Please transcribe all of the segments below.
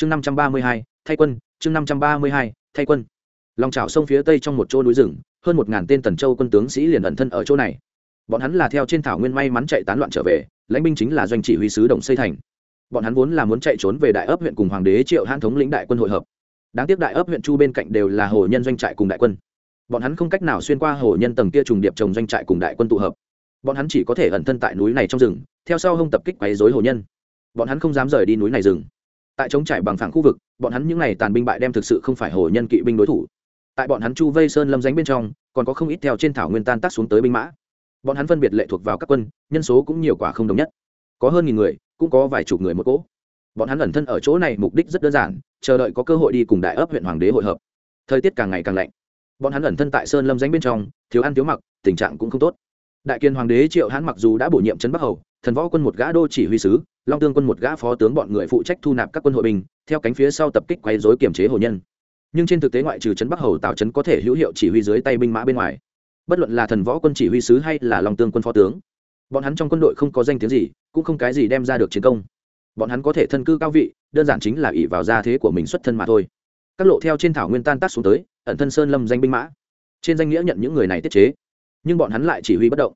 chương năm trăm ba mươi hai, thay quân, chương năm trăm ba mươi hai, thay quân. Lòng trào sông phía tây trong một chỗ núi rừng, hơn một ngàn tên tần châu quân tướng sĩ liền ẩn thân ở chỗ này. Bọn hắn là theo trên thảo nguyên may mắn chạy tán loạn trở về, lãnh binh chính là doanh chỉ huy sứ đồng xây thành. Bọn hắn vốn là muốn chạy trốn về đại ấp huyện cùng hoàng đế triệu hãn thống lĩnh đại quân hội hợp. Đáng tiếc đại ấp huyện chu bên cạnh đều là hồ nhân doanh trại cùng đại quân. Bọn hắn không cách nào xuyên qua hồ nhân tầng kia trùng điệp trồng doanh trại cùng đại quân tụ hợp. Bọn hắn chỉ có thể ẩn thân tại núi này trong rừng, theo sau hông tập kích quấy dối hồ nhân. Bọn hắn không dám rời đi núi này rừng tại chống trải bằng phẳng khu vực, bọn hắn những n à y tàn binh bại đem thực sự không phải hồ nhân kỵ binh đối thủ. Tại bọn hắn chu vây sơn lâm ránh bên trong, còn có không ít theo trên thảo nguyên tan tác xuống tới binh mã. Bọn hắn phân biệt lệ thuộc vào các quân, nhân số cũng nhiều quả không đồng nhất. Có hơn nghìn người, cũng có vài chục người một cỗ. Bọn hắn ẩn thân ở chỗ này mục đích rất đơn giản, chờ đợi có cơ hội đi cùng đại ấp huyện hoàng đế hội hợp. Thời tiết càng ngày càng lạnh. Bọn hắn ẩn thân tại sơn lâm danh bên trong, thiếu ăn thiếu mặc, tình trạng cũng không tốt. Đại kiên hoàng đế triệu hãn mặc dù đã bổ nhiệm trấn bắc hầu, thần võ quân một gã đô chỉ huy sứ long tương quân một gã phó tướng bọn người phụ trách thu nạp các quân hội binh, theo cánh phía sau tập kích quấy dối kiểm chế hồ nhân. Nhưng trên thực tế ngoại trừ trấn bắc hầu, tào trấn có thể hữu hiệu chỉ huy dưới tay binh mã bên ngoài. Bất luận là thần võ quân chỉ huy sứ hay là long tương quân phó tướng, bọn hắn trong quân đội không có danh tiếng gì, cũng không cái gì đem ra được chiến công. Bọn hắn có thể thân cư cao vị, đơn giản chính là ỷ vào gia thế của mình xuất thân mà thôi. Các lộ theo trên thảo nguyên tan tác xuống tới, ẩn thân sơn lâm danh binh mã. Trên danh nghĩa nhận những người này tiết chế, nhưng bọn hắn lại chỉ huy bất động.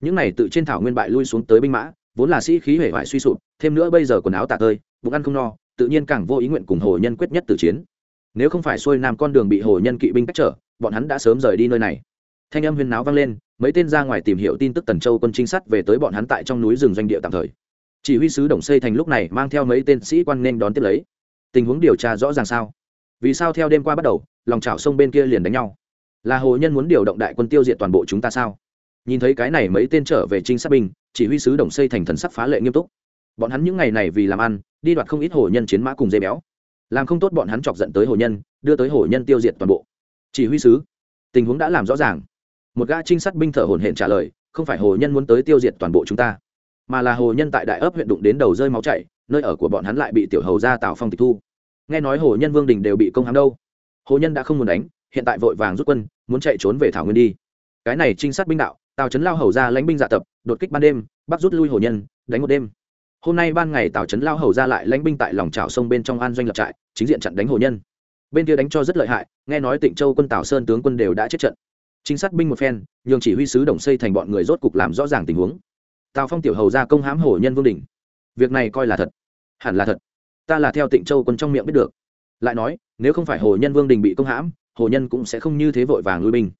Những này tự trên thảo nguyên bại lui xuống tới binh mã vốn là sĩ khí hể hoại suy sụp, thêm nữa bây giờ quần áo tạ tơi, bụng ăn không no, tự nhiên càng vô ý nguyện cùng hồ nhân quyết nhất tử chiến. Nếu không phải xuôi nam con đường bị hồ nhân kỵ binh cách trở, bọn hắn đã sớm rời đi nơi này. Thanh âm huyên náo vang lên, mấy tên ra ngoài tìm hiểu tin tức tần châu quân trinh sát về tới bọn hắn tại trong núi rừng doanh địa tạm thời. Chỉ huy sứ đồng xây thành lúc này mang theo mấy tên sĩ quan nên đón tiếp lấy. Tình huống điều tra rõ ràng sao? Vì sao theo đêm qua bắt đầu, lòng chảo sông bên kia liền đánh nhau? Là hồ nhân muốn điều động đại quân tiêu diệt toàn bộ chúng ta sao? Nhìn thấy cái này mấy tên trở về trinh sát binh chỉ huy sứ đồng xây thành thần sắc phá lệ nghiêm túc. Bọn hắn những ngày này vì làm ăn, đi đoạt không ít hồ nhân chiến mã cùng dây béo. Làm không tốt bọn hắn chọc dẫn tới hồ nhân, đưa tới hồ nhân tiêu diệt toàn bộ. Chỉ huy sứ, tình huống đã làm rõ ràng. Một gã trinh sát binh thở hổn hển trả lời, không phải hồ nhân muốn tới tiêu diệt toàn bộ chúng ta, mà là hồ nhân tại đại ấp huyện đụng đến đầu rơi máu chảy, nơi ở của bọn hắn lại bị tiểu hầu ra tào phong tịch thu. Nghe nói hồ nhân vương đình đều bị công hãm đâu. Hồ nhân đã không muốn đánh, hiện tại vội vàng rút quân, muốn chạy trốn về thảo nguyên đi. Cái này trinh sát binh đạo, tào trấn lao hầu ra lãnh binh dạ tập đột kích ban đêm bắt rút lui hồ nhân, đánh một đêm. Hôm nay ban ngày tào trấn lao hầu ra lại lãnh binh tại lòng trào sông bên trong an doanh lập trại, chính diện chặn đánh hồ nhân. Bên kia đánh cho rất lợi hại, nghe nói tịnh châu quân tào sơn tướng quân đều đã chết trận. Chính sát binh một phen, nhường chỉ huy sứ đồng xây thành bọn người rốt cục làm rõ ràng tình huống. Tào phong tiểu hầu ra công hãm hồ nhân vương đình việc này coi là thật. Hẳn là thật. Ta là theo tịnh châu quân trong miệng biết được. Lại nói, nếu không phải hồ nhân vương đình bị công hãm, hồ nhân cũng sẽ không như thế vội vàng lui binh.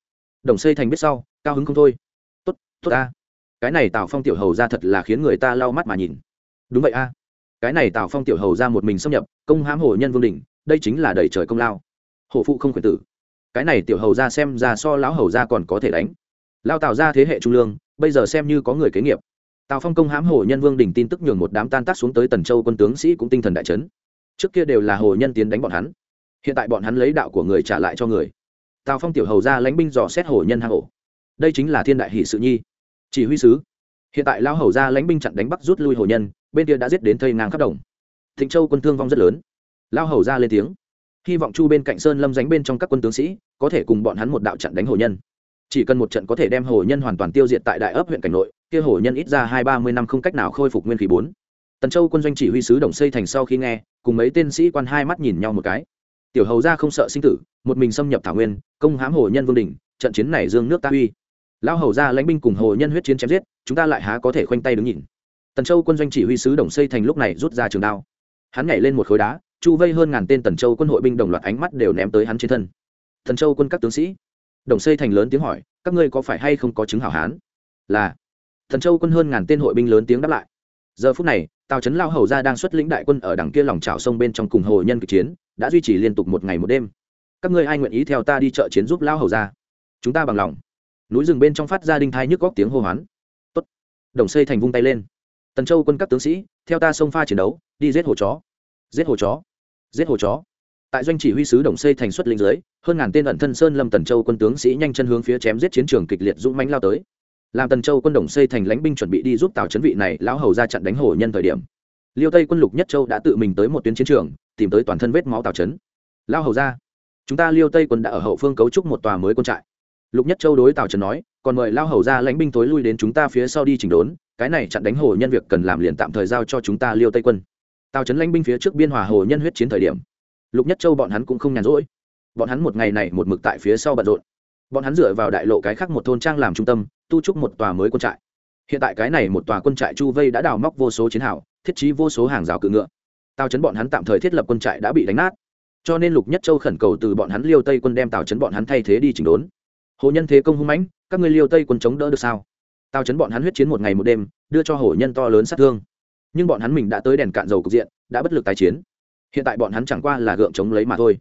Đồng xây thành biết sau, cao hứng không thôi. Tốt tốt ta cái này tào phong tiểu hầu ra thật là khiến người ta lau mắt mà nhìn. Đúng vậy a. Cái này tào phong tiểu hầu ra một mình xâm nhập, công hãm hồ nhân vương đình đây chính là đầy trời công lao. Hồ phụ không khuyển tử. Cái này tiểu hầu ra xem ra so lão hầu ra còn có thể đánh. Lao tào ra thế hệ trung lương, bây giờ xem như có người kế nghiệp. Tào phong công hãm hồ nhân vương đình tin tức nhường một đám tan tác xuống tới tần châu quân tướng sĩ cũng tinh thần đại trấn trước kia đều là hồ nhân tiến đánh bọn hắn. Hiện tại bọn hắn lấy đạo của người trả lại cho người. Tào phong tiểu hầu ra lãnh binh dò xét hồ nhân hạ hổ đây chính là thiên đại hỷ sự nhi chỉ huy sứ. Hiện tại lao hầu ra lãnh binh chặn đánh bắc rút lui hồ nhân, bên kia đã giết đến thây ngang khắp đồng. Thịnh châu quân thương vong rất lớn. Lao hầu ra lên tiếng. Hy vọng chu bên cạnh sơn lâm dánh bên trong các quân tướng sĩ, có thể cùng bọn hắn một đạo chặn đánh hồ nhân. Chỉ cần một trận có thể đem hồ nhân hoàn toàn tiêu diệt tại đại ấp huyện cảnh nội, kia hồ nhân ít ra hai ba mươi năm không cách nào khôi phục nguyên khí bốn. Tần châu quân doanh chỉ huy sứ đồng xây thành sau khi nghe, cùng mấy tên sĩ quan hai mắt nhìn nhau một cái. Tiểu hầu ra không sợ sinh tử, một mình xâm nhập thảo nguyên, công hãm hồ nhân vương đình trận chiến này dương nước ta uy lão hầu ra lãnh binh cùng hồ nhân huyết chiến chém giết, chúng ta lại há có thể khoanh tay đứng nhìn. Tần châu quân doanh chỉ huy sứ đồng xây thành lúc này rút ra trường đao. Hắn nhảy lên một khối đá, chu vây hơn ngàn tên tần châu quân hội binh đồng loạt ánh mắt đều ném tới hắn trên thân. Tần châu quân các tướng sĩ, đồng xây thành lớn tiếng hỏi, các ngươi có phải hay không có chứng hảo hán? Là. Thần châu quân hơn ngàn tên hội binh lớn tiếng đáp lại. Giờ phút này, tào trấn lao hầu ra đang xuất lĩnh đại quân ở đằng kia lòng trào sông bên trong cùng hồ nhân kịch chiến, đã duy trì liên tục một ngày một đêm. Các ngươi ai nguyện ý theo ta đi chợ chiến giúp lao hầu ra chúng ta bằng lòng núi rừng bên trong phát ra đinh thai nhức góc tiếng hô hoán. Tốt. đồng xây thành vung tay lên. Tần châu quân các tướng sĩ, theo ta sông pha chiến đấu, đi giết hồ chó. Giết hồ chó. Giết hồ chó. Tại doanh chỉ huy sứ đồng xây thành xuất linh dưới, hơn ngàn tên ẩn thân sơn lâm tần châu quân tướng sĩ nhanh chân hướng phía chém giết chiến trường kịch liệt dũng mãnh lao tới. Làm tần châu quân đồng xây thành lãnh binh chuẩn bị đi giúp tào chấn vị này lão hầu ra chặn đánh hồ nhân thời điểm. Liêu tây quân lục nhất châu đã tự mình tới một tuyến chiến trường, tìm tới toàn thân vết máu tào chấn. Lão hầu ra, chúng ta liêu tây quân đã ở hậu phương cấu trúc một tòa mới quân trại lục nhất châu đối tào trần nói, còn mời lao hầu ra lãnh binh tối lui đến chúng ta phía sau đi chỉnh đốn, cái này chặn đánh hồ nhân việc cần làm liền tạm thời giao cho chúng ta liêu tây quân. Tào trấn lãnh binh phía trước biên hòa hồ nhân huyết chiến thời điểm, lục nhất châu bọn hắn cũng không nhàn rỗi. Bọn hắn một ngày này một mực tại phía sau bận rộn. Bọn hắn dựa vào đại lộ cái khác một thôn trang làm trung tâm, tu trúc một tòa mới quân trại. Hiện tại cái này một tòa quân trại chu vây đã đào móc vô số chiến hào, thiết trí vô số hàng rào cự ngựa. Tào chấn bọn hắn tạm thời thiết lập quân trại đã bị đánh nát. Cho nên lục nhất châu khẩn cầu từ bọn hắn liêu tây quân đem tào chấn bọn hắn thay thế đi chỉnh đốn hồ nhân thế công hung mãnh, các ngươi liêu tây quân chống đỡ được sao? Tào chấn bọn hắn huyết chiến một ngày một đêm, đưa cho hồ nhân to lớn sát thương. Nhưng bọn hắn mình đã tới đèn cạn dầu cục diện, đã bất lực tái chiến. Hiện tại bọn hắn chẳng qua là gượng chống lấy mà thôi.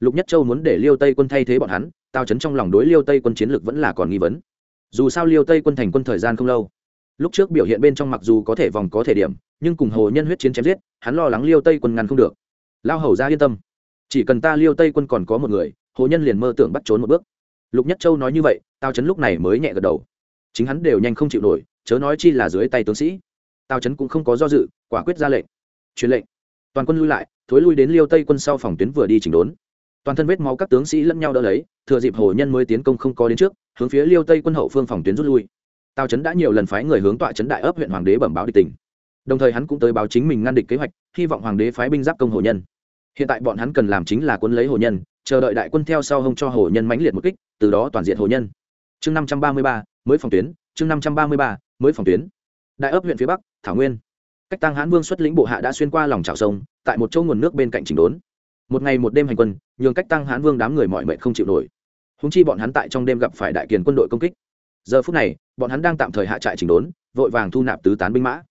Lục nhất châu muốn để liêu tây quân thay thế bọn hắn, tào chấn trong lòng đối liêu tây quân chiến lược vẫn là còn nghi vấn. Dù sao liêu tây quân thành quân thời gian không lâu. Lúc trước biểu hiện bên trong mặc dù có thể vòng có thể điểm, nhưng cùng hồ nhân huyết chiến chém giết, hắn lo lắng liêu tây quân ngăn không được. Lao hầu ra yên tâm. Chỉ cần ta liêu tây quân còn có một người, hồ nhân liền mơ tưởng bắt trốn một bước lục nhất châu nói như vậy, tào trấn lúc này mới nhẹ gật đầu. Chính hắn đều nhanh không chịu nổi, chớ nói chi là dưới tay tướng sĩ. Tào trấn cũng không có do dự, quả quyết ra lệnh. Truyền lệnh. Toàn quân lui lại, thối lui đến liêu tây quân sau phòng tuyến vừa đi chỉnh đốn. Toàn thân vết máu các tướng sĩ lẫn nhau đỡ lấy, thừa dịp hồ nhân mới tiến công không có đến trước, hướng phía liêu tây quân hậu phương phòng tuyến rút lui. Tào trấn đã nhiều lần phái người hướng tọa trấn đại ấp huyện hoàng đế bẩm báo địch tình. Đồng thời hắn cũng tới báo chính mình ngăn địch kế hoạch, hy vọng hoàng đế phái binh giáp công hồ nhân. Hiện tại bọn hắn cần làm chính là quân lấy hồ nhân chờ đợi đại quân theo sau hông cho hồ nhân mãnh liệt một kích, từ đó toàn diện hồ nhân. Chương năm trăm ba mươi ba, mới phòng tuyến, chương năm trăm ba mươi ba, mới phòng tuyến. Đại ấp huyện phía bắc, thảo nguyên. Cách tăng hãn vương xuất lĩnh bộ hạ đã xuyên qua lòng trào sông, tại một chỗ nguồn nước bên cạnh chỉnh đốn. Một ngày một đêm hành quân, nhường cách tăng hãn vương đám người mọi mệnh không chịu nổi. Húng chi bọn hắn tại trong đêm gặp phải đại kiền quân đội công kích. Giờ phút này, bọn hắn đang tạm thời hạ trại chỉnh đốn, vội vàng thu nạp tứ tán binh mã.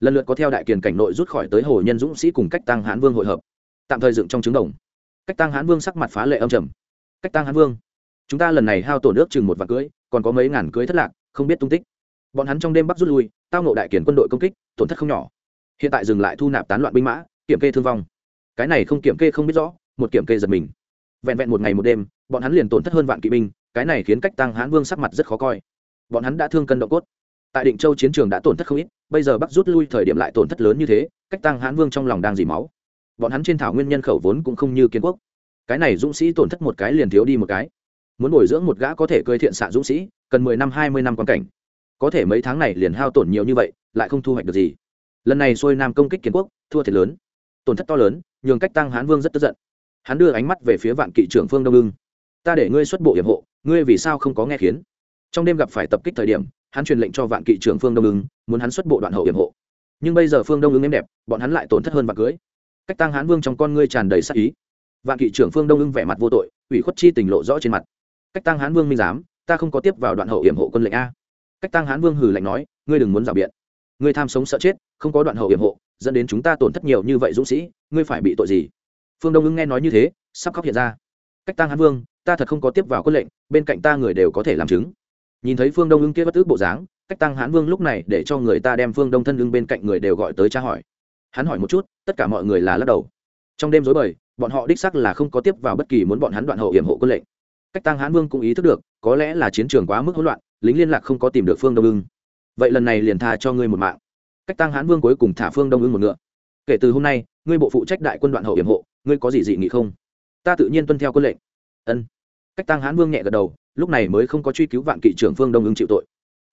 Lần lượt có theo đại kiền cảnh nội rút khỏi tới hồ nhân dũng sĩ cùng cách tăng hãn vương hội hợp. Tạm thời dựng trong trứng đồng cách tăng hãn vương sắc mặt phá lệ âm trầm. Cách tăng hãn vương? Chúng ta lần này hao tổn ước chừng một vạn cưới, còn có mấy ngàn cưới thất lạc, không biết tung tích. Bọn hắn trong đêm bắc rút lui, tao nộ đại kiền quân đội công kích, tổn thất không nhỏ. Hiện tại dừng lại thu nạp tán loạn binh mã, kiểm kê thương vong. Cái này không kiểm kê không biết rõ, một kiểm kê giật mình. Vẹn vẹn một ngày một đêm, bọn hắn liền tổn thất hơn vạn kỵ binh, cái này khiến cách tăng hãn vương sắc mặt rất khó coi. Bọn hắn đã thương cân độ cốt. Tại định châu chiến trường đã tổn thất không ít, bây giờ bắc rút lui thời điểm lại tổn thất lớn như thế, cách tăng hãn vương trong lòng đang dì máu bọn hắn trên thảo nguyên nhân khẩu vốn cũng không như kiến quốc. Cái này dũng sĩ tổn thất một cái liền thiếu đi một cái. Muốn bồi dưỡng một gã có thể cơi thiện xạ dũng sĩ, cần mười năm, hai mươi năm quan cảnh. Có thể mấy tháng này liền hao tổn nhiều như vậy, lại không thu hoạch được gì. Lần này xuôi nam công kích kiến quốc, thua thiệt lớn. Tổn thất to lớn, nhường cách tăng hán vương rất tức giận. Hắn đưa ánh mắt về phía vạn kỵ trưởng phương đông ưng. Ta để ngươi xuất bộ hiểm hộ, ngươi vì sao không có nghe khiến trong đêm gặp phải tập kích thời điểm, hắn truyền lệnh cho vạn kỵ trưởng phương đông ưng, muốn hắn xuất bộ đoạn hậu hiểm hộ. Nhưng bây giờ phương đông ưng êm đẹp, bọn hắn lại tổn thất hơn và cưới cách tăng hán vương trong con ngươi tràn đầy sắc ý vạn kỵ trưởng phương đông ưng vẻ mặt vô tội ủy khuất chi tình lộ rõ trên mặt cách tăng hán vương minh giám ta không có tiếp vào đoạn hậu hiểm hộ quân lệnh a cách tăng hán vương hừ lạnh nói ngươi đừng muốn rào biện ngươi tham sống sợ chết không có đoạn hậu hiểm hộ dẫn đến chúng ta tổn thất nhiều như vậy dũng sĩ ngươi phải bị tội gì phương đông ưng nghe nói như thế sắp khóc hiện ra cách tăng hán vương ta thật không có tiếp vào quân lệnh bên cạnh ta người đều có thể làm chứng nhìn thấy phương đông ưng kia bất tức bộ dáng cách tăng hán vương lúc này để cho người ta đem phương đông thân ưng bên cạnh người đều gọi tới tra hỏi hắn hỏi một chút tất cả mọi người là lắc đầu. Trong đêm dối bời, bọn họ đích sắc là không có tiếp vào bất kỳ muốn bọn hắn đoạn hậu hiểm hộ quân lệnh. Cách tăng hãn vương cũng ý thức được, có lẽ là chiến trường quá mức hỗn loạn, lính liên lạc không có tìm được phương đông ưng. Vậy lần này liền tha cho ngươi một mạng. Cách tăng hãn vương cuối cùng thả phương đông ưng một ngựa. Kể từ hôm nay, ngươi bộ phụ trách đại quân đoạn hậu hiểm hộ, ngươi có gì dị nghị không? Ta tự nhiên tuân theo quân lệnh. Ân. Cách tăng hãn vương nhẹ gật đầu, lúc này mới không có truy cứu vạn kỵ trưởng phương đông ưng chịu tội.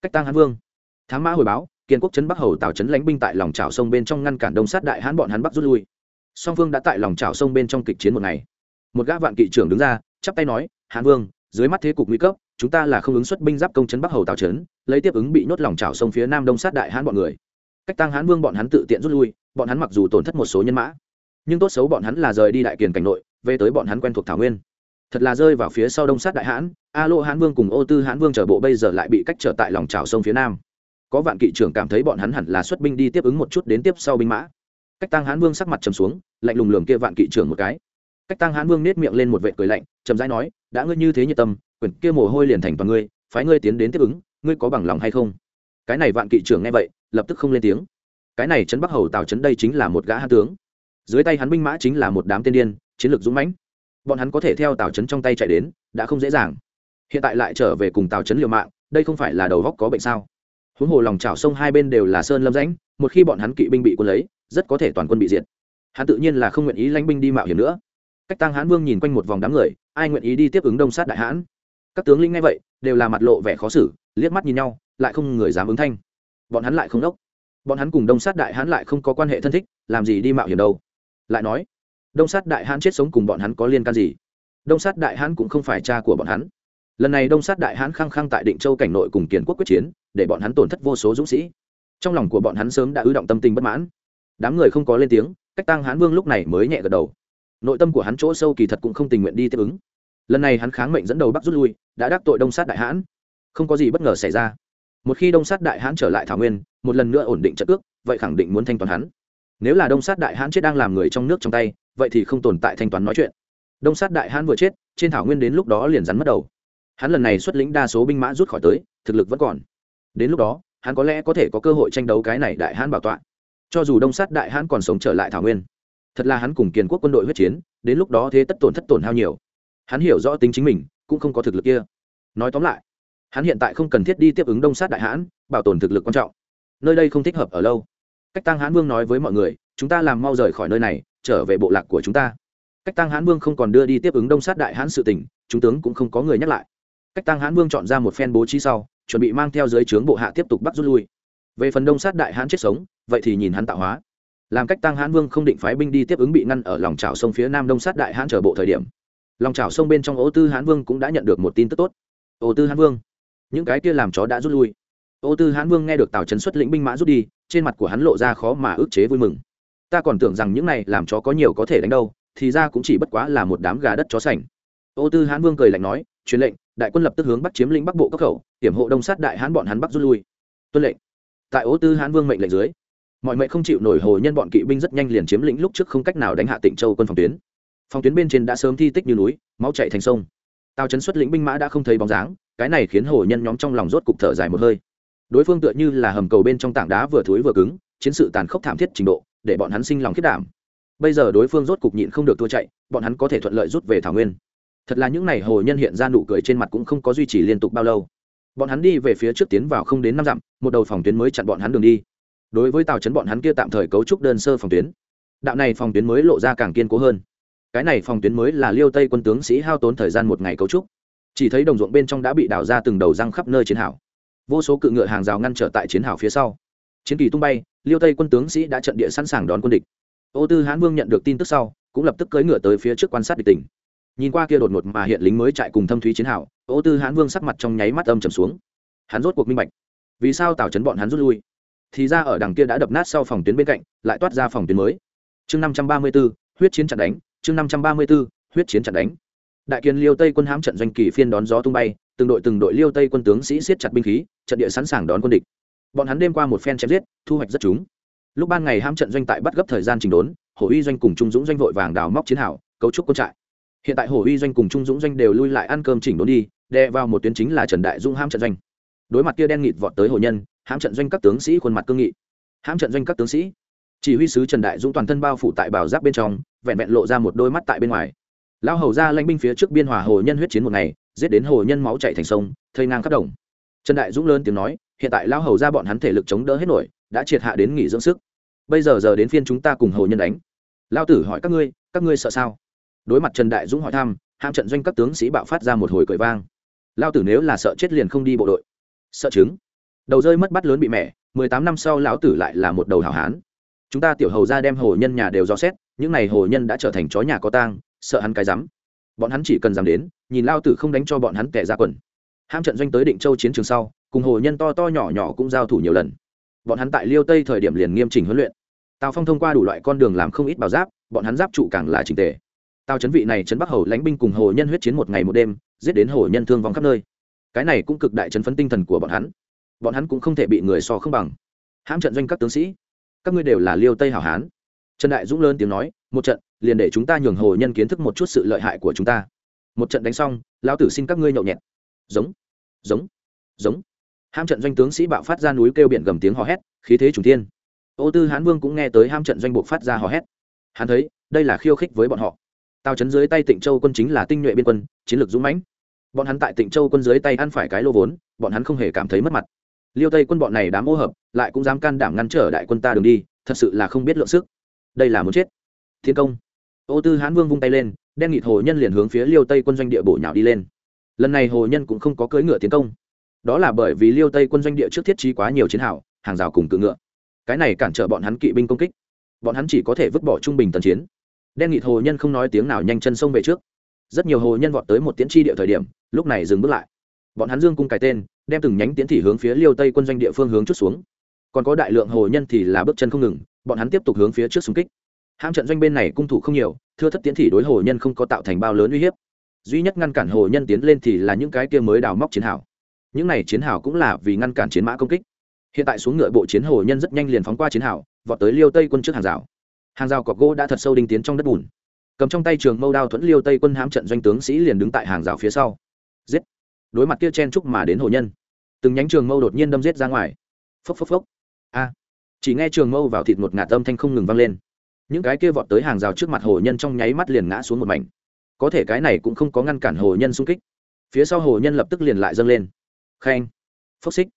Cách tăng hãn vương. Thám mã hồi báo kiên quốc trấn bắc hầu tào trấn lánh binh tại lòng trào sông bên trong ngăn cản đông sát đại hán bọn hắn bắc rút lui. Song phương đã tại lòng trào sông bên trong kịch chiến một ngày. Một gã vạn kỵ trưởng đứng ra, chắp tay nói, hán vương, dưới mắt thế cục nguy cấp, chúng ta là không ứng xuất binh giáp công trấn bắc hầu tào trấn lấy tiếp ứng bị nhốt lòng trào sông phía nam đông sát đại hán bọn người. Cách tăng hán vương bọn hắn tự tiện rút lui, bọn hắn mặc dù tổn thất một số nhân mã, nhưng tốt xấu bọn hắn là rời đi đại kiền cảnh nội, về tới bọn hắn quen thuộc thảo nguyên. Thật là rơi vào phía sau đông sát đại hãn, a lô hãn vương cùng ô tư hãn vương trở bộ bây giờ lại bị cách trở tại lòng trào sông phía nam có vạn kỵ trưởng cảm thấy bọn hắn hẳn là xuất binh đi tiếp ứng một chút đến tiếp sau binh mã. Cách tăng hãn vương sắc mặt trầm xuống, lạnh lùng lường kia vạn kỵ trưởng một cái. Cách tăng hãn vương nết miệng lên một vệ cười lạnh, trầm rãi nói, đã ngươi như thế nhiệt tâm, quyển kia mồ hôi liền thành toàn ngươi, phái ngươi tiến đến tiếp ứng, ngươi có bằng lòng hay không? Cái này vạn kỵ trưởng nghe vậy, lập tức không lên tiếng. Cái này trấn bắc hầu tào trấn đây chính là một gã hán tướng. Dưới tay hắn binh mã chính là một đám tiên điên, chiến lược dũng mãnh. Bọn hắn có thể theo tào trấn trong tay chạy đến, đã không dễ dàng. Hiện tại lại trở về cùng tào trấn liều mạng, đây không phải là đầu góc có bệnh sao? Huống hồ lòng trào sông hai bên đều là sơn lâm rãnh, một khi bọn hắn kỵ binh bị quân lấy, rất có thể toàn quân bị diệt. Hắn tự nhiên là không nguyện ý lãnh binh đi mạo hiểm nữa. Cách tăng hãn vương nhìn quanh một vòng đám người, ai nguyện ý đi tiếp ứng đông sát đại hãn các tướng lĩnh ngay vậy, đều là mặt lộ vẻ khó xử, liếc mắt nhìn nhau, lại không người dám ứng thanh. Bọn hắn lại không đốc. Bọn hắn cùng đông sát đại hãn lại không có quan hệ thân thích, làm gì đi mạo hiểm đâu. Lại nói, đông sát đại hãn chết sống cùng bọn hắn có liên can gì? Đông sát đại hãn cũng không phải cha của bọn hắn lần này đông sát đại hãn khăng khăng tại định châu cảnh nội cùng kiến quốc quyết chiến, để bọn hắn tổn thất vô số dũng sĩ. Trong lòng của bọn hắn sớm đã ứ động tâm tình bất mãn. Đám người không có lên tiếng, cách tăng hãn vương lúc này mới nhẹ gật đầu. Nội tâm của hắn chỗ sâu kỳ thật cũng không tình nguyện đi tiếp ứng. Lần này hắn kháng mệnh dẫn đầu bắc rút lui, đã đắc tội đông sát đại hãn. Không có gì bất ngờ xảy ra. Một khi đông sát đại hãn trở lại thảo nguyên, một lần nữa ổn định trận ước, vậy khẳng định muốn thanh toán hắn. Nếu là đông sát đại hãn chết đang làm người trong nước trong tay, vậy thì không tồn tại thanh toán nói chuyện. Đông sát đại hãn vừa chết, trên thảo nguyên đến lúc đó liền rắn mất đầu hắn lần này xuất lĩnh đa số binh mã rút khỏi tới, thực lực vẫn còn. Đến lúc đó, hắn có lẽ có thể có cơ hội tranh đấu cái này đại hãn bảo tọa. Cho dù đông sát đại hãn còn sống trở lại thảo nguyên, thật là hắn cùng kiền quốc quân đội huyết chiến, đến lúc đó thế tất tổn thất tổn hao nhiều. Hắn hiểu rõ tính chính mình, cũng không có thực lực kia. Nói tóm lại, hắn hiện tại không cần thiết đi tiếp ứng đông sát đại hãn bảo tồn thực lực quan trọng. Nơi đây không thích hợp ở lâu. Cách tăng hãn vương nói với mọi người, chúng ta làm mau rời khỏi nơi này, trở về bộ lạc của chúng ta. Cách tăng hãn vương không còn đưa đi tiếp ứng đông sát đại hãn sự tỉnh chúng tướng cũng không có người nhắc lại cách tăng hãn vương chọn ra một phen bố trí sau, chuẩn bị mang theo dưới trướng bộ hạ tiếp tục bắt rút lui. Về phần đông sát đại hãn chết sống, vậy thì nhìn hắn tạo hóa. Làm cách tăng hãn vương không định phái binh đi tiếp ứng bị ngăn ở lòng trào sông phía nam đông sát đại hãn chờ bộ thời điểm. Lòng trào sông bên trong ô tư hãn vương cũng đã nhận được một tin tức tốt. Ô tư hãn vương, những cái kia làm chó đã rút lui. Ô tư hãn vương nghe được tào trấn xuất lĩnh binh mã rút đi, trên mặt của hắn lộ ra khó mà ức chế vui mừng. Ta còn tưởng rằng những này làm chó có nhiều có thể đánh đâu, thì ra cũng chỉ bất quá là một đám gà đất chó sành ô tư Hán vương cười lạnh nói, truyền lệnh, đại quân lập tức hướng bắt chiếm lĩnh bắc bộ các khẩu, hiểm hộ đông sát đại Hán bọn hắn bắc rút lui. Tuân lệnh. Tại ô tư Hán vương mệnh lệnh dưới, mọi mệnh không chịu nổi hồ nhân bọn kỵ binh rất nhanh liền chiếm lĩnh lúc trước không cách nào đánh hạ tịnh châu quân phòng tuyến. Phòng tuyến bên trên đã sớm thi tích như núi, máu chạy thành sông. Tào chấn xuất lĩnh binh mã đã không thấy bóng dáng, cái này khiến hồ nhân nhóm trong lòng rốt cục thở dài một hơi. Đối phương tựa như là hầm cầu bên trong tảng đá vừa thối vừa cứng, chiến sự tàn khốc thảm thiết trình độ, để bọn hắn sinh lòng khiết đảm. Bây giờ đối phương rốt cục nhịn không được thua chạy, bọn hắn có thể thuận lợi rút về thảo nguyên thật là những n à y hồ nhân hiện ra nụ cười trên mặt cũng không có duy trì liên tục bao lâu. Bọn hắn đi về phía trước tiến vào không đến năm dặm, một đầu phòng tuyến mới chặn bọn hắn đường đi. Đối với tàu chấn bọn hắn kia tạm thời cấu trúc đơn sơ phòng tuyến, đạo này phòng tuyến mới lộ ra càng kiên cố hơn. Cái này phòng tuyến mới là liêu tây quân tướng sĩ hao tốn thời gian một ngày cấu trúc. Chỉ thấy đồng ruộng bên trong đã bị đào ra từng đầu răng khắp nơi chiến hào. Vô số cự ngựa hàng rào ngăn trở tại chiến hào phía sau. Chiến kỳ tung bay, liêu tây quân tướng sĩ đã trận địa sẵn sàng đón quân địch. Ô tư hán vương nhận được tin tức sau, cũng lập tức cưỡi ngựa tới phía trước quan sát địch tỉnh nhìn qua kia đột ngột mà hiện lính mới chạy cùng thâm thúy chiến hào, ô tư hán vương sắc mặt trong nháy mắt âm trầm xuống. Hắn rốt cuộc minh bạch, vì sao tào chấn bọn hắn rút lui? Thì ra ở đằng kia đã đập nát sau phòng tuyến bên cạnh, lại toát ra phòng tuyến mới. Chương năm trăm ba mươi b ố huyết chiến chặn đánh, chương năm trăm ba mươi b ố huyết chiến chặn đánh. Đại kiến liêu tây quân hãm trận doanh kỳ phiên đón gió tung bay, từng đội từng đội liêu tây quân tướng sĩ siết chặt binh khí, trận địa sẵn sàng đón quân địch. Bọn hắn đêm qua một phen chém giết, thu hoạch rất chúng. Lúc ban ngày hãm trận doanh tại bắt gấp thời gian trình đốn, hổ uy doanh cùng trung dũng doanh vội vàng đào móc chiến hảo cấu trúc quân trại hiện tại hổ uy doanh cùng trung dũng doanh đều lui lại ăn cơm chỉnh đốn đi, đè vào một tuyến chính là trần đại dung hãm trận doanh. Đối mặt kia đen nghịt vọt tới hồ nhân, hãm trận doanh các tướng sĩ khuôn mặt cương nghị. Hãm trận doanh các tướng sĩ. Chỉ huy sứ trần đại dũng toàn thân bao phủ tại bảo giáp bên trong, vẹn vẹn lộ ra một đôi mắt tại bên ngoài. Lão hầu ra lãnh binh phía trước biên hòa hồ nhân huyết chiến một ngày, giết đến hồ nhân máu chạy thành sông, thây ngang khắp đồng. Trần đại dũng lớn tiếng nói, hiện tại lão hầu ra bọn hắn thể lực chống đỡ hết nổi, đã triệt hạ đến nghỉ dưỡng sức. Bây giờ giờ đến phiên chúng ta cùng hồ nhân đánh. Lao tử hỏi các ngươi các ngươi sợ sao? Đối mặt trần đại dũng hỏi thăm, hãm trận doanh các tướng sĩ bạo phát ra một hồi cười vang. Lao tử nếu là sợ chết liền không đi bộ đội. Sợ chứng. Đầu rơi mất bắt lớn bị mẹ, mười tám năm sau lão tử lại là một đầu hảo hán. Chúng ta tiểu hầu ra đem hồ nhân nhà đều do xét, những n à y hồ nhân đã trở thành chó nhà có tang, sợ hắn cái rắm. Bọn hắn chỉ cần dám đến, nhìn lao tử không đánh cho bọn hắn kẻ ra quần. Ham trận doanh tới định châu chiến trường sau, cùng hồ nhân to to nhỏ nhỏ cũng giao thủ nhiều lần. Bọn hắn tại liêu tây thời điểm liền nghiêm chỉnh huấn luyện. Tào phong thông qua đủ loại con đường làm không ít bảo giáp, bọn hắn giáp trụ càng là trình tề tào chấn vị này chấn bắc hầu lãnh binh cùng hồ nhân huyết chiến một ngày một đêm, giết đến hồ nhân thương vong khắp nơi. Cái này cũng cực đại chấn phấn tinh thần của bọn hắn. Bọn hắn cũng không thể bị người so không bằng. Hãm trận doanh các tướng sĩ, các ngươi đều là liêu tây hảo hán. Trần đại dũng lớn tiếng nói, một trận, liền để chúng ta nhường hồ nhân kiến thức một chút sự lợi hại của chúng ta. Một trận đánh xong, lão tử xin các ngươi nhậu nhẹt. Giống giống giống. Ham trận doanh tướng sĩ bạo phát ra núi kêu biển gầm tiếng hò hét, khí thế trùng thiên. Ô tư hán vương cũng nghe tới ham trận doanh buộc phát ra hò hét. Hắn thấy, đây là khiêu khích với bọn họ tào chấn dưới tay tịnh châu quân chính là tinh nhuệ biên quân, chiến lược dũng mãnh. Bọn hắn tại tịnh châu quân dưới tay ăn phải cái lô vốn, bọn hắn không hề cảm thấy mất mặt. Liêu tây quân bọn này đám ô hợp, lại cũng dám can đảm ngăn trở đại quân ta đường đi, thật sự là không biết lượng sức. Đây là muốn chết. Thiên công. Ô tư hán vương vung tay lên, đen nghịt hồ nhân liền hướng phía liêu tây quân doanh địa bổ nhào đi lên. Lần này hồ nhân cũng không có cưỡi ngựa tiến công. Đó là bởi vì liêu tây quân doanh địa trước thiết trí quá nhiều chiến hào, hàng rào cùng cự ngựa. Cái này cản trở bọn hắn kỵ binh công kích. Bọn hắn chỉ có thể vứt bỏ trung bình tần chiến đen nghịt hồ nhân không nói tiếng nào nhanh chân xông về trước. Rất nhiều hồ nhân vọt tới một tiễn tri địa thời điểm, lúc này dừng bước lại. Bọn hắn dương cung cái tên, đem từng nhánh tiến thị hướng phía liêu tây quân doanh địa phương hướng chút xuống. Còn có đại lượng hồ nhân thì là bước chân không ngừng, bọn hắn tiếp tục hướng phía trước xung kích. Hãm trận doanh bên này cung thủ không nhiều, thưa thất tiến thị đối hồ nhân không có tạo thành bao lớn uy hiếp. Duy nhất ngăn cản hồ nhân tiến lên thì là những cái kia mới đào móc chiến hào. Những này chiến hào cũng là vì ngăn cản chiến mã công kích. Hiện tại xuống ngựa bộ chiến hồ nhân rất nhanh liền phóng qua chiến hào, vọt tới liêu tây quân trước hàng rào hàng rào cọc gỗ đã thật sâu đinh tiến trong đất bùn. Cầm trong tay trường mâu đao thuẫn liêu tây quân hám trận doanh tướng sĩ liền đứng tại hàng rào phía sau. Giết! Đối mặt kia chen trúc mà đến hồ nhân. Từng nhánh trường mâu đột nhiên đâm giết ra ngoài. Phốc phốc phốc. A! Chỉ nghe trường mâu vào thịt một ngạt âm thanh không ngừng vang lên. Những cái kia vọt tới hàng rào trước mặt hồ nhân trong nháy mắt liền ngã xuống một mảnh. Có thể cái này cũng không có ngăn cản hồ nhân xung kích. Phía sau hồ nhân lập tức liền lại dâng lên. Khen! Phốc xích!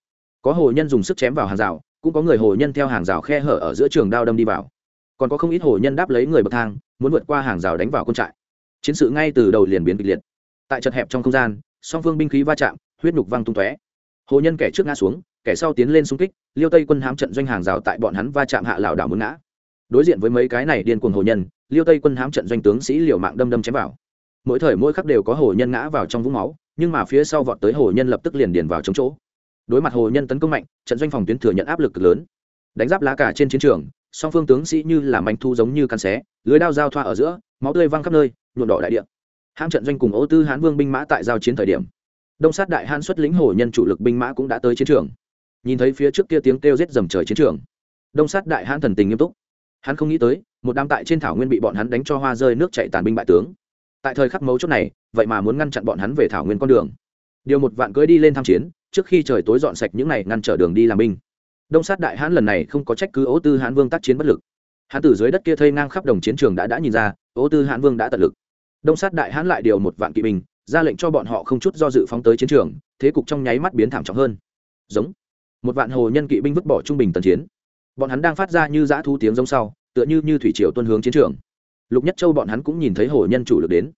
Có hồ nhân dùng sức chém vào hàng rào, cũng có người hồ nhân theo hàng rào khe hở ở giữa trường đao đâm đi vào còn có không ít hồ nhân đáp lấy người bậc thang, muốn vượt qua hàng rào đánh vào quân trại. Chiến sự ngay từ đầu liền biến kịch liệt. Tại chật hẹp trong không gian, song phương binh khí va chạm, huyết nhục văng tung tóe. Hồ nhân kẻ trước ngã xuống, kẻ sau tiến lên xung kích, liêu tây quân hám trận doanh hàng rào tại bọn hắn va chạm hạ lảo đảo muốn ngã. Đối diện với mấy cái này điên cuồng hồ nhân, liêu tây quân hám trận doanh tướng sĩ liều mạng đâm đâm chém vào. Mỗi thời mỗi khắc đều có hồ nhân ngã vào trong vũng máu, nhưng mà phía sau vọt tới hồ nhân lập tức liền điền vào chống chỗ. Đối mặt hồ nhân tấn công mạnh, trận doanh phòng tuyến thừa nhận áp lực lớn. Đánh giáp lá cả trên chiến trường song phương tướng sĩ như là manh thu giống như căn xé, lưới đao giao thoa ở giữa, máu tươi văng khắp nơi, nhuộm đỏ đại địa. Hãm trận doanh cùng ô tư hán vương binh mã tại giao chiến thời điểm, đông sát đại hãn xuất lĩnh hồ nhân chủ lực binh mã cũng đã tới chiến trường. Nhìn thấy phía trước kia tiếng kêu rết dầm trời chiến trường, đông sát đại hãn thần tình nghiêm túc. Hắn không nghĩ tới, một đám tại trên thảo nguyên bị bọn hắn đánh cho hoa rơi nước chạy tàn binh bại tướng. Tại thời khắc mấu chốt này, vậy mà muốn ngăn chặn bọn hắn về thảo nguyên con đường. Điều một vạn cưỡi đi lên tham chiến, trước khi trời tối dọn sạch những này ngăn trở đường đi làm binh đông sát đại hãn lần này không có trách cứ ố tư hãn vương tác chiến bất lực. Hãn từ dưới đất kia thây ngang khắp đồng chiến trường đã đã nhìn ra, ố tư hãn vương đã tận lực. Đông sát đại hãn lại điều một vạn kỵ binh, ra lệnh cho bọn họ không chút do dự phóng tới chiến trường, thế cục trong nháy mắt biến thảm trọng hơn. Giống. Một vạn hồ nhân kỵ binh vứt bỏ trung bình tần chiến. Bọn hắn đang phát ra như dã thu tiếng giống sau, tựa như như thủy triều tuân hướng chiến trường. Lục nhất châu bọn hắn cũng nhìn thấy hồ nhân chủ lực đến.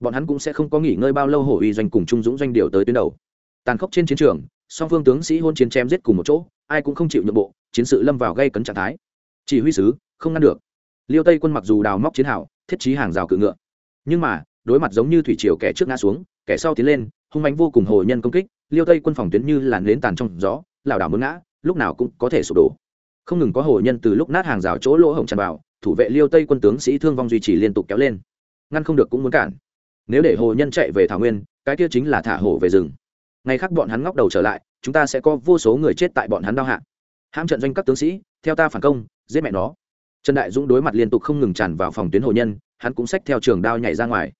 Bọn hắn cũng sẽ không có nghỉ ngơi bao lâu, hồ uy doanh cùng trung dũng doanh điều tới tuyến đầu. Tàn khốc trên chiến trường song phương tướng sĩ hôn chiến chém giết cùng một chỗ, ai cũng không chịu nhượng bộ, chiến sự lâm vào gây cấn trạng thái. Chỉ huy sứ, không ngăn được. Liêu tây quân mặc dù đào móc chiến hào, thiết trí hàng rào cự ngựa, nhưng mà, đối mặt giống như thủy triều kẻ trước ngã xuống, kẻ sau tiến lên, hung mạnh vô cùng hồ nhân công kích, liêu tây quân phòng tuyến như làn nến tàn trong gió, lảo đảo muốn ngã, lúc nào cũng có thể sụp đổ. Không ngừng có hồ nhân từ lúc nát hàng rào chỗ lỗ hổng tràn vào, thủ vệ liêu tây quân tướng sĩ thương vong duy trì liên tục kéo lên. Ngăn không được cũng muốn cản. Nếu để hồ nhân chạy về thảo nguyên, cái kia chính là thả hổ về rừng ngày khác bọn hắn ngóc đầu trở lại, chúng ta sẽ có vô số người chết tại bọn hắn đau hạ. Hãm trận doanh các tướng sĩ, theo ta phản công, giết mẹ nó. Trần đại dũng đối mặt liên tục không ngừng tràn vào phòng tuyến hồ nhân, hắn cũng xách theo trường đao nhảy ra ngoài.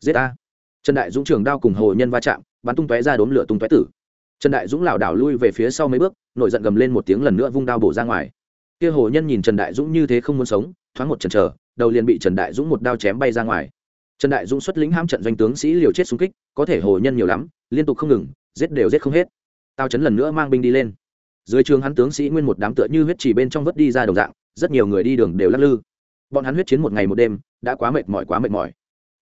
Giết ta. Trần đại dũng trường đao cùng hồ nhân va chạm, bắn tung tóe ra đốm lửa tung tóe tử. Trần đại dũng lảo đảo lui về phía sau mấy bước, nổi giận gầm lên một tiếng lần nữa vung đao bổ ra ngoài. Kia hồ nhân nhìn trần đại dũng như thế không muốn sống, thoáng một chần chờ, đầu liền bị trần đại dũng một đao chém bay ra ngoài. Trần đại dũng xuất lĩnh hãm trận doanh tướng sĩ liều chết xung kích, có thể hồ nhân nhiều lắm, liên tục không ngừng giết đều giết không hết. Tao chấn lần nữa mang binh đi lên. Dưới trường hắn tướng sĩ nguyên một đám tựa như huyết chỉ bên trong vớt đi ra đồng dạng, rất nhiều người đi đường đều lắc lư. Bọn hắn huyết chiến một ngày một đêm, đã quá mệt mỏi, quá mệt mỏi.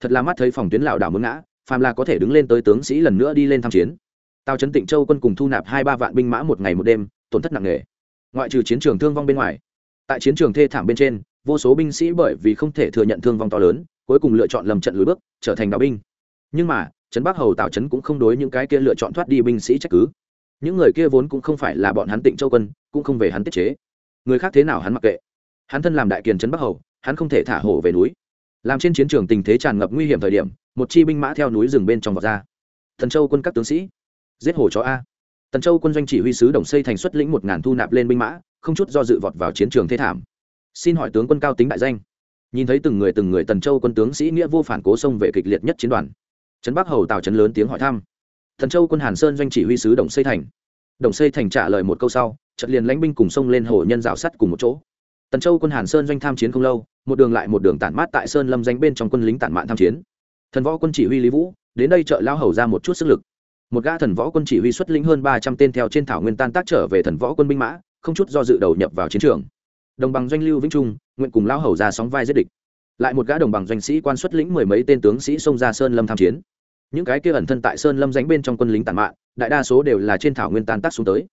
Thật là mắt thấy phòng tuyến lảo đảo muốn ngã, phàm là có thể đứng lên tới tướng sĩ lần nữa đi lên tham chiến. Tao chấn tịnh châu quân cùng thu nạp hai ba vạn binh mã một ngày một đêm, tổn thất nặng nề. Ngoại trừ chiến trường thương vong bên ngoài, tại chiến trường thê thảm bên trên, vô số binh sĩ bởi vì không thể thừa nhận thương vong to lớn, cuối cùng lựa chọn lầm trận lùi bước, trở thành đạo binh. Nhưng mà trấn bắc hầu tào trấn cũng không đối những cái kia lựa chọn thoát đi binh sĩ trách cứ. Những người kia vốn cũng không phải là bọn hắn tịnh châu quân, cũng không về hắn tiết chế. Người khác thế nào hắn mặc kệ. Hắn thân làm đại kiền trấn bắc hầu, hắn không thể thả hổ về núi. Làm trên chiến trường tình thế tràn ngập nguy hiểm thời điểm, một chi binh mã theo núi rừng bên trong vọt ra. Thần châu quân các tướng sĩ, giết hổ chó a. Tần châu quân doanh chỉ huy sứ đồng xây thành xuất lĩnh một ngàn thu nạp lên binh mã, không chút do dự vọt vào chiến trường thế thảm. Xin hỏi tướng quân cao tính đại danh. Nhìn thấy từng người từng người tần châu quân tướng sĩ nghĩa vô phản cố xông về kịch liệt nhất chiến đoàn trấn bắc hầu tào trấn lớn tiếng hỏi thăm thần châu quân hàn sơn doanh chỉ huy sứ đồng xây thành đồng xây thành trả lời một câu sau trận liền lãnh binh cùng sông lên hồ nhân rào sắt cùng một chỗ tần châu quân hàn sơn doanh tham chiến không lâu một đường lại một đường tản mát tại sơn lâm danh bên trong quân lính tản mạn tham chiến thần võ quân chỉ huy lý vũ đến đây trợ lao hầu ra một chút sức lực một gã thần võ quân chỉ huy xuất lĩnh hơn ba trăm tên theo trên thảo nguyên tan tác trở về thần võ quân binh mã không chút do dự đầu nhập vào chiến trường đồng bằng doanh lưu vĩnh trung nguyện cùng lao hầu ra sóng vai giết địch lại một gã đồng bằng doanh sĩ quan xuất lĩnh mười mấy tên tướng sĩ xông ra sơn lâm tham chiến. Những cái kia ẩn thân tại sơn lâm dánh bên trong quân lính tàn mạng đại đa số đều là trên thảo nguyên tan tác xuống tới.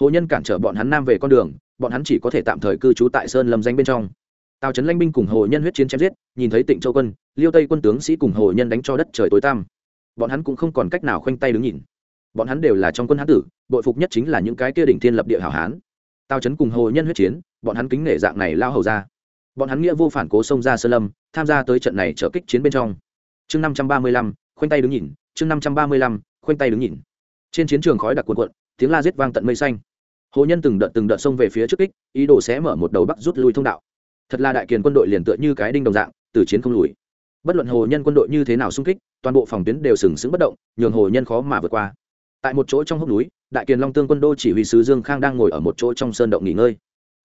Hồ nhân cản trở bọn hắn nam về con đường, bọn hắn chỉ có thể tạm thời cư trú tại sơn lâm danh bên trong. Tào trấn lanh binh cùng hồ nhân huyết chiến chém giết, nhìn thấy tịnh châu quân, liêu tây quân tướng sĩ cùng hồ nhân đánh cho đất trời tối tăm. Bọn hắn cũng không còn cách nào khoanh tay đứng nhìn. Bọn hắn đều là trong quân hán tử, bội phục nhất chính là những cái kia đỉnh thiên lập địa hảo hán. Tào trấn cùng hồ nhân huyết chiến, bọn hắn kính nể dạng này lao hầu ra bọn hắn nghĩa vô phản cố xông ra sơn lâm, tham gia tới trận này trở kích chiến bên trong. Chương năm trăm ba mươi lăm, khoanh tay đứng nhìn, chương năm trăm ba mươi lăm, khoanh tay đứng nhìn. Trên chiến trường khói đặc cuộn cuộn, tiếng la giết vang tận mây xanh. Hồ nhân từng đợt từng đợt xông về phía trước kích, ý đồ sẽ mở một đầu bắc rút lui thông đạo. Thật là đại kiền quân đội liền tựa như cái đinh đồng dạng, từ chiến không lùi. Bất luận hồ nhân quân đội như thế nào xung kích, toàn bộ phòng tuyến đều sừng sững bất động, nhường hồ nhân khó mà vượt qua. Tại một chỗ trong hốc núi, đại kiền long tương quân đô chỉ huy sứ dương khang đang ngồi ở một chỗ trong sơn động nghỉ ngơi.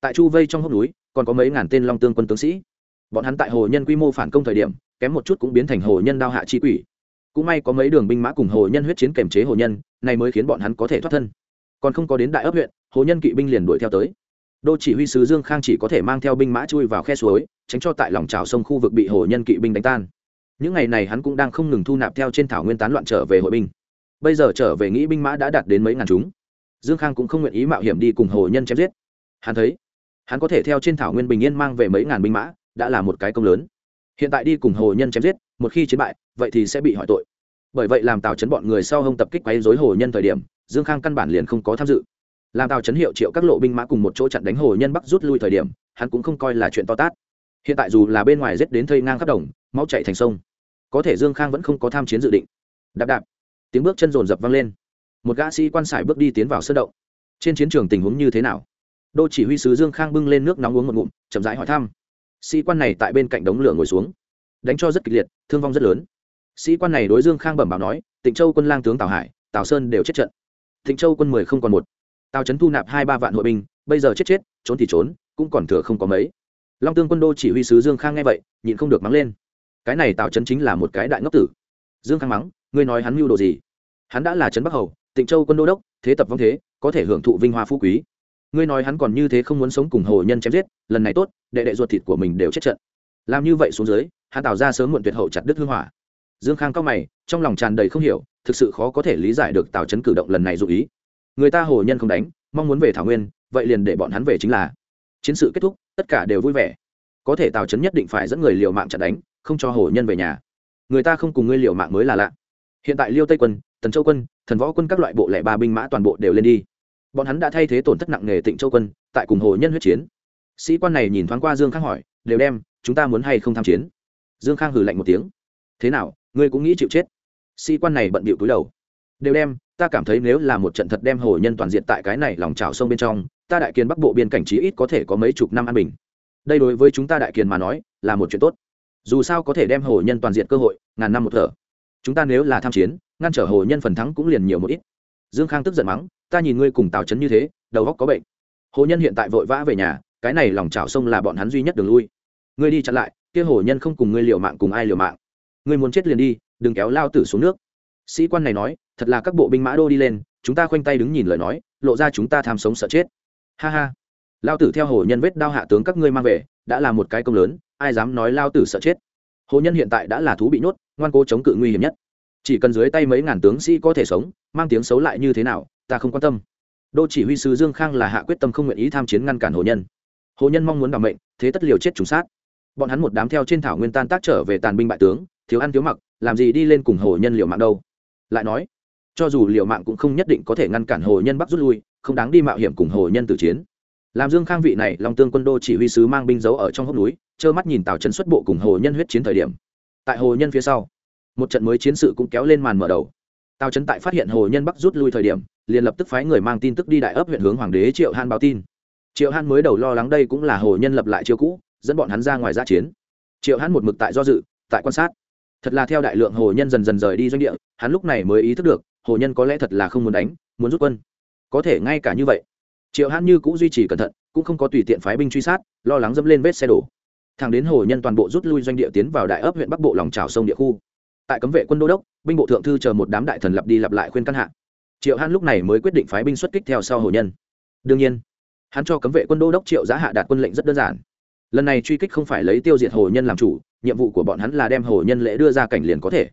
Tại chu vây trong hốc núi còn có mấy ngàn tên long tương quân tướng sĩ. Bọn hắn tại hồ nhân quy mô phản công thời điểm, kém một chút cũng biến thành hồ nhân đao hạ chi quỷ. Cũng may có mấy đường binh mã cùng hồ nhân huyết chiến kềm chế hồ nhân, này mới khiến bọn hắn có thể thoát thân. Còn không có đến đại ấp huyện, hồ nhân kỵ binh liền đuổi theo tới. Đô chỉ huy sứ dương khang chỉ có thể mang theo binh mã chui vào khe suối, tránh cho tại lòng trào sông khu vực bị hồ nhân kỵ binh đánh tan. Những ngày này hắn cũng đang không ngừng thu nạp theo trên thảo nguyên tán loạn trở về hội binh. Bây giờ trở về nghĩ binh mã đã đạt đến mấy ngàn chúng. Dương khang cũng không nguyện ý mạo hiểm đi cùng hồ nhân chém giết. Hắn thấy hắn có thể theo trên thảo nguyên bình yên mang về mấy ngàn binh mã, đã là một cái công lớn. Hiện tại đi cùng hồ nhân chém giết, một khi chiến bại, vậy thì sẽ bị hỏi tội. Bởi vậy làm tào chấn bọn người sau hông tập kích quấy dối hồ nhân thời điểm, dương khang căn bản liền không có tham dự. Làm tào chấn hiệu triệu các lộ binh mã cùng một chỗ chặn đánh hồ nhân bắc rút lui thời điểm, hắn cũng không coi là chuyện to tát. Hiện tại dù là bên ngoài rết đến thây ngang khắp đồng máu chạy thành sông. Có thể dương khang vẫn không có tham chiến dự định. Đạp đạp. Tiếng bước chân rồn rập vang lên. Một gã sĩ quan sải bước đi tiến vào sân động. Trên chiến trường tình huống như thế nào? Đô chỉ huy sứ dương khang bưng lên nước nóng uống một ngụm, chậm rãi hỏi thăm. Sĩ quan này tại bên cạnh đống lửa ngồi xuống. Đánh cho rất kịch liệt, thương vong rất lớn. Sĩ quan này đối dương khang bẩm báo nói, tịnh châu quân lang tướng tào hải, tào sơn đều chết trận. Tịnh châu quân mười không còn một. Tào trấn thu nạp hai ba vạn hội binh, bây giờ chết chết, trốn thì trốn, cũng còn thừa không có mấy. Long tương quân đô chỉ huy sứ dương khang nghe vậy, nhịn không được mắng lên. Cái này tào trấn chính là một cái đại ngốc tử. Dương khang mắng, ngươi nói hắn mưu đồ gì? Hắn đã là trấn bắc hầu, tịnh châu quân đô đốc, thế tập vong thế, có thể hưởng thụ vinh hoa phú quý ngươi nói hắn còn như thế không muốn sống cùng hồ nhân chém giết, lần này tốt, đệ đệ ruột thịt của mình đều chết trận. Làm như vậy xuống dưới, hắn tạo ra sớm muộn tuyệt hậu chặt đứt hương hỏa. Dương khang cao mày, trong lòng tràn đầy không hiểu, thực sự khó có thể lý giải được tào trấn cử động lần này dụ ý. Người ta hồ nhân không đánh, mong muốn về thảo nguyên, vậy liền để bọn hắn về chính là. Chiến sự kết thúc, tất cả đều vui vẻ. Có thể tào trấn nhất định phải dẫn người liều mạng chặt đánh, không cho hồ nhân về nhà. Người ta không cùng ngươi liều mạng mới là lạ. Hiện tại liêu tây quân, tần châu quân, thần võ quân các loại bộ lẻ ba binh mã toàn bộ đều lên đi bọn hắn đã thay thế tổn thất nặng nề tịnh châu quân, tại cùng hồ nhân huyết chiến. Sĩ quan này nhìn thoáng qua dương khang hỏi, đều đem, chúng ta muốn hay không tham chiến? Dương khang hừ lạnh một tiếng, thế nào, ngươi cũng nghĩ chịu chết? Sĩ quan này bận bịu túi đầu, đều đem, ta cảm thấy nếu là một trận thật đem hồ nhân toàn diện tại cái này lòng trào sông bên trong, ta đại kiền bắc bộ biên cảnh trí ít có thể có mấy chục năm an bình. Đây đối với chúng ta đại kiền mà nói, là một chuyện tốt. Dù sao có thể đem hồ nhân toàn diện cơ hội, ngàn năm một thở. Chúng ta nếu là tham chiến, ngăn trở hồ nhân phần thắng cũng liền nhiều một ít. Dương khang tức giận mắng ta nhìn ngươi cùng tào trấn như thế, đầu góc có bệnh. Hồ nhân hiện tại vội vã về nhà, cái này lòng trào sông là bọn hắn duy nhất đường lui. Ngươi đi chặn lại, kia hồ nhân không cùng ngươi liều mạng cùng ai liều mạng. Ngươi muốn chết liền đi, đừng kéo lao tử xuống nước. Sĩ quan này nói, thật là các bộ binh mã đô đi lên, chúng ta khoanh tay đứng nhìn lời nói, lộ ra chúng ta tham sống sợ chết. Ha ha. Lao tử theo hồ nhân vết đao hạ tướng các ngươi mang về, đã là một cái công lớn, ai dám nói lao tử sợ chết? Hồ nhân hiện tại đã là thú bị nhốt, ngoan cố chống cự nguy hiểm nhất chỉ cần dưới tay mấy ngàn tướng sĩ có thể sống, mang tiếng xấu lại như thế nào, ta không quan tâm. Đô chỉ huy sứ dương khang là hạ quyết tâm không nguyện ý tham chiến ngăn cản hồ nhân. Hồ nhân mong muốn bảo mệnh, thế tất liều chết trùng sát. Bọn hắn một đám theo trên thảo nguyên tan tác trở về tàn binh bại tướng, thiếu ăn thiếu mặc, làm gì đi lên cùng hồ nhân liều mạng đâu. Lại nói, cho dù liều mạng cũng không nhất định có thể ngăn cản hồ nhân bắc rút lui, không đáng đi mạo hiểm cùng hồ nhân tử chiến. Làm dương khang vị này, long tương quân đô chỉ huy sứ mang binh giấu ở trong hốc núi, trơ mắt nhìn tào trấn xuất bộ cùng hồ nhân huyết chiến thời điểm. Tại hồ nhân phía sau một trận mới chiến sự cũng kéo lên màn mở đầu. Tào trấn tại phát hiện hồ nhân bắc rút lui thời điểm, liền lập tức phái người mang tin tức đi đại ấp huyện hướng hoàng đế triệu han báo tin. Triệu han mới đầu lo lắng đây cũng là hồ nhân lập lại chiêu cũ, dẫn bọn hắn ra ngoài ra chiến. Triệu han một mực tại do dự, tại quan sát. Thật là theo đại lượng hồ nhân dần dần rời đi doanh địa, hắn lúc này mới ý thức được, hồ nhân có lẽ thật là không muốn đánh, muốn rút quân. Có thể ngay cả như vậy, triệu han như cũng duy trì cẩn thận, cũng không có tùy tiện phái binh truy sát, lo lắng dẫm lên vết xe đổ. Thẳng đến hồ nhân toàn bộ rút lui doanh địa tiến vào đại ấp huyện bắc bộ lòng trào sông địa khu tại cấm vệ quân đô đốc, binh bộ thượng thư chờ một đám đại thần lặp đi lặp lại khuyên căn hạ. Triệu hãn lúc này mới quyết định phái binh xuất kích theo sau hồ nhân. Đương nhiên, hắn cho cấm vệ quân đô đốc triệu giá hạ đạt quân lệnh rất đơn giản. Lần này truy kích không phải lấy tiêu diệt hồ nhân làm chủ, nhiệm vụ của bọn hắn là đem hồ nhân lễ đưa ra cảnh liền có thể.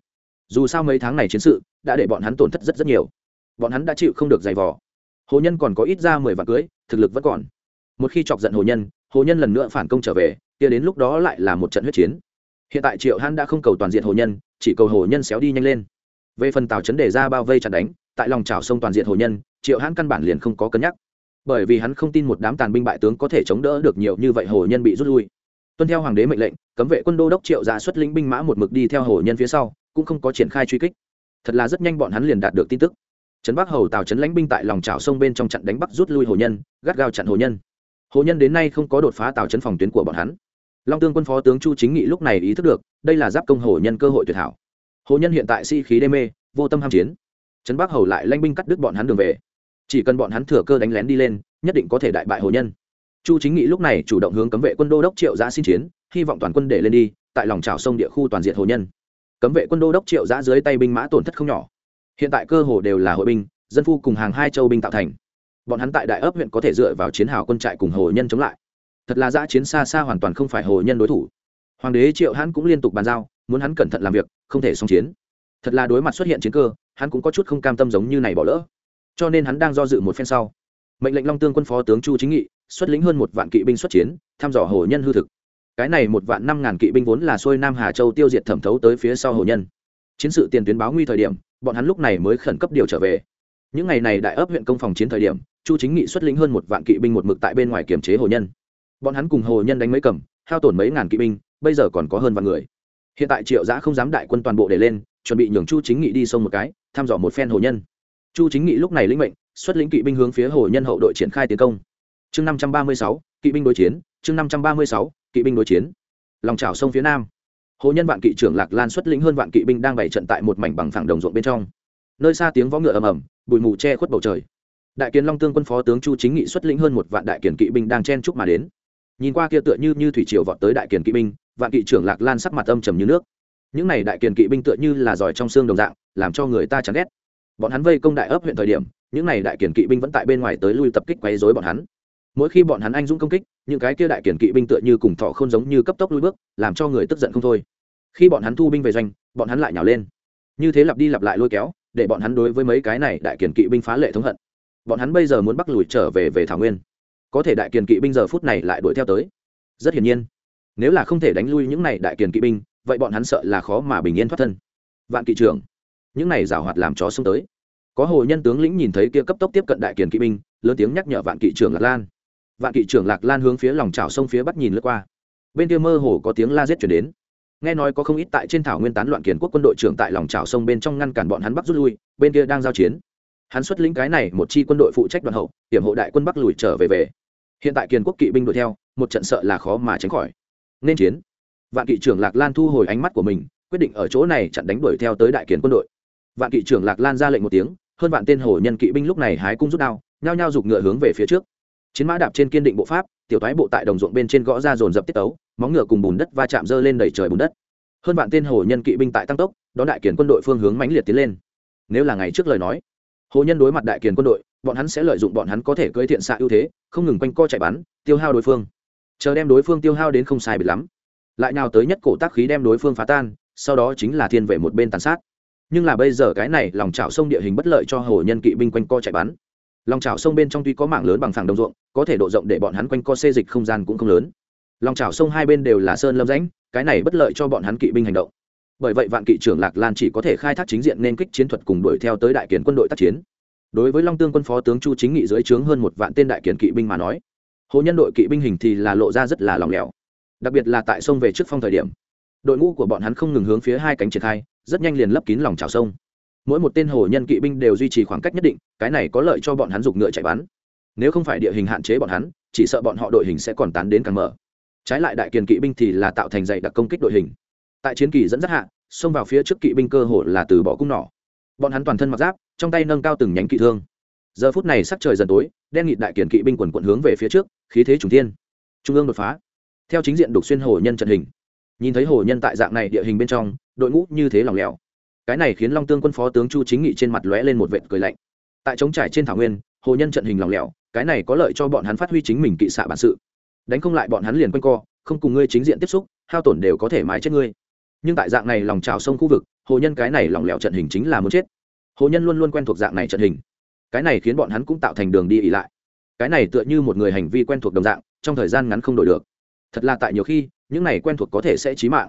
Dù sao mấy tháng này chiến sự đã để bọn hắn tổn thất rất rất nhiều. Bọn hắn đã chịu không được giày vò. Hồ nhân còn có ít ra mười vạn cưới, thực lực vẫn còn. Một khi chọc giận hồ nhân hồ nhân lần nữa phản công trở về, kia đến lúc đó lại là một trận huyết chiến hiện tại triệu hãn đã không cầu toàn diện hồ nhân, chỉ cầu hồ nhân xéo đi nhanh lên. Về phần tào chấn đề ra bao vây chặn đánh, tại lòng trào sông toàn diện hồ nhân, triệu hãn căn bản liền không có cân nhắc. Bởi vì hắn không tin một đám tàn binh bại tướng có thể chống đỡ được nhiều như vậy hồ nhân bị rút lui. Tuân theo hoàng đế mệnh lệnh, cấm vệ quân đô đốc triệu ra xuất lĩnh binh mã một mực đi theo hồ nhân phía sau, cũng không có triển khai truy kích. Thật là rất nhanh bọn hắn liền đạt được tin tức. Trấn bắc hầu tào trấn lãnh binh tại lòng trào sông bên trong trận đánh bắc rút lui hồ nhân, gắt gao chặn hồ nhân. Hồ nhân đến nay không có đột phá tào trấn phòng tuyến của bọn hắn long tương quân phó tướng chu chính nghị lúc này ý thức được, đây là giáp công hồ nhân cơ hội tuyệt hảo. Hồ nhân hiện tại sĩ、si、khí đê mê, vô tâm ham chiến. Trấn bắc hầu lại lanh binh cắt đứt bọn hắn đường về. Chỉ cần bọn hắn thừa cơ đánh lén đi lên, nhất định có thể đại bại hồ nhân. Chu chính nghị lúc này chủ động hướng cấm vệ quân đô đốc triệu giã xin chiến, hy vọng toàn quân để lên đi, tại lòng trào sông địa khu toàn diện hồ nhân. Cấm vệ quân đô đốc triệu giã dưới tay binh mã tổn thất không nhỏ. Hiện tại cơ hồ đều là hội binh, dân phu cùng hàng hai châu binh tạo thành. Bọn hắn tại đại ấp huyện có thể dựa vào chiến hào quân trại cùng hồ nhân chống lại thật là giã chiến xa xa hoàn toàn không phải hồ nhân đối thủ. Hoàng đế triệu hắn cũng liên tục bàn giao, muốn hắn cẩn thận làm việc, không thể xong chiến. Thật là đối mặt xuất hiện chiến cơ, hắn cũng có chút không cam tâm giống như này bỏ lỡ. Cho nên hắn đang do dự một phen sau. Mệnh lệnh long tương quân phó tướng chu chính nghị, xuất lĩnh hơn một vạn kỵ binh xuất chiến, thăm dò hồ nhân hư thực. Cái này một vạn năm ngàn kỵ binh vốn là xuôi nam hà châu tiêu diệt thẩm thấu tới phía sau hồ nhân. Chiến sự tiền tuyến báo nguy thời điểm, bọn hắn lúc này mới khẩn cấp điều trở về. Những ngày này đại ấp huyện công phòng chiến thời điểm, chu chính nghị xuất lĩnh hơn một vạn kỵ binh một mực tại bên ngoài kiềm chế hồ nhân bọn hắn cùng hồ nhân đánh mấy cầm, hao tổn mấy ngàn kỵ binh, bây giờ còn có hơn vạn người. Hiện tại triệu giã không dám đại quân toàn bộ để lên, chuẩn bị nhường chu chính nghị đi sông một cái, thăm dò một phen hồ nhân. Chu chính nghị lúc này lĩnh mệnh, xuất lĩnh kỵ binh hướng phía hồ nhân hậu đội triển khai tiến công. Chương năm trăm ba mươi sáu, kỵ binh đối chiến, chương năm trăm ba mươi sáu, kỵ binh đối chiến. Lòng trào sông phía nam. Hồ nhân vạn kỵ trưởng lạc lan xuất lĩnh hơn vạn kỵ binh đang bày trận tại một mảnh bằng phẳng đồng ruộng bên trong. Nơi xa tiếng võ ngựa ầm ầm, bụi mù che khuất bầu trời. Đại kiến long tương quân phó tướng chu chính nghị xuất lĩnh hơn một vạn đại kiển kỵ binh đang chen trúc mà đến nhìn qua kia tựa như như thủy triều vọt tới đại kiền kỵ binh, vạn kỵ trưởng lạc lan sắc mặt âm trầm như nước. Những này đại kiền kỵ binh tựa như là giỏi trong xương đồng dạng, làm cho người ta chán ghét. Bọn hắn vây công đại ấp huyện thời điểm, những này đại kiền kỵ binh vẫn tại bên ngoài tới lui tập kích quấy rối bọn hắn. Mỗi khi bọn hắn anh dũng công kích, những cái kia đại kiền kỵ binh tựa như cùng thọ không giống như cấp tốc lui bước, làm cho người tức giận không thôi. Khi bọn hắn thu binh về doanh, bọn hắn lại nhào lên. Như thế lặp đi lặp lại lôi kéo, để bọn hắn đối với mấy cái này đại kiền kỵ binh phá lệ thống hận. Bọn hắn bây giờ muốn bắt lùi trở về về thảo nguyên có thể đại kiền kỵ binh giờ phút này lại đuổi theo tới. Rất hiển nhiên, nếu là không thể đánh lui những này đại kiền kỵ binh, vậy bọn hắn sợ là khó mà bình yên thoát thân. Vạn kỵ trưởng, những này giảo hoạt làm chó xông tới. Có hồ nhân tướng lĩnh nhìn thấy kia cấp tốc tiếp cận đại kiền kỵ binh, lớn tiếng nhắc nhở vạn kỵ trưởng lạc lan. Vạn kỵ trưởng lạc lan hướng phía lòng trào sông phía bắc nhìn lướt qua. Bên kia mơ hồ có tiếng la giết chuyển đến. Nghe nói có không ít tại trên thảo nguyên tán loạn kiền quốc quân đội trưởng tại lòng trào sông bên trong ngăn cản bọn hắn bắc rút lui, bên kia đang giao chiến hắn xuất lĩnh cái này một chi quân đội phụ trách đoàn hậu, hiểm hộ đại quân bắc lùi trở về về. Hiện tại kiền quốc kỵ binh đuổi theo, một trận sợ là khó mà tránh khỏi. Nên chiến. Vạn kỵ trưởng lạc lan thu hồi ánh mắt của mình, quyết định ở chỗ này chặn đánh đuổi theo tới đại kiền quân đội. Vạn kỵ trưởng lạc lan ra lệnh một tiếng, hơn vạn tên hồ nhân kỵ binh lúc này hái cung rút đao, nhao nhao giục ngựa hướng về phía trước. Chiến mã đạp trên kiên định bộ pháp, tiểu thoái bộ tại đồng ruộng bên trên gõ ra dồn dập tiết tấu, móng ngựa cùng bùn đất va chạm dơ lên đầy trời bùn đất. Hơn vạn tên hồ nhân kỵ binh tại tăng tốc, đón đại kiển quân đội phương hướng mãnh liệt tiến lên. Nếu là ngày trước lời nói hồ nhân đối mặt đại kiền quân đội, bọn hắn sẽ lợi dụng bọn hắn có thể cưỡi thiện xạ ưu thế, không ngừng quanh co chạy bắn, tiêu hao đối phương. Chờ đem đối phương tiêu hao đến không sai bị lắm. Lại nào tới nhất cổ tác khí đem đối phương phá tan, sau đó chính là thiên về một bên tàn sát. Nhưng là bây giờ cái này lòng trào sông địa hình bất lợi cho hồ nhân kỵ binh quanh co chạy bắn. Lòng trào sông bên trong tuy có mảng lớn bằng phẳng đồng ruộng, có thể độ rộng để bọn hắn quanh co xê dịch không gian cũng không lớn. Lòng trào sông hai bên đều là sơn lâm rãnh, cái này bất lợi cho bọn hắn kỵ binh hành động bởi vậy vạn kỵ trưởng lạc lan chỉ có thể khai thác chính diện nên kích chiến thuật cùng đuổi theo tới đại kiển quân đội tác chiến. Đối với long tương quân phó tướng chu chính nghị dưới trướng hơn một vạn tên đại kiển kỵ binh mà nói hồ nhân đội kỵ binh hình thì là lộ ra rất là lòng lẻo. Đặc biệt là tại sông về trước phong thời điểm, đội ngũ của bọn hắn không ngừng hướng phía hai cánh triển khai, rất nhanh liền lấp kín lòng trào sông. Mỗi một tên hồ nhân kỵ binh đều duy trì khoảng cách nhất định, cái này có lợi cho bọn hắn giục ngựa chạy bắn. Nếu không phải địa hình hạn chế bọn hắn, chỉ sợ bọn họ đội hình sẽ còn tán đến càng mở. Trái lại đại kiền kỵ binh thì là tạo thành dạy đặc công kích đội hình tại chiến kỳ dẫn dắt hạ, xông vào phía trước kỵ binh cơ hồ là từ bỏ cung nỏ. Bọn hắn toàn thân mặc giáp, trong tay nâng cao từng nhánh kỵ thương. Giờ phút này sắc trời dần tối, đen nghịt đại kiền kỵ binh quần quận hướng về phía trước, khí thế trùng thiên. Trung ương đột phá. Theo chính diện đục xuyên hồ nhân trận hình. Nhìn thấy hồ nhân tại dạng này địa hình bên trong, đội ngũ như thế lỏng lẻo. Cái này khiến long tương quân phó tướng chu chính nghị trên mặt lóe lên một vệt cười lạnh. Tại trống trải trên thảo nguyên, hồ nhân trận hình lỏng lẻo, cái này có lợi cho bọn hắn phát huy chính mình kỵ xạ bản sự. Đánh không lại bọn hắn liền quanh co, không cùng ngươi chính diện tiếp xúc, hao tổn đều có thể mái chết ngươi nhưng tại dạng này lòng trào sông khu vực, hồ nhân cái này lỏng lẻo trận hình chính là muốn chết. Hồ nhân luôn luôn quen thuộc dạng này trận hình. Cái này khiến bọn hắn cũng tạo thành đường đi ỉ lại. Cái này tựa như một người hành vi quen thuộc đồng dạng, trong thời gian ngắn không đổi được. Thật là tại nhiều khi, những này quen thuộc có thể sẽ chí mạng.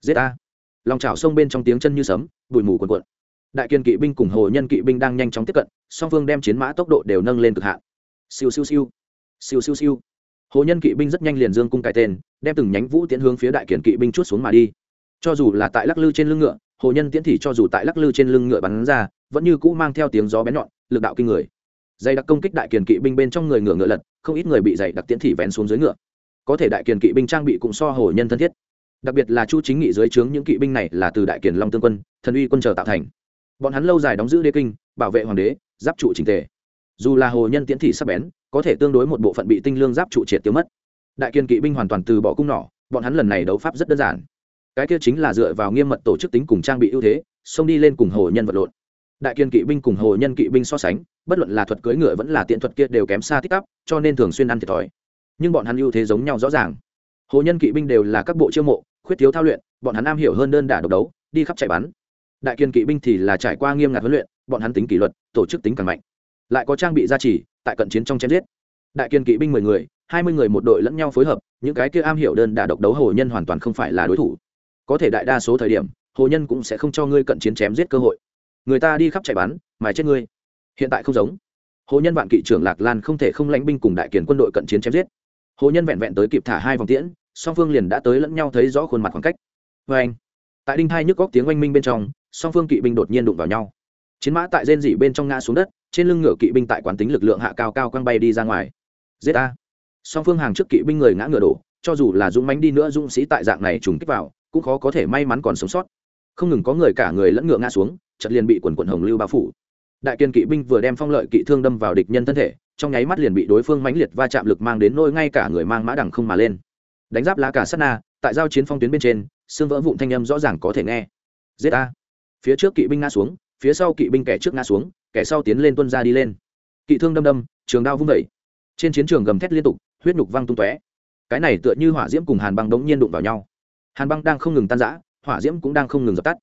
Giết a lòng trào sông bên trong tiếng chân như sấm, bụi mù cuồn cuộn. Đại kiên kỵ binh cùng hồ nhân kỵ binh đang nhanh chóng tiếp cận, song phương đem chiến mã tốc độ đều nâng lên cực hạn. Siêu siêu siêu. Siêu siêu siêu. Hồ nhân kỵ binh rất nhanh liền dương cung cài tên, đem từng nhánh vũ tiến hướng phía đại kiên kỵ binh chút xuống mà đi cho dù là tại lắc lư trên lưng ngựa, hồ nhân tiễn thị cho dù tại lắc lư trên lưng ngựa bắn ra, vẫn như cũ mang theo tiếng gió bén nhọn, lực đạo kinh người. Dày đặc công kích đại kiền kỵ binh bên trong người ngựa ngựa lật, không ít người bị dày đặc tiễn thị vén xuống dưới ngựa. Có thể đại kiền kỵ binh trang bị cũng so hồ nhân thân thiết. Đặc biệt là chu chính nghị dưới trướng những kỵ binh này là từ đại kiền long tương quân, thần uy quân chờ tạo thành. Bọn hắn lâu dài đóng giữ đế kinh, bảo vệ hoàng đế, giáp trụ trình tề. Dù là hồ nhân tiễn thị sắp bén, có thể tương đối một bộ phận bị tinh lương giáp trụ triệt tiêu mất. Đại kiên kỵ binh hoàn toàn từ bỏ cung nỏ, bọn hắn lần này đấu pháp rất đơn giản cái kia chính là dựa vào nghiêm mật tổ chức tính cùng trang bị ưu thế, xông đi lên cùng hồ nhân vật lộn. Đại kiên kỵ binh cùng hồ nhân kỵ binh so sánh, bất luận là thuật cưỡi ngựa vẫn là tiện thuật kia đều kém xa tích tắp, cho nên thường xuyên ăn thiệt thòi. Nhưng bọn hắn ưu thế giống nhau rõ ràng. Hồ nhân kỵ binh đều là các bộ chiêu mộ, khuyết thiếu thao luyện, bọn hắn am hiểu hơn đơn đả độc đấu, đi khắp chạy bắn. Đại kiên kỵ binh thì là trải qua nghiêm ngặt huấn luyện, bọn hắn tính kỷ luật, tổ chức tính càng mạnh. Lại có trang bị gia trì, tại cận chiến trong chém giết. Đại kiên kỵ binh mười người, hai mươi người một đội lẫn nhau phối hợp, những cái kia am hiểu đơn đả độc đấu hồ nhân hoàn toàn không phải là đối thủ có thể đại đa số thời điểm, hồ nhân cũng sẽ không cho ngươi cận chiến chém giết cơ hội. Người ta đi khắp chạy bắn mà chết ngươi. Hiện tại không giống. Hồ nhân vạn kỵ trưởng lạc lan không thể không lãnh binh cùng đại kiền quân đội cận chiến chém giết. Hồ nhân vẹn vẹn tới kịp thả hai vòng tiễn, song phương liền đã tới lẫn nhau thấy rõ khuôn mặt khoảng cách. Vê anh, tại đinh hai nhức góc tiếng oanh minh bên trong, song phương kỵ binh đột nhiên đụng vào nhau. Chiến mã tại rên dỉ bên trong ngã xuống đất, trên lưng ngựa kỵ binh tại quán tính lực lượng hạ cao cao quăng bay đi ra ngoài. Giết a. Song phương hàng trước kỵ binh người ngã ngựa đổ, cho dù là dũng mánh đi nữa dũng sĩ tại dạng này trùng kích vào cũng khó có thể may mắn còn sống sót. Không ngừng có người cả người lẫn ngựa ngã xuống chật liền bị quần quần hồng lưu bao phủ. Đại kiên kỵ binh vừa đem phong lợi kỵ thương đâm vào địch nhân thân thể, trong nháy mắt liền bị đối phương mãnh liệt va chạm lực mang đến nôi ngay cả người mang mã đằng không mà lên. Đánh giáp lá cả sát na, tại giao chiến phong tuyến bên trên, xương vỡ vụn thanh âm rõ ràng có thể nghe. Giết a phía trước kỵ binh ngã xuống, phía sau kỵ binh kẻ trước ngã xuống, kẻ sau tiến lên tuân ra đi lên. Kỵ thương đâm đâm, trường đao vung vẩy trên chiến trường gầm thét liên tục, huyết nhục văng tung tóe. Cái này tựa như hỏa diễm cùng hàn băng đống nhiên đụng vào nhau hàn băng đang không ngừng tan rã, hỏa diễm cũng đang không ngừng dập tắt.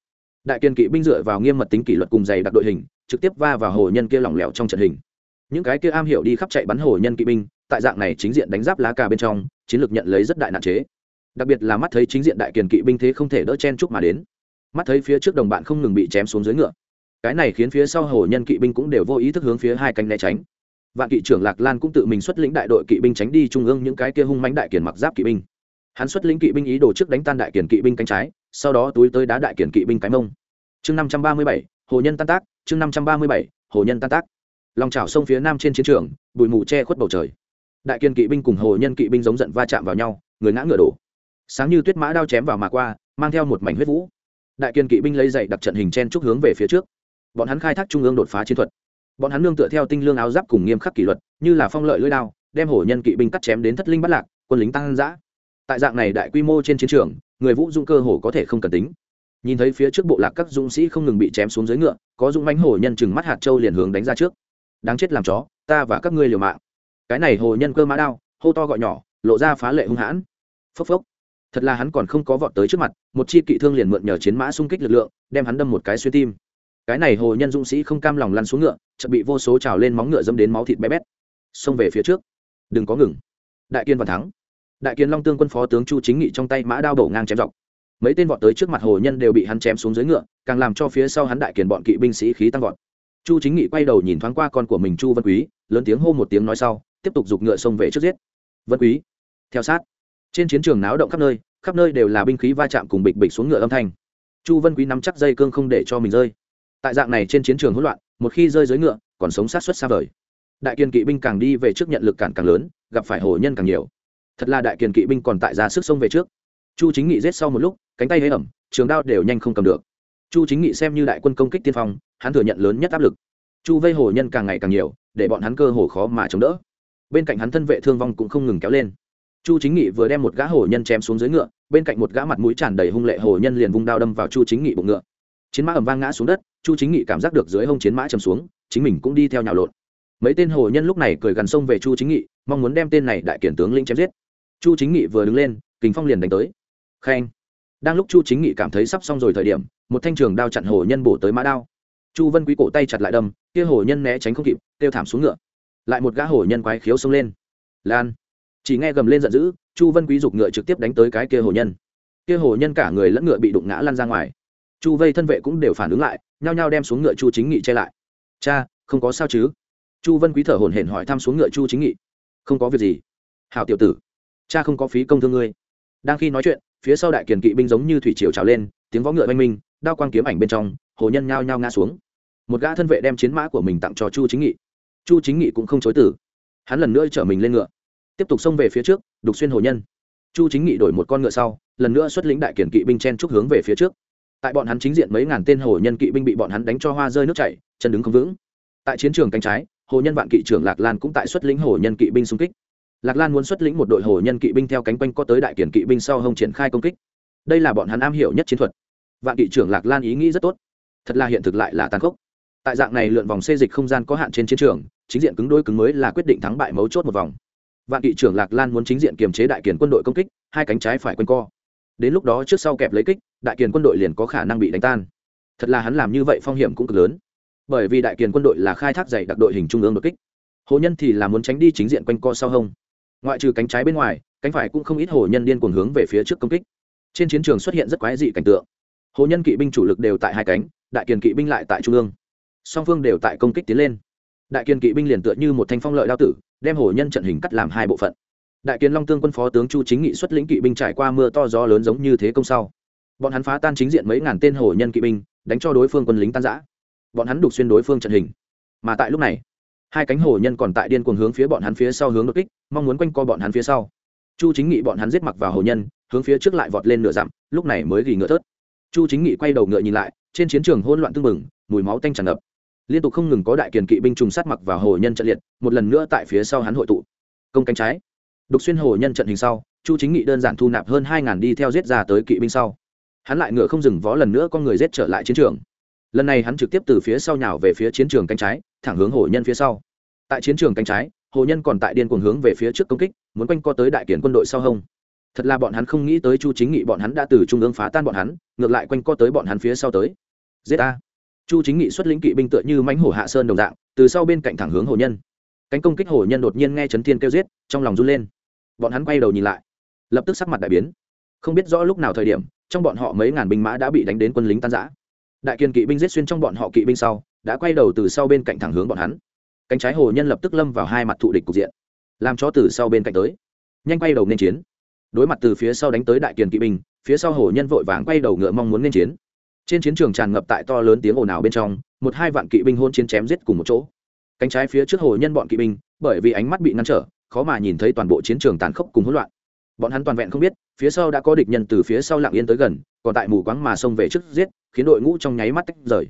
Đại kiên kỵ binh dựa vào nghiêm mật tính kỷ luật cùng dày đặc đội hình, trực tiếp va vào hồ nhân kia lỏng lẻo trong trận hình. Những cái kia am hiểu đi khắp chạy bắn hồ nhân kỵ binh, tại dạng này chính diện đánh giáp lá cà bên trong, chiến lược nhận lấy rất đại nạn chế. Đặc biệt là mắt thấy chính diện đại kiền kỵ binh thế không thể đỡ chen chúc mà đến. Mắt thấy phía trước đồng bạn không ngừng bị chém xuống dưới ngựa. Cái này khiến phía sau hồ nhân kỵ binh cũng đều vô ý thức hướng phía hai cánh né tránh. Vạn kỵ trưởng lạc lan cũng tự mình xuất lĩnh đại đội kỵ binh tránh đi trung ương những cái kia hung mánh đại kiền mặc giáp kỵ binh hắn xuất lĩnh kỵ binh ý đồ trước đánh tan đại kiền kỵ binh cánh trái, sau đó túi tới đá đại kiền kỵ binh cái mông. Chương năm trăm ba mươi bảy, hồ nhân tan tác, chương năm trăm ba mươi bảy, hồ nhân tan tác. Lòng trào sông phía nam trên chiến trường, bụi mù che khuất bầu trời. Đại kiên kỵ binh cùng hồ nhân kỵ binh giống giận va chạm vào nhau, người ngã ngựa đổ. Sáng như tuyết mã đao chém vào mà qua, mang theo một mảnh huyết vũ. Đại kiên kỵ binh lấy dậy đặt trận hình chen trúc hướng về phía trước. Bọn hắn khai thác trung ương đột phá chiến thuật. Bọn hắn nương tựa theo tinh lương áo giáp cùng nghiêm khắc kỷ luật, như là phong lợi lưỡi đao, đem hổ nhân kỵ binh cắt chém đến thất linh bắt lạc, quân lính tăng giã tại dạng này đại quy mô trên chiến trường, người vũ dũng cơ hồ có thể không cần tính. Nhìn thấy phía trước bộ lạc các dũng sĩ không ngừng bị chém xuống dưới ngựa, có dũng mánh hồ nhân chừng mắt hạt châu liền hướng đánh ra trước. Đáng chết làm chó, ta và các ngươi liều mạng. Cái này hồ nhân cơ mã đao, hô to gọi nhỏ, lộ ra phá lệ hung hãn. Phốc phốc. Thật là hắn còn không có vọt tới trước mặt, một chi kỵ thương liền mượn nhờ chiến mã xung kích lực lượng, đem hắn đâm một cái xuyên tim. Cái này hồ nhân dũng sĩ không cam lòng lăn xuống ngựa, chợt bị vô số trào lên móng ngựa dâm đến máu thịt bé bét. Xông về phía trước. Đừng có ngừng. Đại kiên và thắng đại kiến long tương quân phó tướng chu chính nghị trong tay mã đao đổ ngang chém dọc. Mấy tên vọt tới trước mặt hồ nhân đều bị hắn chém xuống dưới ngựa, càng làm cho phía sau hắn đại kiền bọn kỵ binh sĩ khí tăng vọt. Chu chính nghị quay đầu nhìn thoáng qua con của mình chu vân quý, lớn tiếng hô một tiếng nói sau, tiếp tục giục ngựa xông về trước giết. Vân quý, theo sát. Trên chiến trường náo động khắp nơi khắp nơi đều là binh khí va chạm cùng bịch bịch xuống ngựa âm thanh. Chu vân quý nắm chắc dây cương không để cho mình rơi. Tại dạng này trên chiến trường hỗn loạn, một khi rơi dưới ngựa, còn sống sát xuất xa vời. Đại kiên kỵ binh càng đi về trước nhận lực cản càng lớn, gặp phải hồ nhân càng nhiều thật là đại kiền kỵ binh còn tại ra sức sông về trước. Chu chính nghị rết sau một lúc, cánh tay hế ẩm, trường đao đều nhanh không cầm được. Chu chính nghị xem như đại quân công kích tiên phong, hắn thừa nhận lớn nhất áp lực. Chu vây hồ nhân càng ngày càng nhiều, để bọn hắn cơ hồ khó mà chống đỡ. Bên cạnh hắn thân vệ thương vong cũng không ngừng kéo lên. Chu chính nghị vừa đem một gã hồ nhân chém xuống dưới ngựa, bên cạnh một gã mặt mũi tràn đầy hung lệ hồ nhân liền vung đao đâm vào chu chính nghị bụng ngựa. Chiến mã ầm vang ngã xuống đất, chu chính nghị cảm giác được dưới hông chiến mã chầm xuống, chính mình cũng đi theo nhào lộn. Mấy tên hồ nhân lúc này cười gần sông về chu chính nghị, mong muốn đem tên này đại kiển tướng lĩnh chém giết chu chính nghị vừa đứng lên kính phong liền đánh tới. Khen. Đang lúc chu chính nghị cảm thấy sắp xong rồi thời điểm, một thanh trường đao chặn hồ nhân bổ tới mã đao. Chu vân quý cổ tay chặt lại đâm, kia hồ nhân né tránh không kịp, kêu thảm xuống ngựa. Lại một gã hồ nhân quái khiếu xông lên. Lan. Chỉ nghe gầm lên giận dữ, chu vân quý giục ngựa trực tiếp đánh tới cái kia hồ nhân. Kia hồ nhân cả người lẫn ngựa bị đụng ngã lăn ra ngoài. Chu vây thân vệ cũng đều phản ứng lại, nhao nhao đem xuống ngựa chu chính nghị che lại. Cha, không có sao chứ? Chu vân quý thở hổn hển hỏi thăm xuống ngựa chu chính nghị. Không có việc gì. Hào tiểu tử cha không có phí công thương ngươi. Đang khi nói chuyện, phía sau đại kiền kỵ binh giống như thủy triều trào lên, tiếng võ ngựa oanh minh, đao quang kiếm ảnh bên trong, hồ nhân nhao nhao ngã xuống. Một gã thân vệ đem chiến mã của mình tặng cho chu chính nghị. Chu chính nghị cũng không chối từ. Hắn lần nữa chở mình lên ngựa. Tiếp tục xông về phía trước, đục xuyên hồ nhân. Chu chính nghị đổi một con ngựa sau, lần nữa xuất lĩnh đại kiển kỵ binh chen trúc hướng về phía trước. Tại bọn hắn chính diện mấy ngàn tên hồ nhân kỵ binh bị bọn hắn đánh cho hoa rơi nước chảy, chân đứng không vững. Tại chiến trường cánh trái, hồ nhân vạn kỵ trưởng lạc lan cũng tại xuất lĩnh hồ nhân kỵ binh xung kích lạc lan muốn xuất lĩnh một đội hồ nhân kỵ binh theo cánh quanh có tới đại kiển kỵ binh sau hông triển khai công kích. Đây là bọn hắn am hiểu nhất chiến thuật. Vạn kỵ trưởng lạc lan ý nghĩ rất tốt. Thật là hiện thực lại là tàn khốc. Tại dạng này lượn vòng xê dịch không gian có hạn trên chiến trường, chính diện cứng đôi cứng mới là quyết định thắng bại mấu chốt một vòng. Vạn kỵ trưởng lạc lan muốn chính diện kiềm chế đại kiển quân đội công kích, hai cánh trái phải quanh co. Đến lúc đó trước sau kẹp lấy kích, đại kiển quân đội liền có khả năng bị đánh tan. Thật là hắn làm như vậy phong hiểm cũng cực lớn. Bởi vì đại kiển quân đội là khai thác dày đặc đội hình trung ương đột kích. Hồ nhân thì là muốn tránh đi chính diện quanh co sau hông ngoại trừ cánh trái bên ngoài, cánh phải cũng không ít hồ nhân điên cuồng hướng về phía trước công kích. Trên chiến trường xuất hiện rất quái dị cảnh tượng. Hồ nhân kỵ binh chủ lực đều tại hai cánh, đại kiền kỵ binh lại tại trung ương. Song phương đều tại công kích tiến lên. Đại kiền kỵ binh liền tựa như một thanh phong lợi đao tử, đem hồ nhân trận hình cắt làm hai bộ phận. Đại kiến long tương quân phó tướng chu chính nghị xuất lĩnh kỵ binh trải qua mưa to gió lớn giống như thế công sau. Bọn hắn phá tan chính diện mấy ngàn tên hồ nhân kỵ binh, đánh cho đối phương quân lính tan giã bọn hắn đục xuyên đối phương trận hình. Mà tại lúc này hai cánh hổ nhân còn tại điên cuồng hướng phía bọn hắn phía sau hướng đột kích, mong muốn quanh co bọn hắn phía sau. Chu chính nghị bọn hắn giết mặc vào hổ nhân, hướng phía trước lại vọt lên nửa dặm, lúc này mới gỉ ngựa thớt. Chu chính nghị quay đầu ngựa nhìn lại, trên chiến trường hỗn loạn tưng bừng, mùi máu tanh tràn ngập. Liên tục không ngừng có đại kiền kỵ binh trùng sát mặc vào hổ nhân trận liệt, một lần nữa tại phía sau hắn hội tụ. Công cánh trái. Đục xuyên hổ nhân trận hình sau, chu chính nghị đơn giản thu nạp hơn hai ngàn đi theo giết ra tới kỵ binh sau. Hắn lại ngựa không dừng vó lần nữa con người giết trở lại chiến trường lần này hắn trực tiếp từ phía sau nhào về phía chiến trường cánh trái, thẳng hướng hồ nhân phía sau. Tại chiến trường cánh trái, hồ nhân còn tại điên cuồng hướng về phía trước công kích, muốn quanh co tới đại kiển quân đội sau hông. Thật là bọn hắn không nghĩ tới chu chính nghị bọn hắn đã từ trung ương phá tan bọn hắn, ngược lại quanh co tới bọn hắn phía sau tới. Giết a chu chính nghị xuất lĩnh kỵ binh tựa như mánh hổ hạ sơn đồng dạng, từ sau bên cạnh thẳng hướng hồ nhân. Cánh công kích hồ nhân đột nhiên nghe trấn thiên kêu giết, trong lòng run lên. Bọn hắn quay đầu nhìn lại, lập tức sắc mặt đại biến. Không biết rõ lúc nào thời điểm, trong bọn họ mấy ngàn binh mã đã bị đánh đến quân lính tan giã đại kiên kỵ binh giết xuyên trong bọn họ kỵ binh sau, đã quay đầu từ sau bên cạnh thẳng hướng bọn hắn. Cánh trái hồ nhân lập tức lâm vào hai mặt thụ địch cục diện, làm cho từ sau bên cạnh tới. Nhanh quay đầu nên chiến. Đối mặt từ phía sau đánh tới đại kiền kỵ binh, phía sau hồ nhân vội vàng quay đầu ngựa mong muốn nên chiến. Trên chiến trường tràn ngập tại to lớn tiếng ồn ào bên trong, một hai vạn kỵ binh hôn chiến chém giết cùng một chỗ. Cánh trái phía trước hồ nhân bọn kỵ binh, bởi vì ánh mắt bị ngăn trở, khó mà nhìn thấy toàn bộ chiến trường tàn khốc cùng hỗn loạn. Bọn hắn toàn vẹn không biết phía sau đã có địch nhân từ phía sau lặng yên tới gần, còn tại mù quáng mà xông về trước giết, khiến đội ngũ trong nháy mắt tách rời.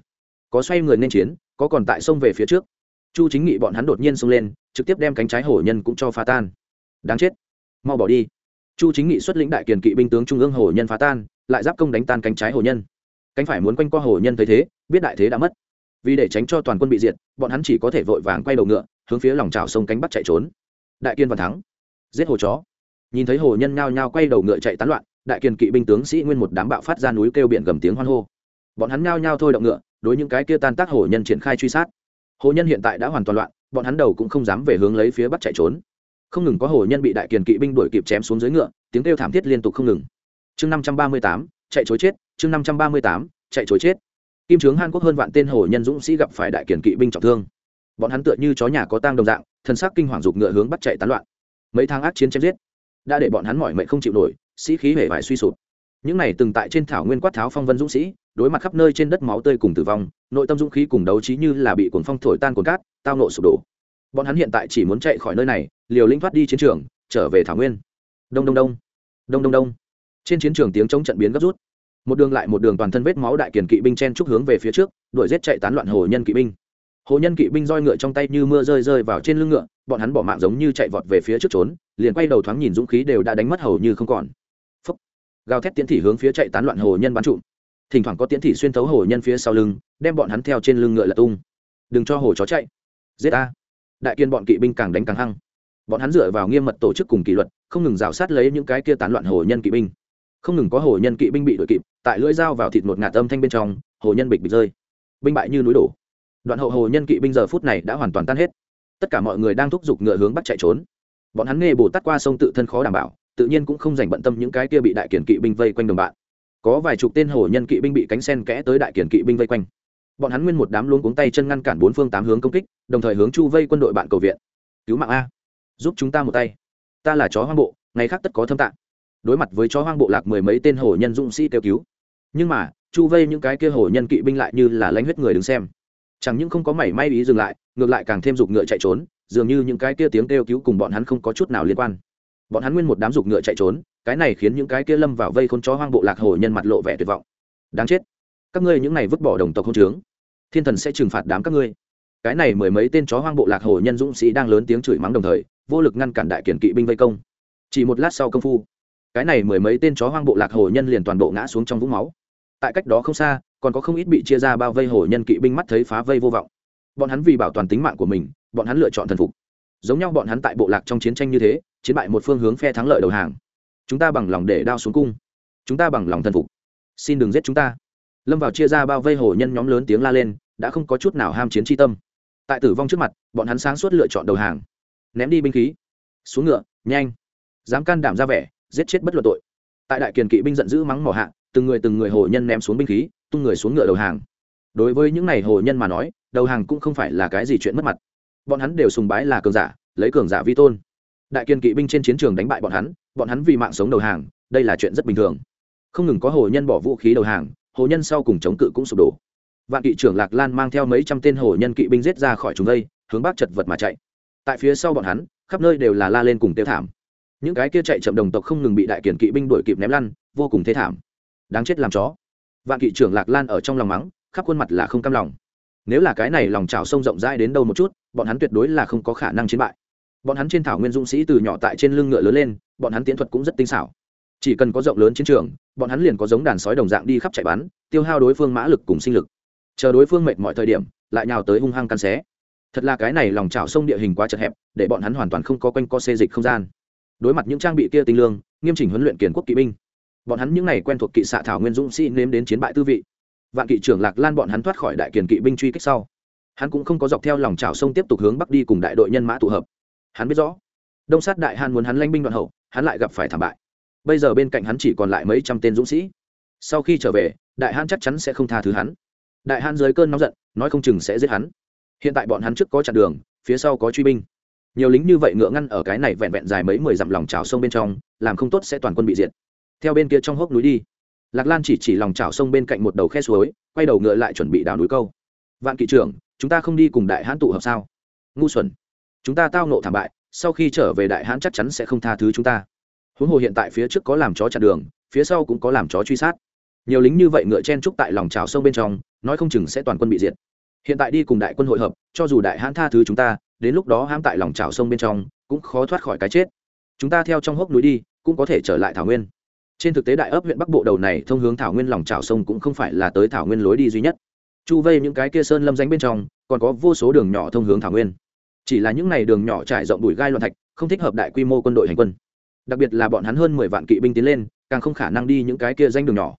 Có xoay người nên chiến, có còn tại xông về phía trước. Chu chính nghị bọn hắn đột nhiên xông lên, trực tiếp đem cánh trái hổ nhân cũng cho phá tan. Đáng chết. Mau bỏ đi. Chu chính nghị xuất lĩnh đại kiền kỵ binh tướng trung ương hổ nhân phá tan, lại giáp công đánh tan cánh trái hổ nhân. Cánh phải muốn quanh qua hổ nhân thấy thế, biết đại thế đã mất. Vì để tránh cho toàn quân bị diệt, bọn hắn chỉ có thể vội vàng quay đầu ngựa, hướng phía lòng trào sông cánh bắt chạy trốn. Đại kiên và thắng. Giết hồ chó nhìn thấy hồ nhân nhao nhao quay đầu ngựa chạy tán loạn, đại kiền kỵ binh tướng sĩ nguyên một đám bạo phát ra núi kêu biển gầm tiếng hoan hô. Bọn hắn nhao nhao thôi động ngựa, đối những cái kia tan tác hồ nhân triển khai truy sát. Hồ nhân hiện tại đã hoàn toàn loạn, bọn hắn đầu cũng không dám về hướng lấy phía bắc chạy trốn. Không ngừng có hồ nhân bị đại kiền kỵ binh đuổi kịp chém xuống dưới ngựa, tiếng kêu thảm thiết liên tục không ngừng. Chương năm trăm ba mươi tám, chạy chối chết, chương năm trăm ba mươi tám, chạy chối chết. Kim trướng hàn quốc hơn vạn tên hồ nhân dũng sĩ gặp phải đại kiền kỵ binh trọng thương. Bọn hắn tựa như chó nhà có tang đồng dạng thân xác kinh hoàng dục ngựa hướng bắt chạy tán loạn. Mấy tháng ác chiến chém giết đã để bọn hắn mỏi mệt không chịu nổi, sĩ khí hể vải suy sụp. Những này từng tại trên thảo nguyên quát tháo phong vân dũng sĩ, đối mặt khắp nơi trên đất máu tươi cùng tử vong, nội tâm dũng khí cùng đấu trí như là bị cuồng phong thổi tan cồn cát, tao nộ sụp đổ. Bọn hắn hiện tại chỉ muốn chạy khỏi nơi này, liều linh thoát đi chiến trường, trở về thảo nguyên. Đông đông đông. Đông đông đông. Trên chiến trường tiếng chống trận biến gấp rút. Một đường lại một đường toàn thân vết máu đại kiền kỵ binh chen trúc hướng về phía trước, đuổi giết chạy tán loạn hồ nhân kỵ binh. Hồ nhân kỵ binh roi ngựa trong tay như mưa rơi rơi vào trên lưng ngựa, bọn hắn bỏ mạng giống như chạy vọt về phía trước trốn liền quay đầu thoáng nhìn dũng khí đều đã đánh mất hầu như không còn. Phấp gào thét tiến thị hướng phía chạy tán loạn hồ nhân bắn trụm. Thỉnh thoảng có tiến thị xuyên thấu hồ nhân phía sau lưng, đem bọn hắn theo trên lưng ngựa là tung. Đừng cho hồ chó chạy. Giết a đại kiên bọn kỵ binh càng đánh càng hăng. Bọn hắn dựa vào nghiêm mật tổ chức cùng kỷ luật, không ngừng rào sát lấy những cái kia tán loạn hồ nhân kỵ binh. Không ngừng có hồ nhân kỵ binh bị đuổi kịp, tại lưỡi dao vào thịt một ngạt âm thanh bên trong, hồ nhân bịch bịch rơi. Binh bại như núi đổ. Đoạn hậu hồ nhân kỵ binh giờ phút này đã hoàn toàn tan hết. Tất cả mọi người đang thúc giục ngựa hướng bắt chạy trốn bọn hắn nghe bồ tát qua sông tự thân khó đảm bảo, tự nhiên cũng không dành bận tâm những cái kia bị đại kiển kỵ binh vây quanh đồng bạn. Có vài chục tên hồ nhân kỵ binh bị cánh sen kẽ tới đại kiển kỵ binh vây quanh. Bọn hắn nguyên một đám luôn cuống tay chân ngăn cản bốn phương tám hướng công kích, đồng thời hướng chu vây quân đội bạn cầu viện. Cứu mạng a. Giúp chúng ta một tay. Ta là chó hoang bộ, ngày khác tất có thâm tạng. Đối mặt với chó hoang bộ lạc mười mấy tên hồ nhân dũng sĩ kêu cứu. Nhưng mà, chu vây những cái kia hồ nhân kỵ binh lại như là lánh huyết người đứng xem. Chẳng những không có mảy may ý dừng lại, ngược lại càng thêm dục ngựa chạy trốn dường như những cái kia tiếng kêu cứu cùng bọn hắn không có chút nào liên quan. Bọn hắn nguyên một đám dục ngựa chạy trốn, cái này khiến những cái kia lâm vào vây khôn chó hoang bộ lạc hồ nhân mặt lộ vẻ tuyệt vọng. Đáng chết. Các ngươi những này vứt bỏ đồng tộc không trướng, thiên thần sẽ trừng phạt đám các ngươi. Cái này mười mấy tên chó hoang bộ lạc hồ nhân dũng sĩ đang lớn tiếng chửi mắng đồng thời, vô lực ngăn cản đại kiển kỵ binh vây công. Chỉ một lát sau công phu, cái này mười mấy tên chó hoang bộ lạc hồ nhân liền toàn bộ ngã xuống trong vũng máu. Tại cách đó không xa, còn có không ít bị chia ra bao vây hồ nhân kỵ binh mắt thấy phá vây vô vọng. Bọn hắn vì bảo toàn tính mạng của mình bọn hắn lựa chọn thần phục. Giống nhau bọn hắn tại bộ lạc trong chiến tranh như thế, chiến bại một phương hướng phe thắng lợi đầu hàng. Chúng ta bằng lòng để đao xuống cung. Chúng ta bằng lòng thần phục. Xin đừng giết chúng ta. Lâm vào chia ra bao vây hồ nhân nhóm lớn tiếng la lên, đã không có chút nào ham chiến tri tâm. Tại tử vong trước mặt, bọn hắn sáng suốt lựa chọn đầu hàng. Ném đi binh khí. Xuống ngựa, nhanh. Dám can đảm ra vẻ, giết chết bất luận tội. Tại đại kiền kỵ binh giận dữ mắng mỏ hạ, từng người từng người hồ nhân ném xuống binh khí, tung người xuống ngựa đầu hàng. Đối với những n à y hồ nhân mà nói, đầu hàng cũng không phải là cái gì chuyện mất mặt bọn hắn đều sùng bái là cường giả, lấy cường giả vi tôn. Đại kiên kỵ binh trên chiến trường đánh bại bọn hắn bọn hắn vì mạng sống đầu hàng, đây là chuyện rất bình thường. Không ngừng có hồ nhân bỏ vũ khí đầu hàng, hồ nhân sau cùng chống cự cũng sụp đổ. Vạn kỵ trưởng lạc lan mang theo mấy trăm tên hồ nhân kỵ binh giết ra khỏi chúng đây, hướng bắc chật vật mà chạy. Tại phía sau bọn hắn, khắp nơi đều là la lên cùng tiêu thảm. Những cái kia chạy chậm đồng tộc không ngừng bị đại kiển kỵ binh đuổi kịp ném lăn, vô cùng thế thảm. Đáng chết làm chó. Vạn kỵ trưởng lạc lan ở trong lòng mắng, khắp khuôn mặt là không cam lòng nếu là cái này lòng trào sông rộng rãi đến đâu một chút, bọn hắn tuyệt đối là không có khả năng chiến bại. Bọn hắn trên thảo nguyên dũng sĩ từ nhỏ tại trên lưng ngựa lớn lên, bọn hắn tiến thuật cũng rất tinh xảo. Chỉ cần có rộng lớn chiến trường, bọn hắn liền có giống đàn sói đồng dạng đi khắp chạy bắn, tiêu hao đối phương mã lực cùng sinh lực. Chờ đối phương mệt mọi thời điểm, lại nhào tới hung hăng căn xé. Thật là cái này lòng trào sông địa hình quá chật hẹp, để bọn hắn hoàn toàn không có quanh co xê dịch không gian. Đối mặt những trang bị kia tinh lương, nghiêm chỉnh huấn luyện kiển quốc kỵ binh, bọn hắn những n à y quen thuộc kỵ xạ thảo nguyên dũng sĩ nếm đến chiến bại tư vị vạn kỵ trưởng lạc lan bọn hắn thoát khỏi đại kiền kỵ binh truy kích sau. Hắn cũng không có dọc theo lòng trào sông tiếp tục hướng bắc đi cùng đại đội nhân mã tụ hợp. Hắn biết rõ, đông sát đại hàn muốn hắn lanh binh đoạn hậu, hắn lại gặp phải thảm bại. Bây giờ bên cạnh hắn chỉ còn lại mấy trăm tên dũng sĩ. Sau khi trở về, đại hàn chắc chắn sẽ không tha thứ hắn. Đại hàn dưới cơn nóng giận, nói không chừng sẽ giết hắn. Hiện tại bọn hắn trước có chặn đường, phía sau có truy binh. Nhiều lính như vậy ngựa ngăn ở cái này vẹn vẹn dài mấy mười dặm lòng trào sông bên trong, làm không tốt sẽ toàn quân bị diệt. Theo bên kia trong hốc núi đi lạc lan chỉ chỉ lòng trào sông bên cạnh một đầu khe suối, quay đầu ngựa lại chuẩn bị đào núi câu. Vạn kỵ trưởng, chúng ta không đi cùng đại hãn tụ hợp sao? Ngu xuẩn. Chúng ta tao nộ thảm bại, sau khi trở về đại hãn chắc chắn sẽ không tha thứ chúng ta. Huống hồ hiện tại phía trước có làm chó chặn đường, phía sau cũng có làm chó truy sát. Nhiều lính như vậy ngựa chen trúc tại lòng trào sông bên trong, nói không chừng sẽ toàn quân bị diệt. Hiện tại đi cùng đại quân hội hợp, cho dù đại hãn tha thứ chúng ta, đến lúc đó hãm tại lòng trào sông bên trong, cũng khó thoát khỏi cái chết. Chúng ta theo trong hốc núi đi, cũng có thể trở lại thảo nguyên trên thực tế đại ấp huyện bắc bộ đầu này thông hướng thảo nguyên lòng trào sông cũng không phải là tới thảo nguyên lối đi duy nhất. Chu vây những cái kia sơn lâm danh bên trong, còn có vô số đường nhỏ thông hướng thảo nguyên. Chỉ là những n à y đường nhỏ trải rộng bụi gai loạn thạch, không thích hợp đại quy mô quân đội hành quân. Đặc biệt là bọn hắn hơn mười vạn kỵ binh tiến lên, càng không khả năng đi những cái kia danh đường nhỏ.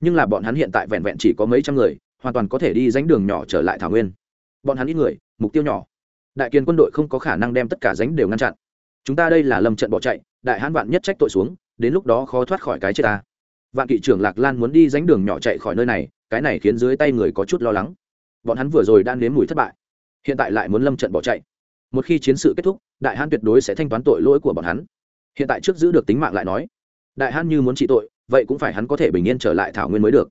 Nhưng là bọn hắn hiện tại vẹn vẹn chỉ có mấy trăm người, hoàn toàn có thể đi danh đường nhỏ trở lại thảo nguyên. Bọn hắn ít người, mục tiêu nhỏ. Đại kiên quân đội không có khả năng đem tất cả danh đều ngăn chặn. Chúng ta đây là lâm trận bỏ chạy, đại hãn vạn nhất trách tội xuống đến lúc đó khó thoát khỏi cái chết ta. Vạn kỵ trưởng lạc lan muốn đi dánh đường nhỏ chạy khỏi nơi này, cái này khiến dưới tay người có chút lo lắng. Bọn hắn vừa rồi đang nếm mùi thất bại, hiện tại lại muốn lâm trận bỏ chạy. Một khi chiến sự kết thúc, đại hãn tuyệt đối sẽ thanh toán tội lỗi của bọn hắn. Hiện tại trước giữ được tính mạng lại nói, đại hãn như muốn trị tội, vậy cũng phải hắn có thể bình yên trở lại thảo nguyên mới được.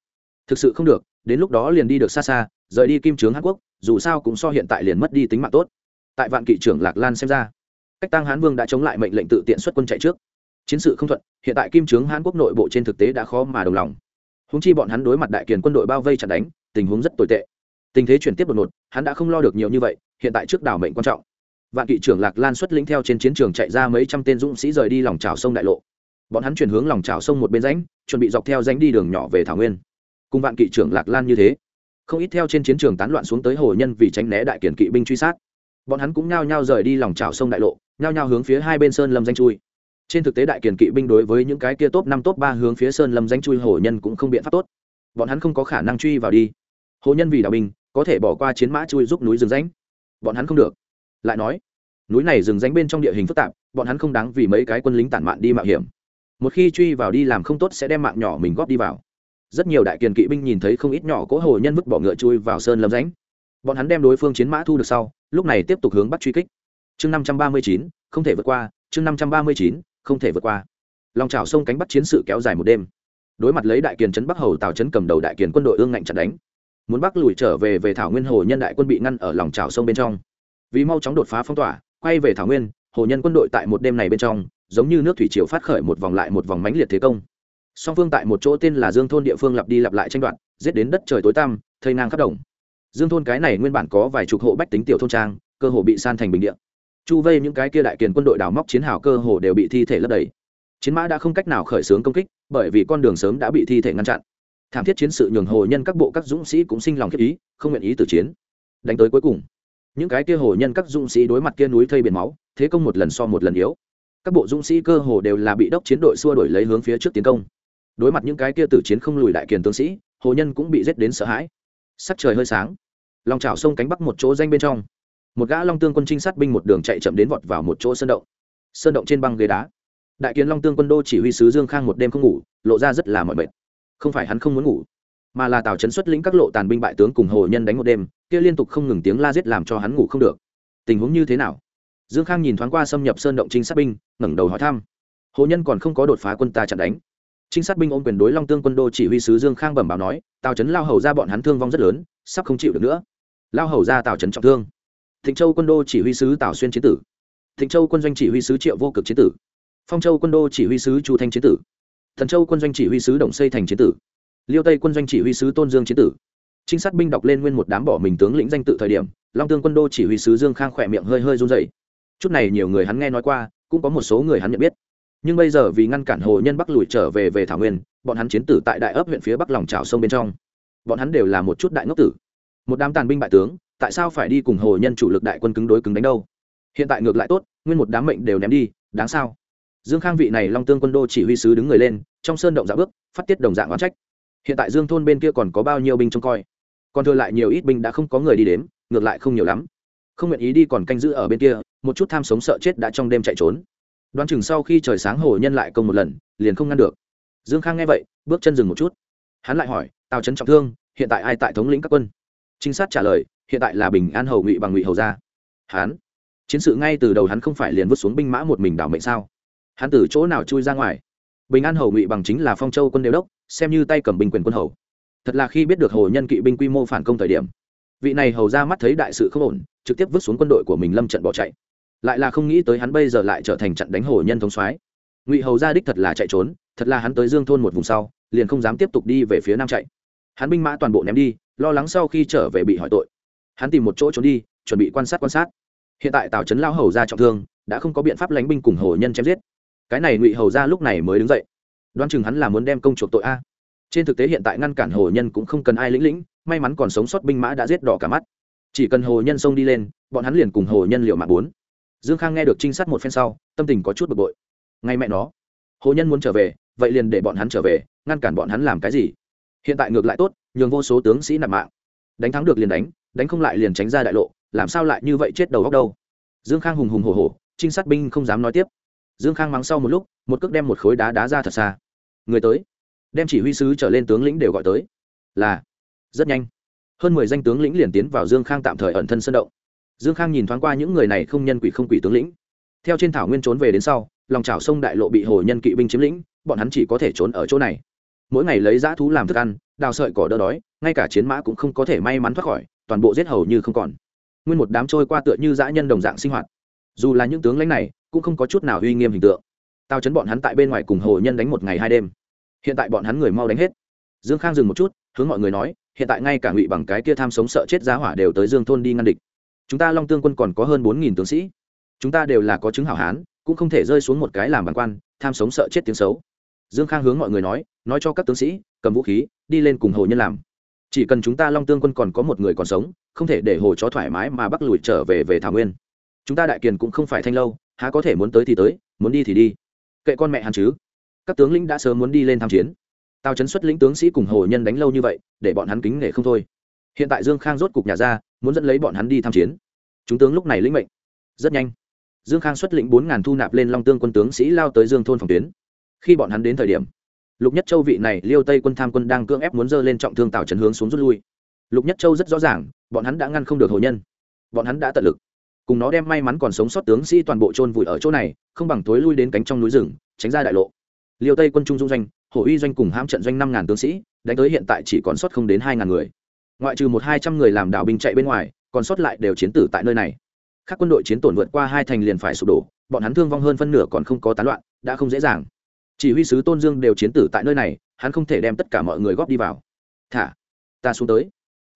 Thực sự không được, đến lúc đó liền đi được xa xa, rời đi kim trướng hàn quốc, dù sao cũng so hiện tại liền mất đi tính mạng tốt. Tại vạn kỵ trưởng lạc lan xem ra, cách tăng hán vương đã chống lại mệnh lệnh tự tiện xuất quân chạy trước chiến sự không thuận, hiện tại kim trướng hàn quốc nội bộ trên thực tế đã khó mà đồng lòng. Húng chi bọn hắn đối mặt đại kiền quân đội bao vây chặt đánh, tình huống rất tồi tệ. Tình thế chuyển tiếp đột ngột, hắn đã không lo được nhiều như vậy, hiện tại trước đảo mệnh quan trọng. Vạn kỵ trưởng lạc lan xuất lĩnh theo trên chiến trường chạy ra mấy trăm tên dũng sĩ rời đi lòng trào sông đại lộ. Bọn hắn chuyển hướng lòng trào sông một bên ránh chuẩn bị dọc theo ránh đi đường nhỏ về thảo nguyên. Cùng vạn kỵ trưởng lạc lan như thế, không ít theo trên chiến trường tán loạn xuống tới hồ nhân vì tránh né đại kiển kỵ binh truy sát. Bọn hắn cũng nhao nhao rời đi lòng trào sông đại lộ, nhao nhao hướng phía hai bên sơn lâm danh chui trên thực tế đại kiền kỵ binh đối với những cái kia top năm, top ba hướng phía sơn lâm danh chui hồ nhân cũng không biện pháp tốt. Bọn hắn không có khả năng truy vào đi. Hồ nhân vì đạo binh, có thể bỏ qua chiến mã chui giúp núi rừng ránh bọn hắn không được. Lại nói, núi này rừng ránh bên trong địa hình phức tạp, bọn hắn không đáng vì mấy cái quân lính tản mạn đi mạo hiểm. Một khi truy vào đi làm không tốt sẽ đem mạng nhỏ mình góp đi vào. Rất nhiều đại kiền kỵ binh nhìn thấy không ít nhỏ cỗ hồ nhân vứt bỏ ngựa chui vào sơn lâm ránh bọn hắn đem đối phương chiến mã thu được sau, lúc này tiếp tục hướng bắt truy kích. Chương năm trăm ba mươi chín, không thể vượt qua, chương năm trăm ba mươi chín không thể vượt qua. Lòng trào sông cánh bắt chiến sự kéo dài một đêm. Đối mặt lấy đại kiền trấn bắc hầu, tào trấn cầm đầu đại kiền quân đội ương ngạnh chặt đánh. Muốn bắc lùi trở về về thảo nguyên, hồ nhân đại quân bị ngăn ở lòng trào sông bên trong. Vì mau chóng đột phá phong tỏa, quay về thảo nguyên, hồ nhân quân đội tại một đêm này bên trong, giống như nước thủy triều phát khởi một vòng lại một vòng mãnh liệt thế công. Song phương tại một chỗ tên là dương thôn địa phương lặp đi lặp lại tranh đoạt, giết đến đất trời tối tăm, thây ngang khắp đồng. Dương thôn cái này nguyên bản có vài chục hộ bách tính tiểu thôn trang, cơ hồ bị san thành bình địa chu vây những cái kia đại kiền quân đội đào móc chiến hào cơ hồ đều bị thi thể lấp đầy. Chiến mã đã không cách nào khởi xướng công kích, bởi vì con đường sớm đã bị thi thể ngăn chặn. Thảm thiết chiến sự nhường hồ nhân các bộ các dũng sĩ cũng sinh lòng khiếp ý, không nguyện ý từ chiến. Đánh tới cuối cùng, những cái kia hồ nhân các dũng sĩ đối mặt kia núi thây biển máu, thế công một lần so một lần yếu. Các bộ dũng sĩ cơ hồ đều là bị đốc chiến đội xua đổi lấy hướng phía trước tiến công. Đối mặt những cái kia tử chiến không lùi đại kiền tướng sĩ, hồ nhân cũng bị giết đến sợ hãi. Sắc trời hơi sáng, lòng chảo sông cánh bắc một chỗ danh bên trong một gã long tương quân trinh sát binh một đường chạy chậm đến vọt vào một chỗ sơn động. Sơn động trên băng ghế đá. Đại kiến long tương quân đô chỉ huy sứ dương khang một đêm không ngủ, lộ ra rất là mọi mệt. Không phải hắn không muốn ngủ, mà là tào trấn xuất lĩnh các lộ tàn binh bại tướng cùng hồ nhân đánh một đêm, kia liên tục không ngừng tiếng la giết làm cho hắn ngủ không được. Tình huống như thế nào? Dương khang nhìn thoáng qua xâm nhập sơn động trinh sát binh, ngẩng đầu hỏi thăm. Hồ nhân còn không có đột phá quân ta chặn đánh. Trinh sát binh ôm quyền đối long tương quân đô chỉ huy sứ dương khang bẩm báo nói, tào trấn lao hầu ra bọn hắn thương vong rất lớn, sắp không chịu được nữa. Lao hầu ra tào trấn trọng thương thịnh châu quân đô chỉ huy sứ tào xuyên chiến tử. Thịnh châu quân doanh chỉ huy sứ triệu vô cực chiến tử. Phong châu quân đô chỉ huy sứ chu thanh chiến tử. Thần châu quân doanh chỉ huy sứ đồng xây thành chiến tử. Liêu tây quân doanh chỉ huy sứ tôn dương chiến tử. Trinh sát binh đọc lên nguyên một đám bỏ mình tướng lĩnh danh tự thời điểm, long tương quân đô chỉ huy sứ dương khang khỏe miệng hơi hơi run dậy chút này nhiều người hắn nghe nói qua, cũng có một số người hắn nhận biết. Nhưng bây giờ vì ngăn cản hồ nhân bắc lùi trở về về thảo nguyên, bọn hắn chiến tử tại đại ấp huyện phía bắc lòng trào sông bên trong. Bọn hắn đều là một chút đại ngốc tử. Một đám tàn binh bại tướng tại sao phải đi cùng hồ nhân chủ lực đại quân cứng đối cứng đánh đâu? Hiện tại ngược lại tốt, nguyên một đám mệnh đều ném đi, đáng sao? Dương khang vị này long tương quân đô chỉ huy sứ đứng người lên, trong sơn động dạ bước, phát tiết đồng dạng oán trách. Hiện tại dương thôn bên kia còn có bao nhiêu binh trông coi? Còn thừa lại nhiều ít binh đã không có người đi đếm, ngược lại không nhiều lắm. Không nguyện ý đi còn canh giữ ở bên kia, một chút tham sống sợ chết đã trong đêm chạy trốn. Đoán chừng sau khi trời sáng hồ nhân lại công một lần, liền không ngăn được. Dương khang nghe vậy, bước chân dừng một chút. Hắn lại hỏi, tào trấn trọng thương, hiện tại ai tại thống lĩnh các quân? Trinh sát trả lời hiện tại là bình an hầu ngụy bằng ngụy hầu gia. Hắn chiến sự ngay từ đầu hắn không phải liền vứt xuống binh mã một mình đảo mệnh sao? Hắn từ chỗ nào chui ra ngoài? Bình an hầu ngụy bằng chính là phong châu quân đều đốc, xem như tay cầm binh quyền quân hầu. Thật là khi biết được hồ nhân kỵ binh quy mô phản công thời điểm, vị này hầu ra mắt thấy đại sự không ổn, trực tiếp vứt xuống quân đội của mình lâm trận bỏ chạy. Lại là không nghĩ tới hắn bây giờ lại trở thành trận đánh hồ nhân thống soái. Ngụy hầu ra đích thật là chạy trốn, thật là hắn tới dương thôn một vùng sau, liền không dám tiếp tục đi về phía nam chạy. Hắn binh mã toàn bộ ném đi, lo lắng sau khi trở về bị hỏi tội hắn tìm một chỗ trốn đi, chuẩn bị quan sát quan sát. Hiện tại tào trấn lao hầu ra trọng thương, đã không có biện pháp lánh binh cùng hồ nhân chém giết. Cái này ngụy hầu ra lúc này mới đứng dậy. Đoán chừng hắn là muốn đem công chuộc tội a. Trên thực tế hiện tại ngăn cản hồ nhân cũng không cần ai lĩnh lĩnh, may mắn còn sống sót binh mã đã giết đỏ cả mắt. Chỉ cần hồ nhân xông đi lên, bọn hắn liền cùng hồ nhân liệu mạng bốn. Dương khang nghe được trinh sát một phen sau, tâm tình có chút bực bội. Ngay mẹ nó. Hồ nhân muốn trở về, vậy liền để bọn hắn trở về, ngăn cản bọn hắn làm cái gì? Hiện tại ngược lại tốt, nhường vô số tướng sĩ nạp mạng. Đánh thắng được liền đánh đánh không lại liền tránh ra đại lộ, làm sao lại như vậy chết đầu góc đâu? Dương khang hùng hùng hổ hổ, trinh sát binh không dám nói tiếp. Dương khang mắng sau một lúc, một cước đem một khối đá đá ra thật xa. Người tới. Đem chỉ huy sứ trở lên tướng lĩnh đều gọi tới. Là. Rất nhanh. Hơn mười danh tướng lĩnh liền tiến vào dương khang tạm thời ẩn thân sân động. Dương khang nhìn thoáng qua những người này không nhân quỷ không quỷ tướng lĩnh. Theo trên thảo nguyên trốn về đến sau, lòng trào sông đại lộ bị hồ nhân kỵ binh chiếm lĩnh, bọn hắn chỉ có thể trốn ở chỗ này mỗi ngày lấy dã thú làm thức ăn, đào sợi cỏ đỡ đói, ngay cả chiến mã cũng không có thể may mắn thoát khỏi, toàn bộ giết hầu như không còn. Nguyên một đám trôi qua tựa như dã nhân đồng dạng sinh hoạt. Dù là những tướng lãnh này, cũng không có chút nào uy nghiêm hình tượng. Tao chấn bọn hắn tại bên ngoài cùng hồ nhân đánh một ngày hai đêm. Hiện tại bọn hắn người mau đánh hết. Dương khang dừng một chút, hướng mọi người nói, hiện tại ngay cả ngụy bằng cái kia tham sống sợ chết giá hỏa đều tới dương thôn đi ngăn địch. Chúng ta long tương quân còn có hơn bốn nghìn tướng sĩ. Chúng ta đều là có chứng hảo hán, cũng không thể rơi xuống một cái làm bản quan, tham sống sợ chết tiếng xấu dương khang hướng mọi người nói nói cho các tướng sĩ, cầm vũ khí, đi lên cùng hồ nhân làm. Chỉ cần chúng ta long tương quân còn có một người còn sống, không thể để hồ chó thoải mái mà bắt lùi trở về về thảo nguyên. Chúng ta đại kiền cũng không phải thanh lâu, há có thể muốn tới thì tới, muốn đi thì đi. Kệ con mẹ hắn chứ. Các tướng lĩnh đã sớm muốn đi lên tham chiến. Tào chấn xuất lĩnh tướng sĩ cùng hồ nhân đánh lâu như vậy, để bọn hắn kính nể không thôi. Hiện tại dương khang rốt cục nhà ra, muốn dẫn lấy bọn hắn đi tham chiến. Chúng tướng lúc này lĩnh mệnh. Rất nhanh. Dương khang xuất lĩnh bốn ngàn thu nạp lên long tương quân tướng sĩ lao tới dương thôn phòng tuyến khi bọn hắn đến thời điểm, lục nhất châu vị này liêu tây quân tham quân đang cưỡng ép muốn dơ lên trọng thương tào trấn hướng xuống rút lui. Lục nhất châu rất rõ ràng, bọn hắn đã ngăn không được hồ nhân. Bọn hắn đã tận lực. Cùng nó đem may mắn còn sống sót tướng sĩ toàn bộ chôn vùi ở chỗ này, không bằng tối lui đến cánh trong núi rừng, tránh ra đại lộ. Liêu tây quân trung dung doanh hồ uy doanh cùng hãm trận doanh năm ngàn tướng sĩ, đánh tới hiện tại chỉ còn sót không đến hai ngàn người. Ngoại trừ một hai trăm người làm đạo binh chạy bên ngoài, còn sót lại đều chiến tử tại nơi này. Các quân đội chiến tổn vượt qua hai thành liền phải sụp đổ, bọn hắn thương vong hơn phân nửa còn không có tán loạn, đã không dễ dàng chỉ huy sứ tôn dương đều chiến tử tại nơi này, hắn không thể đem tất cả mọi người góp đi vào. Thả, ta xuống tới.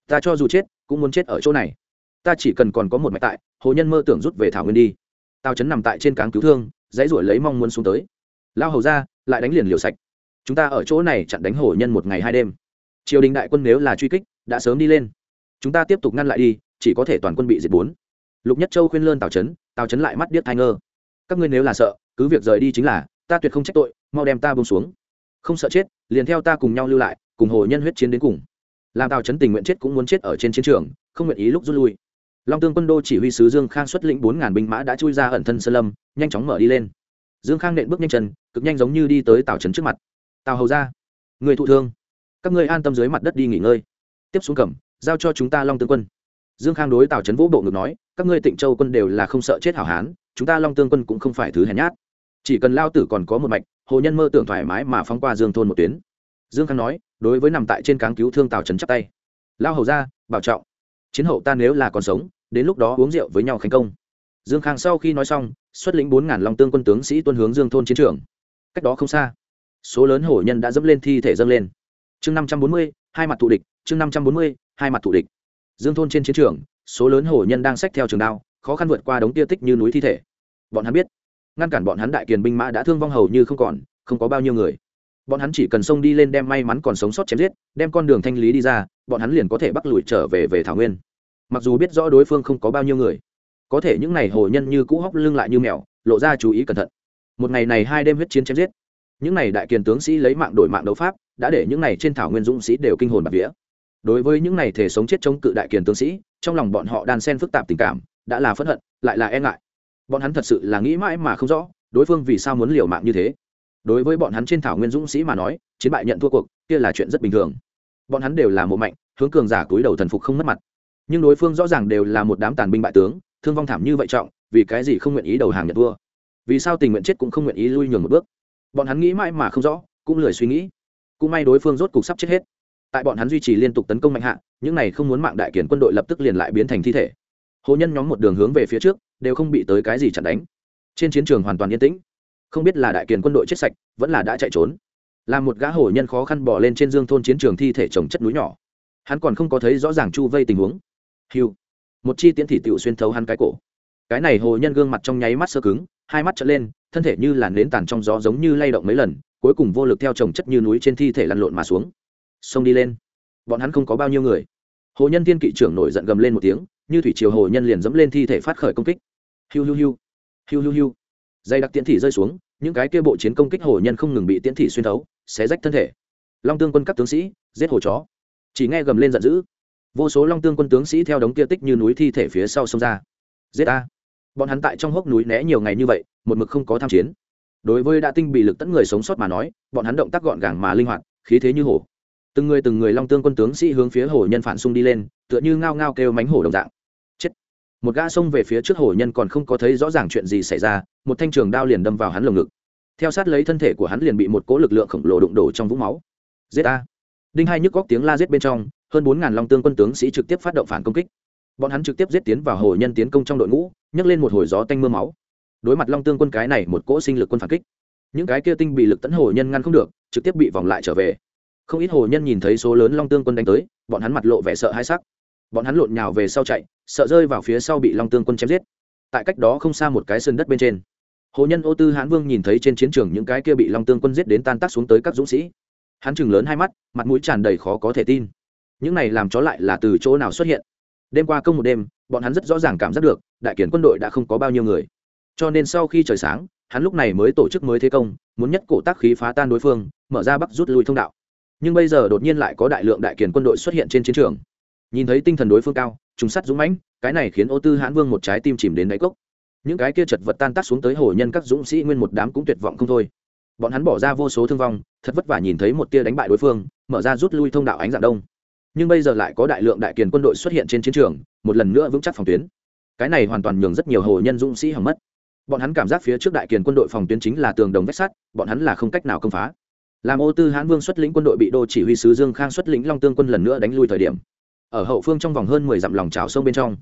Ta cho dù chết, cũng muốn chết ở chỗ này. Ta chỉ cần còn có một mạch tại, hồ nhân mơ tưởng rút về thảo nguyên đi. Tao chấn nằm tại trên cáng cứu thương, dãy ruổi lấy mong muốn xuống tới. Lao hầu ra, lại đánh liền liều sạch. Chúng ta ở chỗ này chặn đánh hồ nhân một ngày hai đêm. Triều đình đại quân nếu là truy kích, đã sớm đi lên. Chúng ta tiếp tục ngăn lại đi, chỉ có thể toàn quân bị diệt bốn. Lục nhất châu khuyên lơn tào trấn tào trấn lại mắt điếc thai ngơ. Các ngươi nếu là sợ, cứ việc rời đi chính là, ta tuyệt không trách tội mau đem ta bông xuống. Không sợ chết liền theo ta cùng nhau lưu lại cùng hồ nhân huyết chiến đến cùng. Làm tào trấn tình nguyện chết cũng muốn chết ở trên chiến trường không nguyện ý lúc rút lui. Long tương quân đô chỉ huy sứ dương khang xuất lĩnh bốn ngàn binh mã đã chui ra ẩn thân sơn lâm nhanh chóng mở đi lên. Dương khang nện bước nhanh chân cực nhanh giống như đi tới tào trấn trước mặt. Tào hầu ra người thụ thương. Các ngươi an tâm dưới mặt đất đi nghỉ ngơi. Tiếp xuống cẩm, giao cho chúng ta long tương quân. Dương khang đối tào trấn vũ bộ ngực nói các ngươi tịnh châu quân đều là không sợ chết hảo hán chúng ta long tương quân cũng không phải thứ hèn nhát chỉ cần lao tử còn có một mạch, hồ nhân mơ tưởng thoải mái mà phóng qua dương thôn một tuyến. Dương khang nói, đối với nằm tại trên cáng cứu thương tào trấn chắp tay. Lao hầu ra, bảo trọng. Chiến hậu ta nếu là còn sống, đến lúc đó uống rượu với nhau khánh công. Dương khang sau khi nói xong, xuất lĩnh bốn ngàn long tương quân tướng sĩ tuân hướng dương thôn chiến trường. Cách đó không xa, số lớn hổ nhân đã dẫm lên thi thể dâng lên. Chương năm trăm bốn mươi, hai mặt thù địch, chương năm trăm bốn mươi, hai mặt thù địch. Dương thôn trên chiến trường, số lớn hổ nhân đang xách theo trường đao, khó khăn vượt qua đống tia tích như núi thi thể. Bọn hắn biết ngăn cản bọn hắn đại kiền binh mã đã thương vong hầu như không còn, không có bao nhiêu người. Bọn hắn chỉ cần xông đi lên đem may mắn còn sống sót chém giết, đem con đường thanh lý đi ra, bọn hắn liền có thể bắt lùi trở về về thảo nguyên. Mặc dù biết rõ đối phương không có bao nhiêu người, có thể những ngày hồ nhân như cũ hóc lưng lại như mèo, lộ ra chú ý cẩn thận. Một ngày này hai đêm huyết chiến chém giết. Những ngày đại kiền tướng sĩ lấy mạng đổi mạng đấu pháp, đã để những ngày trên thảo nguyên dũng sĩ đều kinh hồn bạc vía. Đối với những ngày thể sống chết chống cự đại kiền tướng sĩ, trong lòng bọn họ đan xen phức tạp tình cảm, đã là phẫn hận, lại là e ngại bọn hắn thật sự là nghĩ mãi mà không rõ, đối phương vì sao muốn liều mạng như thế. Đối với bọn hắn trên thảo nguyên dũng sĩ mà nói, chiến bại nhận thua cuộc, kia là chuyện rất bình thường. Bọn hắn đều là mộ mạnh, hướng cường giả túi đầu thần phục không mất mặt. Nhưng đối phương rõ ràng đều là một đám tàn binh bại tướng, thương vong thảm như vậy trọng, vì cái gì không nguyện ý đầu hàng nhận thua? Vì sao tình nguyện chết cũng không nguyện ý lui nhường một bước? Bọn hắn nghĩ mãi mà không rõ, cũng lười suy nghĩ. Cũng may đối phương rốt cục sắp chết hết. Tại bọn hắn duy trì liên tục tấn công mạnh hạ, những này không muốn mạng đại kiển quân đội lập tức liền lại biến thành thi thể hồ nhân nhóm một đường hướng về phía trước, đều không bị tới cái gì chặn đánh. Trên chiến trường hoàn toàn yên tĩnh. Không biết là đại kiền quân đội chết sạch, vẫn là đã chạy trốn. Làm một gã hổ nhân khó khăn bỏ lên trên dương thôn chiến trường thi thể trồng chất núi nhỏ. Hắn còn không có thấy rõ ràng chu vây tình huống. Hiu một chi tiễn thị tựu xuyên thấu hắn cái cổ. Cái này hồ nhân gương mặt trong nháy mắt sơ cứng, hai mắt trở lên, thân thể như làn nến tàn trong gió giống như lay động mấy lần, cuối cùng vô lực theo trồng chất như núi trên thi thể lăn lộn mà xuống. Xông đi lên. Bọn hắn không có bao nhiêu người. Hồ nhân thiên kỵ trưởng nổi giận gầm lên một tiếng như thủy triều hồ nhân liền dẫm lên thi thể phát khởi công kích. Hiu hiu hiu hiu hiu hiu. Dây đặc tiễn thị rơi xuống, những cái kia bộ chiến công kích hồ nhân không ngừng bị tiễn thị xuyên thấu, xé rách thân thể. Long tương quân các tướng sĩ, giết hồ chó. Chỉ nghe gầm lên giận dữ. Vô số long tương quân tướng sĩ theo đống kia tích như núi thi thể phía sau sông ra. Giết a bọn hắn tại trong hốc núi né nhiều ngày như vậy, một mực không có tham chiến. Đối với đã tinh bị lực tẫn người sống sót mà nói, bọn hắn động tác gọn gàng mà linh hoạt, khí thế như hổ. Từng người từng người long tương quân tướng sĩ hướng phía hổ nhân phản xung đi lên, tựa như ngao ngao kêu mánh hổ đồng dạng một gã xông về phía trước hổ nhân còn không có thấy rõ ràng chuyện gì xảy ra, một thanh trường đao liền đâm vào hắn lồng ngực. Theo sát lấy thân thể của hắn liền bị một cỗ lực lượng khổng lồ đụng đổ trong vũng máu. Giết a đinh hai nhức góc tiếng la giết bên trong, hơn bốn ngàn long tương quân tướng sĩ trực tiếp phát động phản công kích. Bọn hắn trực tiếp giết tiến vào hồ nhân tiến công trong đội ngũ, nhấc lên một hồi gió tanh m ư a máu. Đối mặt long tương quân cái này một cỗ sinh lực quân phản kích, những cái kia tinh bị lực tấn hồ nhân ngăn không được, trực tiếp bị vòng lại trở về. Không ít hồ nhân nhìn thấy số lớn long tương quân đánh tới, bọn hắn mặt lộ vẻ sợ hãi sắc. Bọn hắn lộn nhào về sau chạy sợ rơi vào phía sau bị long tương quân chém giết. Tại cách đó không xa một cái sân đất bên trên, hồ nhân ô tư hãn vương nhìn thấy trên chiến trường những cái kia bị long tương quân giết đến tan tác xuống tới các dũng sĩ. Hắn chừng lớn hai mắt, mặt mũi tràn đầy khó có thể tin. Những này làm chó lại là từ chỗ nào xuất hiện? Đêm qua công một đêm, bọn hắn rất rõ ràng cảm giác được, đại kiển quân đội đã không có bao nhiêu người. Cho nên sau khi trời sáng, hắn lúc này mới tổ chức mới thế công, muốn nhất cổ tác khí phá tan đối phương, mở ra bắc rút lui thông đạo. Nhưng bây giờ đột nhiên lại có đại lượng đại kiển quân đội xuất hiện trên chiến trường nhìn thấy tinh thần đối phương cao, trùng sắt dũng mãnh, cái này khiến ô tư hãn vương một trái tim chìm đến đáy cốc. Những cái kia chật vật tan tác xuống tới hồ nhân các dũng sĩ nguyên một đám cũng tuyệt vọng không thôi. Bọn hắn bỏ ra vô số thương vong, thật vất vả nhìn thấy một tia đánh bại đối phương, mở ra rút lui thông đạo ánh dạng đông. Nhưng bây giờ lại có đại lượng đại kiền quân đội xuất hiện trên chiến trường, một lần nữa vững chắc phòng tuyến. Cái này hoàn toàn nhường rất nhiều hồ nhân dũng sĩ hỏng mất. Bọn hắn cảm giác phía trước đại kiền quân đội phòng tuyến chính là tường đồng vách sắt, bọn hắn là không cách nào công phá. Làm ô tư hãn vương xuất lĩnh quân đội bị đô chỉ huy sứ dương khang xuất lĩnh long tương quân lần nữa đánh lui thời điểm ở hậu phương trong vòng hơn mười dặm lòng trào sông bên trong.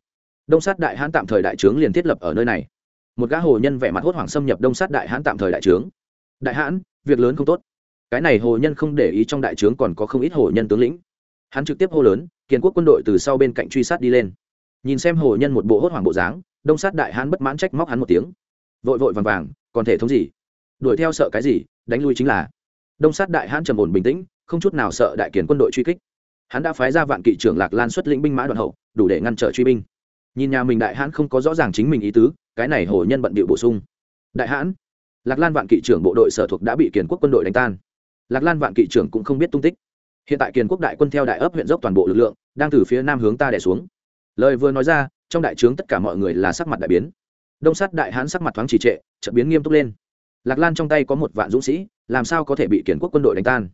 Đông sát đại hãn tạm thời đại trướng liền thiết lập ở nơi này. Một gã hồ nhân vẻ mặt hốt hoảng xâm nhập đông sát đại hãn tạm thời đại trướng. Đại hãn việc lớn không tốt. Cái này hồ nhân không để ý trong đại trướng còn có không ít hồ nhân tướng lĩnh. Hắn trực tiếp hô lớn kiên quốc quân đội từ sau bên cạnh truy sát đi lên. Nhìn xem hồ nhân một bộ hốt hoảng bộ dáng, đông sát đại hãn bất mãn trách móc hắn một tiếng. Vội vội vàng vàng, còn thể thống gì? Đuổi theo sợ cái gì? Đánh lui chính là. Đông sát đại hãn trầm ổn bình tĩnh, không chút nào sợ đại kiền quân đội truy kích hắn đã phái ra vạn kỵ trưởng lạc lan xuất lĩnh binh mã đoàn hậu, đủ để ngăn trở truy binh. Nhìn nhà mình đại hãn không có rõ ràng chính mình ý tứ, cái này hồ nhân bận bịu bổ sung. Đại hãn, lạc lan vạn kỵ trưởng bộ đội sở thuộc đã bị kiền quốc quân đội đánh tan. Lạc lan vạn kỵ trưởng cũng không biết tung tích. Hiện tại kiền quốc đại quân theo đại ấp huyện dốc toàn bộ lực lượng, đang từ phía nam hướng ta đẻ xuống. Lời vừa nói ra, trong đại trướng tất cả mọi người là sắc mặt đại biến. Đông sát đại hãn sắc mặt thoáng trì trệ, chợt biến nghiêm túc lên. Lạc lan trong tay có một vạn dũng sĩ, làm sao có thể bị kiển quốc quân đội đánh tan?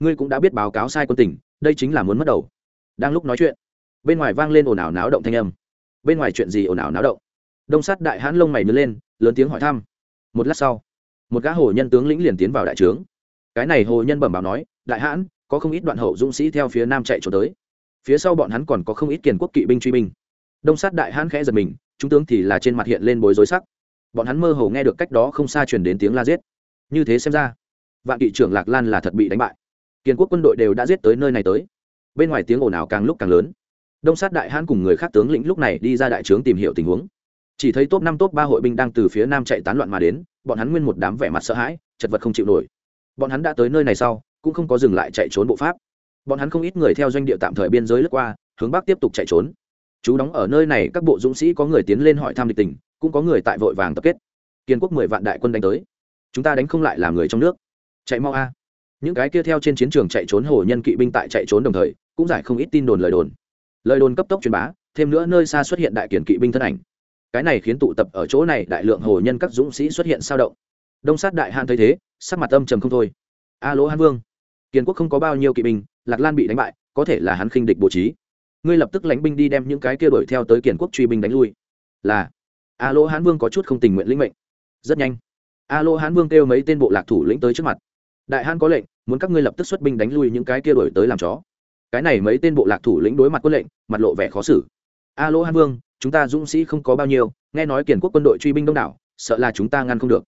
Ngươi cũng đã biết báo cáo sai quân tỉnh đây chính là muốn mất đầu. Đang lúc nói chuyện, bên ngoài vang lên ồn ào náo động thanh âm. Bên ngoài chuyện gì ồn ào náo động? Đông sát đại hãn lông mày nứt lên, lớn tiếng hỏi thăm. Một lát sau, một gã hồ nhân tướng lĩnh liền tiến vào đại trướng. Cái này hồ nhân bẩm báo nói, đại hãn, có không ít đoạn hậu dũng sĩ theo phía nam chạy trốn tới. Phía sau bọn hắn còn có không ít kiền quốc kỵ binh truy binh. Đông sát đại hãn khẽ giật mình trung tướng thì là trên mặt hiện lên bối rối sắc. Bọn hắn mơ hồ nghe được cách đó không xa truyền đến tiếng la giết. Như thế xem ra, vạn kỵ trưởng lạc lan là thật bị đánh bại kiên quốc quân đội đều đã giết tới nơi này tới. Bên ngoài tiếng ồn ào càng lúc càng lớn. Đông sát đại hãn cùng người khác tướng lĩnh lúc này đi ra đại trướng tìm hiểu tình huống. Chỉ thấy top năm top ba hội binh đang từ phía nam chạy tán loạn mà đến, bọn hắn nguyên một đám vẻ mặt sợ hãi, chật vật không chịu nổi. Bọn hắn đã tới nơi này sau, cũng không có dừng lại chạy trốn bộ pháp. Bọn hắn không ít người theo doanh địa tạm thời biên giới lướt qua, hướng bắc tiếp tục chạy trốn. Chú đóng ở nơi này, các bộ dũng sĩ có người tiến lên hỏi thăm địch tình, cũng có người tại vội vàng tập kết. Kiên quốc mười vạn đại quân đánh tới. Chúng ta đánh không lại làm người trong nước. Chạy mau a những cái kia theo trên chiến trường chạy trốn hồ nhân kỵ binh tại chạy trốn đồng thời, cũng giải không ít tin đồn lời đồn. Lời đồn cấp tốc truyền bá, thêm nữa nơi xa xuất hiện đại kiển kỵ binh thân ảnh. Cái này khiến tụ tập ở chỗ này đại lượng hồ nhân các dũng sĩ xuất hiện sao động. Đông sát đại hàn thấy thế, sắc mặt âm trầm không thôi. A lỗ hán vương. Kiên quốc không có bao nhiêu kỵ binh, lạc lan bị đánh bại, có thể là hắn khinh địch bố trí. Ngươi lập tức lánh binh đi đem những cái kia đuổi theo tới kiền quốc truy binh đánh lui. Là. A lỗ hán vương có chút không tình nguyện lĩnh mệnh. Rất nhanh. A lỗ hán vương kêu mấy tên bộ lạc thủ lĩnh tới trước mặt đại hán có lệnh, muốn các ngươi lập tức xuất binh đánh lui những cái kia đuổi tới làm chó. Cái này mấy tên bộ lạc thủ lĩnh đối mặt quân lệnh, mặt lộ vẻ khó xử. A lỗ hán vương, chúng ta dũng sĩ không có bao nhiêu, nghe nói kiền quốc quân đội truy binh đông đảo, sợ là chúng ta ngăn không được.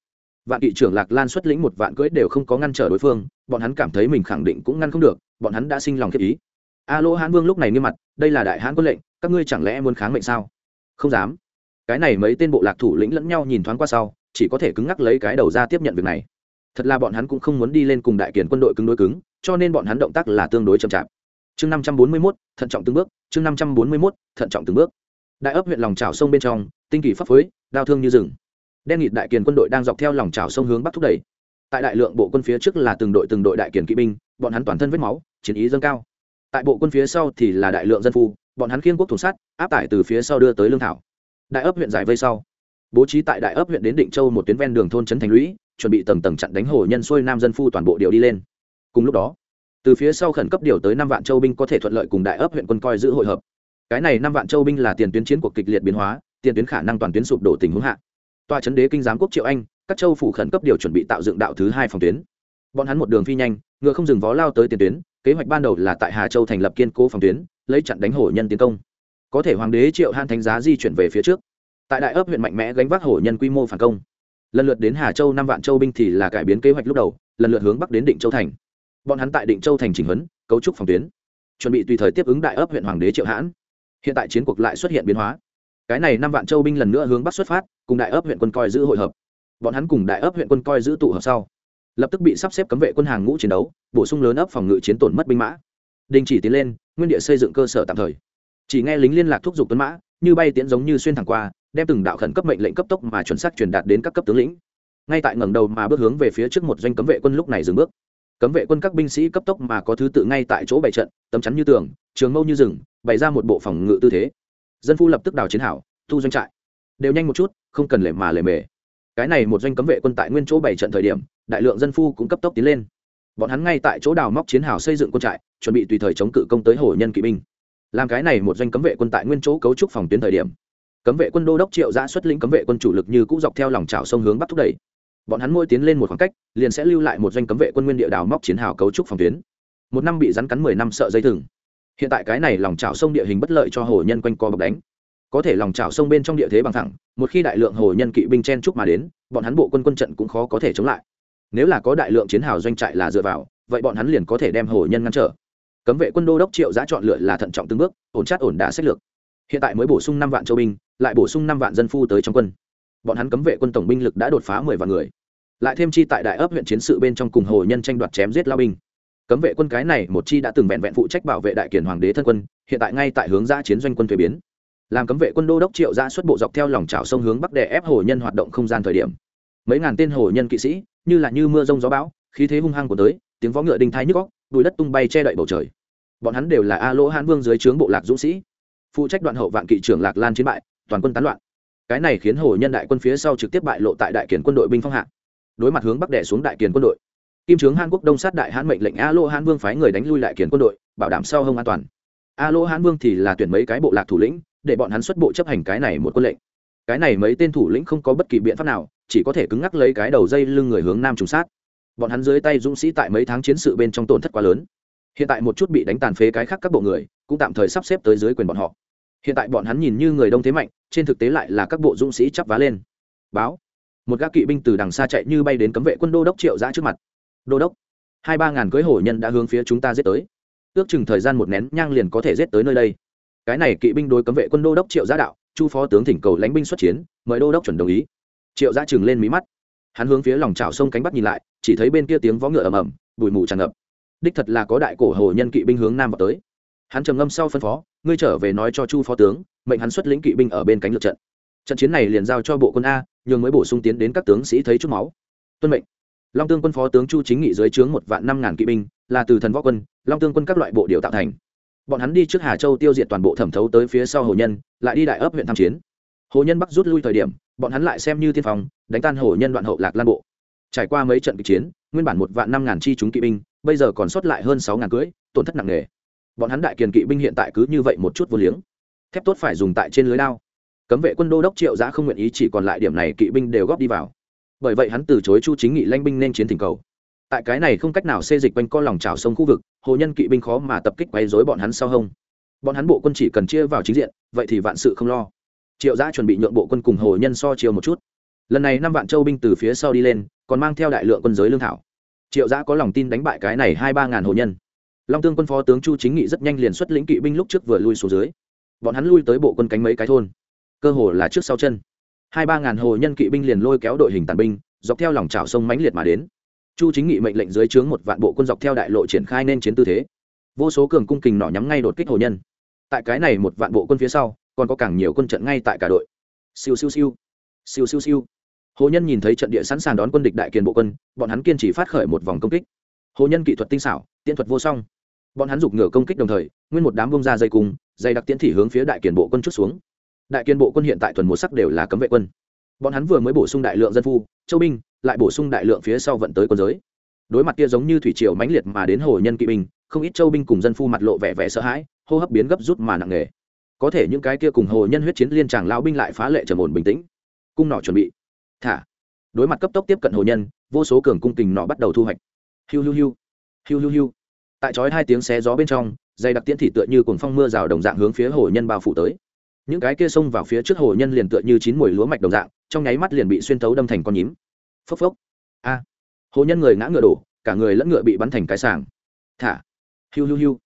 Vạn kỵ trưởng lạc lan xuất lĩnh một vạn cưỡi đều không có ngăn trở đối phương, bọn hắn cảm thấy mình khẳng định cũng ngăn không được, bọn hắn đã sinh lòng khiếp ý. A lỗ hán vương lúc này nghiêm mặt, đây là đại hán quân lệnh, các ngươi chẳng lẽ muốn kháng mệnh sao? Không dám. Cái này mấy tên bộ lạc thủ lĩnh lẫn nhau nhìn thoáng qua sau, chỉ có thể cứng ngắc lấy cái đầu ra tiếp nhận việc này thật là bọn hắn cũng không muốn đi lên cùng đại kiển quân đội cứng đối cứng, cho nên bọn hắn động tác là tương đối chậm chạp. Chương năm trăm bốn mươi mốt, thận trọng từng bước, chương năm trăm bốn mươi mốt, thận trọng từng bước. Đại ấp huyện lòng trào sông bên trong, tinh kỳ pháp phối đau thương như rừng. Đen nghịt đại kiền quân đội đang dọc theo lòng trào sông hướng bắc thúc đẩy. Tại đại lượng bộ quân phía trước là từng đội từng đội đại kiền kỵ binh, bọn hắn toàn thân vết máu, chiến ý dâng cao. Tại bộ quân phía sau thì là đại lượng dân phu, bọn hắn khiên quốc thủ sát áp tải từ phía sau đưa tới lương thảo. Đại ấp huyện giải vây sau bố trí tại đại ấp huyện đến định châu một tuyến ven đường thôn trấn thành lũy, chuẩn bị tầng tầng chặn đánh hồ nhân xuôi nam dân phu toàn bộ điều đi lên. Cùng lúc đó, từ phía sau khẩn cấp điều tới năm vạn châu binh có thể thuận lợi cùng đại ấp huyện quân coi giữ hội hợp. Cái này năm vạn châu binh là tiền tuyến chiến cuộc kịch liệt biến hóa, tiền tuyến khả năng toàn tuyến sụp đổ tình huống hạ. Tòa chấn đế kinh giám quốc triệu anh, các châu phủ khẩn cấp điều chuẩn bị tạo dựng đạo thứ hai phòng tuyến. Bọn hắn một đường phi nhanh, ngựa không dừng vó lao tới tiền tuyến, kế hoạch ban đầu là tại hà châu thành lập kiên cố phòng tuyến, lấy chặn đánh hổ nhân tiến công. Có thể hoàng đế triệu han thánh giá di chuyển về phía trước tại đại ấp huyện mạnh mẽ gánh vác hổ nhân quy mô phản công. Lần lượt đến hà châu năm vạn châu binh thì là cải biến kế hoạch lúc đầu, lần lượt hướng bắc đến định châu thành. Bọn hắn tại định châu thành chỉnh huấn, cấu trúc phòng tuyến, chuẩn bị tùy thời tiếp ứng đại ấp huyện hoàng đế triệu hãn. Hiện tại chiến cuộc lại xuất hiện biến hóa. Cái này năm vạn châu binh lần nữa hướng bắc xuất phát, cùng đại ấp huyện quân coi giữ hội hợp. Bọn hắn cùng đại ấp huyện quân coi giữ tụ hợp sau, lập tức bị sắp xếp cấm vệ quân hàng ngũ chiến đấu, bổ sung lớn ấp phòng ngự chiến tổn mất binh mã. Đình chỉ tiến lên, nguyên địa xây dựng cơ sở tạm thời. Chỉ nghe lính liên lạc thúc giục tuấn mã, như bay tiễn giống như xuyên thẳng qua đem từng đạo khẩn cấp mệnh lệnh cấp tốc mà chuẩn xác truyền đạt đến các cấp tướng lĩnh. Ngay tại ngẩng đầu mà bước hướng về phía trước một doanh cấm vệ quân lúc này dừng bước. Cấm vệ quân các binh sĩ cấp tốc mà có thứ tự ngay tại chỗ bày trận, tấm chắn như tường, trường mâu như rừng, bày ra một bộ phòng ngự tư thế. Dân phu lập tức đào chiến hảo thu doanh trại. Đều nhanh một chút, không cần lề mà lề mề. Cái này một doanh cấm vệ quân tại nguyên chỗ bảy trận thời điểm, đại lượng dân phu cũng cấp tốc tiến lên. Bọn hắn ngay tại chỗ đào móc chiến hào xây dựng quân trại, chuẩn bị tùy thời chống cự công tới hồ nhân kỵ binh. Làm cái này một doanh cấm vệ quân tại nguyên chỗ cấu trúc phòng tuyến thời điểm cấm vệ quân đô đốc triệu giã xuất lĩnh cấm vệ quân chủ lực như cũ dọc theo lòng trào sông hướng bắc thúc đẩy. Bọn hắn mỗi tiến lên một khoảng cách, liền sẽ lưu lại một doanh cấm vệ quân nguyên địa đào móc chiến hào cấu trúc phòng tuyến. Một năm bị rắn cắn mười năm sợ dây thừng. Hiện tại cái này lòng trào sông địa hình bất lợi cho hồ nhân quanh co bọc đánh. Có thể lòng trào sông bên trong địa thế bằng thẳng, một khi đại lượng hồ nhân kỵ binh chen trúc mà đến, bọn hắn bộ quân quân trận cũng khó có thể chống lại. Nếu là có đại lượng chiến hào doanh trại là dựa vào, vậy bọn hắn liền có thể đem hồ nhân ngăn trở. Cấm vệ quân đô đốc triệu giã chọn lựa là thận trọng từng bước, ổn chát ổn đả sách lược. Hiện tại mới bổ sung năm vạn châu binh lại bổ sung năm vạn dân phu tới trong quân. Bọn hắn cấm vệ quân tổng binh lực đã đột phá mười vạn người. Lại thêm chi tại đại ấp huyện chiến sự bên trong cùng hồ nhân tranh đoạt chém giết lao binh. Cấm vệ quân cái này một chi đã từng vẹn vẹn phụ trách bảo vệ đại kiền hoàng đế thân quân, hiện tại ngay tại hướng ra chiến doanh quân thuế biến. Làm cấm vệ quân đô đốc triệu ra xuất bộ dọc theo lòng trào sông hướng bắc đè ép hồ nhân hoạt động không gian thời điểm. Mấy ngàn tên hồ nhân kỵ sĩ, như là như mưa rông gió bão, khí thế hung hăng của tới, tiếng võ ngựa đinh thái nhức góc đùi đất tung bay che đậy bầu trời. Bọn hắn đều là a lỗ hãn vương dưới trướng bộ lạc dũng sĩ. Phụ trách đoạn hậu vạn kỵ trưởng lạc lan chiến bại toàn quân tán loạn. Cái này khiến hồ nhân đại quân phía sau trực tiếp bại lộ tại đại kiển quân đội binh phong hạ. Đối mặt hướng bắc đẻ xuống đại kiển quân đội, kim trướng hàn quốc đông sát đại hãn mệnh lệnh a Lô hãn vương phái người đánh lui đại kiển quân đội, bảo đảm sau hông an toàn. A Lô hãn vương thì là tuyển mấy cái bộ lạc thủ lĩnh, để bọn hắn xuất bộ chấp hành cái này một quân lệnh. Cái này mấy tên thủ lĩnh không có bất kỳ biện pháp nào, chỉ có thể cứng ngắc lấy cái đầu dây lưng người hướng nam trùng sát. Bọn hắn dưới tay dũng sĩ tại mấy tháng chiến sự bên trong tổn thất quá lớn. Hiện tại một chút bị đánh tàn phế cái khác các bộ người, cũng tạm thời sắp xếp tới dưới quyền bọn họ hiện tại bọn hắn nhìn như người đông thế mạnh, trên thực tế lại là các bộ dũng sĩ chắp vá lên. Báo. Một gác kỵ binh từ đằng xa chạy như bay đến cấm vệ quân đô đốc triệu giã trước mặt. Đô đốc, hai ba ngàn cưới hổ nhân đã hướng phía chúng ta giết tới. Ước chừng thời gian một nén nhang liền có thể giết tới nơi đây. Cái này kỵ binh đối cấm vệ quân đô đốc triệu giã đạo, chu phó tướng thỉnh cầu lãnh binh xuất chiến, mời đô đốc chuẩn đồng ý. Triệu giã chừng lên mí mắt. Hắn hướng phía lòng trào sông cánh bắc nhìn lại, chỉ thấy bên kia tiếng vó ngựa ầm ầm, bụi mù tràn ngập. Đích thật là có đại cổ hồ nhân kỵ binh hướng nam vào tới. Hắn trầm ngâm sau phân phó ngươi trở về nói cho chu phó tướng mệnh hắn xuất lĩnh kỵ binh ở bên cánh lượt trận. Trận chiến này liền giao cho bộ quân a nhường mới bổ sung tiến đến các tướng sĩ thấy chút máu. Tuân mệnh. Long tương quân phó tướng chu chính nghị dưới trướng một vạn năm ngàn kỵ binh là từ thần võ quân long tương quân các loại bộ điều tạo thành. Bọn hắn đi trước hà châu tiêu diệt toàn bộ thẩm thấu tới phía sau hồ nhân lại đi đại ấp huyện tham chiến. Hồ nhân bắc rút lui thời điểm bọn hắn lại xem như tiên phòng, đánh tan hồ nhân đoạn hậu lạc lan bộ. Trải qua mấy trận kịch chiến nguyên bản một vạn năm ngàn chi chúng kỵ binh bây giờ còn sót lại hơn sáu ngàn cưỡi tổn thất nặng nề bọn hắn đại kiền kỵ binh hiện tại cứ như vậy một chút vô liếng. Thép tốt phải dùng tại trên lưới lao cấm vệ quân đô đốc triệu giã không nguyện ý chỉ còn lại điểm này kỵ binh đều góp đi vào. Bởi vậy hắn từ chối chu chính nghị lanh binh nên chiến thỉnh cầu. Tại cái này không cách nào xê dịch quanh co lòng trào sông khu vực, hồ nhân kỵ binh khó mà tập kích quấy dối bọn hắn sau hông. Bọn hắn bộ quân chỉ cần chia vào chính diện, vậy thì vạn sự không lo. Triệu giã chuẩn bị nhượng bộ quân cùng hồ nhân so chiều một chút. Lần này năm vạn châu binh từ phía sau đi lên, còn mang theo đại lượng quân giới lương thảo. Triệu giã có lòng tin đánh bại cái này hai ba ngàn hồ nhân long tương quân phó tướng chu chính nghị rất nhanh liền xuất lĩnh kỵ binh lúc trước vừa lui xuống dưới. Bọn hắn lui tới bộ quân cánh mấy cái thôn. Cơ hồ là trước sau chân. Hai ba ngàn hồ nhân kỵ binh liền lôi kéo đội hình tàn binh, dọc theo lòng trào sông mãnh liệt mà đến. Chu chính nghị mệnh lệnh dưới trướng một vạn bộ quân dọc theo đại lộ triển khai nên chiến tư thế. Vô số cường cung kình nỏ nhắm ngay đột kích hồ nhân. Tại cái này một vạn bộ quân phía sau, còn có càng nhiều quân trận ngay tại cả đội. Siêu siêu siêu. Siêu siêu siêu. Hồ nhân nhìn thấy trận địa sẵn sàng đón quân địch đại kiền bộ quân, bọn hắn kiên trì phát khởi một vòng công kích hồ nhân kỹ thuật tinh xảo, tiễn thuật vô song. Bọn hắn giục ngựa công kích đồng thời, nguyên một đám bông ra dây cung, dây đặc tiễn thị hướng phía đại kiền bộ quân chút xuống. Đại kiền bộ quân hiện tại thuần một sắc đều là cấm vệ quân. Bọn hắn vừa mới bổ sung đại lượng dân phu, châu binh, lại bổ sung đại lượng phía sau vận tới quân giới. Đối mặt kia giống như thủy triều mãnh liệt mà đến hồ nhân kỵ binh, không ít châu binh cùng dân phu mặt lộ vẻ vẻ sợ hãi, hô hấp biến gấp rút mà nặng nề. Có thể những cái kia cùng hồ nhân huyết chiến liên tràng lão binh lại phá lệ trầm ổn bình tĩnh. Cung nỏ chuẩn bị. Thả. Đối mặt cấp tốc tiếp cận hồ nhân, vô số cường cung kình nỏ bắt đầu thu hoạch hiu hiu hiu. Hiu hiu hiu. Tại chói hai tiếng xé gió bên trong, dây đặc tiễn thị tựa như cuồng phong mưa rào đồng dạng hướng phía hồ nhân bao phủ tới. Những cái kia xông vào phía trước hồ nhân liền tựa như chín mùi lúa mạch đồng dạng, trong nháy mắt liền bị xuyên thấu đâm thành con nhím. Phốc phốc. A. Hồ nhân người ngã ngựa đổ, cả người lẫn ngựa bị bắn thành cái sàng. Thả. Hiu hiu hiu.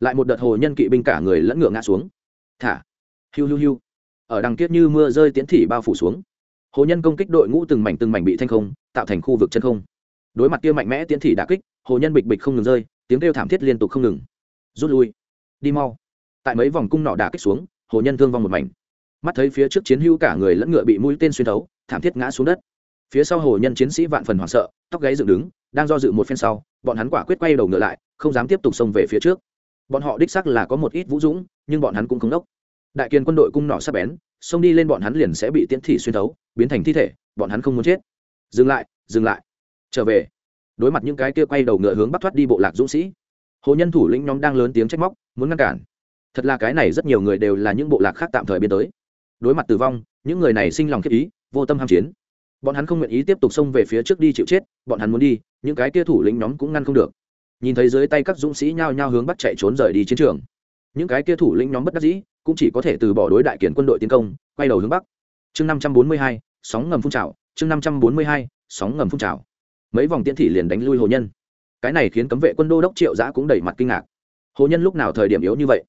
Lại một đợt hồ nhân kỵ binh cả người lẫn ngựa ngã xuống. Thả. Hiu hiu hiu. Ở đằng kiết như mưa rơi tiến thị bao phủ xuống. Hồ nhân công kích đội ngũ từng mảnh từng mảnh bị thanh không, tạo thành khu vực chân không đối mặt kia mạnh mẽ tiến thị đả kích, hồ nhân bịch bịch không ngừng rơi, tiếng kêu thảm thiết liên tục không ngừng. Rút lui. Đi mau. Tại mấy vòng cung nọ đả kích xuống, hồ nhân thương vong một mảnh. Mắt thấy phía trước chiến hữu cả người lẫn ngựa bị mũi tên xuyên thấu, thảm thiết ngã xuống đất. Phía sau hồ nhân chiến sĩ vạn phần hoảng sợ, tóc gáy dựng đứng, đang do dự một phen sau, bọn hắn quả quyết quay đầu ngựa lại, không dám tiếp tục xông về phía trước. Bọn họ đích xác là có một ít vũ dũng, nhưng bọn hắn cũng không đốc. Đại kiên quân đội cung nỏ sắp bén, xông đi lên bọn hắn liền sẽ bị tiễn thị xuyên thấu, biến thành thi thể, bọn hắn không muốn chết. Dừng lại dừng lại trở về. Đối mặt những cái kia quay đầu ngựa hướng bắc thoát đi bộ lạc dũng sĩ, hồ nhân thủ lĩnh nhóm đang lớn tiếng trách móc, muốn ngăn cản. Thật là cái này rất nhiều người đều là những bộ lạc khác tạm thời biên tới. Đối mặt tử vong, những người này sinh lòng khiếp ý, vô tâm ham chiến. Bọn hắn không nguyện ý tiếp tục xông về phía trước đi chịu chết, bọn hắn muốn đi, những cái kia thủ lĩnh nhóm cũng ngăn không được. Nhìn thấy dưới tay các dũng sĩ nhao nhao hướng bắt chạy trốn rời đi chiến trường. Những cái kia thủ lĩnh nhóm bất đắc dĩ, cũng chỉ có thể từ bỏ đối đại kiển quân đội tiến công, quay đầu hướng bắc. Chương năm trăm bốn mươi hai, sóng ngầm phun trào, chương năm trăm bốn mươi hai, sóng ngầm phun trào mấy vòng tiễn thị liền đánh lui hồ nhân. Cái này khiến cấm vệ quân đô đốc triệu giã cũng đẩy mặt kinh ngạc. Hồ nhân lúc nào thời điểm yếu như vậy?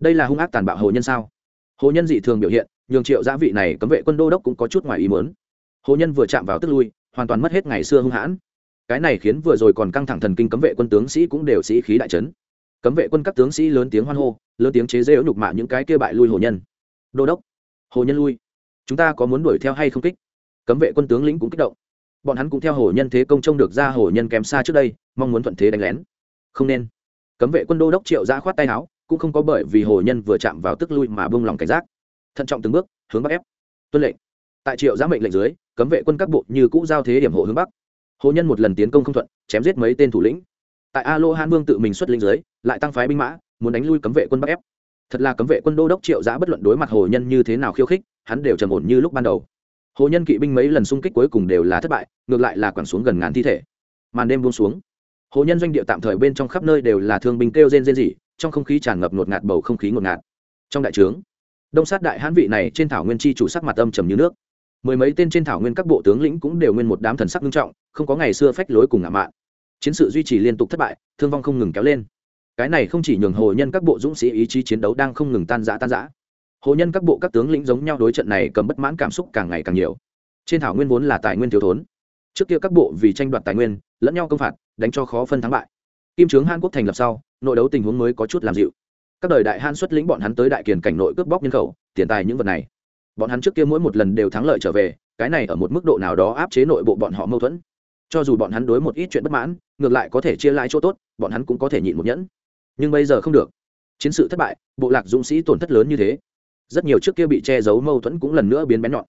Đây là hung ác tàn bạo hồ nhân sao? Hồ nhân dị thường biểu hiện, nhường triệu giã vị này cấm vệ quân đô đốc cũng có chút ngoài ý mớn hồ nhân vừa chạm vào tức lui, hoàn toàn mất hết ngày xưa hung hãn. Cái này khiến vừa rồi còn căng thẳng thần kinh cấm vệ quân tướng sĩ cũng đều sĩ khí đại trấn cấm vệ quân các tướng sĩ lớn tiếng hoan hô, lớn tiếng chế rêu nhục mạ những cái kia bại lui hồ nhân. Đô đốc, hồ nhân lui. Chúng ta có muốn đuổi theo hay không kích? Cấm vệ quân tướng lĩnh cũng kích động bọn hắn cũng theo hồ nhân thế công trông được ra hồ nhân kém xa trước đây, mong muốn thuận thế đánh lén. Không nên. Cấm vệ quân đô đốc triệu ra khoát tay áo, cũng không có bởi vì hồ nhân vừa chạm vào tức lui mà bông lòng cảnh giác. Thận trọng từng bước, hướng bắc ép. Tuân lệnh. Tại triệu giá mệnh lệnh dưới, cấm vệ quân các bộ như cũ giao thế điểm hộ hướng bắc. Hồ nhân một lần tiến công không thuận, chém giết mấy tên thủ lĩnh. Tại a lô han vương tự mình xuất linh dưới, lại tăng phái binh mã, muốn đánh lui cấm vệ quân bắc ép. Thật là cấm vệ quân đô đốc triệu giã bất luận đối mặt hồ nhân như thế nào khiêu khích, hắn đều trầm ổn như lúc ban đầu hồ nhân kỵ binh mấy lần xung kích cuối cùng đều là thất bại, ngược lại là quẳng xuống gần ngàn thi thể. Màn đêm buông xuống. Hồ nhân doanh địa tạm thời bên trong khắp nơi đều là thương binh kêu rên rên rỉ, trong không khí tràn ngập ngột ngạt bầu không khí ngột ngạt. Trong đại trướng, đông sát đại hãn vị này trên thảo nguyên chi chủ sắc mặt âm trầm như nước. Mười mấy tên trên thảo nguyên các bộ tướng lĩnh cũng đều nguyên một đám thần sắc nghiêm trọng, không có ngày xưa phách lối cùng ngạo mạn. Chiến sự duy trì liên tục thất bại, thương vong không ngừng kéo lên. Cái này không chỉ nhường hồ nhân các bộ dũng sĩ ý chí chiến đấu đang không ngừng tan rã tan rã hồ nhân các bộ các tướng lĩnh giống nhau đối trận này cầm bất mãn cảm xúc càng ngày càng nhiều. Trên thảo nguyên vốn là tài nguyên thiếu thốn. Trước kia các bộ vì tranh đoạt tài nguyên, lẫn nhau công phạt, đánh cho khó phân thắng bại. Kim trướng hàn quốc thành lập sau, nội đấu tình huống mới có chút làm dịu. Các đời đại han xuất lĩnh bọn hắn tới đại kiền cảnh nội cướp bóc nhân khẩu, tiền tài những vật này. Bọn hắn trước kia mỗi một lần đều thắng lợi trở về, cái này ở một mức độ nào đó áp chế nội bộ bọn họ mâu thuẫn. Cho dù bọn hắn đối một ít chuyện bất mãn, ngược lại có thể chia lại chỗ tốt, bọn hắn cũng có thể nhịn một nhẫn. Nhưng bây giờ không được. Chiến sự thất bại, bộ lạc dũng sĩ tổn thất lớn như thế rất nhiều trước kia bị che giấu mâu thuẫn cũng lần nữa biến bén nhọn.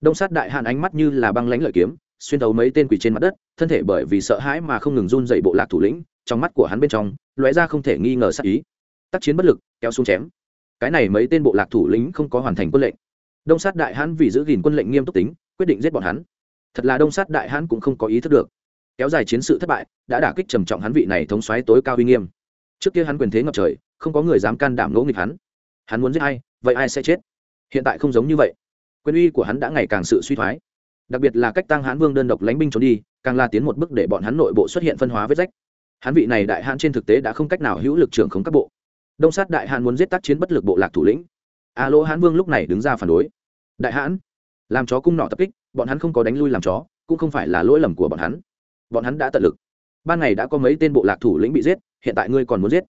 Đông sát đại hạn ánh mắt như là băng lãnh lợi kiếm, xuyên thấu mấy tên quỷ trên mặt đất, thân thể bởi vì sợ hãi mà không ngừng run dậy bộ lạc thủ lĩnh, trong mắt của hắn bên trong, lóe ra không thể nghi ngờ sát ý. Tác chiến bất lực, kéo xuống chém. Cái này mấy tên bộ lạc thủ lĩnh không có hoàn thành quân lệnh. Đông sát đại hãn vì giữ gìn quân lệnh nghiêm túc tính, quyết định giết bọn hắn. Thật là đông sát đại hãn cũng không có ý thức được. Kéo dài chiến sự thất bại, đã đả kích trầm trọng hắn vị này thống xoáy tối cao uy nghiêm. Trước kia hắn quyền thế ngập trời, không có người dám can đảm ngỗ nghịch hắn hắn muốn giết ai, vậy ai sẽ chết? Hiện tại không giống như vậy. Quyền uy của hắn đã ngày càng sự suy thoái. Đặc biệt là cách tăng hãn vương đơn độc lánh binh trốn đi, càng la tiến một bước để bọn hắn nội bộ xuất hiện phân hóa vết rách. Hắn vị này đại hãn trên thực tế đã không cách nào hữu lực trưởng khống các bộ. Đông sát đại hãn muốn giết tác chiến bất lực bộ lạc thủ lĩnh. A lỗ hãn vương lúc này đứng ra phản đối. Đại hãn làm chó cung nọ tập kích, bọn hắn không có đánh lui làm chó, cũng không phải là lỗi lầm của bọn hắn. Bọn hắn đã tận lực. Ban ngày đã có mấy tên bộ lạc thủ lĩnh bị giết, hiện tại ngươi còn muốn giết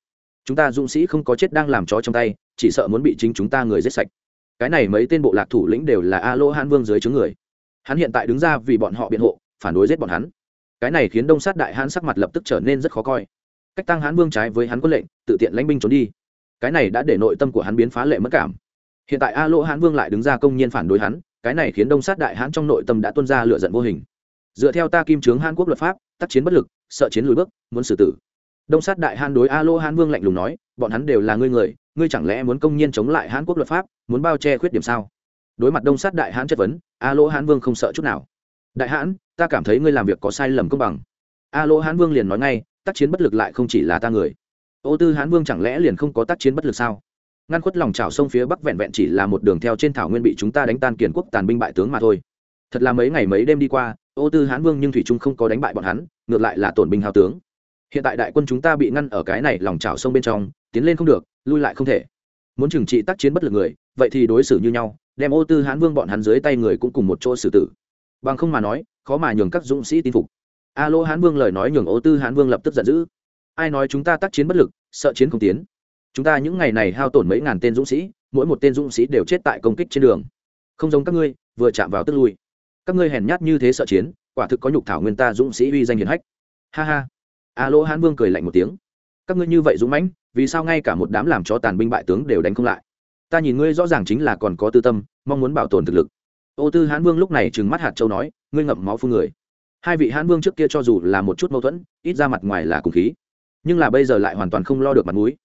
chúng ta dũng sĩ không có chết đang làm chó trong tay, chỉ sợ muốn bị chính chúng ta người giết sạch. Cái này mấy tên bộ lạc thủ lĩnh đều là a lô hãn vương dưới chướng người. Hắn hiện tại đứng ra vì bọn họ biện hộ, phản đối giết bọn hắn. Cái này khiến đông sát đại hãn sắc mặt lập tức trở nên rất khó coi. Cách tăng hãn vương trái với hắn quân lệnh, tự tiện lãnh binh trốn đi. Cái này đã để nội tâm của hắn biến phá lệ mất cảm. Hiện tại a Lô hãn vương lại đứng ra công nhiên phản đối hắn, cái này khiến đông sát đại hãn trong nội tâm đã tuân ra lựa giận vô hình. Dựa theo ta kim trướng hàn quốc luật pháp, tác chiến bất lực, sợ chiến lùi bước, muốn xử tử đông sát đại hãn đối a lô hãn vương lạnh lùng nói, bọn hắn đều là ngươi người, ngươi chẳng lẽ muốn công nhiên chống lại hãn quốc luật pháp, muốn bao che khuyết điểm sao? Đối mặt đông sát đại hãn chất vấn a lô hãn vương không sợ chút nào. Đại hãn ta cảm thấy ngươi làm việc có sai lầm công bằng. A lô hãn vương liền nói ngay, tác chiến bất lực lại không chỉ là ta người. Ô tư hãn vương chẳng lẽ liền không có tác chiến bất lực sao? Ngăn khuất lòng trào sông phía bắc vẹn vẹn chỉ là một đường theo trên thảo nguyên bị chúng ta đánh tan kiền quốc tàn binh bại tướng mà thôi. Thật là mấy ngày mấy đêm đi qua, ô tư hán vương nhưng thủy trung không có đánh bại bọn hắn, ngược lại là tổn binh hào tướng hiện tại đại quân chúng ta bị ngăn ở cái này lòng trào sông bên trong, tiến lên không được, lui lại không thể. Muốn trừng trị tác chiến bất lực người, vậy thì đối xử như nhau, đem ô tư hán vương bọn hắn dưới tay người cũng cùng một chỗ xử tử. Bằng không mà nói, khó mà nhường các dũng sĩ tin phục. A lô hán vương lời nói nhường ô tư hán vương lập tức giận dữ. Ai nói chúng ta tác chiến bất lực, sợ chiến không tiến? Chúng ta những ngày này hao tổn mấy ngàn tên dũng sĩ, mỗi một tên dũng sĩ đều chết tại công kích trên đường. Không giống các ngươi, vừa chạm vào tức lui. Các ngươi hèn nhát như thế sợ chiến, quả thực có nhục thảo nguyên ta dũng sĩ uy danh hiền hách. Ha ha a lỗ hán vương cười lạnh một tiếng. Các ngươi như vậy dũng mãnh, vì sao ngay cả một đám làm cho tàn binh bại tướng đều đánh không lại? Ta nhìn ngươi rõ ràng chính là còn có tư tâm, mong muốn bảo tồn thực lực. Ô tư Hán vương lúc này trừng mắt hạt châu nói, ngươi ngậm máu phương người. Hai vị Hán vương trước kia cho dù là một chút mâu thuẫn, ít ra mặt ngoài là cùng khí. Nhưng là bây giờ lại hoàn toàn không lo được mặt mũi.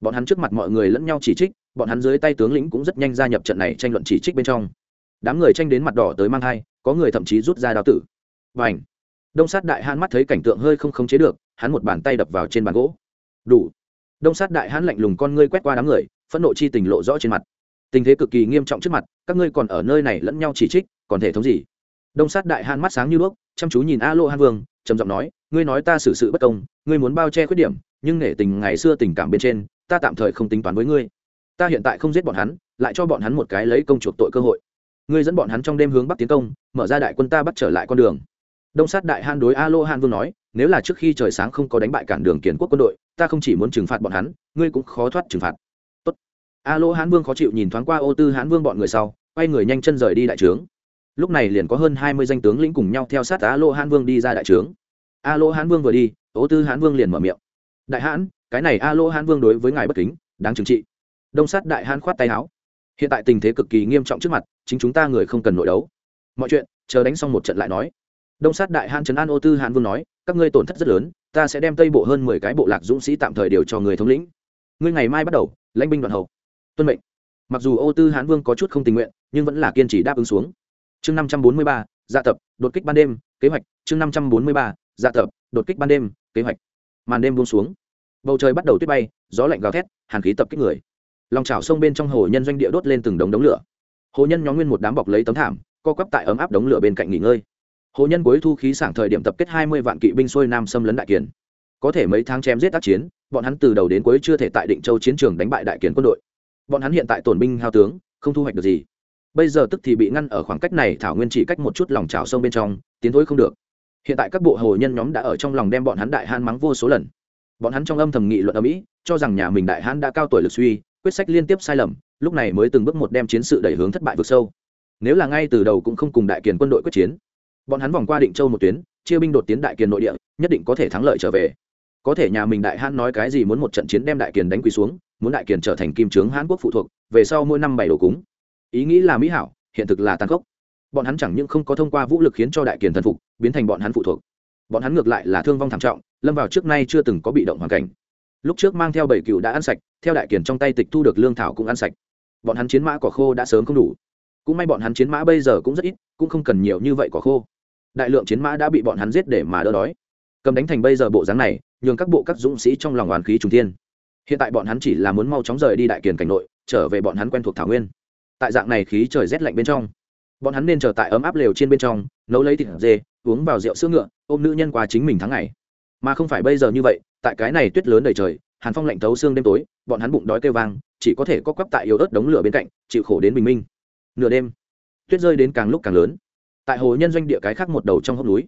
Bọn hắn trước mặt mọi người lẫn nhau chỉ trích, bọn hắn dưới tay tướng lĩnh cũng rất nhanh gia nhập trận này tranh luận chỉ trích bên trong. Đám người tranh đến mặt đỏ tới mang thai, có người thậm chí rút ra đao tử. Và ảnh đông sát đại hãn mắt thấy cảnh tượng hơi không khống chế được hắn một bàn tay đập vào trên bàn gỗ. Đủ. Đông sát đại hãn lạnh lùng con ngươi quét qua đám người, phẫn nộ chi tình lộ rõ trên mặt. Tình thế cực kỳ nghiêm trọng trước mặt, các ngươi còn ở nơi này lẫn nhau chỉ trích, còn thể thống gì? Đông sát đại hãn mắt sáng như đuốc, chăm chú nhìn a lô han vương, trầm giọng nói, ngươi nói ta xử sự bất công, ngươi muốn bao che khuyết điểm, nhưng nể tình ngày xưa tình cảm bên trên, ta tạm thời không tính toán với ngươi. Ta hiện tại không giết bọn hắn, lại cho bọn hắn một cái lấy công chuộc tội cơ hội. Ngươi dẫn bọn hắn trong đêm hướng bắc tiến công, mở ra đại quân ta bắt trở lại con đường. Đông sát đại han đối a lô han vương nói nếu là trước khi trời sáng không có đánh bại cản đường kiến quốc quân đội, ta không chỉ muốn trừng phạt bọn hắn, ngươi cũng khó thoát trừng phạt. Tốt. a lô hán vương khó chịu nhìn thoáng qua ô tư hán vương bọn người sau, quay người nhanh chân rời đi đại trướng. Lúc này liền có hơn hai mươi danh tướng lĩnh cùng nhau theo sát a lô hán vương đi ra đại trướng. A lô hán vương vừa đi, ô tư hán vương liền mở miệng. Đại hãn cái này a lô hán vương đối với ngài bất kính, đáng trừng trị. Đông sát đại hãn khoát tay áo. Hiện tại tình thế cực kỳ nghiêm trọng trước mặt, chính chúng ta người không cần nội đấu. Mọi chuyện, chờ đánh xong một trận lại nói. Đông sát đại hãn trấn an ô tư hán vương nói các ngươi tổn thất rất lớn, ta sẽ đem tây bộ hơn mười cái bộ lạc dũng sĩ tạm thời điều cho người thống lĩnh. Ngươi ngày mai bắt đầu, lãnh binh đoàn hậu. Tuân mệnh. Mặc dù ô tư hán vương có chút không tình nguyện, nhưng vẫn là kiên trì đáp ứng xuống. Chương năm trăm bốn mươi ba dạ tập, đột kích ban đêm, kế hoạch. Chương năm trăm bốn mươi ba dạ tập, đột kích ban đêm, kế hoạch. Màn đêm buông xuống. Bầu trời bắt đầu tuyết bay, gió lạnh gào thét, hàn khí tập kích người. Lòng trào sông bên trong hồ nhân doanh địa đốt lên từng đống đống lửa. Hồ nhân nhóm nguyên một đám bọc lấy tấm thảm, co quắp tại ấm áp đống lửa bên cạnh nghỉ ngơi hồ nhân cuối thu khí sảng thời điểm tập kết hai mươi vạn kỵ binh xuôi nam xâm lấn đại kiền. Có thể mấy tháng chém giết tác chiến, bọn hắn từ đầu đến cuối chưa thể tại định châu chiến trường đánh bại đại kiền quân đội. Bọn hắn hiện tại tổn binh hao tướng, không thu hoạch được gì. Bây giờ tức thì bị ngăn ở khoảng cách này thảo nguyên chỉ cách một chút lòng trào sông bên trong, tiến thối không được. Hiện tại các bộ hồ nhân nhóm đã ở trong lòng đem bọn hắn đại han mắng vô số lần. Bọn hắn trong âm thầm nghị luận ở mỹ, cho rằng nhà mình đại han đã cao tuổi lực suy, quyết sách liên tiếp sai lầm, lúc này mới từng bước một đem chiến sự đẩy hướng thất bại vực sâu. Nếu là ngay từ đầu cũng không cùng đại kiền quân đội quyết chiến bọn hắn vòng qua định châu một tuyến, chia binh đột tiến đại kiền nội địa, nhất định có thể thắng lợi trở về. Có thể nhà mình đại hãn nói cái gì muốn một trận chiến đem đại kiền đánh quỳ xuống, muốn đại kiền trở thành kim trướng hãn quốc phụ thuộc, về sau mỗi năm bảy đồ cúng. Ý nghĩ là mỹ hảo, hiện thực là tàn khốc. Bọn hắn chẳng những không có thông qua vũ lực khiến cho đại kiền thần phục, biến thành bọn hắn phụ thuộc. Bọn hắn ngược lại là thương vong thảm trọng, lâm vào trước nay chưa từng có bị động hoàn cảnh. Lúc trước mang theo bảy cựu đã ăn sạch, theo đại kiền trong tay tịch thu được lương thảo cũng ăn sạch. Bọn hắn chiến mã cỏ khô đã sớm không đủ. Cũng may bọn hắn chiến mã bây giờ cũng rất ít, cũng không cần nhiều như vậy cỏ khô đại lượng chiến mã đã bị bọn hắn giết để mà đỡ đói. Cầm đánh thành bây giờ bộ dáng này, nhường các bộ các dũng sĩ trong lòng oán khí trung thiên. Hiện tại bọn hắn chỉ là muốn mau chóng rời đi đại kiền cảnh nội, trở về bọn hắn quen thuộc thảo nguyên. Tại dạng này khí trời rét lạnh bên trong, bọn hắn nên chờ tại ấm áp lều trên bên trong, nấu lấy thịt dê, uống vào rượu sữa ngựa, ôm nữ nhân qua chính mình tháng ngày. Mà không phải bây giờ như vậy, tại cái này tuyết lớn đầy trời, hàn phong lạnh thấu xương đêm tối, bọn hắn bụng đói kêu vang, chỉ có thể có quắp tại yếu ớt đống lửa bên cạnh, chịu khổ đến bình minh. Nửa đêm, tuyết rơi đến càng lúc càng lớn tại hồ nhân doanh địa cái khác một đầu trong hốc núi.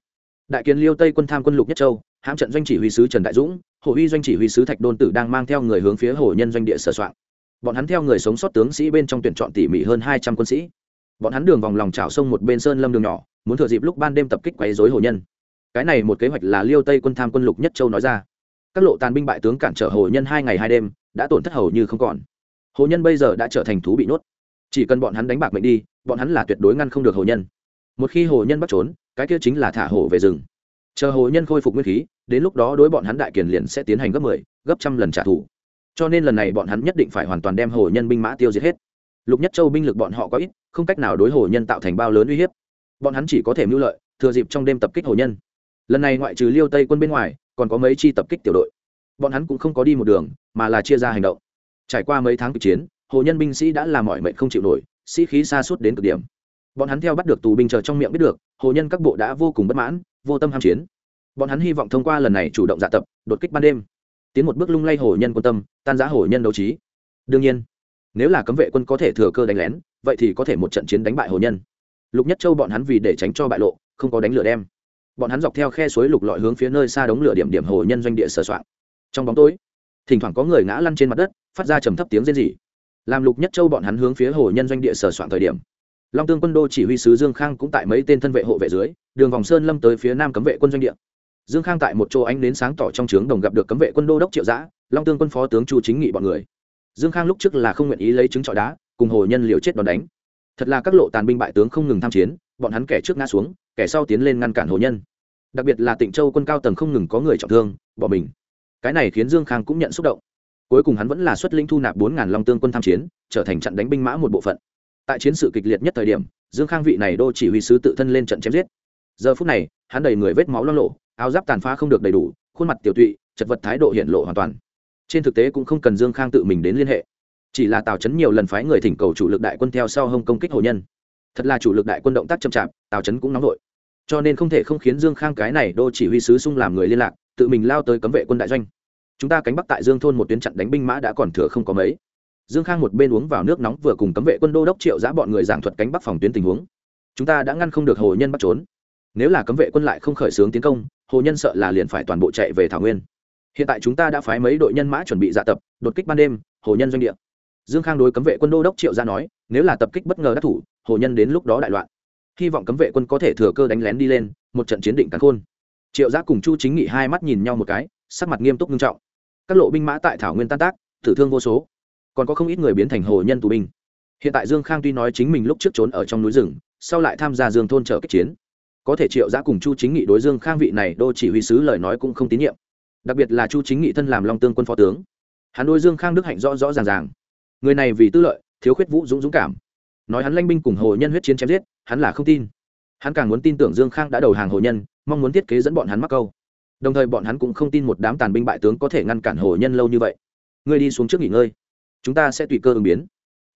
Đại kiến liêu tây quân tham quân lục nhất châu, hãm trận doanh chỉ huy sứ trần đại dũng, hồ uy doanh chỉ huy sứ thạch đôn tử đang mang theo người hướng phía hồ nhân doanh địa sửa soạn bọn hắn theo người sống sót tướng sĩ bên trong tuyển chọn tỉ mỉ hơn hai trăm quân sĩ. Bọn hắn đường vòng lòng trào sông một bên sơn lâm đường nhỏ, muốn thừa dịp lúc ban đêm tập kích quấy dối hồ nhân. Cái này một kế hoạch là liêu tây quân tham quân lục nhất châu nói ra. Các lộ tàn binh bại tướng cản trở hồ nhân hai ngày hai đêm, đã tổn thất hầu như không còn. Hồ nhân bây giờ đã trở thành thú bị nuốt. chỉ cần bọn hắn đánh bạc mệnh đi, bọn hắn là tuyệt đối ngăn không được hồ nhân một khi hồ nhân bắt trốn cái kia chính là thả hổ về rừng. Chờ hồ nhân khôi phục nguyên khí đến lúc đó đối bọn hắn đại kiền liền sẽ tiến hành gấp mười 10, gấp trăm lần trả thù. Cho nên lần này bọn hắn nhất định phải hoàn toàn đem hồ nhân binh mã tiêu diệt hết. Lục nhất châu binh lực bọn họ có ít không cách nào đối hồ nhân tạo thành bao lớn uy hiếp. Bọn hắn chỉ có thể mưu lợi thừa dịp trong đêm tập kích hồ nhân. Lần này ngoại trừ liêu tây quân bên ngoài còn có mấy chi tập kích tiểu đội. Bọn hắn cũng không có đi một đường mà là chia ra hành động. Trải qua mấy tháng kịch chiến hồ nhân binh sĩ đã làm mọi mệnh không chịu nổi sĩ khí xa suốt đến cực điểm bọn hắn theo bắt được tù binh chờ trong miệng biết được, hồ nhân các bộ đã vô cùng bất mãn, vô tâm ham chiến. Bọn hắn hy vọng thông qua lần này chủ động dạ tập, đột kích ban đêm. Tiến một bước lung lay hồ nhân quân tâm, tan giã hồ nhân đấu trí. Đương nhiên, nếu là cấm vệ quân có thể thừa cơ đánh lén, vậy thì có thể một trận chiến đánh bại hồ nhân. Lục nhất châu bọn hắn vì để tránh cho bại lộ, không có đánh lửa đem. Bọn hắn dọc theo khe suối lục lọi hướng phía nơi xa đống lửa điểm điểm hồ nhân doanh địa sờ soạn. Trong bóng tối, thỉnh thoảng có người ngã lăn trên mặt đất, phát ra trầm thấp tiếng rên rỉ. Làm lục nhất châu bọn hắn hướng phía hồ nhân doanh địa sờ soạn thời điểm long tương quân đô chỉ huy sứ dương khang cũng tại mấy tên thân vệ hộ vệ dưới, đường vòng sơn lâm tới phía nam cấm vệ quân doanh địa. Dương khang tại một chỗ ánh đến sáng tỏ trong trướng đồng gặp được cấm vệ quân đô đốc triệu giã, long tương quân phó tướng chu chính nghị bọn người. Dương khang lúc trước là không nguyện ý lấy trứng trọi đá, cùng hồ nhân liều chết đòn đánh. Thật là các lộ tàn binh bại tướng không ngừng tham chiến, bọn hắn kẻ trước ngã xuống, kẻ sau tiến lên ngăn cản hồ nhân. Đặc biệt là tịnh châu quân cao tầng không ngừng có người trọng thương, bỏ mình. Cái này khiến dương khang cũng nhận xúc động. Cuối cùng hắn vẫn là xuất linh thu nạp bốn ngàn long tương quân tham chiến, trở thành trận đánh binh mã một bộ phận tại chiến sự kịch liệt nhất thời điểm, dương khang vị này đô chỉ huy sứ tự thân lên trận chém giết. Giờ phút này, hắn đầy người vết máu lo lộ, áo giáp tàn phá không được đầy đủ, khuôn mặt tiểu tụy, chật vật thái độ hiện lộ hoàn toàn. Trên thực tế cũng không cần dương khang tự mình đến liên hệ. Chỉ là tào trấn nhiều lần phái người thỉnh cầu chủ lực đại quân theo sau hông công kích hồ nhân. Thật là chủ lực đại quân động tác chậm chạp, tào trấn cũng nóng vội. Cho nên không thể không khiến dương khang cái này đô chỉ huy sứ sung làm người liên lạc, tự mình lao tới cấm vệ quân đại doanh. Chúng ta cánh bắc tại dương thôn một tuyến chặn đánh binh mã đã còn thừa không có mấy dương khang một bên uống vào nước nóng vừa cùng cấm vệ quân đô đốc triệu giã bọn người giảng thuật cánh bắc phòng tuyến tình huống. Chúng ta đã ngăn không được hồ nhân bắt trốn. Nếu là cấm vệ quân lại không khởi xướng tiến công, hồ nhân sợ là liền phải toàn bộ chạy về thảo nguyên. Hiện tại chúng ta đã phái mấy đội nhân mã chuẩn bị dạ tập, đột kích ban đêm, hồ nhân doanh địa. Dương khang đối cấm vệ quân đô đốc triệu ra nói, nếu là tập kích bất ngờ đắc thủ, hồ nhân đến lúc đó đại loạn. Hy vọng cấm vệ quân có thể thừa cơ đánh lén đi lên, một trận chiến định cắn khôn. Triệu giã cùng chu chính nghị hai mắt nhìn nhau một cái, sắc mặt nghiêm túc nghiêm trọng. Các lộ binh mã tại thảo nguyên tan tác, tử thương vô số còn có không ít người biến thành hồ nhân tù binh. Hiện tại dương khang tuy nói chính mình lúc trước trốn ở trong núi rừng, sau lại tham gia dương thôn trở kích chiến. Có thể triệu giã cùng chu chính nghị đối dương khang vị này đô chỉ huy sứ lời nói cũng không tín nhiệm. Đặc biệt là chu chính nghị thân làm long tương quân phó tướng. Hắn đôi dương khang đức hạnh rõ rõ ràng ràng. Người này vì tư lợi, thiếu khuyết vũ dũng dũng cảm. Nói hắn lanh binh cùng hồ nhân huyết chiến chém giết, hắn là không tin. Hắn càng muốn tin tưởng dương khang đã đầu hàng hồ nhân, mong muốn thiết kế dẫn bọn hắn mắc câu. Đồng thời bọn hắn cũng không tin một đám tàn binh bại tướng có thể ngăn cản hồ nhân lâu như vậy. Ngươi đi xuống trước nghỉ ngơi chúng ta sẽ tùy cơ ứng biến.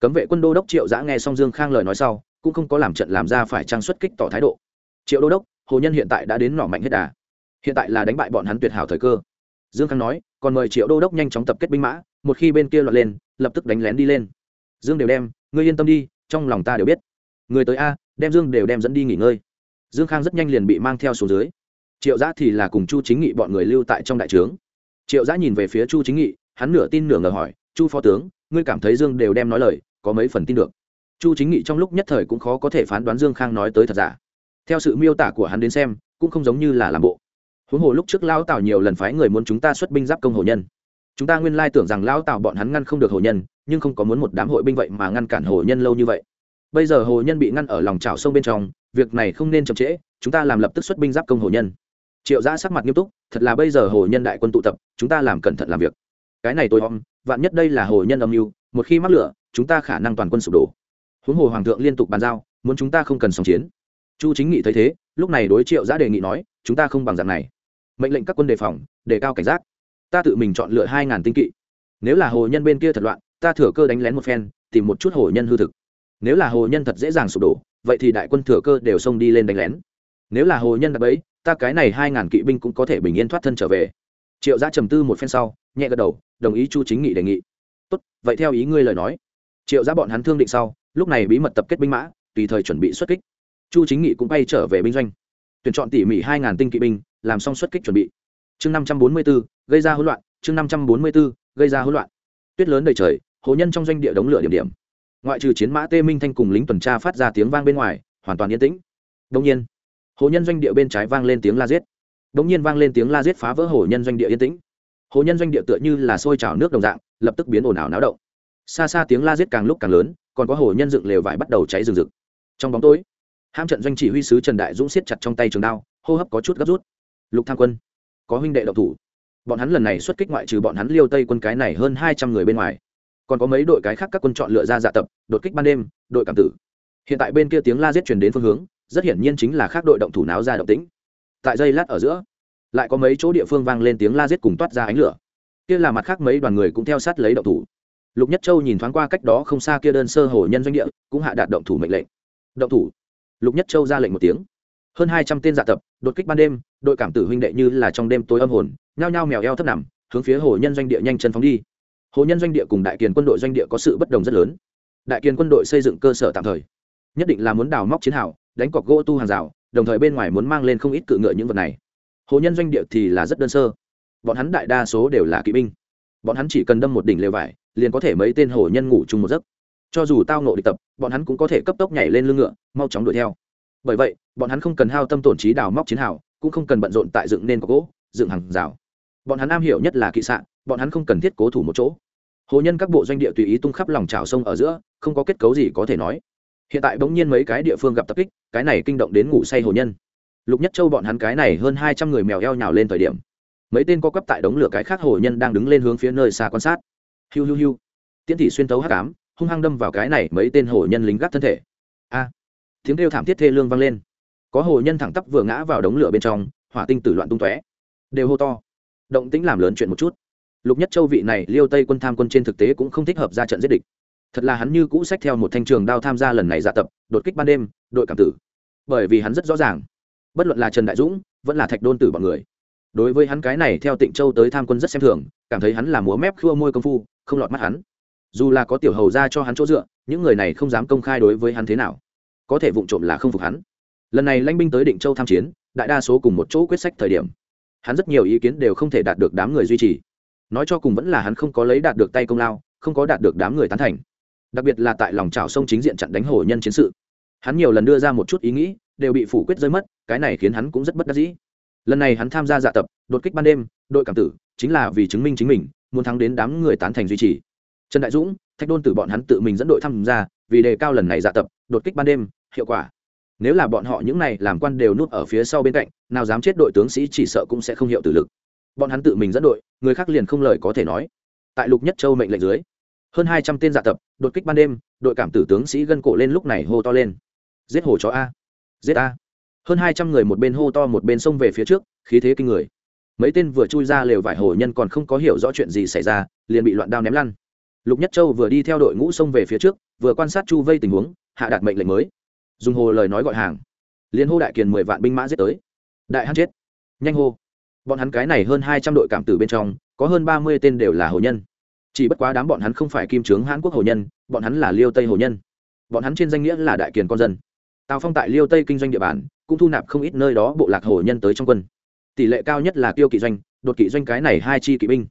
Cấm vệ quân đô đốc triệu giã nghe xong dương khang lời nói sau, cũng không có làm trận làm ra phải trang xuất kích tỏ thái độ. Triệu đô đốc, hồ nhân hiện tại đã đến nỏ mạnh hết đà. Hiện tại là đánh bại bọn hắn tuyệt hảo thời cơ. Dương khang nói, còn mời triệu đô đốc nhanh chóng tập kết binh mã, một khi bên kia lọt lên, lập tức đánh lén đi lên. Dương đều đem, ngươi yên tâm đi, trong lòng ta đều biết. Người tới a, đem dương đều đem dẫn đi nghỉ ngơi. Dương khang rất nhanh liền bị mang theo xuống dưới. Triệu giã thì là cùng chu chính nghị bọn người lưu tại trong đại trướng. Triệu giã nhìn về phía chu chính nghị, hắn nửa tin nửa ngờ hỏi chu phó tướng, ngươi cảm thấy dương đều đem nói lời, có mấy phần tin được. Chu chính nghị trong lúc nhất thời cũng khó có thể phán đoán dương khang nói tới thật giả. Theo sự miêu tả của hắn đến xem, cũng không giống như là làm bộ. Huống hồ lúc trước lao tào nhiều lần phái người muốn chúng ta xuất binh giáp công hồ nhân. Chúng ta nguyên lai tưởng rằng lao tào bọn hắn ngăn không được hồ nhân, nhưng không có muốn một đám hội binh vậy mà ngăn cản hồ nhân lâu như vậy. Bây giờ hồ nhân bị ngăn ở lòng trào sông bên trong, việc này không nên chậm trễ, chúng ta làm lập tức xuất binh giáp công hồ nhân. Triệu giã sắc mặt nghiêm túc, thật là bây giờ hồ nhân đại quân tụ tập, chúng ta làm cẩn thận làm việc cái này tôi om, vạn nhất đây là hồ nhân âm mưu, một khi mắc lửa, chúng ta khả năng toàn quân sụp đổ. Huống hồ hoàng thượng liên tục bàn giao, muốn chúng ta không cần sòng chiến. Chu chính nghị thấy thế, lúc này đối triệu giã đề nghị nói, chúng ta không bằng dạng này. Mệnh lệnh các quân đề phòng, đề cao cảnh giác. Ta tự mình chọn lựa hai ngàn tinh kỵ. Nếu là hồ nhân bên kia thật loạn, ta thừa cơ đánh lén một phen, tìm một chút hồ nhân hư thực. Nếu là hồ nhân thật dễ dàng sụp đổ, vậy thì đại quân thừa cơ đều xông đi lên đánh lén. Nếu là hồ nhân đập ấy ta cái này hai ngàn kỵ binh cũng có thể bình yên thoát thân trở về. Triệu giã trầm tư một phen sau nhẹ gật đầu, đồng ý chu chính nghị đề nghị. Tốt, vậy theo ý ngươi lời nói. Triệu giã bọn hắn thương định sau, lúc này bí mật tập kết binh mã, tùy thời chuẩn bị xuất kích. Chu chính nghị cũng bay trở về binh doanh. Tuyển chọn tỉ mỉ hai ngàn tinh kỵ binh, làm xong xuất kích chuẩn bị. Chương năm trăm bốn mươi b ố gây ra hỗn loạn. Chương năm trăm bốn mươi b ố gây ra hỗn loạn. Tuyết lớn đầy trời hồ nhân trong doanh địa đống lửa điểm điểm. Ngoại trừ chiến mã tê minh thanh cùng lính tuần tra phát ra tiếng vang bên ngoài, hoàn toàn yên tĩnh. Đông nhiên hồ nhân doanh địa bên trái vang lên tiếng la giết. Đông nhiên vang lên tiếng la giết phá vỡ hồ nhân doanh địa yên tĩnh hồ nhân doanh địa tựa như là sôi trào nước đồng dạng, lập tức biến ồn ào náo động. Xa xa tiếng la giết càng lúc càng lớn, còn có hồ nhân dựng lều vải bắt đầu cháy rừng rực. Trong bóng tối ham trận doanh chỉ huy sứ trần đại dũng siết chặt trong tay trường đao, hô hấp có chút gấp rút. Lục tham quân, có huynh đệ độc thủ. Bọn hắn lần này xuất kích ngoại trừ bọn hắn liêu tây quân cái này hơn hai trăm người bên ngoài. Còn có mấy đội cái khác các quân chọn lựa ra dạ tập, đột kích ban đêm, đội cảm tử. Hiện tại bên kia tiếng la giết truyền đến phương hướng, rất hiển nhiên chính là khác đội động thủ náo ra động tĩnh. Tại giây lát ở giữa lại có mấy chỗ địa phương vang lên tiếng la giết cùng toát ra ánh lửa. Kia là mặt khác mấy đoàn người cũng theo sát lấy động thủ. Lục nhất châu nhìn thoáng qua cách đó không xa kia đơn sơ hồ nhân doanh địa, cũng hạ đạt động thủ mệnh lệnh. Động thủ. Lục nhất châu ra lệnh một tiếng. Hơn hai trăm tên dạ tập, đột kích ban đêm, đội cảm tử huynh đệ như là trong đêm tối âm hồn, nhao nhao mèo eo thấp nằm, hướng phía hồ nhân doanh địa nhanh chân phóng đi. Hồ nhân doanh địa cùng đại kiền quân đội doanh địa có sự bất đồng rất lớn. Đại kiền quân đội xây dựng cơ sở tạm thời. Nhất định là muốn đào móc chiến hào, đánh cọc gỗ tu hàng rào, đồng thời bên ngoài muốn mang lên không ít cự ngựa những vật này hồ nhân doanh địa thì là rất đơn sơ. Bọn hắn đại đa số đều là kỵ binh. Bọn hắn chỉ cần đâm một đỉnh lều vải, liền có thể mấy tên hồ nhân ngủ chung một giấc. Cho dù tao nộ địch tập, bọn hắn cũng có thể cấp tốc nhảy lên lưng ngựa, mau chóng đuổi theo. Bởi vậy, bọn hắn không cần hao tâm tổn trí đào móc chiến hào, cũng không cần bận rộn tại dựng nên có gỗ, dựng hàng rào. Bọn hắn am hiểu nhất là kỵ sạn, bọn hắn không cần thiết cố thủ một chỗ. Hồ nhân các bộ doanh địa tùy ý tung khắp lòng trào sông ở giữa, không có kết cấu gì có thể nói. Hiện tại bỗng nhiên mấy cái địa phương gặp tập kích, cái này kinh động đến ngủ say hồ nhân lục nhất châu bọn hắn cái này hơn hai trăm người mèo eo nhào lên thời điểm. Mấy tên co cấp tại đống lửa cái khác hồ nhân đang đứng lên hướng phía nơi xa quan sát. Hiu hiu hiu. Tiễn thị xuyên tấu hắc ám, hung hăng đâm vào cái này mấy tên hồ nhân lính gác thân thể. A. À. Tiếng kêu thảm thiết thê lương vang lên. Có hồ nhân thẳng tắp vừa ngã vào đống lửa bên trong, hỏa tinh tử loạn tung tóe. Đều hô to. Động tĩnh làm lớn chuyện một chút. Lục nhất châu vị này liêu tây quân tham quân trên thực tế cũng không thích hợp ra trận giết địch. Thật là hắn như cũ sách theo một thanh trường đao tham gia lần này dạ tập, đột kích ban đêm, đội cảm tử. Bởi vì hắn rất rõ ràng bất luận là trần đại dũng, vẫn là thạch đôn tử bọn người. Đối với hắn cái này theo tịnh châu tới tham quân rất xem thường, cảm thấy hắn là múa mép khua môi công phu, không lọt mắt hắn. Dù là có tiểu hầu ra cho hắn chỗ dựa, những người này không dám công khai đối với hắn thế nào. Có thể vụng trộm là không phục hắn. Lần này lãnh binh tới định châu tham chiến, đại đa số cùng một chỗ quyết sách thời điểm. Hắn rất nhiều ý kiến đều không thể đạt được đám người duy trì. Nói cho cùng vẫn là hắn không có lấy đạt được tay công lao, không có đạt được đám người tán thành. Đặc biệt là tại lòng trào sông chính diện chặn đánh hồ nhân chiến sự. Hắn nhiều lần đưa ra một chút ý nghĩ đều bị phủ quyết rơi mất, cái này khiến hắn cũng rất bất đắc dĩ. Lần này hắn tham gia dạ tập, đột kích ban đêm, đội cảm tử, chính là vì chứng minh chính mình, muốn thắng đến đám người tán thành duy trì. Trần đại dũng thạch đôn tử bọn hắn tự mình dẫn đội tham gia, vì đề cao lần này dạ tập, đột kích ban đêm, hiệu quả. Nếu là bọn họ những này làm quan đều núp ở phía sau bên cạnh, nào dám chết đội tướng sĩ chỉ sợ cũng sẽ không hiệu tử lực. Bọn hắn tự mình dẫn đội, người khác liền không lời có thể nói. Tại lục nhất châu mệnh lệnh dưới, hơn hai trăm tên dạ tập, đột kích ban đêm, đội cảm tử tướng sĩ gân cổ lên lúc này hô to lên. Giết hồ chó a giết ta hơn hai trăm người một bên hô to một bên xông về phía trước, khí thế kinh người. Mấy tên vừa chui ra lều vải hồ nhân còn không có hiểu rõ chuyện gì xảy ra, liền bị loạn đao ném lăn. Lục nhất châu vừa đi theo đội ngũ xông về phía trước, vừa quan sát chu vây tình huống, hạ đạt mệnh lệnh mới. Dùng hồ lời nói gọi hàng. Liền hô đại kiền mười vạn binh mã giết tới. Đại hắn chết. Nhanh hô. Bọn hắn cái này hơn hai trăm đội cảm tử bên trong, có hơn ba mươi tên đều là hồ nhân. Chỉ bất quá đám bọn hắn không phải kim trướng hãn quốc hồ nhân, bọn hắn là liêu tây hồ nhân. Bọn hắn trên danh nghĩa là đại kiền con dân tào phong tại liêu tây kinh doanh địa bàn, cũng thu nạp không ít nơi đó bộ lạc hồ nhân tới trong quân. Tỷ lệ cao nhất là tiêu kỵ doanh, đột kỵ doanh cái này hai chi kỵ binh.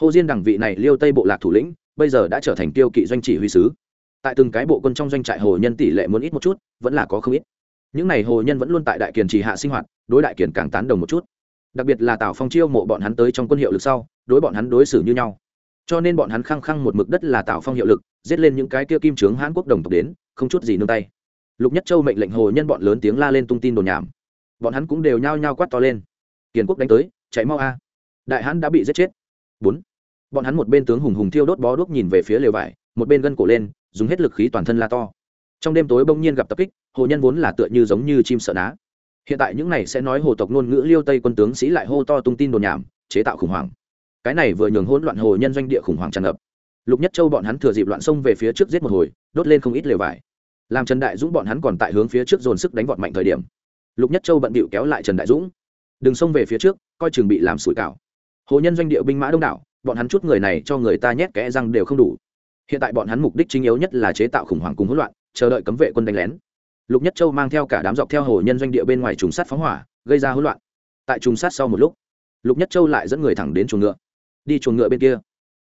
Hồ diên đẳng vị này liêu tây bộ lạc thủ lĩnh, bây giờ đã trở thành tiêu kỵ doanh chỉ huy sứ. Tại từng cái bộ quân trong doanh trại hồ nhân tỷ lệ muốn ít một chút, vẫn là có không ít. Những n à y hồ nhân vẫn luôn tại đại kiền trì hạ sinh hoạt, đối đại kiền càng tán đồng một chút. Đặc biệt là tào phong chiêu mộ bọn hắn tới trong quân hiệu lực sau, đối bọn hắn đối xử như nhau. Cho nên bọn hắn khăng khăng một mực đất là tào phong hiệu lực, giết lên những cái kia kim trướng hãn quốc đồng tộc đến, không chút gì nương tay lục nhất châu mệnh lệnh hồ nhân bọn lớn tiếng la lên tung tin đồn nhảm. Bọn hắn cũng đều nhao nhao quát to lên. Kiền quốc đánh tới, chạy mau a. Đại hãn đã bị giết chết. Bốn. Bọn hắn một bên tướng hùng hùng thiêu đốt bó đuốc nhìn về phía lều vải, một bên gân cổ lên, dùng hết lực khí toàn thân la to. Trong đêm tối bỗng nhiên gặp tập kích, hồ nhân vốn là tựa như giống như chim sợ ná. Hiện tại những này sẽ nói hồ tộc ngôn ngữ liêu tây quân tướng sĩ lại hô to tung tin đồn nhảm, chế tạo khủng hoảng. Cái này vừa nhường hỗn loạn hồ nhân doanh địa khủng hoảng tràn ngập. Lục nhất châu bọn hắn thừa dịp loạn sông về phía trước giết một hồi, đốt lên không ít lều vải làm trần đại dũng bọn hắn còn tại hướng phía trước dồn sức đánh vọt mạnh thời điểm lục nhất châu bận bịu kéo lại trần đại dũng đừng xông về phía trước coi chừng bị làm sủi cảo hồ nhân doanh địa binh mã đông đảo bọn hắn chút người này cho người ta nhét kẽ răng đều không đủ hiện tại bọn hắn mục đích chính yếu nhất là chế tạo khủng hoảng cùng hỗn loạn chờ đợi cấm vệ quân đánh lén lục nhất châu mang theo cả đám dọc theo hồ nhân doanh địa bên ngoài trùng sát phóng hỏa gây ra hỗn loạn tại trùng sát sau một lúc lục nhất châu lại dẫn người thẳng đến chuồng ngựa đi chuồng ngựa bên kia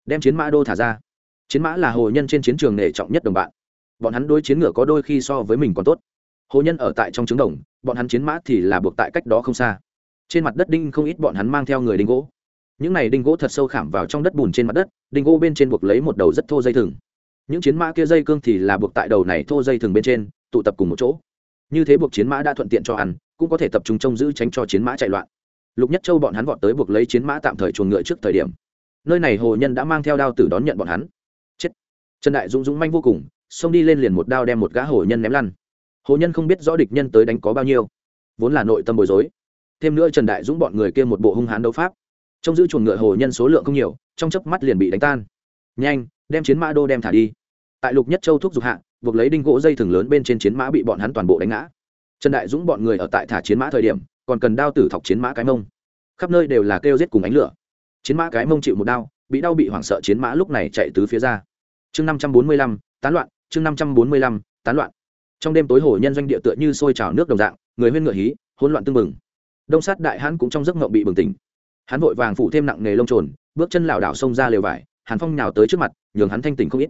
đem chiến mã đô thả ra chiến mã là hồ nhân trên chiến trường nể trọng nhất đồng bạn bọn hắn đối chiến ngựa có đôi khi so với mình còn tốt. Hồ nhân ở tại trong trứng đồng, bọn hắn chiến mã thì là buộc tại cách đó không xa. Trên mặt đất đinh không ít bọn hắn mang theo người đinh gỗ. Những này đinh gỗ thật sâu khảm vào trong đất bùn trên mặt đất, đinh gỗ bên trên buộc lấy một đầu rất thô dây thừng. Những chiến mã kia dây cương thì là buộc tại đầu này thô dây thừng bên trên, tụ tập cùng một chỗ. Như thế buộc chiến mã đã thuận tiện cho ăn, cũng có thể tập trung trông giữ tránh cho chiến mã chạy loạn. Lục nhất châu bọn hắn vọt tới buộc lấy chiến mã tạm thời chuồng ngựa trước thời điểm. Nơi này hồ nhân đã mang theo đao tử đón nhận bọn hắn. Chết! Trần đại dũng dũng manh vô cùng xông đi lên liền một đao đem một gã hổ nhân ném lăn. Hổ nhân không biết rõ địch nhân tới đánh có bao nhiêu. Vốn là nội tâm bối rối. Thêm nữa trần đại dũng bọn người kia một bộ hung hãn đấu pháp. Trong giữ chuồng ngựa hổ nhân số lượng không nhiều, trong chớp mắt liền bị đánh tan. Nhanh, đem chiến mã đô đem thả đi. Tại lục nhất châu thuốc dục hạ, buộc lấy đinh gỗ dây thừng lớn bên trên chiến mã bị bọn hắn toàn bộ đánh ngã. Trần đại dũng bọn người ở tại thả chiến mã thời điểm, còn cần đao tử thọc chiến mã cái mông. Khắp nơi đều là kêu giết cùng ánh lửa. Chiến mã cái mông chịu một đao, bị đau bị hoảng sợ chiến mã lúc này chạy tứ phía ra. Chương năm trăm bốn mươi lăm, tán loạn chương năm trăm bốn mươi lăm, tán loạn. Trong đêm tối hồ nhân doanh địa tựa như sôi trào nước đồng dạng, người huyên ngựa hí, hỗn loạn tưng bừng. Đông sát đại hãn cũng trong giấc ngộng bị bừng tỉnh. Hắn vội vàng phủ thêm nặng nghề lông trồn, bước chân lảo đảo xông ra lều vải, hàn phong nhào tới trước mặt, nhường hắn thanh tỉnh không ít.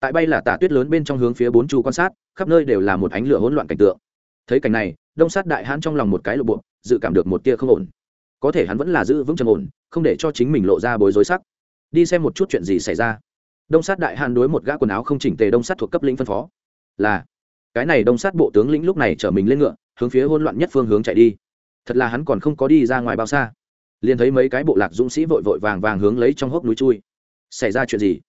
Tại bay là tả tuyết lớn bên trong hướng phía bốn chu quan sát, khắp nơi đều là một ánh lửa hỗn loạn cảnh tượng. Thấy cảnh này, đông sát đại hãn trong lòng một cái lộ bộ dự cảm được một tia không ổn. Có thể hắn vẫn là giữ vững trầm ổn, không để cho chính mình lộ ra bối rối sắc. Đi xem một chút chuyện gì xảy ra đông sát đại hàn đối một gã quần áo không chỉnh tề đông sát thuộc cấp lĩnh phân phó. Là, cái này đông sát bộ tướng lĩnh lúc này chở mình lên ngựa, hướng phía hỗn loạn nhất phương hướng chạy đi. Thật là hắn còn không có đi ra ngoài bao xa. Liền thấy mấy cái bộ lạc dũng sĩ vội vội vàng vàng hướng lấy trong hốc núi chui. Xảy ra chuyện gì?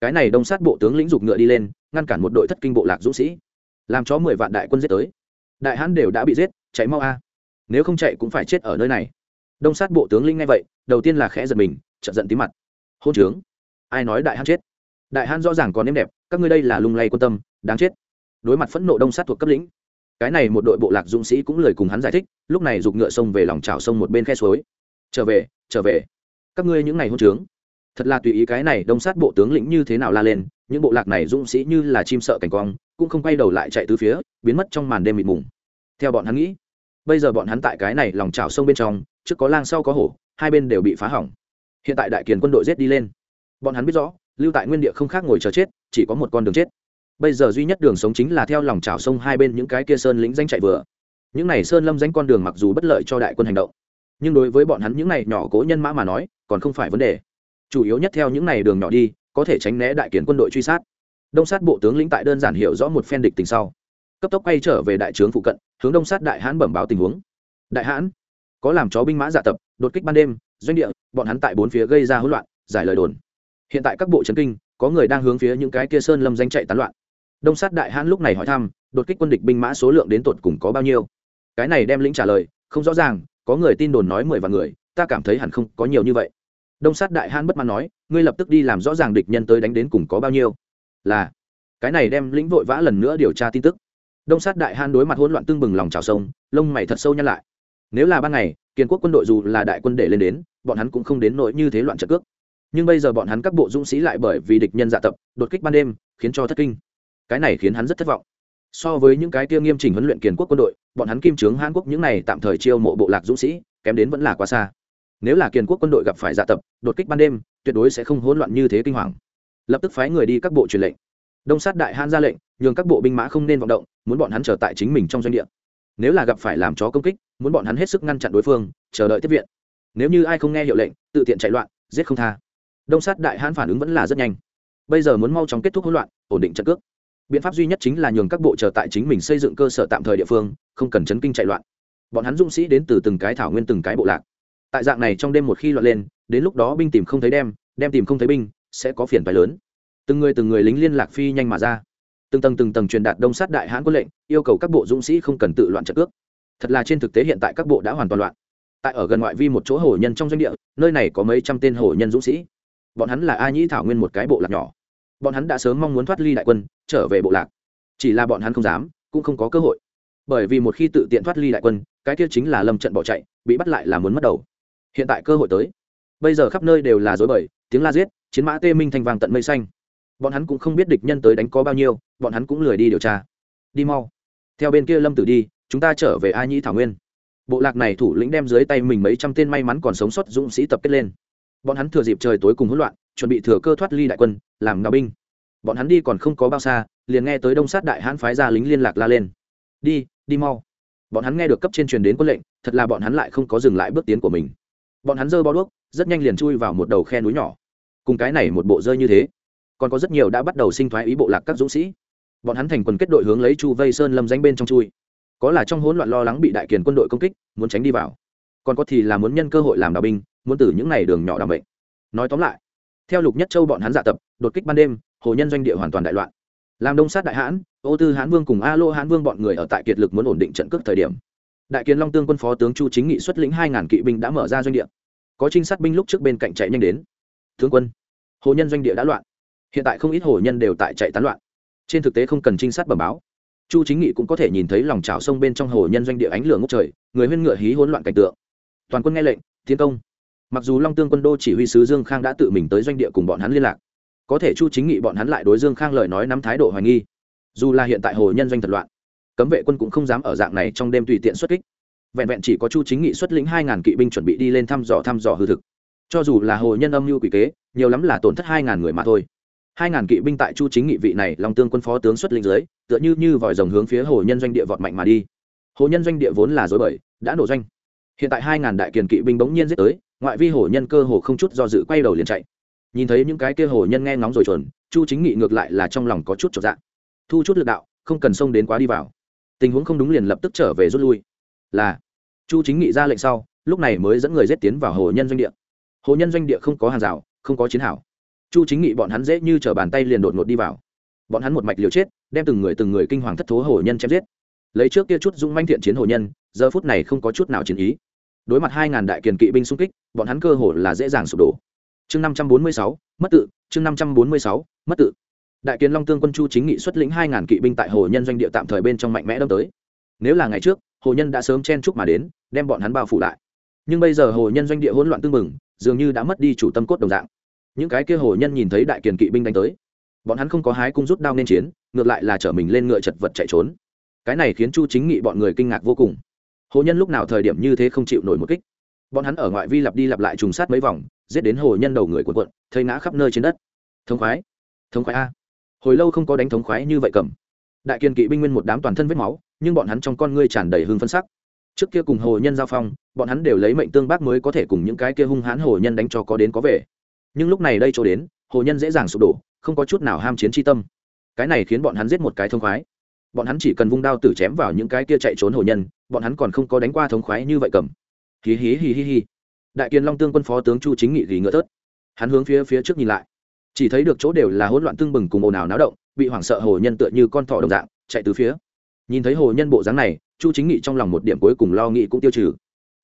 Cái này đông sát bộ tướng lĩnh giục ngựa đi lên, ngăn cản một đội thất kinh bộ lạc dũng sĩ. Làm cho mười vạn đại quân giết tới. Đại hán đều đã bị giết, chạy mau a. Nếu không chạy cũng phải chết ở nơi này. Đông sát bộ tướng lĩnh ngay vậy, đầu tiên là khẽ giật mình trận giận tí mặt. Hôn trướng. Ai nói đại hán chết? Đại hãn rõ ràng còn nêm đẹp, các ngươi đây là lung lay quan tâm, đáng chết. Đối mặt phẫn nộ đông sát thuộc cấp lĩnh, cái này một đội bộ lạc dũng sĩ cũng lời cùng hắn giải thích, lúc này giục ngựa sông về lòng trào sông một bên khe suối. Trở về trở về. Các ngươi những ngày hôn trướng. Thật là tùy ý cái này đông sát bộ tướng lĩnh như thế nào la lên, những bộ lạc này dũng sĩ như là chim sợ cảnh quang, cũng không quay đầu lại chạy từ phía, biến mất trong màn đêm mịt mùng. Theo bọn hắn nghĩ, bây giờ bọn hắn tại cái này lòng trào sông bên trong, trước có lang sau có hổ, hai bên đều bị phá hỏng. Hiện tại đại kiền quân đội rết đi lên. Bọn hắn biết rõ lưu tại nguyên địa không khác ngồi chờ chết, chỉ có một con đường chết. Bây giờ duy nhất đường sống chính là theo lòng trào sông hai bên những cái kia sơn lĩnh danh chạy vừa. Những này sơn lâm danh con đường mặc dù bất lợi cho đại quân hành động, nhưng đối với bọn hắn những này nhỏ cố nhân mã mà nói, còn không phải vấn đề. Chủ yếu nhất theo những này đường nhỏ đi, có thể tránh né đại kiến quân đội truy sát. Đông sát bộ tướng lĩnh tại đơn giản hiểu rõ một phen địch tình sau, cấp tốc quay trở về đại trướng phụ cận, hướng đông sát đại hãn bẩm báo tình huống. Đại hãn, có làm chó binh mã dạ tập, đột kích ban đêm, doanh địa, bọn hắn tại bốn phía gây ra hỗn loạn, giải lời đồn hiện tại các bộ trấn kinh, có người đang hướng phía những cái kia sơn lâm danh chạy tán loạn. Đông sát đại hãn lúc này hỏi thăm, đột kích quân địch binh mã số lượng đến tột cùng có bao nhiêu? Cái này đem lĩnh trả lời, không rõ ràng, có người tin đồn nói mười vạn người, ta cảm thấy hẳn không có nhiều như vậy. Đông sát đại hãn bất mãn nói, ngươi lập tức đi làm rõ ràng địch nhân tới đánh đến cùng có bao nhiêu. Là, cái này đem lĩnh vội vã lần nữa điều tra tin tức. Đông sát đại hãn đối mặt hỗn loạn tương bừng lòng trào sông, lông mày thật sâu nhăn lại. Nếu là ban ngày, kiên quốc quân đội dù là đại quân để lên đến, bọn hắn cũng không đến nỗi như thế loạn trợ cước nhưng bây giờ bọn hắn các bộ dũng sĩ lại bởi vì địch nhân dạ tập, đột kích ban đêm, khiến cho thất kinh. Cái này khiến hắn rất thất vọng. So với những cái kia nghiêm chỉnh huấn luyện kiền quốc quân đội, bọn hắn kim trướng hàn quốc những này tạm thời chiêu mộ bộ lạc dũng sĩ, kém đến vẫn là quá xa. Nếu là kiền quốc quân đội gặp phải dạ tập, đột kích ban đêm, tuyệt đối sẽ không hỗn loạn như thế kinh hoàng. Lập tức phái người đi các bộ truyền lệnh. Đông sát đại han ra lệnh, nhường các bộ binh mã không nên vọng động, muốn bọn hắn trở tại chính mình trong doanh địa. Nếu là gặp phải làm chó công kích, muốn bọn hắn hết sức ngăn chặn đối phương, chờ đợi tiếp viện. Nếu như ai không nghe hiệu lệnh, tự tiện chạy loạn, giết không tha đông sát đại hãn phản ứng vẫn là rất nhanh. Bây giờ muốn mau chóng kết thúc hỗn loạn, ổn định trận cước. Biện pháp duy nhất chính là nhường các bộ chờ tại chính mình xây dựng cơ sở tạm thời địa phương, không cần chấn kinh chạy loạn. Bọn hắn dũng sĩ đến từ từng cái thảo nguyên từng cái bộ lạc. Tại dạng này trong đêm một khi loạn lên, đến lúc đó binh tìm không thấy đem đem tìm không thấy binh, sẽ có phiền phái lớn. Từng người từng người lính liên lạc phi nhanh mà ra. Từng tầng từng tầng truyền đạt đông sát đại hãn quân lệnh, yêu cầu các bộ dũng sĩ không cần tự loạn trận cước. Thật là trên thực tế hiện tại các bộ đã hoàn toàn loạn. Tại ở gần ngoại vi một chỗ hồ nhân trong doanh địa, nơi này có mấy trăm tên hồ nhân dũng sĩ bọn hắn là a nhĩ thảo nguyên một cái bộ lạc nhỏ. Bọn hắn đã sớm mong muốn thoát ly đại quân, trở về bộ lạc. Chỉ là bọn hắn không dám, cũng không có cơ hội. Bởi vì một khi tự tiện thoát ly đại quân, cái kia chính là lâm trận bỏ chạy, bị bắt lại là muốn mất đầu. Hiện tại cơ hội tới. Bây giờ khắp nơi đều là dối bời, tiếng la giết, chiến mã tê minh thành vàng tận mây xanh. Bọn hắn cũng không biết địch nhân tới đánh có bao nhiêu, bọn hắn cũng lười đi điều tra. Đi mau. Theo bên kia lâm tử đi, chúng ta trở về a nhĩ thảo nguyên. Bộ lạc này thủ lĩnh đem dưới tay mình mấy trăm tên may mắn còn sống sót dũng sĩ tập kết lên bọn hắn thừa dịp trời tối cùng hỗn loạn, chuẩn bị thừa cơ thoát ly đại quân, làm ngào binh. Bọn hắn đi còn không có bao xa, liền nghe tới đông sát đại hãn phái ra lính liên lạc la lên. Đi đi mau. Bọn hắn nghe được cấp trên truyền đến quân lệnh, thật là bọn hắn lại không có dừng lại bước tiến của mình. Bọn hắn dơ bao đuốc, rất nhanh liền chui vào một đầu khe núi nhỏ. Cùng cái này một bộ rơi như thế, còn có rất nhiều đã bắt đầu sinh thoái ý bộ lạc các dũng sĩ. Bọn hắn thành quần kết đội hướng lấy chu vây sơn lâm danh bên trong chui. Có là trong hỗn loạn lo lắng bị đại kiền quân đội công kích, muốn tránh đi vào. Còn có thì là muốn nhân cơ hội làm đạo binh muốn từ những ngày đường nhỏ đảm bệnh. Nói tóm lại, theo lục nhất châu bọn hắn dạ tập, đột kích ban đêm, hồ nhân doanh địa hoàn toàn đại loạn. Làm đông sát đại hãn, ô tư hãn vương cùng a lô hãn vương bọn người ở tại kiệt lực muốn ổn định trận cước thời điểm. Đại kiến long tương quân phó tướng chu chính nghị xuất lĩnh hai ngàn kỵ binh đã mở ra doanh địa. Có trinh sát binh lúc trước bên cạnh chạy nhanh đến. Thương quân, hồ nhân doanh địa đã loạn. Hiện tại không ít hồ nhân đều tại chạy tán loạn. Trên thực tế không cần trinh sát bẩm báo. Chu chính nghị cũng có thể nhìn thấy lòng trào sông bên trong hồ nhân doanh địa ánh lửa ngốc trời, người huyên ngựa hí hỗn loạn cảnh tượng. Toàn quân nghe lệnh, tiến công mặc dù long tương quân đô chỉ huy sứ dương khang đã tự mình tới doanh địa cùng bọn hắn liên lạc, có thể chu chính nghị bọn hắn lại đối dương khang lời nói nắm thái độ hoài nghi. Dù là hiện tại hồ nhân doanh thật loạn, cấm vệ quân cũng không dám ở dạng này trong đêm tùy tiện xuất kích. Vẹn vẹn chỉ có chu chính nghị xuất lĩnh hai ngàn kỵ binh chuẩn bị đi lên thăm dò thăm dò hư thực. Cho dù là hồ nhân âm mưu quỷ kế, nhiều lắm là tổn thất hai ngàn người mà thôi. Hai ngàn kỵ binh tại chu chính nghị vị này long tương quân phó tướng xuất lĩnh dưới, tựa như như vòi rồng hướng phía hồ nhân doanh địa vọt mạnh mà đi. Hồ nhân doanh địa vốn là dối bời, đã nổ doanh hiện tại hai ngàn đại kiền kỵ binh bỗng nhiên giết tới, ngoại vi hồ nhân cơ hồ không chút do dự quay đầu liền chạy. Nhìn thấy những cái kia hồ nhân nghe ngóng rồi chuẩn chu chính nghị ngược lại là trong lòng có chút trọn dạng thu chút lực đạo, không cần xông đến quá đi vào. Tình huống không đúng liền lập tức trở về rút lui. Là, chu chính nghị ra lệnh sau, lúc này mới dẫn người giết tiến vào hồ nhân doanh địa. Hồ nhân doanh địa không có hàng rào, không có chiến hảo chu chính nghị bọn hắn dễ như t r ở bàn tay liền đột ngột đi vào. Bọn hắn một mạch liều chết, đem từng người từng người kinh hoàng thất thố hồ nhân chém giết lấy trước kia chút dũng manh thiện chiến hồ nhân, giờ phút này không có chút nào chiến ý. Đối mặt hai ngàn đại kiền kỵ binh xung kích, bọn hắn cơ hồ là dễ dàng sụp đổ. Chương năm trăm bốn mươi sáu, mất tự, chương năm trăm bốn mươi sáu, mất tự. Đại kiến long tương quân chu chính nghị xuất lĩnh hai ngàn kỵ binh tại hồ nhân doanh địa tạm thời bên trong mạnh mẽ đâm tới. Nếu là ngày trước, hồ nhân đã sớm chen chúc mà đến, đem bọn hắn bao phủ lại. Nhưng bây giờ hồ nhân doanh địa hỗn loạn tương mừng dường như đã mất đi chủ tâm cốt đồng dạng. Những cái kia hồ nhân nhìn thấy đại kiền kỵ binh đánh tới, bọn hắn không có hái cung rút đao nên chiến, ngược lại là chở mình lên ngựa chật vật chạy trốn cái này khiến chu chính nghị bọn người kinh ngạc vô cùng. Hồ nhân lúc nào thời điểm như thế không chịu nổi một kích? Bọn hắn ở ngoại vi lặp đi lặp lại trùng sát mấy vòng, giết đến hồ nhân đầu người cuộn cuộn, thây ngã khắp nơi trên đất. Thống khoái thống khoái a. Hồi lâu không có đánh thống khoái như vậy cầm. Đại kiên kỵ binh nguyên một đám toàn thân vết máu, nhưng bọn hắn trong con ngươi tràn đầy hương phân sắc. Trước kia cùng hồ nhân giao phong, bọn hắn đều lấy mệnh tương bác mới có thể cùng những cái kia hung hãn hồ nhân đánh cho có đến có về. Nhưng lúc này đây cho đến, hồ nhân dễ dàng sụp đổ, không có chút nào ham chiến chi tâm. Cái này khiến bọn hắn giết một cái thông khoái bọn hắn chỉ cần vung đao tử chém vào những cái kia chạy trốn hồ nhân, bọn hắn còn không có đánh qua thống khoái như vậy cầm. Hí hí hí hí hí. Đại kiền long tương quân phó tướng chu chính nghị gỉ ngựa tớt hắn hướng phía phía trước nhìn lại. Chỉ thấy được chỗ đều là hỗn loạn tương bừng cùng ồn ào náo động, bị hoảng sợ hồ nhân tựa như con thỏ đồng dạng, chạy từ phía. Nhìn thấy hồ nhân bộ dáng này, chu chính nghị trong lòng một điểm cuối cùng lo nghĩ cũng tiêu trừ.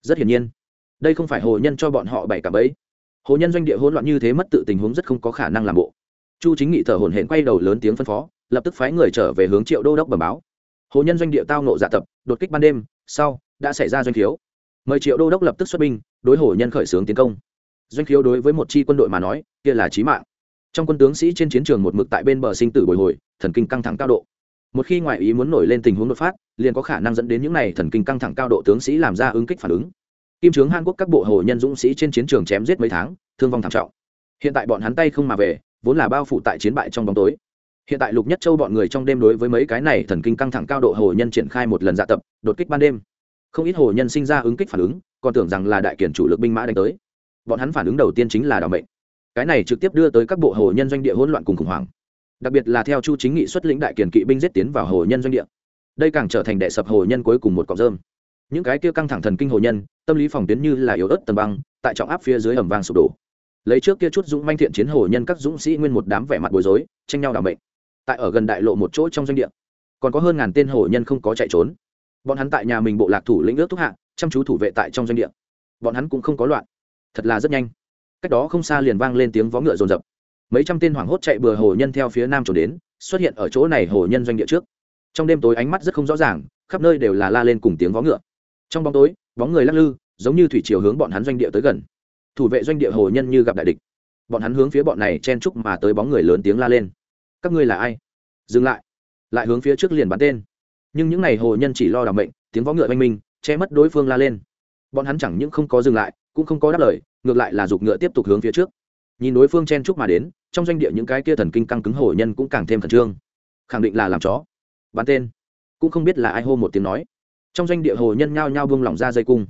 Rất hiển nhiên, đây không phải hồ nhân cho bọn họ bảy cả bấy hồ nhân doanh địa hỗn loạn như thế mất tự tình huống rất không có khả năng làm bộ. Chu chính nghị thở hổn hển quay đầu lớn tiếng phân phó lập tức phái người trở về hướng triệu đô đốc bẩm báo. Hồ nhân doanh địa tao nộ dạ tập, đột kích ban đêm, sau, đã xảy ra doanh khiếu. Mời triệu đô đốc lập tức xuất binh, đối hồ nhân khởi xướng tiến công. Doanh khiếu đối với một chi quân đội mà nói, kia là chí mạng. Trong quân tướng sĩ trên chiến trường một mực tại bên bờ sinh tử bồi hồi, thần kinh căng thẳng cao độ. Một khi ngoại ý muốn nổi lên tình huống đột phát, liền có khả năng dẫn đến những này thần kinh căng thẳng cao độ tướng sĩ làm ra ứng kích phản ứng. Kim trướng hàn quốc các bộ hồ nhân dũng sĩ trên chiến trường chém giết mấy tháng, thương vong thảm trọng. Hiện tại bọn hắn tay không mà về, vốn là bao phủ tại chiến bại trong bóng tối hiện tại lục nhất châu bọn người trong đêm đối với mấy cái này thần kinh căng thẳng cao độ hồ nhân triển khai một lần dạ tập, đột kích ban đêm. Không ít hồ nhân sinh ra ứng kích phản ứng, còn tưởng rằng là đại kiển chủ lực binh mã đánh tới. Bọn hắn phản ứng đầu tiên chính là đ ả o mệnh. Cái này trực tiếp đưa tới các bộ hồ nhân doanh địa hỗn loạn cùng khủng hoảng. Đặc biệt là theo chu chính nghị xuất lĩnh đại kiển kỵ binh giết tiến vào hồ nhân doanh địa. Đây càng trở thành đệ sập hồ nhân cuối cùng một cọc rơm. Những cái kia căng thẳng thần kinh hồ nhân, tâm lý phòng tuyến như là yếu ớt tầm băng, tại trọng áp phía dưới hầm vàng sụp đổ. Lấy trước kia chút dũng manh thiện chiến hồ nhân các dũng sĩ nguyên một đám vẻ mặt bối rối, tranh nhau đảm mệnh tại ở gần đại lộ một chỗ trong doanh địa. Còn có hơn ngàn tên hồ nhân không có chạy trốn. Bọn hắn tại nhà mình bộ lạc thủ lĩnh ước thúc hạ, chăm chú thủ vệ tại trong doanh địa. Bọn hắn cũng không có loạn. Thật là rất nhanh. Cách đó không xa liền vang lên tiếng vó ngựa rồn rập mấy trăm tên hoảng hốt chạy bừa hồ nhân theo phía nam trốn đến, xuất hiện ở chỗ này hồ nhân doanh địa trước. Trong đêm tối ánh mắt rất không rõ ràng, khắp nơi đều là la lên cùng tiếng vó ngựa. Trong bóng tối, bóng người lắc lư, giống như thủy chiều hướng bọn hắn doanh địa tới gần. Thủ vệ doanh địa hồ nhân như gặp đại địch. Bọn hắn hướng phía bọn này chen trúc mà tới bóng người lớn tiếng la lên các ngươi là ai? Dừng lại. Lại hướng phía trước liền bắn tên. Nhưng những n à y hồ nhân chỉ lo đảm bệnh tiếng võ ngựa oanh minh, che mất đối phương la lên. Bọn hắn chẳng những không có dừng lại, cũng không có đáp lời, ngược lại là giục ngựa tiếp tục hướng phía trước. Nhìn đối phương chen chúc mà đến, trong doanh địa những cái kia thần kinh căng cứng hồ nhân cũng càng thêm khẩn trương. Khẳng định là làm chó. Bắn tên. Cũng không biết là ai hô một tiếng nói. Trong doanh địa hồ nhân nhao nhao buông lỏng ra dây cung.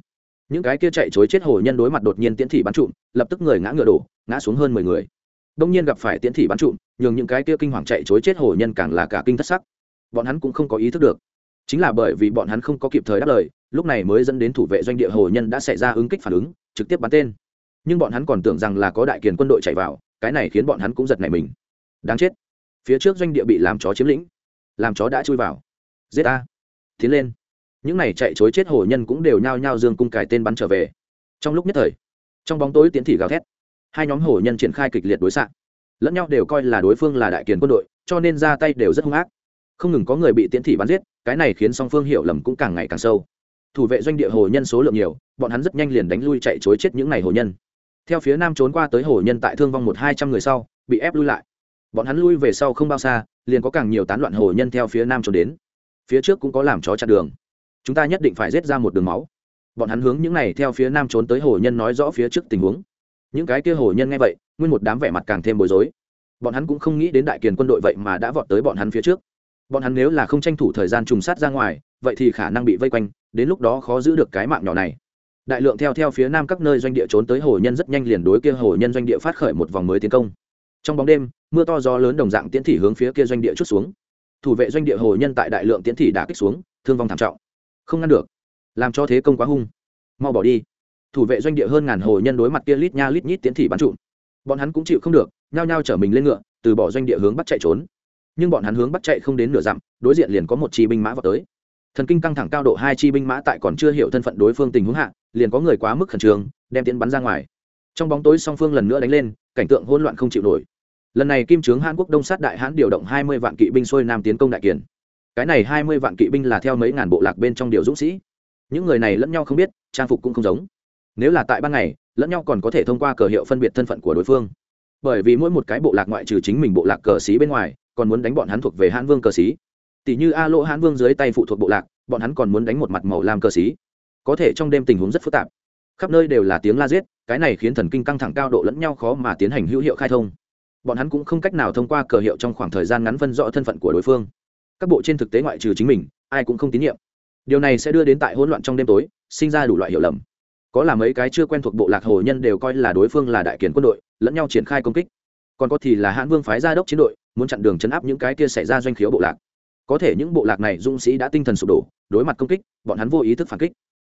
Những cái kia chạy chối chết hồ nhân đối mặt đột nhiên tiễn thị bắn trụm, lập tức người ngã ngựa đổ, ngã xuống hơn mười người. Đông nhiên gặp phải tiễn thị bắn trụm nhường những cái kia kinh hoàng chạy chối chết hổ nhân càng là cả kinh thất sắc. Bọn hắn cũng không có ý thức được. Chính là bởi vì bọn hắn không có kịp thời đáp lời, lúc này mới dẫn đến thủ vệ doanh địa hồ nhân đã xảy ra ứng kích phản ứng, trực tiếp bắn tên. Nhưng bọn hắn còn tưởng rằng là có đại kiền quân đội chạy vào, cái này khiến bọn hắn cũng giật nảy mình. Đáng chết. Phía trước doanh địa bị làm chó chiếm lĩnh. Làm chó đã chui vào. Giết a tiến lên. Những này chạy chối chết hồ nhân cũng đều nhao nhao dương cung cài tên bắn trở về. Trong lúc nhất thời, trong bóng tối tiến thị gào thét, hai nhóm hồ nhân triển khai kịch liệt đối xạ lẫn nhau đều coi là đối phương là đại kiền quân đội, cho nên ra tay đều rất hung ác. Không ngừng có người bị tiễn thị bắn giết, cái này khiến song phương hiểu lầm cũng càng ngày càng sâu. Thủ vệ doanh địa hồ nhân số lượng nhiều, bọn hắn rất nhanh liền đánh lui chạy chối chết những ngày hồ nhân. Theo phía nam trốn qua tới hồ nhân tại thương vong một hai trăm người sau, bị ép lui lại. Bọn hắn lui về sau không bao xa, liền có càng nhiều tán loạn hồ nhân theo phía nam trốn đến. Phía trước cũng có làm chó chặn đường. Chúng ta nhất định phải rết ra một đường máu. Bọn hắn hướng những này theo phía nam trốn tới hồ nhân nói rõ phía trước tình huống. Những cái kia hồ nhân nghe vậy nguyên một đám vẻ mặt càng thêm bối rối. Bọn hắn cũng không nghĩ đến đại kiền quân đội vậy mà đã vọt tới bọn hắn phía trước. Bọn hắn nếu là không tranh thủ thời gian trùng sát ra ngoài, vậy thì khả năng bị vây quanh, đến lúc đó khó giữ được cái mạng nhỏ này. Đại lượng theo theo phía nam các nơi doanh địa trốn tới hồ nhân rất nhanh liền đối kia hồ nhân doanh địa phát khởi một vòng mới tiến công. Trong bóng đêm, mưa to gió lớn đồng dạng tiến thị hướng phía kia doanh địa chút xuống. Thủ vệ doanh địa hồ nhân tại đại lượng tiến thị đã kích xuống, thương vong thảm trọng. Không ngăn được. Làm cho thế công quá hung. Mau bỏ đi. Thủ vệ doanh địa hơn ngàn hồ nhân đối mặt kia lít nha lít nhít tiến thị bắn trụm bọn hắn cũng chịu không được, nhao nhao chở mình lên ngựa, từ bỏ doanh địa hướng bắt chạy trốn. Nhưng bọn hắn hướng bắt chạy không đến nửa dặm, đối diện liền có một chi binh mã vào tới. Thần kinh căng thẳng cao độ hai chi binh mã tại còn chưa hiểu thân phận đối phương tình huống hạ, liền có người quá mức khẩn trương, đem tiến bắn ra ngoài. Trong bóng tối song phương lần nữa đánh lên, cảnh tượng hỗn loạn không chịu nổi. Lần này kim trướng hàn quốc đông sát đại hãn điều động hai mươi vạn kỵ binh xuôi nam tiến công đại kiển cái này hai mươi vạn kỵ binh là theo mấy ngàn bộ lạc bên trong điều dũng sĩ. Những người này lẫn nhau không biết, trang phục cũng không giống. Nếu là tại ban ngày lẫn nhau còn có thể thông qua cờ hiệu phân biệt thân phận của đối phương. Bởi vì mỗi một cái bộ lạc ngoại trừ chính mình bộ lạc cờ xí bên ngoài, còn muốn đánh bọn hắn thuộc về hãn vương cờ xí tỷ như a lỗ hãn vương dưới tay phụ thuộc bộ lạc, bọn hắn còn muốn đánh một mặt màu lam cờ xí có thể trong đêm tình huống rất phức tạp. Khắp nơi đều là tiếng la giết, cái này khiến thần kinh căng thẳng cao độ lẫn nhau khó mà tiến hành hữu hiệu khai thông. Bọn hắn cũng không cách nào thông qua cờ hiệu trong khoảng thời gian ngắn phân rõ thân phận của đối phương. Các bộ trên thực tế ngoại trừ chính mình, ai cũng không tín nhiệm. Điều này sẽ đưa đến tại hỗn loạn trong đêm tối, sinh ra đủ loại hiểu lầm có là mấy cái chưa quen thuộc bộ lạc hồ nhân đều coi là đối phương là đại kiến quân đội, lẫn nhau triển khai công kích. Còn có thì là hãn vương phái gia đốc chiến đội, muốn chặn đường chấn áp những cái kia xảy ra doanh khiếu bộ lạc. Có thể những bộ lạc này dũng sĩ đã tinh thần sụp đổ, đối mặt công kích, bọn hắn vô ý thức phản kích.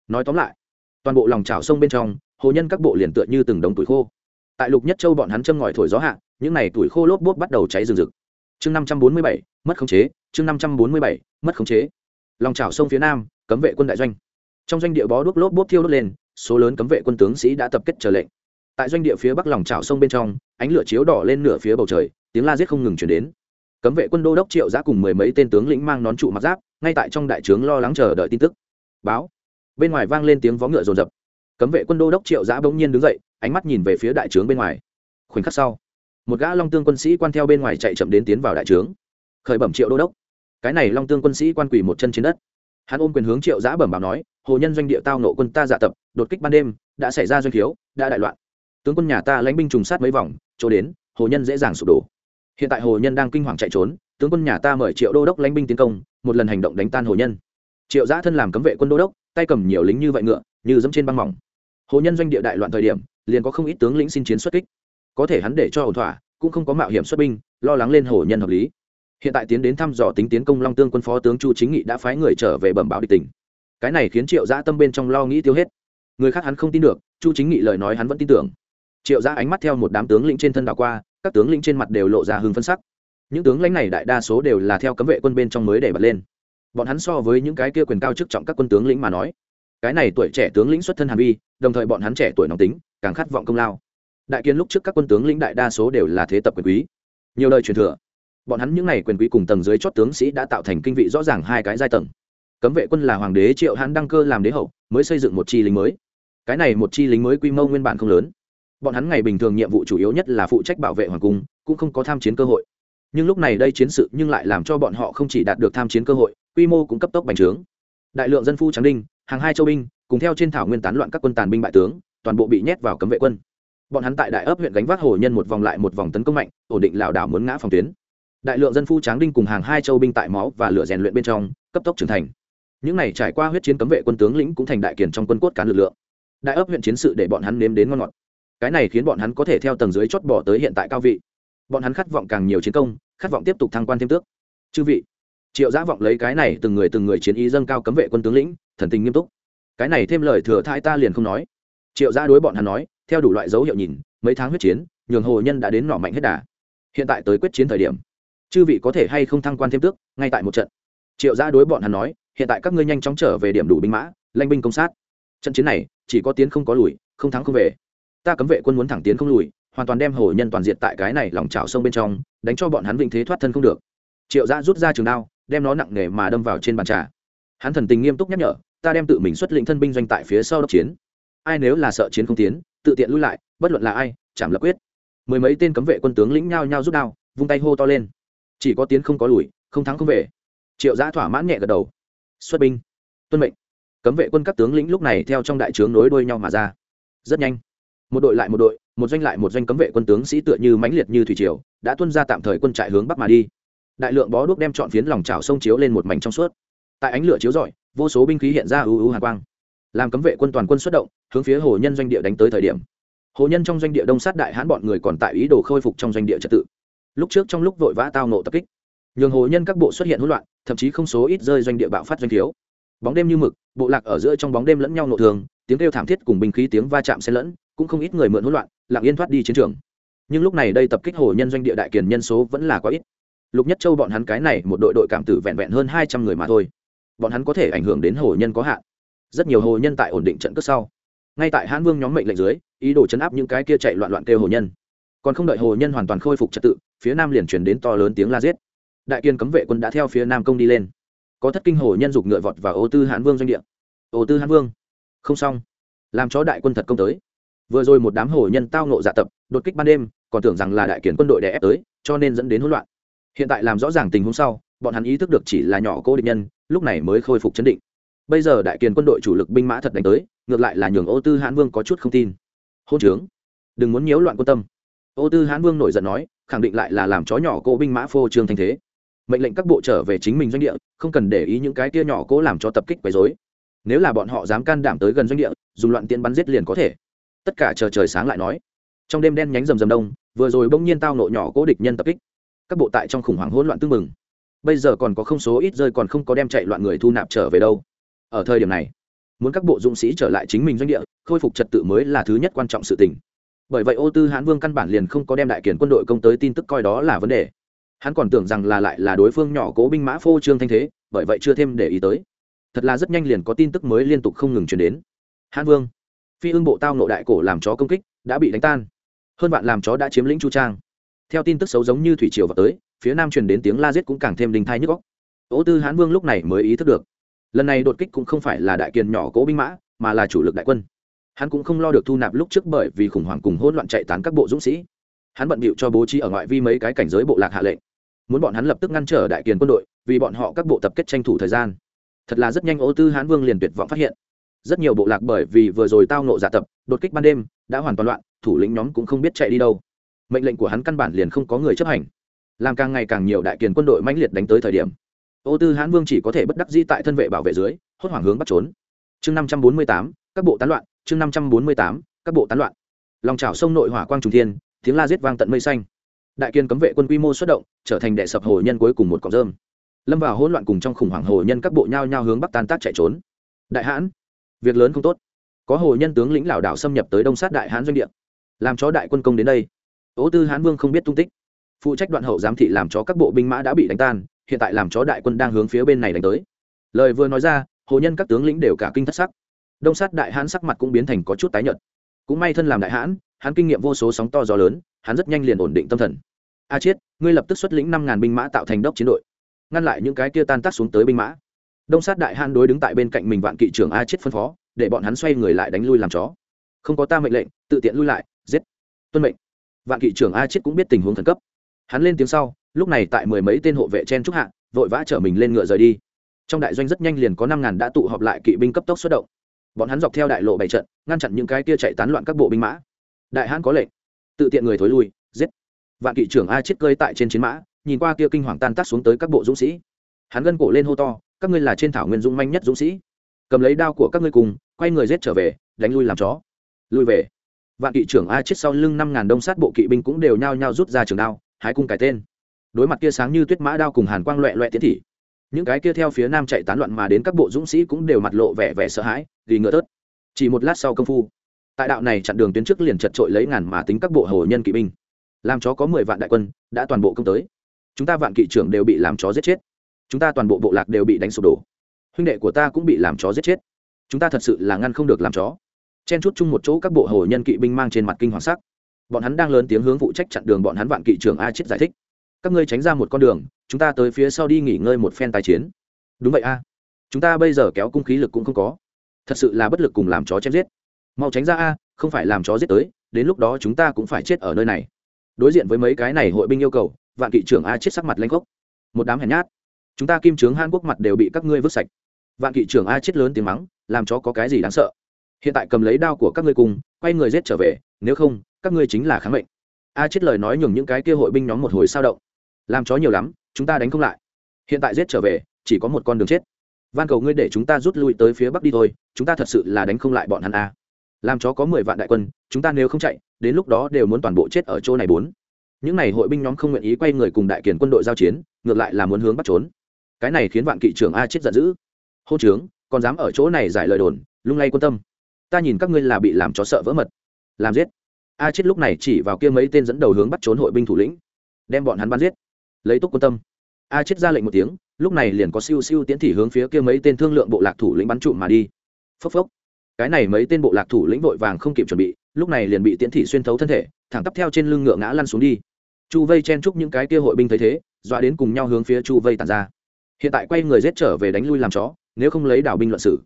Nói tóm lại, toàn bộ lòng trào sông bên trong, hồ nhân các bộ liền tựa như từng đống tuổi khô. Tại lục nhất châu bọn hắn châm ngòi thổi gió hạ, những n à y tuổi khô lốp bốt bắt đầu cháy rừng rực. Chương năm trăm bốn mươi bảy, mất khống chế, chương năm trăm bốn mươi bảy, mất khống chế. Lòng trào sông phía nam, cấm vệ quân đại doanh. Trong doanh địa bó đuốc lốp bốt thiêu đốt lên số lớn cấm vệ quân tướng sĩ đã tập kết chờ lệnh. Tại doanh địa phía bắc lòng trào sông bên trong, ánh lửa chiếu đỏ lên nửa phía bầu trời, tiếng la giết không ngừng chuyển đến. Cấm vệ quân đô đốc triệu giã cùng mười mấy tên tướng lĩnh mang nón trụ mặc giáp, ngay tại trong đại trướng lo lắng chờ đợi tin tức. Báo. Bên ngoài vang lên tiếng vó ngựa rồn rập cấm vệ quân đô đốc triệu giã bỗng nhiên đứng dậy, ánh mắt nhìn về phía đại trướng bên ngoài. Khoảnh khắc sau, một gã long tương quân sĩ quan theo bên ngoài chạy chậm đến tiến vào đại trướng. Khởi bẩm triệu đô đốc, cái này long tương quân sĩ quan quỳ một chân trên đất hắn ôm quyền hướng triệu giã bẩm báo nói, hồ nhân doanh địa tao nộ quân ta dạ tập, đột kích ban đêm, đã xảy ra doanh thiếu, đã đại loạn. Tướng quân nhà ta lãnh binh trùng sát mấy vòng, chỗ đến, hồ nhân dễ dàng sụp đổ. Hiện tại hồ nhân đang kinh hoàng chạy trốn, tướng quân nhà ta mời triệu đô đốc lãnh binh tiến công, một lần hành động đánh tan hồ nhân. Triệu giã thân làm cấm vệ quân đô đốc, tay cầm nhiều lính như vậy ngựa, như dẫm trên băng mỏng. Hồ nhân doanh địa đại loạn thời điểm, liền có không ít tướng lĩnh xin chiến xuất kích. Có thể hắn để cho ổn thỏa, cũng không có mạo hiểm xuất binh, lo lắng lên hồ nhân hợp lý hiện tại tiến đến thăm dò tính tiến công long tương quân phó tướng chu chính nghị đã phái người trở về bẩm báo địch tình. Cái này khiến triệu giã tâm bên trong lo nghĩ tiêu hết. Người khác hắn không tin được, chu chính nghị lời nói hắn vẫn tin tưởng. Triệu giã ánh mắt theo một đám tướng lĩnh trên thân đảo qua, các tướng lĩnh trên mặt đều lộ ra hưng phân sắc. Những tướng lãnh này đại đa số đều là theo cấm vệ quân bên trong mới để bật lên. Bọn hắn so với những cái kia quyền cao chức trọng các quân tướng lĩnh mà nói, cái này tuổi trẻ tướng lĩnh xuất thân hàn vi, đồng thời bọn hắn trẻ tuổi nóng tính, càng khát vọng công lao. Đại kiến lúc trước các quân tướng lĩnh đại đa số đều là thế tập quyền quý. Nhiều lời truyền thừa bọn hắn những n à y quyền quý cùng tầng dưới chót tướng sĩ đã tạo thành kinh vị rõ ràng hai cái giai tầng. Cấm vệ quân là hoàng đế triệu hãn đăng cơ làm đế hậu, mới xây dựng một chi lính mới. Cái này một chi lính mới quy mô nguyên bản không lớn. Bọn hắn ngày bình thường nhiệm vụ chủ yếu nhất là phụ trách bảo vệ hoàng cung, cũng không có tham chiến cơ hội. Nhưng lúc này đây chiến sự nhưng lại làm cho bọn họ không chỉ đạt được tham chiến cơ hội, quy mô cũng cấp tốc bành trướng. Đại lượng dân phu tráng đinh, hàng hai châu binh, cùng theo trên thảo nguyên tán loạn các quân tàn binh bại tướng, toàn bộ bị nhét vào cấm vệ quân. Bọn hắn tại đại ấp huyện gánh vác hồ nhân một vòng lại một vòng tấn công mạnh, ổn định lảo đảo muốn ngã phòng tuyến đại lượng dân phu tráng đinh cùng hàng hai châu binh tại máu và lửa rèn luyện bên trong, cấp tốc trưởng thành. Những này trải qua huyết chiến cấm vệ quân tướng lĩnh cũng thành đại kiển trong quân cốt cán lực lượng. Đại ấp huyện chiến sự để bọn hắn nếm đến ngon ngọt. Cái này khiến bọn hắn có thể theo tầng dưới chót bỏ tới hiện tại cao vị. Bọn hắn khát vọng càng nhiều chiến công, khát vọng tiếp tục thăng quan thêm tước. Chư vị, triệu giã vọng lấy cái này từng người từng người chiến ý dâng cao cấm vệ quân tướng lĩnh, thần tình nghiêm túc. Cái này thêm lời thừa thai ta liền không nói. Triệu giã đối bọn hắn nói, theo đủ loại dấu hiệu nhìn, mấy tháng huyết chiến, nhường hồ nhân đã đến nọ mạnh hết đà. Hiện tại tới quyết chiến thời điểm chư vị có thể hay không thăng quan thêm tước, ngay tại một trận. Triệu gia đối bọn hắn nói, hiện tại các ngươi nhanh chóng trở về điểm đủ binh mã lanh binh công sát. Trận chiến này, chỉ có tiến không có lùi, không thắng không về. Ta cấm vệ quân muốn thẳng tiến không lùi, hoàn toàn đem hồ nhân toàn diện tại cái này lòng trào sông bên trong, đánh cho bọn hắn vĩnh thế thoát thân không được. Triệu gia rút ra trường đao, đem nó nặng nề mà đâm vào trên bàn trà. Hắn thần tình nghiêm túc nhắc nhở, ta đem tự mình xuất lĩnh thân binh doanh tại phía sau đốc chiến. Ai nếu là sợ chiến không tiến, tự tiện lui lại, bất luận là ai chảm lập quyết. Mười mấy tên cấm vệ quân tướng lĩnh nhao nhao rút đao, vung tay hô to lên chỉ có tiến không có lùi, không thắng không về. Triệu giã thỏa mãn nhẹ gật đầu. Xuất binh. Tuân mệnh. Cấm vệ quân các tướng lĩnh lúc này theo trong đại trướng nối đuôi nhau mà ra. Rất nhanh. Một đội lại một đội, một doanh lại một doanh cấm vệ quân tướng sĩ tựa như mãnh liệt như thủy triều, đã tuân ra tạm thời quân trại hướng bắc mà đi. Đại lượng bó đuốc đem chọn phiến lòng trào sông chiếu lên một mảnh trong suốt. Tại ánh lửa chiếu rọi, vô số binh khí hiện ra ưu ưu hàn quang. Làm cấm vệ quân toàn quân xuất động, hướng phía hồ nhân doanh địa đánh tới thời điểm. Hồ nhân trong doanh địa đông sát đại hãn bọn người còn tại ý đồ khôi phục trong doanh địa trật tự lúc trước trong lúc vội vã tao nộ tập kích, nhường hồ nhân các bộ xuất hiện hỗn loạn, thậm chí không số ít rơi doanh địa bạo phát doanh thiếu. Bóng đêm như mực, bộ lạc ở giữa trong bóng đêm lẫn nhau nộ thường, tiếng kêu thảm thiết cùng binh khí tiếng va chạm xen lẫn, cũng không ít người mượn hỗn loạn, lặng yên thoát đi chiến trường. Nhưng lúc này đây tập kích hồ nhân doanh địa đại kiền nhân số vẫn là quá ít. Lục nhất châu bọn hắn cái này một đội đội cảm tử vẹn vẹn hơn hai trăm người mà thôi. Bọn hắn có thể ảnh hưởng đến hồ nhân có hạn. Rất nhiều hồ nhân tại ổn định trận cướp sau. Ngay tại hãn vương nhóm mệnh lệnh dưới, ý đồ chấn áp những cái kia chạy loạn loạn kêu hồ nhân còn không đợi hồ nhân hoàn toàn khôi phục trật tự, phía nam liền chuyển đến to lớn tiếng la giết. Đại kiên cấm vệ quân đã theo phía nam công đi lên. Có thất kinh hồ nhân dục ngựa vọt và ô tư hãn vương doanh địa. Ô tư hãn vương, không xong. Làm cho đại quân thật công tới. Vừa rồi một đám hồ nhân tao nộ dạ tập, đột kích ban đêm, còn tưởng rằng là đại kiển quân đội đè ép tới, cho nên dẫn đến hỗn loạn. Hiện tại làm rõ ràng tình huống sau, bọn hắn ý thức được chỉ là nhỏ cô địch nhân, lúc này mới khôi phục chấn định. Bây giờ đại kiền quân đội chủ lực binh mã thật đánh tới, ngược lại là nhường ô tư hãn vương có chút không tin. Hôn trướng. Đừng muốn nhiễu loạn quân tâm ô tư hãn vương nổi giận nói, khẳng định lại là làm chó nhỏ cô binh mã phô trương thanh thế. Mệnh lệnh các bộ trở về chính mình doanh địa, không cần để ý những cái tia nhỏ cố làm cho tập kích quấy dối nếu là bọn họ dám can đảm tới gần doanh địa, dùng loạn tiện bắn giết liền có thể. Tất cả chờ trời sáng lại nói. Trong đêm đen nhánh rầm rầm đông, vừa rồi bỗng nhiên tao nộ nhỏ cố địch nhân tập kích. Các bộ tại trong khủng hoảng hỗn loạn tương mừng bây giờ còn có không số ít rơi còn không có đem chạy loạn người thu nạp trở về đâu. Ở thời điểm này, muốn các bộ dũng sĩ trở lại chính mình doanh địa, khôi phục trật tự mới là thứ nhất quan trọng sự tình bởi vậy ô tư hãn vương căn bản liền không có đem đại kiển quân đội công tới tin tức coi đó là vấn đề. Hắn còn tưởng rằng là lại là đối phương nhỏ cố binh mã phô trương thanh thế, bởi vậy chưa thêm để ý tới. Thật là rất nhanh liền có tin tức mới liên tục không ngừng chuyển đến. Hãn vương, phi ương bộ tao nộ đại cổ làm chó công kích, đã bị đánh tan. Hơn bạn làm chó đã chiếm lĩnh chu trang. Theo tin tức xấu giống như thủy triều vào tới, phía nam truyền đến tiếng la giết cũng càng thêm đình thai nhức góc ô tư hãn vương lúc này mới ý thức được, lần này đột kích cũng không phải là đại kiền nhỏ cố binh mã, mà là chủ lực đại quân hắn cũng không lo được thu nạp lúc trước bởi vì khủng hoảng cùng hỗn loạn chạy tán các bộ dũng sĩ. Hắn bận bịu cho bố trí ở ngoại vi mấy cái cảnh giới bộ lạc hạ lệnh. Muốn bọn hắn lập tức ngăn trở đại kiền quân đội, vì bọn họ các bộ tập kết tranh thủ thời gian. Thật là rất nhanh ô tư hán vương liền tuyệt vọng phát hiện. Rất nhiều bộ lạc bởi vì vừa rồi tao nộ giả tập, đột kích ban đêm, đã hoàn toàn loạn, thủ lĩnh nhóm cũng không biết chạy đi đâu. Mệnh lệnh của hắn căn bản liền không có người chấp hành. Làm càng ngày càng nhiều đại kiền quân đội mãnh liệt đánh tới thời điểm, ô tư hán vương chỉ có thể bất đắc di tại thân vệ bảo vệ dưới, hốt hoảng hướng bắt trốn. Chương năm trăm bốn mươi tám, các bộ tán loạn chương năm trăm bốn mươi tám, các bộ tán loạn. Lòng trào sông nội hỏa quang trùng thiên, tiếng la giết vang tận mây xanh. Đại kiên cấm vệ quân quy mô xuất động, trở thành đệ sập hồ nhân cuối cùng một cọng rơm. Lâm vào hỗn loạn cùng trong khủng hoảng hồ nhân các bộ nhao nhao hướng bắc tan tác chạy trốn. Đại hãn, việc lớn không tốt. Có hồ nhân tướng lĩnh lảo đảo xâm nhập tới đông sát đại hãn doanh địa. Làm cho đại quân công đến đây. Ố tư hãn vương không biết tung tích. Phụ trách đoạn hậu giám thị làm cho các bộ binh mã đã bị đánh tan, hiện tại làm chó đại quân đang hướng phía bên này đánh tới. Lời vừa nói ra, hồ nhân các tướng lĩnh đều cả kinh thất sắc đông sát đại hãn sắc mặt cũng biến thành có chút tái nhợt. Cũng may thân làm đại hãn, hắn kinh nghiệm vô số sóng to gió lớn, hắn rất nhanh liền ổn định tâm thần. A chiết, ngươi lập tức xuất lĩnh năm ngàn binh mã tạo thành đốc chiến đội. Ngăn lại những cái kia tan tác xuống tới binh mã. Đông sát đại hãn đối đứng tại bên cạnh mình vạn kỵ trưởng a chiết phân phó, để bọn hắn xoay người lại đánh lui làm chó. Không có ta mệnh lệnh, tự tiện lui lại, giết. Tuân mệnh. Vạn kỵ trưởng a chiết cũng biết tình huống khẩn cấp. Hắn lên tiếng sau, lúc này tại mười mấy tên hộ vệ chen trúc hạ, vội vã chở mình lên ngựa rời đi. Trong đại doanh rất nhanh liền có năm ngàn đã tụ họp lại kỵ binh cấp tốc xuất động bọn hắn dọc theo đại lộ bảy trận, ngăn chặn những cái kia chạy tán loạn các bộ binh mã. Đại hãn có lệnh, tự tiện người thối lui, giết. Vạn kỵ trưởng a chết cơi tại trên chiến mã, nhìn qua kia kinh hoàng tan tác xuống tới các bộ dũng sĩ. Hắn gân cổ lên hô to, các ngươi là trên thảo nguyên dũng manh nhất dũng sĩ. Cầm lấy đao của các ngươi cùng, quay người giết trở về, đánh lui làm chó. Lui về. Vạn kỵ trưởng a chết sau lưng năm ngàn đông sát bộ kỵ binh cũng đều nhao nhao rút ra trường đao, hái cung cải tên. Đối mặt kia sáng như tuyết mã đao cùng hàn quang loẹ loẹ tiến thị những cái kia theo phía nam chạy tán loạn mà đến các bộ dũng sĩ cũng đều mặt lộ vẻ vẻ sợ hãi vì ngựa tớt. Chỉ một lát sau công phu, tại đạo này chặn đường tuyến trước liền chật trội lấy ngàn mà tính các bộ hồ nhân kỵ binh. Làm chó có mười vạn đại quân, đã toàn bộ công tới. Chúng ta vạn kỵ trưởng đều bị làm chó giết chết. Chúng ta toàn bộ bộ lạc đều bị đánh sụp đổ. Huynh đệ của ta cũng bị làm chó giết chết. Chúng ta thật sự là ngăn không được làm chó. Chen chút chung một chỗ các bộ hồ nhân kỵ binh mang trên mặt kinh hoàng sắc. Bọn hắn đang lớn tiếng hướng phụ trách chặn đường bọn hắn vạn kỵ trưởng a chết giải thích. Các ngươi tránh ra một con đường chúng ta tới phía sau đi nghỉ ngơi một phen tài chiến. Đúng vậy a. Chúng ta bây giờ kéo cung khí lực cũng không có. Thật sự là bất lực cùng làm chó chém giết. Mau tránh ra a, không phải làm chó giết tới, đến lúc đó chúng ta cũng phải chết ở nơi này. Đối diện với mấy cái này hội binh yêu cầu, vạn kỵ trưởng a chết sắc mặt lanh gốc một đám hèn nhát. Chúng ta kim trướng hàn quốc mặt đều bị các ngươi vứt sạch. Vạn kỵ trưởng a chết lớn tiếng mắng, làm chó có cái gì đáng sợ? Hiện tại cầm lấy đao của các ngươi cùng, quay người giết trở về, nếu không, các ngươi chính là kháng mệnh. A chết lời nói nhường những cái kia hội binh nhóm một hồi sao động. Làm chó nhiều lắm chúng ta đánh không lại. Hiện tại giết trở về, chỉ có một con đường chết. Van cầu ngươi để chúng ta rút lui tới phía bắc đi thôi, chúng ta thật sự là đánh không lại bọn hắn a làm chó có mười vạn đại quân, chúng ta nếu không chạy, đến lúc đó đều muốn toàn bộ chết ở chỗ này bốn. Những n à y hội binh nhóm không nguyện ý quay người cùng đại kiển quân đội giao chiến, ngược lại là muốn hướng bắt trốn. Cái này khiến vạn kỵ trưởng a chết giận dữ. Hô trướng, còn dám ở chỗ này giải lời đồn, lung lay quân tâm. Ta nhìn các ngươi là bị làm chó sợ vỡ mật. Làm giết. A chết lúc này chỉ vào kia mấy tên dẫn đầu hướng bắt trốn hội binh thủ lĩnh. Đem bọn hắn bắn giết lấy túc quân tâm. A chết ra lệnh một tiếng, lúc này liền có siêu siêu tiến thị hướng phía kia mấy tên thương lượng bộ lạc thủ lĩnh bắn trụm mà đi. Phốc phốc. Cái này mấy tên bộ lạc thủ lĩnh vội vàng không kịp chuẩn bị, lúc này liền bị tiến thị xuyên thấu thân thể, thẳng tắp theo trên lưng ngựa ngã lăn xuống đi. Chu vây chen chúc những cái kia hội binh thấy thế, dọa đến cùng nhau hướng phía chu vây tàn ra. Hiện tại quay người giết trở về đánh lui làm chó, nếu không lấy đảo binh luận sử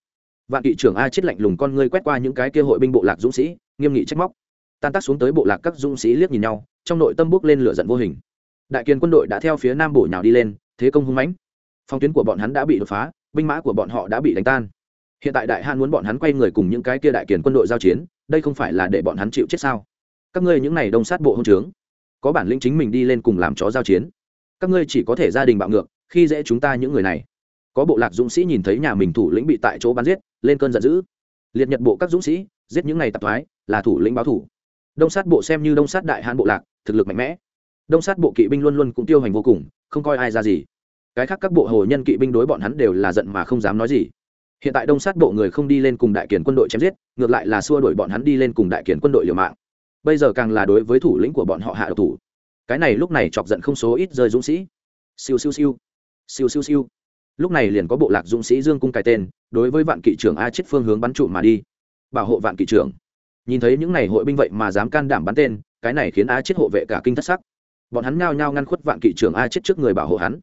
vạn kỵ trưởng a chết lạnh lùng con ngươi quét qua những cái kia hội binh bộ lạc dũng sĩ, nghiêm nghị trách móc. Tan tác xuống tới bộ lạc các dũng sĩ liếc nhìn nhau, trong nội tâm bước lên lửa giận vô hình đại kiên quân đội đã theo phía nam bổ nhào đi lên, thế công hung mãnh. Phong tuyến của bọn hắn đã bị đột phá, binh mã của bọn họ đã bị đánh tan. Hiện tại đại han muốn bọn hắn quay người cùng những cái kia đại kiền quân đội giao chiến, đây không phải là để bọn hắn chịu chết sao? Các ngươi những này đông sát bộ hôn trướng, có bản lĩnh chính mình đi lên cùng làm chó giao chiến. Các ngươi chỉ có thể gia đình bạo ngược, khi dễ chúng ta những người này. Có bộ lạc dũng sĩ nhìn thấy nhà mình thủ lĩnh bị tại chỗ bắn giết, lên cơn giận dữ. Liệt nhật bộ các dũng sĩ, giết những ngày tạp thoái, là thủ lĩnh báo thủ. Đông sát bộ xem như đông sát đại hãn bộ lạc, thực lực mạnh mẽ đông sát bộ kỵ binh luôn luôn cũng tiêu hành vô cùng, không coi ai ra gì. Cái khác các bộ hồ nhân kỵ binh đối bọn hắn đều là giận mà không dám nói gì. Hiện tại đông sát bộ người không đi lên cùng đại kiển quân đội chém giết, ngược lại là xua đuổi bọn hắn đi lên cùng đại kiển quân đội liều mạng. Bây giờ càng là đối với thủ lĩnh của bọn họ hạ độc thủ. Cái này lúc này chọc giận không số ít rơi dũng sĩ. Siêu siêu siêu. Siêu siêu siêu. Lúc này liền có bộ lạc dũng sĩ dương cung cài tên, đối với vạn kỵ trưởng a chết phương hướng bắn trụ mà đi. Bảo hộ vạn kỵ trưởng. Nhìn thấy những n à y hội binh vậy mà dám can đảm bắn tên, cái này khiến a chết hộ vệ cả kinh thất sắc bọn hắn nhao nhao ngăn khuất vạn kỵ trưởng a chết trước người bảo hộ hắn.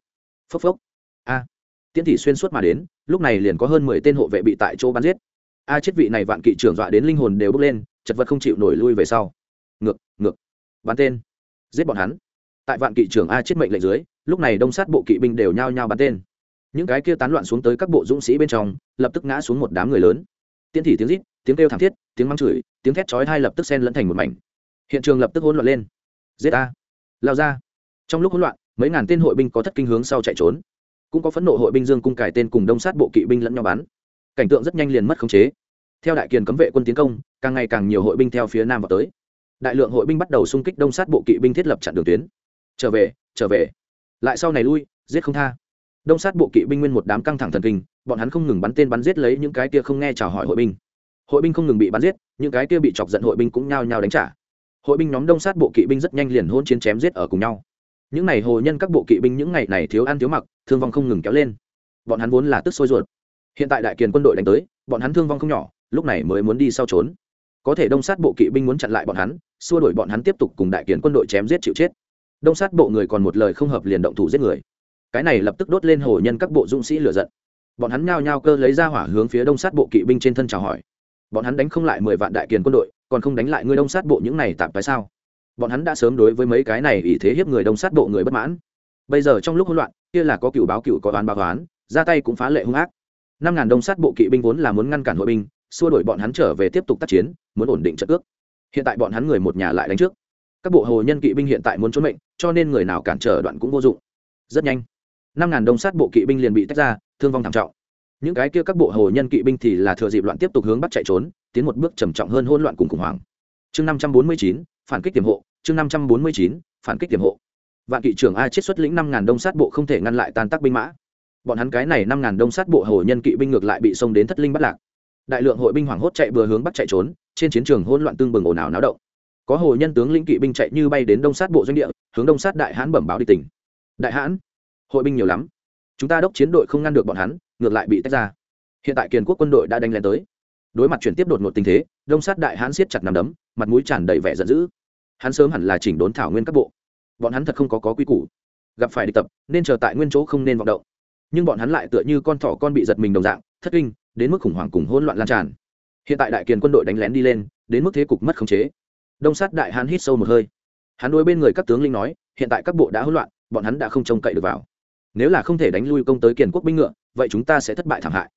Phốc phốc. A. Tiễn thị xuyên suốt mà đến, lúc này liền có hơn mười tên hộ vệ bị tại chỗ bắn giết. A chết vị này vạn kỵ trưởng dọa đến linh hồn đều bước lên, chật vật không chịu nổi lui về sau. Ngược ngược. Bắn tên. Giết bọn hắn. Tại vạn kỵ trưởng a chết mệnh lệnh dưới, lúc này đông sát bộ kỵ binh đều nhao nhao bắn tên. Những cái kia tán loạn xuống tới các bộ dũng sĩ bên trong, lập tức ngã xuống một đám người lớn. Tiên thị tiếng rít, tiếng kêu thảm thiết, tiếng mắng chửi, tiếng thét chói hai lập tức xen lẫn thành một mảnh. Hiện trường lập tức hỗn loạn lên. Giết a lao ra. Trong lúc hỗn loạn, mấy ngàn tên hội binh có thất kinh hướng sau chạy trốn. Cũng có phẫn nộ hội binh dương cung cải tên cùng đông sát bộ kỵ binh lẫn nhau bắn. Cảnh tượng rất nhanh liền mất khống chế. Theo đại kiền cấm vệ quân tiến công, càng ngày càng nhiều hội binh theo phía nam vào tới. Đại lượng hội binh bắt đầu xung kích đông sát bộ kỵ binh thiết lập chặn đường tuyến. Trở về trở về. Lại sau này lui, giết không tha. Đông sát bộ kỵ binh nguyên một đám căng thẳng thần kinh, bọn hắn không ngừng bắn tên bắn giết lấy những cái kia không nghe chào hỏi hội binh. Hội binh không ngừng bị bắn giết, những cái kia bị chọc giận hội binh cũng nhao nhao đánh trả hội binh nhóm đông sát bộ kỵ binh rất nhanh liền hôn chiến chém giết ở cùng nhau. Những n à y hồ nhân các bộ kỵ binh những ngày này thiếu ăn thiếu mặc, thương vong không ngừng kéo lên. Bọn hắn vốn là tức sôi ruột. Hiện tại đại kiền quân đội đánh tới, bọn hắn thương vong không nhỏ, lúc này mới muốn đi sau trốn. Có thể đông sát bộ kỵ binh muốn chặn lại bọn hắn, xua đuổi bọn hắn tiếp tục cùng đại kiền quân đội chém giết chịu chết. Đông sát bộ người còn một lời không hợp liền động thủ giết người. Cái này lập tức đốt lên hồ nhân các bộ dũng sĩ lửa giận. Bọn hắn nhao nhao cơ lấy ra hỏa hướng phía đông sát bộ kỵ binh trên thân chào hỏi. Bọn hắn đánh không lại mười vạn đại kiền quân đội còn không đánh lại người đông sát bộ những này tạm tại sao? Bọn hắn đã sớm đối với mấy cái này ý thế hiếp người đông sát bộ người bất mãn. Bây giờ trong lúc hỗn loạn, kia là có cựu báo cựu có toán báo toán ra tay cũng phá lệ hung ác. Năm ngàn đông sát bộ kỵ binh vốn là muốn ngăn cản hội binh, xua đuổi bọn hắn trở về tiếp tục tác chiến, muốn ổn định trận ước. Hiện tại bọn hắn người một nhà lại đánh trước. Các bộ hồ nhân kỵ binh hiện tại muốn trốn mệnh, cho nên người nào cản trở đoạn cũng vô dụng. Rất nhanh, năm ngàn đông sát bộ kỵ binh liền bị tách ra, thương vong thảm trọng. Những cái kia các bộ hồ nhân kỵ binh thì là thừa dịp loạn tiếp tục hướng bắt chạy trốn tiến một bước trầm trọng hơn hỗn loạn cùng khủng hoảng. Chương năm trăm bốn mươi chín, phản kích tiềm hộ, chương năm trăm bốn mươi chín, phản kích tiềm hộ. Vạn kỵ trưởng a chết xuất lĩnh năm ngàn đông sát bộ không thể ngăn lại tan tác binh mã. Bọn hắn cái này năm ngàn đông sát bộ hồ nhân kỵ binh ngược lại bị xông đến thất linh bắt lạc. Đại lượng hội binh hoảng hốt chạy vừa hướng bắc chạy trốn, trên chiến trường hỗn loạn tương bừng ồn ào náo động. Có hồ nhân tướng lĩnh kỵ binh chạy như bay đến đông sát bộ doanh địa, hướng đông sát đại hãn bẩm báo đi tỉnh. Đại hãn, hội binh nhiều lắm. Chúng ta đốc chiến đội không ngăn được bọn hắn, ngược lại bị tách ra. Hiện tại kiền quốc quân đội đã đánh lên tới đối mặt chuyển tiếp đột ngột tình thế, đông sát đại hãn siết chặt nằm đấm, mặt mũi tràn đầy vẻ giận dữ. Hắn sớm hẳn là chỉnh đốn thảo nguyên các bộ. Bọn hắn thật không có có quy củ. Gặp phải địch tập, nên chờ tại nguyên chỗ không nên vọng động. Nhưng bọn hắn lại tựa như con thỏ con bị giật mình đồng dạng, thất kinh, đến mức khủng hoảng cùng hỗn loạn lan tràn. Hiện tại đại kiền quân đội đánh lén đi lên, đến mức thế cục mất khống chế. Đông sát đại hán hít sâu một hơi. Hắn đối bên người các tướng linh nói, hiện tại các bộ đã hỗn loạn, bọn hắn đã không trông cậy được vào. Nếu là không thể đánh lui công tới kiền quốc binh ngựa, vậy chúng ta sẽ thất bại thảm hại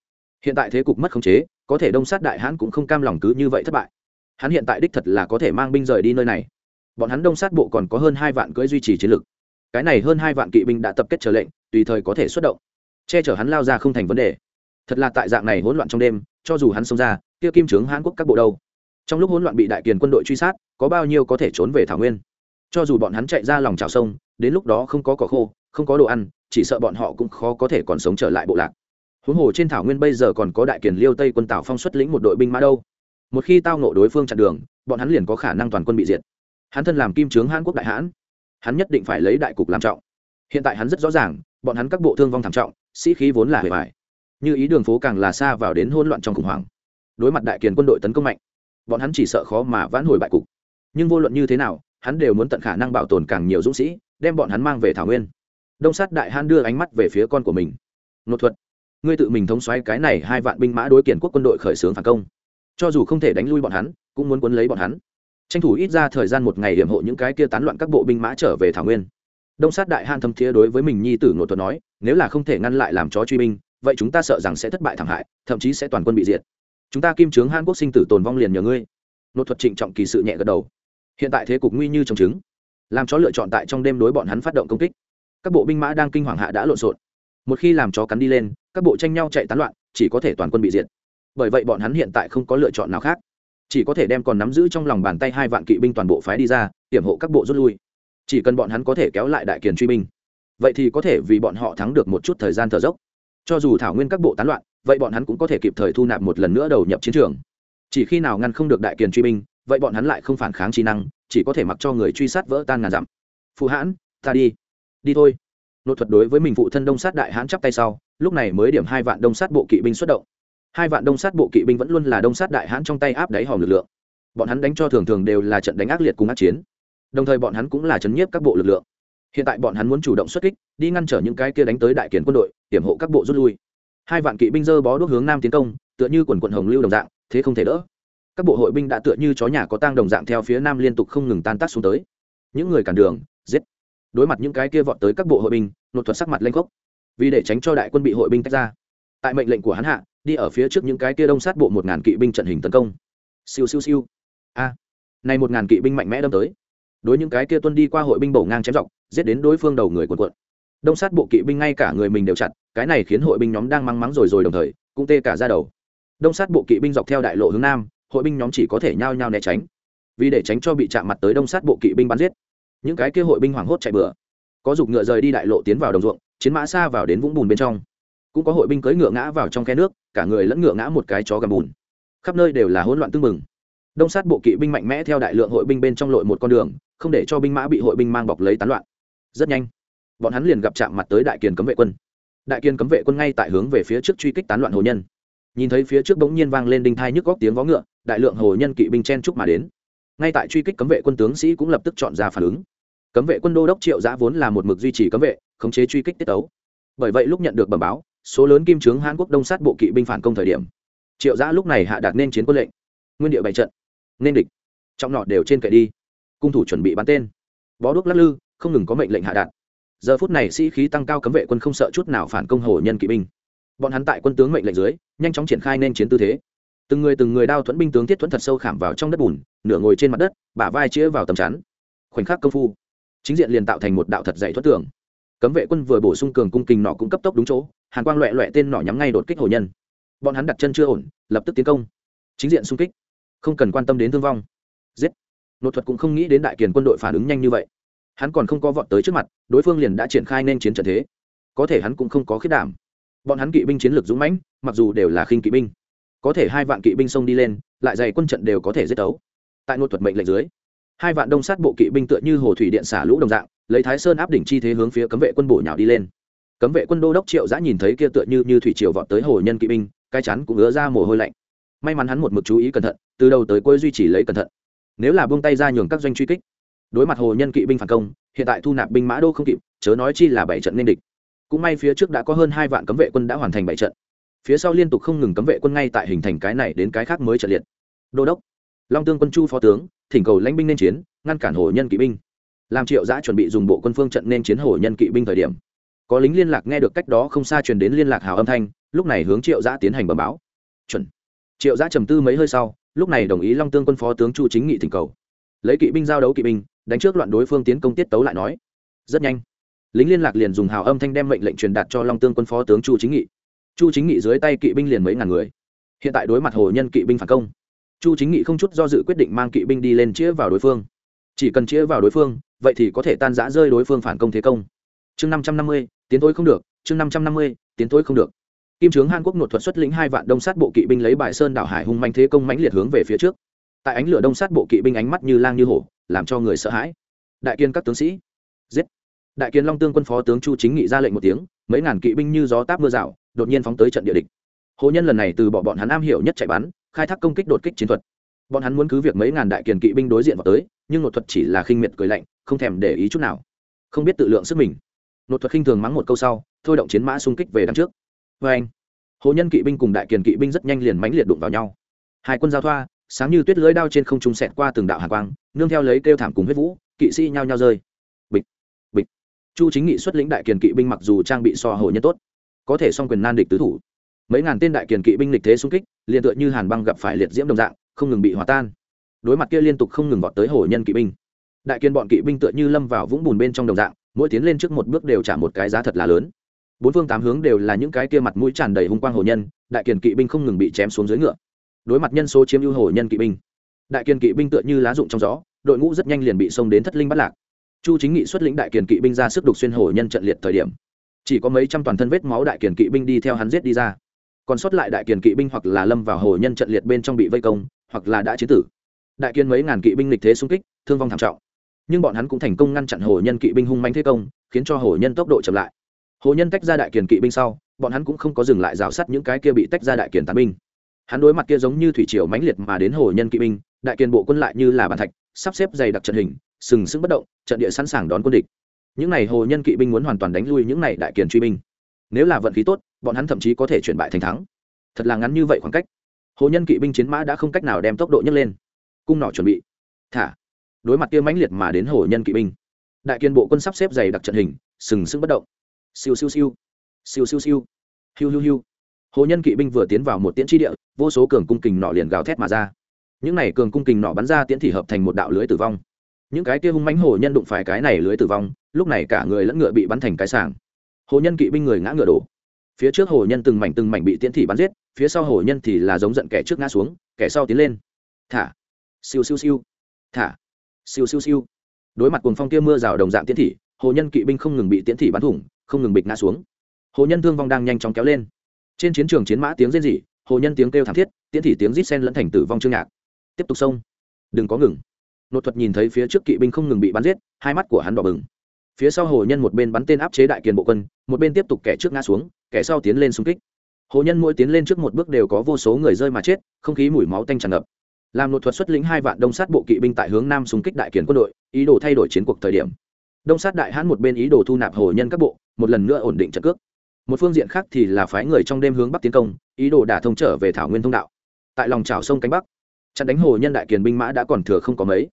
hiện tại thế cục mất khống chế, có thể đông sát đại hán cũng không cam lòng cứ như vậy thất bại. Hắn hiện tại đích thật là có thể mang binh rời đi nơi này. Bọn hắn đông sát bộ còn có hơn hai vạn cưỡi duy trì chiến lược cái này hơn hai vạn kỵ binh đã tập kết trở lệnh, tùy thời có thể xuất động. Che chở hắn lao ra không thành vấn đề. Thật là tại dạng này hỗn loạn trong đêm, cho dù hắn xông ra, kia kim trướng hãn quốc các bộ đâu? Trong lúc hỗn loạn bị đại kiền quân đội truy sát, có bao nhiêu có thể trốn về thảo nguyên? Cho dù bọn hắn chạy ra lòng trào sông, đến lúc đó không có cỏ khô, không có đồ ăn, chỉ sợ bọn họ cũng khó có thể còn sống trở lại bộ lạc huống hồ trên thảo nguyên bây giờ còn có đại kiền liêu tây quân tào phong xuất lĩnh một đội binh mã đâu. Một khi tao nộ đối phương chặn đường, bọn hắn liền có khả năng toàn quân bị diệt. Hắn thân làm kim trướng hàn quốc đại hãn. Hắn nhất định phải lấy đại cục làm trọng. Hiện tại hắn rất rõ ràng, bọn hắn các bộ thương vong thảm trọng, sĩ khí vốn là hề vải như ý đường phố càng là xa vào đến hỗn loạn trong khủng hoảng. Đối mặt đại kiền quân đội tấn công mạnh, bọn hắn chỉ sợ khó mà vãn hồi bại cục. Nhưng vô luận như thế nào, hắn đều muốn tận khả năng bảo tồn càng nhiều dũng sĩ, đem bọn hắn mang về thảo nguyên. Đông sát đại hãn đưa ánh mắt về phía con của mình. Nột thuật ngươi tự mình thống xoáy cái này hai vạn binh mã đối kiển quốc quân đội khởi xướng phản công. Cho dù không thể đánh lui bọn hắn, cũng muốn quấn lấy bọn hắn. Tranh thủ ít ra thời gian một ngày điểm hộ những cái kia tán loạn các bộ binh mã trở về thảo nguyên. Đông sát đại han thâm thiế đối với mình nhi tử nội thuật nói, nếu là không thể ngăn lại làm chó truy binh, vậy chúng ta sợ rằng sẽ thất bại thảm hại, thậm chí sẽ toàn quân bị diệt. Chúng ta kim trướng hàn quốc sinh tử tồn vong liền nhờ ngươi. Nội thuật trịnh trọng kỳ sự nhẹ gật đầu. Hiện tại thế cục nguy như trồng trứng. Làm chó lựa chọn tại trong đêm đối bọn hắn phát động công kích. Các bộ binh mã đang kinh hoàng hạ đã lộn xộn. Một khi làm chó cắn đi lên các bộ tranh nhau chạy tán loạn, chỉ có thể toàn quân bị diệt. Bởi vậy bọn hắn hiện tại không có lựa chọn nào khác. Chỉ có thể đem còn nắm giữ trong lòng bàn tay hai vạn kỵ binh toàn bộ phái đi ra, hiểm hộ các bộ rút lui. Chỉ cần bọn hắn có thể kéo lại đại kiền truy binh, vậy thì có thể vì bọn họ thắng được một chút thời gian thở dốc. Cho dù thảo nguyên các bộ tán loạn, vậy bọn hắn cũng có thể kịp thời thu nạp một lần nữa đầu nhập chiến trường. Chỉ khi nào ngăn không được đại kiền truy binh, vậy bọn hắn lại không phản kháng trí năng, chỉ có thể mặc cho người truy sát vỡ tan ngàn dặm. Phụ hãn, ta đi. Đi thôi nội thuật đối với mình phụ thân đông sát đại hãn chắp tay sau, lúc này mới điểm hai vạn đông sát bộ kỵ binh xuất động. Hai vạn đông sát bộ kỵ binh vẫn luôn là đông sát đại hãn trong tay áp đáy hòm lực lượng. Bọn hắn đánh cho thường thường đều là trận đánh ác liệt cùng ác chiến. Đồng thời bọn hắn cũng là chấn nhiếp các bộ lực lượng. Hiện tại bọn hắn muốn chủ động xuất kích, đi ngăn trở những cái kia đánh tới đại kiến quân đội, hiểm hộ các bộ rút lui. Hai vạn kỵ binh dơ bó đuốc hướng nam tiến công, tựa như quần quận hồng lưu đồng dạng, thế không thể đỡ. Các bộ hội binh đã tựa như chó nhà có tang đồng dạng theo phía nam liên tục không ngừng tan tác xuống tới. Những người cản đường, giết đối mặt những cái kia vọt tới các bộ hội binh, nột thuật sắc mặt lên khốc. Vì để tránh cho đại quân bị hội binh tách ra, tại mệnh lệnh của hắn hạ, đi ở phía trước những cái kia đông sát bộ một ngàn kỵ binh trận hình tấn công. Siêu siêu siêu. A. Này một ngàn kỵ binh mạnh mẽ đâm tới. Đối những cái kia tuân đi qua hội binh bổ ngang chém dọc, giết đến đối phương đầu người quần quận đông sát bộ kỵ binh ngay cả người mình đều chặt, cái này khiến hội binh nhóm đang mắng mắng rồi rồi đồng thời, cũng tê cả ra đầu. Đông sát bộ kỵ binh dọc theo đại lộ hướng nam, hội binh nhóm chỉ có thể nhao nhao né tránh. Vì để tránh cho bị chạm mặt tới đông sát bộ kỵ binh bắn giết những cái kia hội binh hoảng hốt chạy bừa. Có dục ngựa rời đi đại lộ tiến vào đồng ruộng, chiến mã xa vào đến vũng bùn bên trong. Cũng có hội binh cưỡi ngựa ngã vào trong khe nước, cả người lẫn ngựa ngã một cái chó gầm bùn. Khắp nơi đều là hỗn loạn tưng mừng đông sát bộ kỵ binh mạnh mẽ theo đại lượng hội binh bên trong lội một con đường, không để cho binh mã bị hội binh mang bọc lấy tán loạn. Rất nhanh, bọn hắn liền gặp chạm mặt tới đại kiền cấm vệ quân. Đại kiên cấm vệ quân ngay tại hướng về phía trước truy kích tán loạn hồ nhân. Nhìn thấy phía trước bỗng nhiên vang lên đinh thai nhức góc tiếng vó ngựa, đại lượng hồ nhân kỵ binh chen trúc mà đến. Ngay tại truy kích cấm vệ quân tướng sĩ cũng lập tức chọn ra phản ứng cấm vệ quân đô đốc triệu giã vốn là một mực duy trì cấm vệ, khống chế truy kích tiết tấu. Bởi vậy lúc nhận được bẩm báo, số lớn kim trướng hàn quốc đông sát bộ kỵ binh phản công thời điểm, triệu giã lúc này hạ đạt nên chiến quân lệnh. Nguyên địa bày trận, nên địch. Trọng nọ đều trên kệ đi. Cung thủ chuẩn bị bắn tên. Bó đuốc lắc lư, không ngừng có mệnh lệnh hạ đạt. Giờ phút này sĩ khí tăng cao cấm vệ quân không sợ chút nào phản công hồ nhân kỵ binh. Bọn hắn tại quân tướng mệnh lệnh dưới, nhanh chóng triển khai nên chiến tư thế. Từng người từng người đao thuẫn binh tướng thiết thuẫn thật sâu khảm vào trong đất bùn, nửa ngồi trên mặt đất, bả vai chĩa vào tầm chắn. Khoảnh khắc công phu chính diện liền tạo thành một đạo thật dày thoát tường. Cấm vệ quân vừa bổ sung cường cung kình nọ cũng cấp tốc đúng chỗ, hàn quang loẹ loẹ tên nọ nhắm ngay đột kích hồ nhân. Bọn hắn đặt chân chưa ổn, lập tức tiến công. Chính diện xung kích. Không cần quan tâm đến thương vong. Giết. Nội thuật cũng không nghĩ đến đại kiền quân đội phản ứng nhanh như vậy. Hắn còn không có vọt tới trước mặt, đối phương liền đã triển khai nên chiến trận thế. Có thể hắn cũng không có khiết đảm. Bọn hắn kỵ binh chiến lược dũng mãnh, mặc dù đều là khinh kỵ binh. Có thể hai vạn kỵ binh xông đi lên, lại dày quân trận đều có thể giết tấu tại nội thuật mệnh lệnh dưới hai vạn đông sát bộ kỵ binh tựa như hồ thủy điện xả lũ đồng dạng, lấy thái sơn áp đỉnh chi thế hướng phía cấm vệ quân bổ nhào đi lên. Cấm vệ quân đô đốc triệu giã nhìn thấy kia tựa như như thủy triều vọt tới hồ nhân kỵ binh cai chắn cũng ứa ra mồ hôi lạnh. May mắn hắn một mực chú ý cẩn thận, từ đầu tới cuối duy trì lấy cẩn thận. Nếu là buông tay ra nhường các doanh truy kích, đối mặt hồ nhân kỵ binh phản công, hiện tại thu nạp binh mã đô không kịp, chớ nói chi là bảy trận nên địch. Cũng may phía trước đã có hơn hai vạn cấm vệ quân đã hoàn thành bảy trận. Phía sau liên tục không ngừng cấm vệ quân ngay tại hình thành cái này đến cái khác mới trận liệt. Đô đốc long tương quân chu phó tướng, thỉnh cầu lãnh binh nên chiến, ngăn cản hồ nhân kỵ binh. Làm triệu giã chuẩn bị dùng bộ quân phương trận nên chiến hồ nhân kỵ binh thời điểm. Có lính liên lạc nghe được cách đó không xa truyền đến liên lạc hào âm thanh, lúc này hướng triệu giã tiến hành bờ báo. Chuẩn. Triệu giã trầm tư mấy hơi sau, lúc này đồng ý long tương quân phó tướng chu chính nghị thỉnh cầu. Lấy kỵ binh giao đấu kỵ binh, đánh trước loạn đối phương tiến công tiết tấu lại nói. Rất nhanh. Lính liên lạc liền dùng hào âm thanh đem mệnh lệnh truyền đạt cho long tương quân phó tướng chu chính nghị. Chu chính nghị dưới tay kỵ binh liền mấy ngàn người. Hiện tại đối mặt hồ nhân kỵ binh phản công chu chính nghị không chút do dự quyết định mang kỵ binh đi lên chĩa vào đối phương. Chỉ cần chĩa vào đối phương, vậy thì có thể tan giã rơi đối phương phản công thế công. Chương năm trăm năm mươi, tiến thôi không được. Chương năm trăm năm mươi, tiến thôi không được. Kim trướng hàn quốc nội thuật xuất lĩnh hai vạn đông sát bộ kỵ binh lấy bài sơn đảo hải hung manh thế công mãnh liệt hướng về phía trước. Tại ánh lửa đông sát bộ kỵ binh ánh mắt như lang như hổ, làm cho người sợ hãi. Đại kiên các tướng sĩ. Giết. Đại kiên long tương quân phó tướng chu chính nghị ra lệnh một tiếng, mấy ngàn kỵ binh như gió táp mưa rào, đột nhiên phóng tới trận địa địch hồ nhân lần này từ bỏ bọn hắn am hiểu nhất chạy bắn, khai thác công kích đột kích chiến thuật. Bọn hắn muốn cứ việc mấy ngàn đại kiền kỵ binh đối diện vào tới, nhưng nội thuật chỉ là khinh miệt cười lạnh, không thèm để ý chút nào. Không biết tự lượng sức mình. Nội thuật khinh thường mắng một câu sau, thôi động chiến mã xung kích về đằng trước. Vê anh, hồ nhân kỵ binh cùng đại kiền kỵ binh rất nhanh liền mãnh liệt đụng vào nhau. Hai quân giao thoa, sáng như tuyết lưới đao trên không trung xẹt qua từng đạo hạ quang, nương theo lấy kêu thảm cùng huyết vũ, kỵ sĩ nhao nhao rơi. Bịch bịch. Chu chính nghị xuất lĩnh đại kiền kỵ binh mặc dù trang bị so hồ nhân tốt, có thể song quyền nan địch tứ thủ mấy ngàn tên đại kiền kỵ binh lịch thế xung kích, liền tựa như hàn băng gặp phải liệt diễm đồng dạng, không ngừng bị hòa tan. Đối mặt kia liên tục không ngừng vọt tới hồ nhân kỵ binh, đại kiên bọn kỵ binh tựa như lâm vào vũng bùn bên trong đồng dạng, mỗi tiến lên trước một bước đều trả một cái giá thật là lớn. Bốn phương tám hướng đều là những cái kia mặt mũi tràn đầy hung quang hồ nhân, đại kiền kỵ binh không ngừng bị chém xuống dưới ngựa. Đối mặt nhân số chiếm ưu hồ nhân kỵ binh, đại kiền kỵ binh tựa như lá rụng trong gió, đội ngũ rất nhanh liền bị xông đến thất linh bắt lạc. Chu chính nghị xuất lĩnh đại kiền kỵ binh ra sức đục xuyên hồ nhân trận liệt thời điểm, chỉ có mấy trăm toàn thân vết máu đại kiền kỵ binh đi theo hắn giết đi ra còn sót lại đại kiền kỵ binh hoặc là lâm vào hồ nhân trận liệt bên trong bị vây công, hoặc là đã chiến tử. Đại kiên mấy ngàn kỵ binh lịch thế xung kích, thương vong thảm trọng. Nhưng bọn hắn cũng thành công ngăn chặn hồ nhân kỵ binh hung manh thế công, khiến cho hồ nhân tốc độ chậm lại. Hồ nhân tách ra đại kiền kỵ binh sau, bọn hắn cũng không có dừng lại rào sắt những cái kia bị tách ra đại kiền tàn binh. Hắn đối mặt kia giống như thủy triều mãnh liệt mà đến hồ nhân kỵ binh, đại kiền bộ quân lại như là bàn thạch, sắp xếp dày đặc trận hình, sừng sững bất động, trận địa sẵn sàng đón quân địch. Những n à y hồ nhân kỵ binh muốn hoàn toàn đánh lui những n à y đại kiền truy binh. Nếu là vận khí tốt bọn hắn thậm chí có thể chuyển bại thành thắng. Thật là ngắn như vậy khoảng cách. Hồ nhân kỵ binh chiến mã đã không cách nào đem tốc độ nhấc lên. Cung nỏ chuẩn bị. Thả. Đối mặt kia mãnh liệt mà đến hồ nhân kỵ binh. Đại kiên bộ quân sắp xếp dày đặc trận hình, sừng sững bất động. Siêu siêu siêu. Siêu siêu siêu. Hiu hiu hiu. Hồ nhân kỵ binh vừa tiến vào một tiễn tri địa, vô số cường cung kình nọ liền gào thét mà ra. Những này cường cung kình nọ bắn ra tiễn thì hợp thành một đạo lưới tử vong. Những cái kia hung mánh hồ nhân đụng phải cái này lưới tử vong, lúc này cả người lẫn ngựa bị bắn thành cái sàng hồ nhân kỵ binh người ngã ngựa đổ phía trước hồ nhân từng mảnh từng mảnh bị tiễn thị bắn giết, phía sau hồ nhân thì là giống giận kẻ trước ngã xuống, kẻ sau tiến lên. Thả. Siêu siêu siêu. Thả. Siêu siêu siêu. Đối mặt cùng phong kia mưa rào đồng dạng tiễn thị, hồ nhân kỵ binh không ngừng bị tiễn thị bắn thủng, không ngừng bịch ngã xuống. Hồ nhân thương vong đang nhanh chóng kéo lên. Trên chiến trường chiến mã tiếng rên rỉ, hồ nhân tiếng kêu thảm thiết, tiễn thị tiếng rít sen lẫn thành tử vong trương nhạc. Tiếp tục xông đừng có ngừng. Nội thuật nhìn thấy phía trước kỵ binh không ngừng bị bắn giết, hai mắt của hắn đỏ bừng. Phía sau hồ nhân một bên bắn tên áp chế đại kiền bộ quân, một bên tiếp tục kẻ trước ngã xuống kẻ sau tiến lên xung kích. Hồ nhân mỗi tiến lên trước một bước đều có vô số người rơi mà chết, không khí mùi máu tanh tràn ngập. Làm nội thuật xuất lĩnh hai vạn đông sát bộ kỵ binh tại hướng nam xung kích đại kiền quân đội, ý đồ thay đổi chiến cuộc thời điểm. Đông sát đại hãn một bên ý đồ thu nạp hồ nhân các bộ, một lần nữa ổn định trận cước. Một phương diện khác thì là phái người trong đêm hướng bắc tiến công, ý đồ đả thông trở về thảo nguyên thông đạo. Tại lòng trào sông cánh bắc chặn đánh hồ nhân đại kiền binh mã đã còn thừa không có mấy.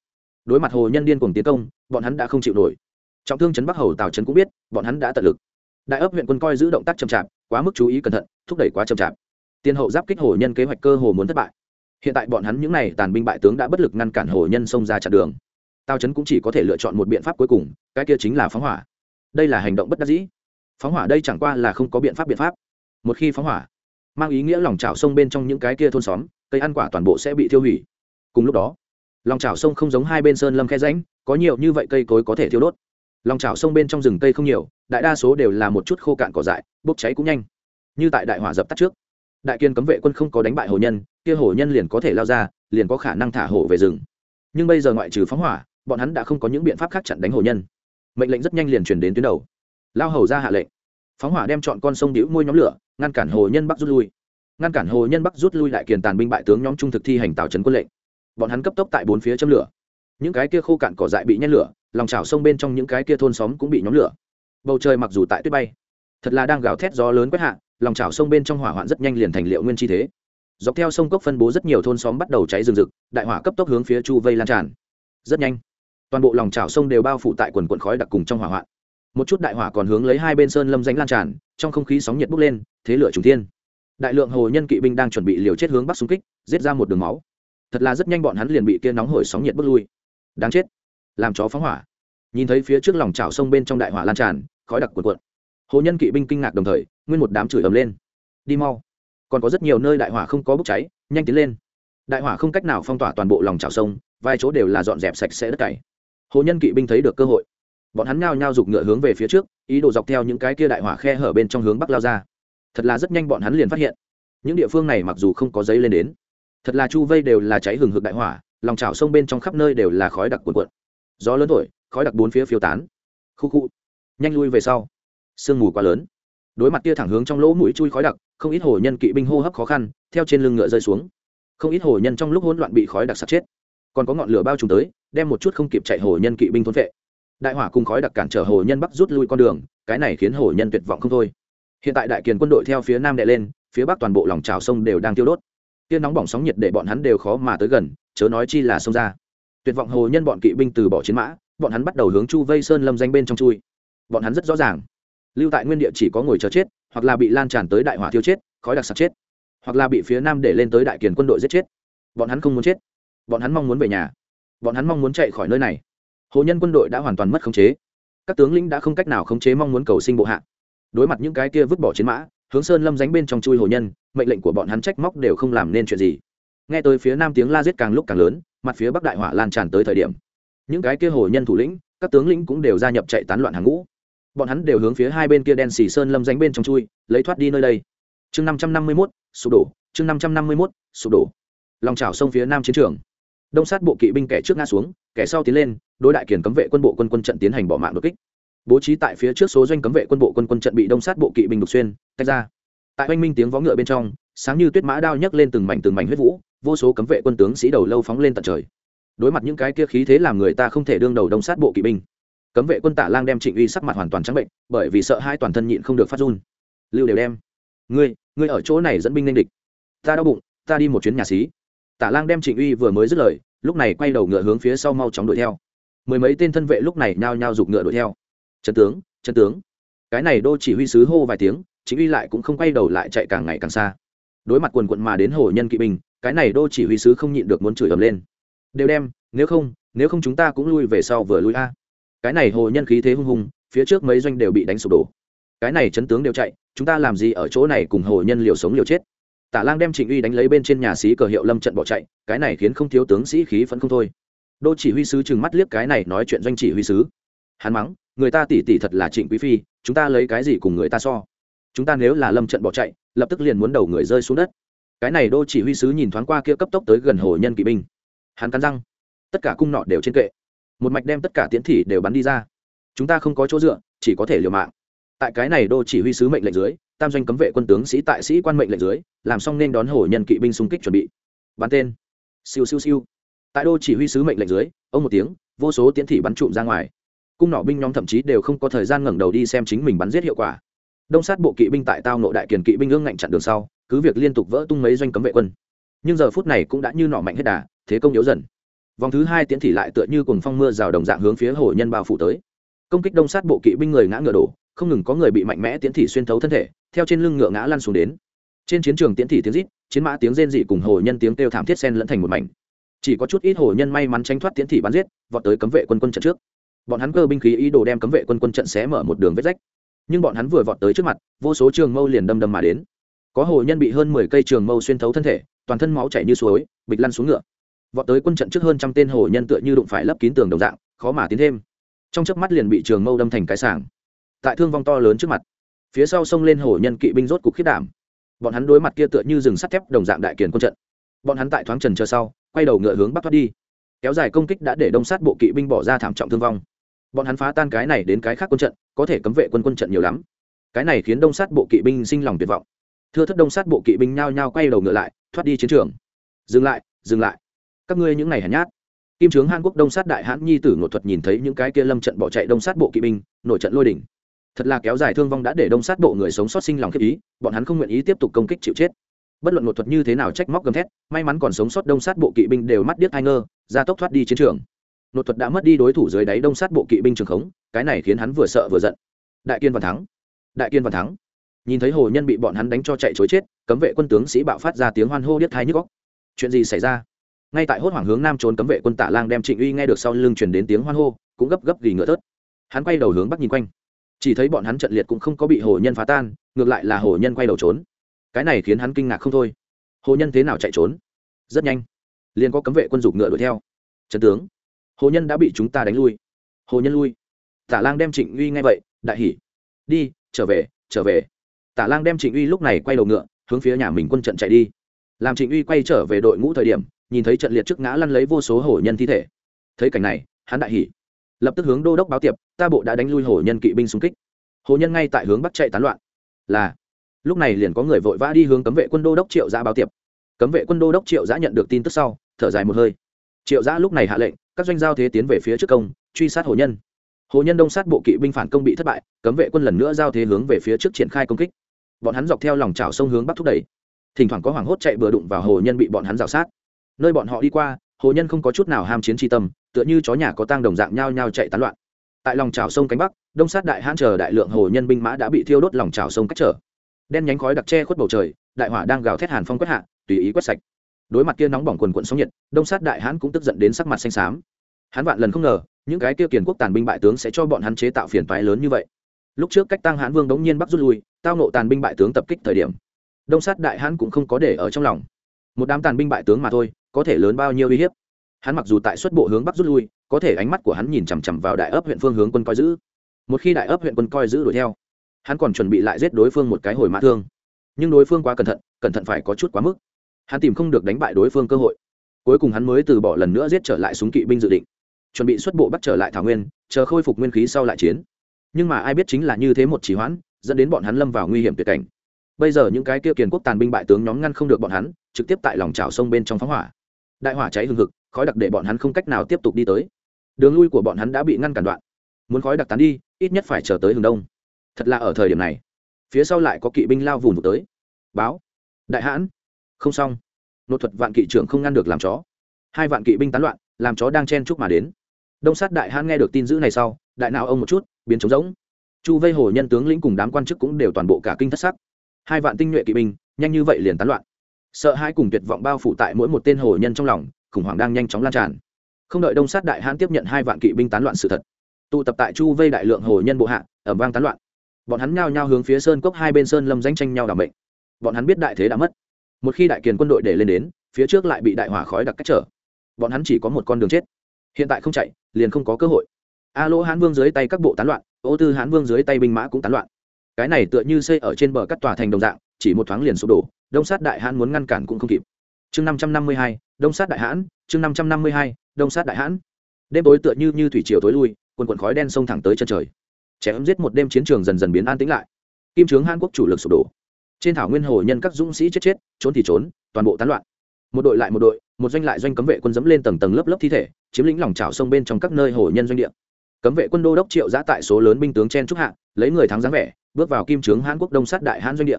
Đối mặt hồ nhân điên cuồng tiến công, bọn hắn đã không chịu nổi. Trọng thương trấn bắc hầu tào trấn cũng biết, bọn hắn đã tận lực đại ấp huyện quân coi giữ động tác chậm chạp, quá mức chú ý cẩn thận, thúc đẩy quá chậm chạp. Tiên hậu giáp kích hồ nhân kế hoạch cơ hồ muốn thất bại. Hiện tại bọn hắn những n à y tàn binh bại tướng đã bất lực ngăn cản hồ nhân xông ra chặn đường. Tao trấn cũng chỉ có thể lựa chọn một biện pháp cuối cùng, cái kia chính là phóng hỏa. Đây là hành động bất đắc dĩ. Phóng hỏa đây chẳng qua là không có biện pháp biện pháp. Một khi phóng hỏa, mang ý nghĩa lòng trào sông bên trong những cái kia thôn xóm, cây ăn quả toàn bộ sẽ bị thiêu hủy. Cùng lúc đó, lòng trào sông không giống hai bên sơn lâm khe ránh có nhiều như vậy cây cối có thể thiêu đốt. Lòng trào sông bên trong rừng cây không nhiều đại đa số đều là một chút khô cạn cỏ dại, bốc cháy cũng nhanh. Như tại đại hỏa dập tắt trước, đại kiên cấm vệ quân không có đánh bại hồ nhân, kia hồ nhân liền có thể lao ra, liền có khả năng thả hổ về rừng. Nhưng bây giờ ngoại trừ phóng hỏa, bọn hắn đã không có những biện pháp khác chặn đánh hồ nhân. Mệnh lệnh rất nhanh liền chuyển đến tuyến đầu. Lao hầu ra hạ lệnh. Phóng hỏa đem chọn con sông đĩu môi nhóm lửa, ngăn cản hồ nhân bắc rút lui. Ngăn cản hồ nhân bắc rút lui đại kiền tàn binh bại tướng nhóm trung thực thi hành tào trấn quân lệnh. Bọn hắn cấp tốc tại bốn phía châm lửa. Những cái kia khô cạn cỏ dại bị nhét lửa, lòng trào sông bên trong những cái kia thôn xóm cũng bị nhóm lửa bầu trời mặc dù tại tuyết bay, thật là đang gào thét gió lớn quét hạ, lòng trào sông bên trong hỏa hoạn rất nhanh liền thành liệu nguyên chi thế. Dọc theo sông cốc phân bố rất nhiều thôn xóm bắt đầu cháy rừng rực, đại hỏa cấp tốc hướng phía chu vây lan tràn. Rất nhanh, toàn bộ lòng trào sông đều bao phủ tại quần quận khói đặc cùng trong hỏa hoạn. Một chút đại hỏa còn hướng lấy hai bên sơn lâm danh lan tràn, trong không khí sóng nhiệt bốc lên, thế lửa trùng thiên. Đại lượng hồ nhân kỵ binh đang chuẩn bị liều chết hướng bắc xung kích, giết ra một đường máu. Thật là rất nhanh bọn hắn liền bị kia nóng hổi sóng nhiệt bước lui. Đáng chết, làm chó phóng hỏa. Nhìn thấy phía trước lòng chảo sông bên trong đại hỏa lan tràn khói đặc cuộn cuộn. Hồ nhân kỵ binh kinh ngạc đồng thời, nguyên một đám chửi ầm lên. Đi mau. Còn có rất nhiều nơi đại hỏa không có bốc cháy, nhanh tiến lên. Đại hỏa không cách nào phong tỏa toàn bộ lòng trào sông, vài chỗ đều là dọn dẹp sạch sẽ đất cày. Hồ nhân kỵ binh thấy được cơ hội. Bọn hắn nhao nhao giục ngựa hướng về phía trước, ý đồ dọc theo những cái kia đại hỏa khe hở bên trong hướng bắc lao ra. Thật là rất nhanh bọn hắn liền phát hiện, những địa phương này mặc dù không có giấy lên đến, thật là chu vây đều là cháy hừng hực đại hỏa, lòng trào sông bên trong khắp nơi đều là khói đặc cuộn cuộn. Gió lớn thổi, khói đặc bốn phía phiêu tán. Khu khu nhanh lui về sau. Sương mù quá lớn. Đối mặt kia thẳng hướng trong lỗ mũi chui khói đặc, không ít hồ nhân kỵ binh hô hấp khó khăn, theo trên lưng ngựa rơi xuống. Không ít hồ nhân trong lúc hỗn loạn bị khói đặc sạt chết. Còn có ngọn lửa bao trùm tới, đem một chút không kịp chạy hồ nhân kỵ binh thốn vệ. Đại hỏa cùng khói đặc cản trở hồ nhân bắc rút lui con đường, cái này khiến hồ nhân tuyệt vọng không thôi. Hiện tại đại kiền quân đội theo phía nam đệ lên, phía bắc toàn bộ lòng trào sông đều đang tiêu đốt. Tiên nóng bỏng sóng nhiệt để bọn hắn đều khó mà tới gần, chớ nói chi là sông ra. Tuyệt vọng hồ nhân bọn kỵ binh từ bỏ chiến mã, bọn hắn bắt đầu hướng chu vây sơn lâm danh bên trong chui bọn hắn rất rõ ràng. Lưu tại nguyên địa chỉ có ngồi chờ chết, hoặc là bị lan tràn tới đại hỏa thiêu chết, khói đặc sạt chết, hoặc là bị phía nam để lên tới đại kiền quân đội giết chết. Bọn hắn không muốn chết. Bọn hắn mong muốn về nhà. Bọn hắn mong muốn chạy khỏi nơi này. Hồ nhân quân đội đã hoàn toàn mất khống chế. Các tướng lĩnh đã không cách nào khống chế mong muốn cầu sinh bộ hạ. Đối mặt những cái kia vứt bỏ chiến mã, hướng sơn lâm dánh bên trong chui hồ nhân, mệnh lệnh của bọn hắn trách móc đều không làm nên chuyện gì. Nghe tới phía nam tiếng la giết càng lúc càng lớn, mặt phía bắc đại hỏa lan tràn tới thời điểm. Những cái kia hồ nhân thủ lĩnh, các tướng lĩnh cũng đều gia nhập chạy tán loạn hàng ngũ bọn hắn đều hướng phía hai bên kia đen xì sơn lâm dánh bên trong chui, lấy thoát đi nơi đây. Chương năm trăm năm mươi mốt, sụp đổ, chương năm trăm năm mươi mốt, sụp đổ. Lòng trào sông phía nam chiến trường. Đông sát bộ kỵ binh kẻ trước ngã xuống, kẻ sau tiến lên, đối đại kiển cấm vệ quân bộ quân quân trận tiến hành bỏ mạng đột kích. Bố trí tại phía trước số doanh cấm vệ quân bộ quân quân trận bị đông sát bộ kỵ binh đục xuyên, tách ra. Tại oanh minh tiếng vó ngựa bên trong, sáng như tuyết mã đao nhấc lên từng mảnh từng mảnh huyết vũ, vô số cấm vệ quân tướng sĩ đầu lâu phóng lên tận trời. Đối mặt những cái kia khí thế làm người ta không thể đương đầu đông sát bộ kỵ binh cấm vệ quân tạ lang đem trịnh uy sắc mặt hoàn toàn trắng bệnh, bởi vì sợ hai toàn thân nhịn không được phát run. Lưu đều đem, ngươi ngươi ở chỗ này dẫn binh nên địch. Ta đau bụng, ta đi một chuyến nhà xí. Tạ lang đem trịnh uy vừa mới dứt lời, lúc này quay đầu ngựa hướng phía sau mau chóng đuổi theo. Mười mấy tên thân vệ lúc này nhao nhao giục ngựa đuổi theo. Trần tướng trần tướng. Cái này đô chỉ huy sứ hô vài tiếng chính uy lại cũng không quay đầu lại chạy càng ngày càng xa. Đối mặt quần quận mà đến hồ nhân kỵ binh, cái này đô chỉ huy sứ không nhịn được muốn chửi ầm lên. Đều đem, nếu không nếu không chúng ta cũng lui về sau vừa lui a cái này hồ nhân khí thế hung hùng phía trước mấy doanh đều bị đánh sụp đổ. Cái này chấn tướng đều chạy, chúng ta làm gì ở chỗ này cùng hồ nhân liều sống liều chết? Tả lang đem trịnh uy đánh lấy bên trên nhà sĩ cờ hiệu lâm trận bỏ chạy, cái này khiến không thiếu tướng sĩ khí phấn không thôi. Đô chỉ huy sứ chừng mắt liếc cái này nói chuyện doanh chỉ huy sứ. Hắn mắng, người ta tỉ tỉ thật là trịnh quý phi, chúng ta lấy cái gì cùng người ta so? Chúng ta nếu là lâm trận bỏ chạy, lập tức liền muốn đầu người rơi xuống đất. Cái này đô chỉ huy sứ nhìn thoáng qua kia cấp tốc tới gần hồ nhân kỵ binh. Hắn cắn răng. Tất cả cung nọ đều trên kệ một mạch đem tất cả tiễn thị đều bắn đi ra. Chúng ta không có chỗ dựa, chỉ có thể liều mạng. Tại cái này đô chỉ huy sứ mệnh lệnh dưới, tam doanh cấm vệ quân tướng sĩ tại sĩ quan mệnh lệnh dưới, làm xong nên đón hổ nhân kỵ binh xung kích chuẩn bị. Bắn tên. Siêu siêu siêu. Tại đô chỉ huy sứ mệnh lệnh dưới, ông một tiếng, vô số tiễn thị bắn trụm ra ngoài. Cung nỏ binh nhóm thậm chí đều không có thời gian ngẩng đầu đi xem chính mình bắn giết hiệu quả. Đông sát bộ kỵ binh tại tao nộ đại kiền kỵ binh ương ngạnh chặn đường sau, cứ việc liên tục vỡ tung mấy doanh cấm vệ quân. Nhưng giờ phút này cũng đã như nỏ mạnh hết đà, thế công yếu dần vòng thứ hai tiễn thị lại tựa như cùng phong mưa rào đồng dạng hướng phía hồ nhân bao phủ tới. Công kích đông sát bộ kỵ binh người ngã ngựa đổ, không ngừng có người bị mạnh mẽ tiễn thị xuyên thấu thân thể, theo trên lưng ngựa ngã lăn xuống đến. Trên chiến trường tiễn thị tiếng rít, chiến mã tiếng rên dị cùng hồ nhân tiếng kêu thảm thiết sen lẫn thành một mảnh. Chỉ có chút ít hồ nhân may mắn tránh thoát tiễn thị bắn giết, vọt tới cấm vệ quân quân trận trước. Bọn hắn cơ binh khí ý đồ đem cấm vệ quân quân trận xé mở một đường vết rách. Nhưng bọn hắn vừa vọt tới trước mặt, vô số trường mâu liền đâm đâm mà đến. Có hồ nhân bị hơn mười cây trường mâu xuyên thấu thân thể, toàn thân máu chảy như suối, bịch lăn xuống ngựa vọt tới quân trận trước hơn trăm tên hồ nhân tựa như đụng phải lấp kín tường đồng dạng, khó mà tiến thêm. Trong chớp mắt liền bị trường mâu đâm thành cái sảng. Tại thương vong to lớn trước mặt, phía sau sông lên hồ nhân kỵ binh rốt cục khiết đảm. Bọn hắn đối mặt kia tựa như rừng sắt thép đồng dạng đại kiền quân trận. Bọn hắn tại thoáng trần chờ sau, quay đầu ngựa hướng bắc thoát đi. Kéo dài công kích đã để đông sát bộ kỵ binh bỏ ra thảm trọng thương vong. Bọn hắn phá tan cái này đến cái khác quân trận, có thể cấm vệ quân quân trận nhiều lắm. Cái này khiến đông sát bộ kỵ binh sinh lòng tuyệt vọng. Thưa thất đông sát bộ kỵ binh nhao nhao quay đầu ngựa lại, thoát đi chiến trường. Dừng lại dừng lại các ngươi những ngày hèn nhát. Kim trướng hàn quốc đông sát đại hãn nhi tử ngột thuật nhìn thấy những cái kia lâm trận bỏ chạy đông sát bộ kỵ binh, nổi trận lôi đỉnh thật là kéo dài thương vong đã để đông sát bộ người sống sót sinh lòng khiếp ý, bọn hắn không nguyện ý tiếp tục công kích chịu chết. Bất luận ngột thuật như thế nào trách móc gầm thét, may mắn còn sống sót đông sát bộ kỵ binh đều mắt điếc hai ngơ, ra tốc thoát đi chiến trường. Ngột thuật đã mất đi đối thủ dưới đáy đông sát bộ kỵ binh trường khống, cái này khiến hắn vừa sợ vừa giận. Đại kiên văn thắng, đại kiên văn thắng. Nhìn thấy hồ nhân bị bọn hắn đánh cho chạy chối chết, cấm vệ quân tướng sĩ bạo phát ra tiếng hoan hô điếc thai nhức góc chuyện gì xảy ra? Ngay tại hốt hoảng hướng nam trốn cấm vệ quân tạ lang đem trịnh uy nghe được sau lưng chuyển đến tiếng hoan hô, cũng gấp gấp gỉ ngựa thớt. Hắn quay đầu hướng bắc nhìn quanh. Chỉ thấy bọn hắn trận liệt cũng không có bị hồ nhân phá tan, ngược lại là hồ nhân quay đầu trốn. Cái này khiến hắn kinh ngạc không thôi. Hồ nhân thế nào chạy trốn? Rất nhanh, liền có cấm vệ quân dục ngựa đuổi theo. Trần tướng, hồ nhân đã bị chúng ta đánh lui. Hồ nhân lui. Tả lang đem trịnh uy ngay vậy, đại hỉ. Đi, trở về trở về. Tả lang đem trịnh uy lúc này quay đầu ngựa, hướng phía nhà mình quân trận chạy đi. Làm trịnh uy quay trở về đội ngũ thời điểm nhìn thấy trận liệt trước ngã lăn lấy vô số hổ nhân thi thể. Thấy cảnh này, hắn đại hỉ. Lập tức hướng đô đốc báo tiệp, ta bộ đã đánh lui hổ nhân kỵ binh xung kích. Hổ nhân ngay tại hướng bắc chạy tán loạn. Là, lúc này liền có người vội vã đi hướng cấm vệ quân đô đốc triệu giã báo tiệp. Cấm vệ quân đô đốc triệu giã nhận được tin tức sau, thở dài một hơi. Triệu giã lúc này hạ lệnh, các doanh giao thế tiến về phía trước công, truy sát hồ nhân. Hồ nhân đông sát bộ kỵ binh phản công bị thất bại, cấm vệ quân lần nữa giao thế hướng về phía trước triển khai công kích. Bọn hắn dọc theo lòng trào sông hướng bắc thúc đẩy. Thỉnh thoảng có hoảng hốt chạy bừa đụng vào hồ nhân bị bọn hắn rào sát nơi bọn họ đi qua, hồ nhân không có chút nào ham chiến tri tâm, tựa như chó nhà có tang đồng dạng nhao nhao chạy tán loạn. Tại lòng trào sông cánh bắc, đông sát đại hãn chờ đại lượng hồ nhân binh mã đã bị thiêu đốt lòng trào sông cách trở. Đen nhánh khói đặc che khuất bầu trời, đại hỏa đang gào thét hàn phong quét hạ, tùy ý quét sạch. Đối mặt kia nóng bỏng quần quận sóng nhiệt, đông sát đại hãn cũng tức giận đến sắc mặt xanh xám. Hắn vạn lần không ngờ, những cái kia kiền quốc tàn binh bại tướng sẽ cho bọn hắn chế tạo phiền toái lớn như vậy. Lúc trước cách tăng hãn vương đống nhiên bắc rút lui, tao nộ tàn binh bại tướng tập kích thời điểm, đông sát đại hãn cũng không có để ở trong lòng. Một đám tàn binh bại tướng mà thôi có thể lớn bao nhiêu uy hiếp. Hắn mặc dù tại xuất bộ hướng bắc rút lui, có thể ánh mắt của hắn nhìn chằm chằm vào đại ấp huyện phương hướng quân coi giữ. Một khi đại ấp huyện quân coi giữ đuổi theo, hắn còn chuẩn bị lại giết đối phương một cái hồi mã thương. Nhưng đối phương quá cẩn thận cẩn thận phải có chút quá mức. Hắn tìm không được đánh bại đối phương cơ hội. Cuối cùng hắn mới từ bỏ lần nữa giết trở lại súng kỵ binh dự định. Chuẩn bị xuất bộ bắt trở lại thảo nguyên, chờ khôi phục nguyên khí sau lại chiến. Nhưng mà ai biết chính là như thế một chỉ hoãn, dẫn đến bọn hắn lâm vào nguy hiểm tuyệt cảnh. Bây giờ những cái kia kiền quốc tàn binh bại tướng nhóm ngăn không được bọn hắn, trực tiếp tại lòng trào sông bên trong phóng hỏa đại hỏa cháy hừng hực, khói đặc để bọn hắn không cách nào tiếp tục đi tới. Đường lui của bọn hắn đã bị ngăn cản đoạn. Muốn khói đặc tán đi, ít nhất phải chờ tới hướng đông. Thật là ở thời điểm này. Phía sau lại có kỵ binh lao vùng tới. Báo. Đại hãn. Không xong. Nội thuật vạn kỵ trưởng không ngăn được làm chó. Hai vạn kỵ binh tán loạn, làm chó đang chen chúc mà đến. Đông sát đại hãn nghe được tin dữ này sau, đại nào ông một chút, biến trống rỗng. Chu vây hồ nhân tướng lĩnh cùng đám quan chức cũng đều toàn bộ cả kinh thất sắc. Hai vạn tinh nhuệ kỵ binh, nhanh như vậy liền tán loạn sợ hai cùng tuyệt vọng bao phủ tại mỗi một tên hồ nhân trong lòng, khủng hoảng đang nhanh chóng lan tràn. Không đợi đông sát đại hãn tiếp nhận hai vạn kỵ binh tán loạn sự thật, tụ tập tại chu vây đại lượng hồ nhân bộ hạ ở vang tán loạn. Bọn hắn nhao nhao hướng phía sơn cốc hai bên sơn lâm danh tranh nhau đảm mệnh. Bọn hắn biết đại thế đã mất. Một khi đại kiền quân đội để lên đến, phía trước lại bị đại hỏa khói đặc cách trở. Bọn hắn chỉ có một con đường chết. Hiện tại không chạy, liền không có cơ hội. A lỗ hán vương dưới tay các bộ tán loạn, ô tư hán vương dưới tay binh mã cũng tán loạn. Cái này tựa như xây ở trên bờ cắt tòa thành đồng dạng, chỉ một thoáng liền sụp đổ đông sát đại hãn muốn ngăn cản cũng không kịp. Chương năm trăm năm mươi hai, đông sát đại hãn, chương năm trăm năm mươi hai, đông sát đại hãn. Đêm tối tựa như như thủy triều tối lui, quần quần khói đen xông thẳng tới chân trời. Trẻ ấm giết một đêm chiến trường dần dần biến an tĩnh lại. Kim trướng hàn quốc chủ lực sụp đổ. Trên thảo nguyên hồ nhân các dũng sĩ chết chết, trốn thì trốn, toàn bộ tán loạn. Một đội lại một đội, một doanh lại doanh cấm vệ quân dẫm lên tầng tầng lớp lớp thi thể, chiếm lĩnh lòng trào sông bên trong các nơi hồ nhân doanh địa. Cấm vệ quân đô đốc triệu giã tại số lớn binh tướng chen trúc hạ, lấy người thắng dáng vẻ, bước vào kim trướng hàn quốc đông sát đại hãn doanh địa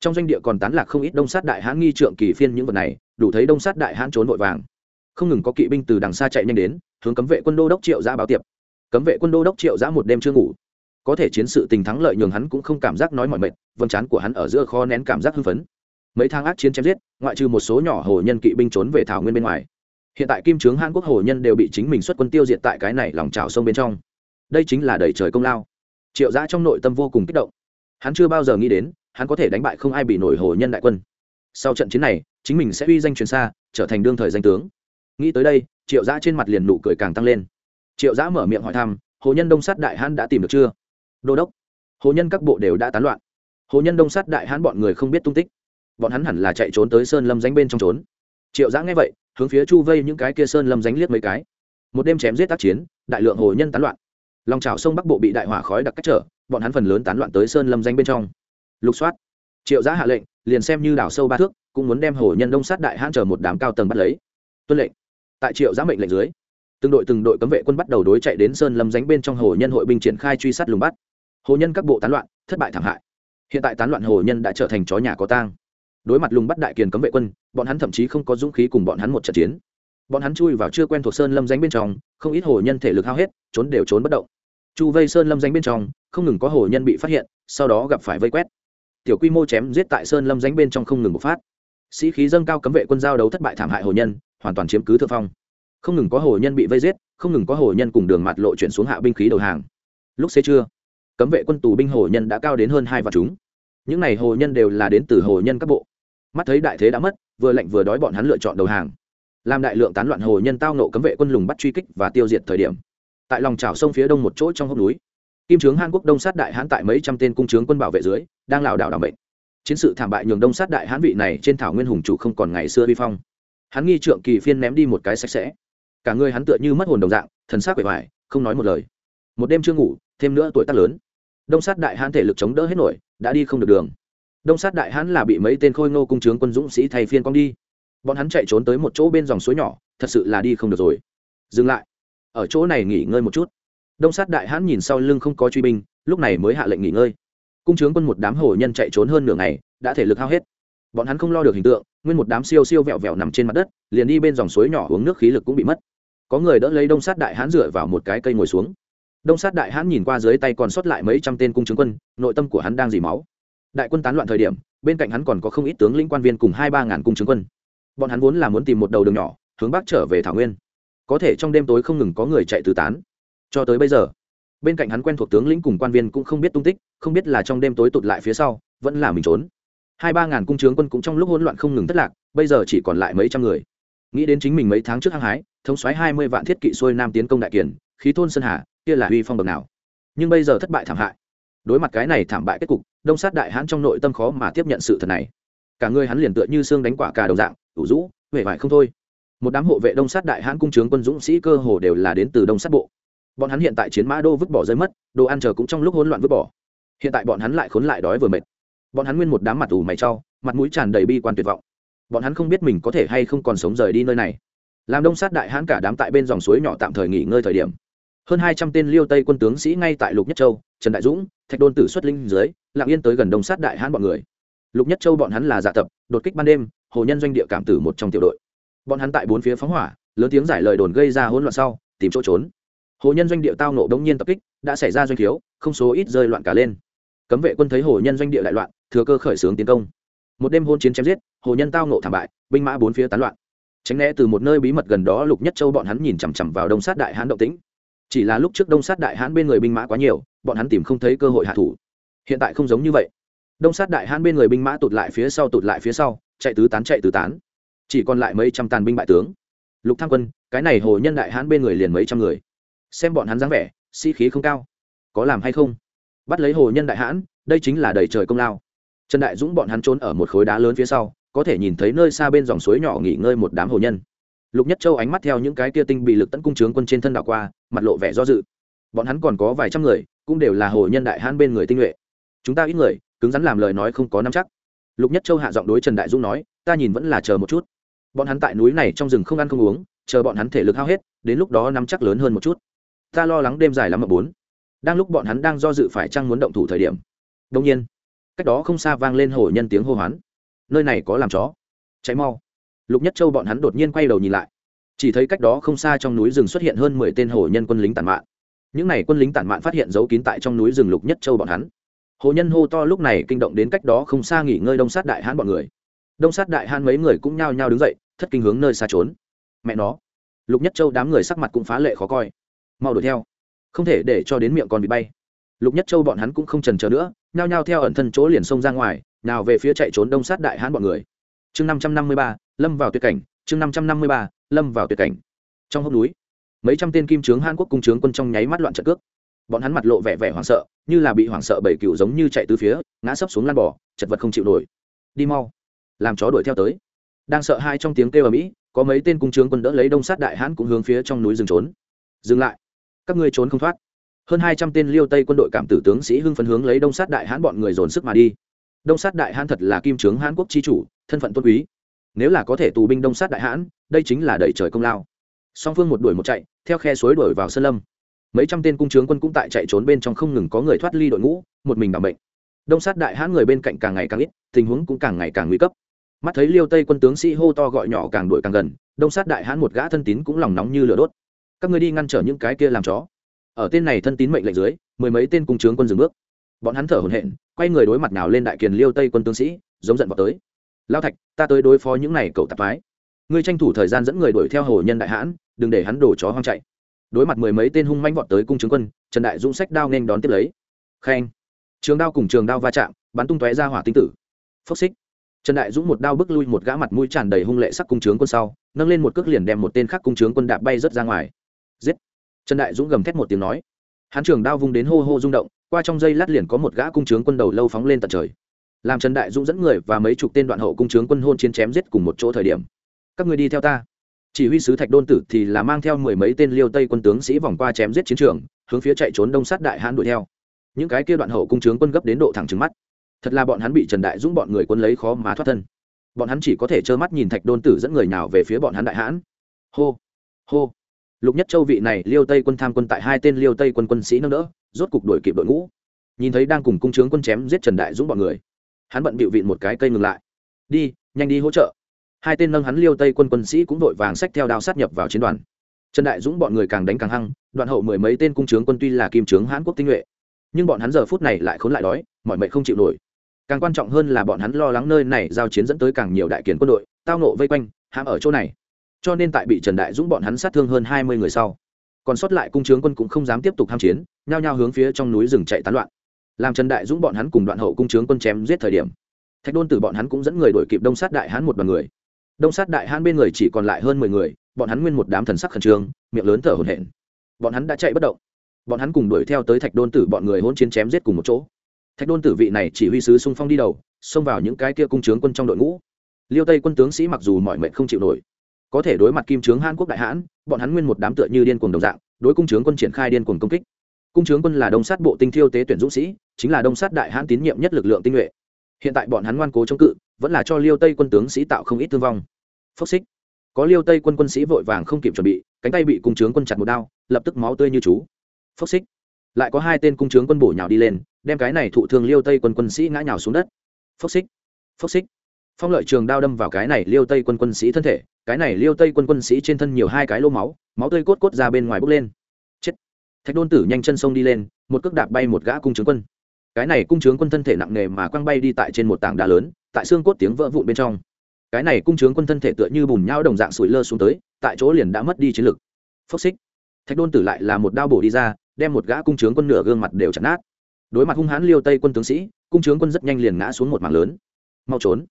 trong doanh địa còn tán lạc không ít đông sát đại hãn nghi trượng kỳ phiên những vật này, đủ thấy đông sát đại hãn trốn vội vàng. Không ngừng có kỵ binh từ đằng xa chạy nhanh đến, hướng cấm vệ quân đô đốc triệu giã báo tiệp. Cấm vệ quân đô đốc triệu giã một đêm chưa ngủ. Có thể chiến sự tình thắng lợi nhường hắn cũng không cảm giác nói mọi mệt vâng chán của hắn ở giữa kho nén cảm giác hưng phấn. Mấy tháng ác chiến chém giết, ngoại trừ một số nhỏ hồ nhân kỵ binh trốn về thảo nguyên bên ngoài. Hiện tại kim trướng hàn quốc hồ nhân đều bị chính mình xuất quân tiêu diệt tại cái này lòng trào sông bên trong. Đây chính là đẩy trời công lao. Triệu giã trong nội tâm vô cùng kích động. Hắn chưa bao giờ nghĩ đến hắn có thể đánh bại không ai bị nổi hồ nhân đại quân. Sau trận chiến này, chính mình sẽ uy danh truyền xa, trở thành đương thời danh tướng. Nghĩ tới đây, triệu giã trên mặt liền nụ cười càng tăng lên. Triệu giã mở miệng hỏi thăm, hồ nhân đông sát đại hãn đã tìm được chưa? Đô đốc. Hồ nhân các bộ đều đã tán loạn. Hồ nhân đông sát đại hãn bọn người không biết tung tích. Bọn hắn hẳn là chạy trốn tới sơn lâm danh bên trong trốn. Triệu giã nghe vậy, hướng phía chu vây những cái kia sơn lâm danh liếc mấy cái. Một đêm chém giết tác chiến, đại lượng hồ nhân tán loạn. Lòng trào sông bắc bộ bị đại hỏa khói đặc cách trở, bọn hắn phần lớn tán loạn tới sơn lâm danh bên trong lục soát. Triệu giã hạ lệnh, liền xem như đảo sâu ba thước, cũng muốn đem hồ nhân đông sát đại hãn chờ một đám cao tầng bắt lấy. Tuân lệnh. Tại triệu giã mệnh lệnh dưới, từng đội từng đội cấm vệ quân bắt đầu đối chạy đến sơn lâm ránh bên trong hồ nhân hội binh triển khai truy sát lùng bắt. Hồ nhân các bộ tán loạn, thất bại thảm hại. Hiện tại tán loạn hồ nhân đã trở thành chó nhà có tang. Đối mặt lùng bắt đại kiền cấm vệ quân, bọn hắn thậm chí không có dũng khí cùng bọn hắn một trận chiến. Bọn hắn chui vào chưa quen thuộc sơn lâm danh bên trong, không ít hồ nhân thể lực hao hết, trốn đều trốn bất động. Chu vây sơn lâm danh bên trong, không ngừng có hồ nhân bị phát hiện, sau đó gặp phải vây quét tiểu quy mô chém giết tại sơn lâm dánh bên trong không ngừng bộc phát. Sĩ khí dâng cao cấm vệ quân giao đấu thất bại thảm hại hồ nhân, hoàn toàn chiếm cứ thượng phong. Không ngừng có hồ nhân bị vây giết, không ngừng có hồ nhân cùng đường mặt lộ chuyển xuống hạ binh khí đầu hàng. Lúc xế trưa, cấm vệ quân tù binh hồ nhân đã cao đến hơn hai vạn chúng. Những n à y hồ nhân đều là đến từ hồ nhân các bộ. Mắt thấy đại thế đã mất, vừa lệnh vừa đói bọn hắn lựa chọn đầu hàng. Làm đại lượng tán loạn hồ nhân tao nộ cấm vệ quân lùng bắt truy kích và tiêu diệt thời điểm. Tại lòng trào sông phía đông một chỗ trong hốc núi kim trướng hàn quốc đông sát đại hãn tại mấy trăm tên cung trướng quân bảo vệ dưới, đang lảo đảo đảo mệnh. Chiến sự thảm bại nhường đông sát đại hãn vị này trên thảo nguyên hùng chủ không còn ngày xưa vi phong. Hắn nghi trượng kỳ phiên ném đi một cái sạch sẽ. Cả người hắn tựa như mất hồn đồng dạng, thần sắc quệ hoài, không nói một lời. Một đêm chưa ngủ, thêm nữa tuổi tác lớn. Đông sát đại hãn thể lực chống đỡ hết nổi, đã đi không được đường. Đông sát đại hãn là bị mấy tên khôi ngô cung trướng quân dũng sĩ thay phiên con đi. Bọn hắn chạy trốn tới một chỗ bên dòng suối nhỏ, thật sự là đi không được rồi. Dừng lại. Ở chỗ này nghỉ ngơi một chút đông sát đại hãn nhìn sau lưng không có truy binh, lúc này mới hạ lệnh nghỉ ngơi. Cung trướng quân một đám hồ nhân chạy trốn hơn nửa ngày, đã thể lực hao hết. Bọn hắn không lo được hình tượng, nguyên một đám siêu siêu vẹo vẹo nằm trên mặt đất, liền đi bên dòng suối nhỏ uống nước khí lực cũng bị mất. Có người đỡ lấy đông sát đại hãn dựa vào một cái cây ngồi xuống. Đông sát đại hãn nhìn qua dưới tay còn sót lại mấy trăm tên cung trướng quân, nội tâm của hắn đang dì máu. Đại quân tán loạn thời điểm, bên cạnh hắn còn có không ít tướng lĩnh quan viên cùng hai ba ngàn cung trướng quân. Bọn hắn vốn là muốn tìm một đầu đường nhỏ, hướng bắc trở về thảo nguyên. Có thể trong đêm tối không ngừng có người chạy tứ tán cho tới bây giờ, bên cạnh hắn quen thuộc tướng lĩnh cùng quan viên cũng không biết tung tích, không biết là trong đêm tối tụt lại phía sau, vẫn là mình trốn. Hai ba ngàn cung trướng quân cũng trong lúc hỗn loạn không ngừng thất lạc, bây giờ chỉ còn lại mấy trăm người. Nghĩ đến chính mình mấy tháng trước hăng hái, thống xoáy hai mươi vạn thiết kỵ xuôi nam tiến công đại kiển khí thôn sơn hà, kia là uy phong bậc nào. Nhưng bây giờ thất bại thảm hại. Đối mặt cái này thảm bại kết cục, đông sát đại hãn trong nội tâm khó mà tiếp nhận sự thật này. Cả người hắn liền tựa như xương đánh quả cà đồng dạng, ủ rũ huệ vải không thôi. Một đám hộ vệ đông sát đại hãn cung trướng quân dũng sĩ cơ hồ đều là đến từ đông sát bộ bọn hắn hiện tại chiến mã đô vứt bỏ rơi mất, đồ ăn chờ cũng trong lúc hỗn loạn vứt bỏ. Hiện tại bọn hắn lại khốn lại đói vừa mệt. Bọn hắn nguyên một đám mặt ủ mày trau mặt mũi tràn đầy bi quan tuyệt vọng. Bọn hắn không biết mình có thể hay không còn sống rời đi nơi này. Làm đông sát đại hãn cả đám tại bên dòng suối nhỏ tạm thời nghỉ ngơi thời điểm. Hơn hai trăm tên liêu tây quân tướng sĩ ngay tại lục nhất châu, trần đại dũng, thạch đôn tử xuất linh dưới lạng yên tới gần đông sát đại hãn bọn người. Lục nhất châu bọn hắn là dạ tập, đột kích ban đêm, hồ nhân doanh địa cảm tử một trong tiểu đội. Bọn hắn tại bốn phía phóng hỏa, lớn tiếng giải lời đồn gây ra hỗn loạn sau, tìm chỗ trốn hồ nhân doanh địa tao nộ đống nhiên tập kích, đã xảy ra doanh thiếu, không số ít rơi loạn cả lên. Cấm vệ quân thấy hồ nhân doanh địa lại loạn, thừa cơ khởi xướng tiến công. Một đêm hôn chiến chém giết, hồ nhân tao nộ thảm bại, binh mã bốn phía tán loạn. Tránh né từ một nơi bí mật gần đó, lục nhất châu bọn hắn nhìn chằm chằm vào đông sát đại hán động tĩnh. Chỉ là lúc trước đông sát đại hán bên người binh mã quá nhiều, bọn hắn tìm không thấy cơ hội hạ thủ. Hiện tại không giống như vậy. Đông sát đại hán bên người binh mã tụt lại phía sau, tụt lại phía sau, chạy tứ tán, chạy tứ tán. Chỉ còn lại mấy trăm tàn binh bại tướng. Lục tham quân, cái này hồ nhân đại hán bên người liền mấy trăm người xem bọn hắn dáng vẻ, sĩ、si、khí không cao. Có làm hay không? Bắt lấy hồ nhân đại hãn, đây chính là đầy trời công lao. Trần đại dũng bọn hắn trốn ở một khối đá lớn phía sau, có thể nhìn thấy nơi xa bên dòng suối nhỏ nghỉ ngơi một đám hồ nhân. Lục nhất châu ánh mắt theo những cái kia tinh bị lực tấn cung trướng quân trên thân đảo qua, mặt lộ vẻ do dự. Bọn hắn còn có vài trăm người, cũng đều là hồ nhân đại hãn bên người tinh nhuệ. Chúng ta ít người, cứng rắn làm lời nói không có nắm chắc. Lục nhất châu hạ giọng đối trần đại dũng nói, ta nhìn vẫn là chờ một chút. Bọn hắn tại núi này trong rừng không ăn không uống, chờ bọn hắn thể lực hao hết, đến lúc đó nắm chắc lớn hơn một chút ta lo lắng đêm dài lắm mà bốn. Đang lúc bọn hắn đang do dự phải chăng muốn động thủ thời điểm. Đông nhiên, cách đó không xa vang lên hồ nhân tiếng hô hoán. Nơi này có làm chó. Cháy mau. Lục nhất châu bọn hắn đột nhiên quay đầu nhìn lại. Chỉ thấy cách đó không xa trong núi rừng xuất hiện hơn mười tên hồ nhân quân lính tàn mạn. Những n à y quân lính tàn mạn phát hiện giấu kín tại trong núi rừng lục nhất châu bọn hắn. Hồ nhân hô to lúc này kinh động đến cách đó không xa nghỉ ngơi đông sát đại hãn bọn người. Đông sát đại hãn mấy người cũng nhao nhao đứng dậy, thất kinh hướng nơi xa trốn. Mẹ nó. Lục nhất châu đám người sắc mặt cũng phá lệ khó coi mau đuổi theo. Không thể để cho đến miệng còn bị bay. Lục nhất châu bọn hắn cũng không trần trờ nữa, nhao nhao theo ẩn thân chỗ liền xông ra ngoài, nào về phía chạy trốn đông sát đại hãn bọn người. Chương năm trăm năm mươi ba, lâm vào tuyệt cảnh, chương năm trăm năm mươi ba, lâm vào tuyệt cảnh. Trong hốc núi, mấy trăm tên kim trướng hàn quốc cung trướng quân trong nháy mắt loạn trận cước. Bọn hắn mặt lộ vẻ vẻ hoảng sợ, như là bị hoảng sợ bảy cựu giống như chạy từ phía, ngã sấp xuống lan bỏ chật vật không chịu nổi. Đi mau, làm chó đuổi theo tới. Đang sợ hai trong tiếng kêu ở mỹ có mấy tên cung trướng quân đỡ lấy đông sát đại hãn cũng hướng phía trong núi rừng trốn. Dừng lại các ngươi trốn không thoát. Hơn hai trăm tên liêu tây quân đội cảm tử tướng sĩ hưng phấn hướng lấy đông sát đại hãn bọn người dồn sức mà đi. Đông sát đại hãn thật là kim trướng hãn quốc chi chủ, thân phận tôn quý. Nếu là có thể tù binh đông sát đại hãn đây chính là đẩy trời công lao. Song phương một đuổi một chạy, theo khe suối đuổi vào sơn lâm. Mấy trăm tên cung trướng quân cũng tại chạy trốn bên trong không ngừng có người thoát ly đội ngũ, một mình đảm bệnh. Đông sát đại hãn người bên cạnh càng ngày càng ít, tình huống cũng càng ngày càng nguy cấp. Mắt thấy liêu tây quân tướng sĩ hô to gọi nhỏ càng đuổi càng gần, đông sát đại hãn một gã thân tín cũng lòng nóng như lửa đốt các người đi ngăn trở những cái kia làm chó. Ở tên này thân tín mệnh lệnh dưới, mười mấy tên cung trướng quân dừng bước. Bọn hắn thở hổn hển, quay người đối mặt nào lên đại kiền liêu tây quân tướng sĩ, giống giận vào tới. Lao thạch, ta tới đối phó những này cậu tạp phái. Ngươi tranh thủ thời gian dẫn người đuổi theo hồ nhân đại hãn, đừng để hắn đổ chó hoang chạy. Đối mặt mười mấy tên hung manh vọt tới cung trướng quân, trần đại dũng sách đao nên đón tiếp lấy. Khen. Trường đao cùng trường đao va chạm, bắn tung tóe ra hỏa tinh tử. Phốc xích. Trần đại dũng một đao bước lui một gã mặt mũi tràn đầy hung lệ sắc cung trướng quân sau, nâng lên một cước liền đem một tên khác cung trướng quân đạp bay rớt ra ngoài trần đại dũng gầm thét một tiếng nói. Hắn trường đao vung đến hô hô rung động, qua trong dây lát liền có một gã cung trướng quân đầu lâu phóng lên tận trời. Làm trần đại dũng dẫn người và mấy chục tên đoạn hậu cung trướng quân hôn chiến chém giết cùng một chỗ thời điểm. Các người đi theo ta. Chỉ huy sứ thạch đôn tử thì là mang theo mười mấy tên liêu tây quân tướng sĩ vòng qua chém giết chiến trường, hướng phía chạy trốn đông sát đại hãn đuổi theo. Những cái kia đoạn hậu cung trướng quân gấp đến độ thẳng trứng mắt. Thật là bọn hắn bị trần đại dũng bọn người quân lấy khó mà thoát thân. Bọn hắn chỉ có thể trơ mắt nhìn thạch đôn tử dẫn người nào về phía bọn hắn đại hãn hô hô lục nhất châu vị này liêu tây quân tham quân tại hai tên liêu tây quân quân sĩ nâng đỡ, rốt cục đuổi kịp đội ngũ. Nhìn thấy đang cùng cung trướng quân chém giết trần đại dũng bọn người, hắn bận bịu vịn một cái cây ngừng lại. Đi, nhanh đi hỗ trợ. Hai tên nâng hắn liêu tây quân quân sĩ cũng vội vàng sách theo đao sát nhập vào chiến đoàn. Trần đại dũng bọn người càng đánh càng hăng, đoạn hậu mười mấy tên cung trướng quân tuy là kim trướng hãn quốc tinh nhuệ, nhưng bọn hắn giờ phút này lại khốn lại đói, mọi mệnh không chịu nổi. Càng quan trọng hơn là bọn hắn lo lắng nơi này giao chiến dẫn tới càng nhiều đại kiến quân đội, tao nộ vây quanh, hãm ở chỗ này cho nên tại bị trần đại dũng bọn hắn sát thương hơn hai mươi người sau, còn sót lại cung trướng quân cũng không dám tiếp tục tham chiến, nhao nhao hướng phía trong núi rừng chạy tán loạn. Làm trần đại dũng bọn hắn cùng đoạn hậu cung trướng quân chém giết thời điểm, thạch đôn từ bọn hắn cũng dẫn người đổi kịp đông sát đại hãn một đoàn người. Đông sát đại hãn bên người chỉ còn lại hơn mười người, bọn hắn nguyên một đám thần sắc khẩn trương, miệng lớn thở hổn hển. Bọn hắn đã chạy bất động. Bọn hắn cùng đuổi theo tới thạch đôn tử bọn người hôn chiến chém giết cùng một chỗ. Thạch đôn tử vị này chỉ huy sứ sung phong đi đầu, xông vào những cái kia cung trướng quân trong đội ngũ. Liêu tây quân tướng sĩ mặc dù mọi mệnh không chịu nổi có thể đối mặt kim trướng hàn quốc đại hãn, bọn hắn nguyên một đám tựa như điên cuồng đồng dạng, đối cung trướng quân triển khai điên cuồng công kích. Cung trướng quân là đông sát bộ tinh thiêu tế tuyển dũng sĩ, chính là đông sát đại hãn tín nhiệm nhất lực lượng tinh nhuệ. Hiện tại bọn hắn ngoan cố chống cự, vẫn là cho liêu tây quân tướng sĩ tạo không ít thương vong. Phốc xích. Có liêu tây quân quân sĩ vội vàng không kịp chuẩn bị, cánh tay bị cung trướng quân chặt một đao, lập tức máu tươi như chú. Phốc xích. Lại có hai tên cung trướng quân bổ nhào đi lên, đem cái này thụ thương liêu tây quân quân sĩ ngã nhào xuống đất. Phốc xích. Phốc xích. Phong lợi trường đao đâm vào cái này liêu tây quân quân sĩ thân thể cái này liêu tây quân quân sĩ trên thân nhiều hai cái lô máu máu tươi cốt cốt ra bên ngoài bốc lên. Chết. Thạch đôn tử nhanh chân sông đi lên, một cước đạp bay một gã cung trướng quân. Cái này cung trướng quân thân thể nặng nề mà quăng bay đi tại trên một tảng đá lớn, tại xương cốt tiếng vỡ vụn bên trong. Cái này cung trướng quân thân thể tựa như bùn nhau đồng dạng sủi lơ xuống tới, tại chỗ liền đã mất đi chiến lực. Phốc xích. Thạch đôn tử lại là một đao bổ đi ra, đem một gã cung trướng quân nửa gương mặt đều chặt nát. Đối mặt hung hãn liêu tây quân tướng sĩ, cung trướng quân rất nhanh liền ngã xuống một mảng lớn. Mau trốn.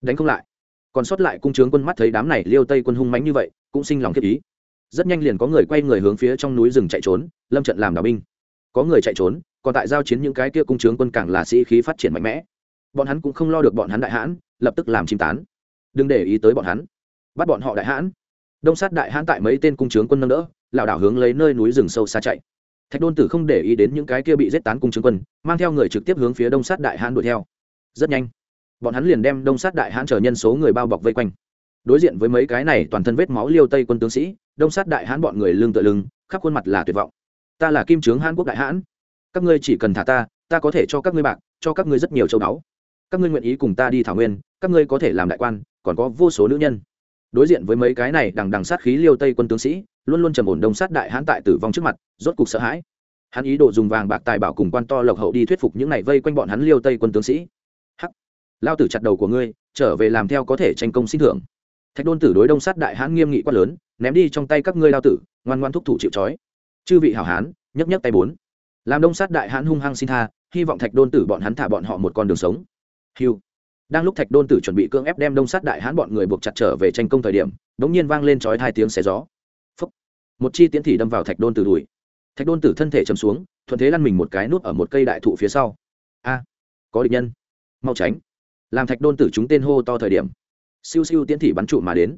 Đánh không lại còn sót lại cung trướng quân mắt thấy đám này liêu tây quân hung mánh như vậy, cũng sinh lòng thiết ý. Rất nhanh liền có người quay người hướng phía trong núi rừng chạy trốn, lâm trận làm đào binh. Có người chạy trốn, còn tại giao chiến những cái kia cung trướng quân càng là sĩ khí phát triển mạnh mẽ. Bọn hắn cũng không lo được bọn hắn đại hãn, lập tức làm chim tán. Đừng để ý tới bọn hắn. Bắt bọn họ đại hãn. Đông sát đại hãn tại mấy tên cung trướng quân nâng đỡ, lảo đảo hướng lấy nơi núi rừng sâu xa chạy. Thạch đôn tử không để ý đến những cái kia bị giết tán cung trướng quân, mang theo người trực tiếp hướng phía đông sát đại hãn đuổi theo. Rất nhanh bọn hắn liền đem đông sát đại hãn chờ nhân số người bao bọc vây quanh. Đối diện với mấy cái này toàn thân vết máu liêu tây quân tướng sĩ, đông sát đại hãn bọn người lưng tựa lưng, khắp khuôn mặt là tuyệt vọng. Ta là kim trướng hãn quốc đại hãn. Các ngươi chỉ cần thả ta ta có thể cho các ngươi bạc, cho các ngươi rất nhiều châu báu. Các ngươi nguyện ý cùng ta đi thảo nguyên, các ngươi có thể làm đại quan, còn có vô số nữ nhân. Đối diện với mấy cái này đằng đằng sát khí liêu tây quân tướng sĩ, luôn luôn trầm ổn đông sát đại hãn tại tử vong trước mặt, rốt cục sợ hãi. Hắn ý đồ dùng vàng bạc tài bảo cùng quan to lộc hậu đi thuyết phục những này vây quanh bọn hắn liêu tây quân tướng sĩ lao tử chặt đầu của ngươi, trở về làm theo có thể tranh công xin thưởng. Thạch đôn tử đối đông sát đại hãn nghiêm nghị quát lớn, ném đi trong tay các ngươi lao tử, ngoan ngoan thúc thủ chịu trói. Chư vị hảo hán, nhấc nhấc tay bốn. Làm đông sát đại hãn hung hăng xin tha, hy vọng thạch đôn tử bọn hắn thả bọn họ một con đường sống. Hiu. Đang lúc thạch đôn tử chuẩn bị cưỡng ép đem đông sát đại hãn bọn người buộc chặt trở về tranh công thời điểm đ ỗ n g nhiên vang lên trói hai tiếng xé gió. Phúc. một chi tiến thị đâm vào thạch đôn tử đùi. Thạch đôn tử thân thể chầm xuống, thuận thế lăn mình một cái nút ở một cây đại thụ phía sau. A. Có địch nhân. Mau tránh làm thạch đôn tử chúng tên hô to thời điểm, siêu siêu tiến thị bắn trụ mà đến.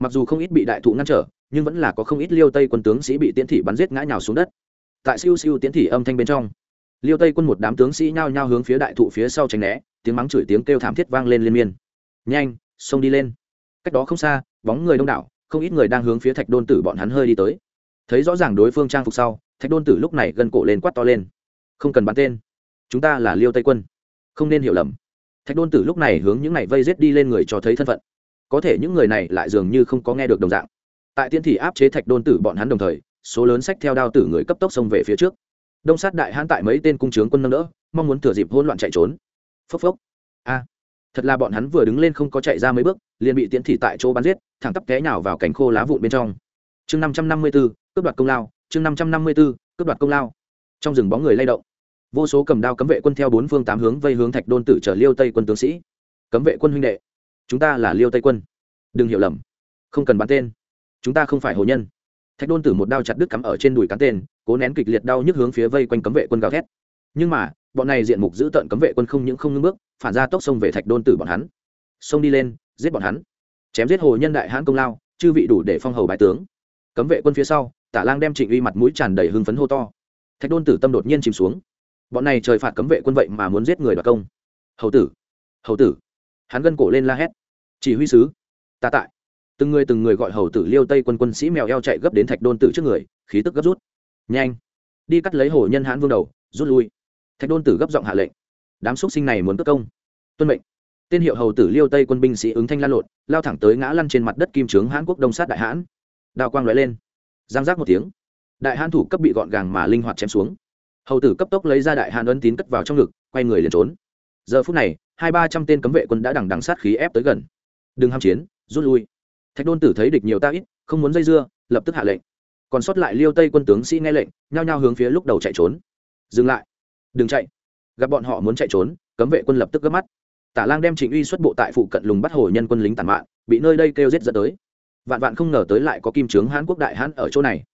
Mặc dù không ít bị đại thụ ngăn trở, nhưng vẫn là có không ít liêu tây quân tướng sĩ bị tiến thị bắn giết ngã nhào xuống đất. Tại siêu siêu tiến thị âm thanh bên trong, liêu tây quân một đám tướng sĩ nhao nhao hướng phía đại thụ phía sau tránh né, tiếng mắng chửi tiếng kêu thảm thiết vang lên liên miên. Nhanh, xông đi lên. Cách đó không xa, bóng người đông đảo, không ít người đang hướng phía thạch đôn tử bọn hắn hơi đi tới. Thấy rõ ràng đối phương trang phục sau, thạch đôn tử lúc này gân cổ lên quát to lên. Không cần bắn tên, chúng ta là liêu tây quân, không nên hiểu lầm thạch đôn tử lúc này hướng những này vây rết đi lên người cho thấy thân phận. Có thể những người này lại dường như không có nghe được đồng dạng. Tại tiên thị áp chế thạch đôn tử bọn hắn đồng thời, số lớn sách theo đao tử người cấp tốc xông về phía trước. Đông sát đại hãn tại mấy tên cung trướng quân nâng đỡ, mong muốn thừa dịp hỗn loạn chạy trốn. Phốc phốc. A. À, thật là bọn hắn vừa đứng lên không có chạy ra mấy bước, liền bị tiễn thị tại chỗ bắn giết, thẳng tắp té nhào vào cánh khô lá vụn bên trong. Chương năm trăm năm mươi b ố cướp đoạt công lao, chương năm trăm năm mươi b ố cướp đoạt công lao. Trong rừng bóng người lay động vô số cầm đao cấm vệ quân theo bốn phương tám hướng vây hướng thạch đôn tử chở liêu tây quân tướng sĩ. Cấm vệ quân huynh đệ, chúng ta là liêu tây quân. Đừng hiểu lầm, không cần bắn tên. Chúng ta không phải hồ nhân. Thạch đôn tử một đao chặt đứt cắm ở trên đùi cán tên, cố nén kịch liệt đau nhức hướng phía vây quanh cấm vệ quân gào thét. Nhưng mà, bọn này diện mục giữ tận cấm vệ quân không những không ngưng bước, phản ra tốc sông về thạch đôn tử bọn hắn. Xông đi lên, giết bọn hắn. Chém giết hồ nhân đại hãn công lao, chư vị đủ để phong hầu bài tướng. Cấm vệ quân phía sau, tả lang đem trịnh uy mặt mũi tràn đầy hưng phấn hô to. Thạch đôn tử tâm đột nhiên chìm xuống bọn này trời phạt cấm vệ quân vậy mà muốn giết người đoạt công. Hầu tử hầu tử. Hắn gân cổ lên la hét. Chỉ huy sứ, ta tại. Từng người từng người gọi hầu tử liêu tây quân quân sĩ mèo eo chạy gấp đến thạch đôn tử trước người, khí tức gấp rút. Nhanh. Đi cắt lấy hồ nhân hãn vương đầu, rút lui. Thạch đôn tử gấp giọng hạ lệnh. Đám xúc sinh này muốn cất công. Tuân mệnh. Tên hiệu hầu tử liêu tây quân binh sĩ ứng thanh lan lộn, lao thẳng tới ngã lăn trên mặt đất kim trướng hãn quốc đông sát đại hãn. Đào quang lóe lên. Giang giác một tiếng. Đại hãn thủ cấp bị gọn gàng mà linh hoạt chém xuống hầu tử cấp tốc lấy ra đại hàn ấn tín cất vào trong ngực, quay người liền trốn. Giờ phút này, hai ba trăm tên cấm vệ quân đã đằng đằng sát khí ép tới gần. Đừng ham chiến, rút lui. Thạch đôn tử thấy địch nhiều ta ít, không muốn dây dưa, lập tức hạ lệnh. Còn sót lại liêu tây quân tướng sĩ nghe lệnh, nhao nhao hướng phía lúc đầu chạy trốn. Dừng lại. Đừng chạy. Gặp bọn họ muốn chạy trốn, cấm vệ quân lập tức gấp mắt. Tả lang đem trịnh uy xuất bộ tại phụ cận lùng bắt hồ nhân quân lính tàn mạng bị nơi đây kêu giết dẫn tới. Vạn vạn không ngờ tới lại có kim trướng hãn quốc đại hãn ở chỗ này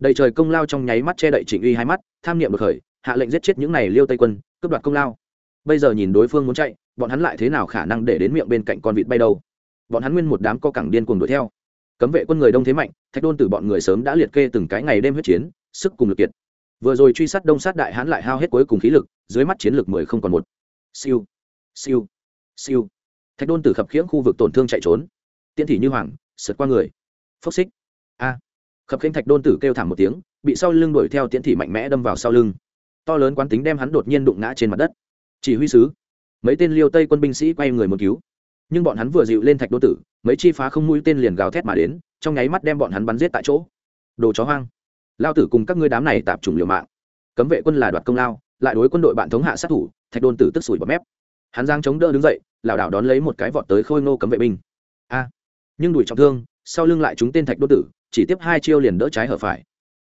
đầy trời công lao trong nháy mắt che đậy trịnh uy hai mắt, tham niệm được khởi, hạ lệnh giết chết những này liêu tây quân, cướp đoạt công lao. Bây giờ nhìn đối phương muốn chạy, bọn hắn lại thế nào khả năng để đến miệng bên cạnh con vịt bay đâu? Bọn hắn nguyên một đám co cẳng điên cuồng đuổi theo. Cấm vệ quân người đông thế mạnh, thạch đôn từ bọn người sớm đã liệt kê từng cái ngày đêm huyết chiến, sức cùng lực kiệt. Vừa rồi truy sát đông sát đại hãn lại hao hết cuối cùng khí lực, dưới mắt chiến lược mười không còn một. Siêu siêu siêu. Thạch đôn từ khập khiễng khu vực tổn thương chạy trốn. Tiên thị như hoàng, sượt qua người. Phốc xích. A khập khênh thạch đôn tử kêu thảm một tiếng, bị sau lưng đuổi theo tiễn thị mạnh mẽ đâm vào sau lưng. To lớn quán tính đem hắn đột nhiên đụng ngã trên mặt đất. Chỉ huy sứ, mấy tên liêu tây quân binh sĩ quay người một cứu. Nhưng bọn hắn vừa dịu lên thạch đô tử, mấy chi phá không mũi tên liền gào thét mà đến, trong nháy mắt đem bọn hắn bắn giết tại chỗ. Đồ chó hoang. Lao tử cùng các ngươi đám này tạp chủng liều mạng. Cấm vệ quân là đoạt công lao, lại đối quân đội bạn thống hạ sát thủ, thạch đôn tử tức sủi bọt mép. Hắn giang chống đỡ đứng dậy, lảo đảo đón lấy một cái vọt tới khôi ngô cấm vệ binh. A. Nhưng đuổi trọng thương, sau lưng lại chúng tên thạch đô tử chỉ tiếp hai chiêu liền đỡ trái hở phải.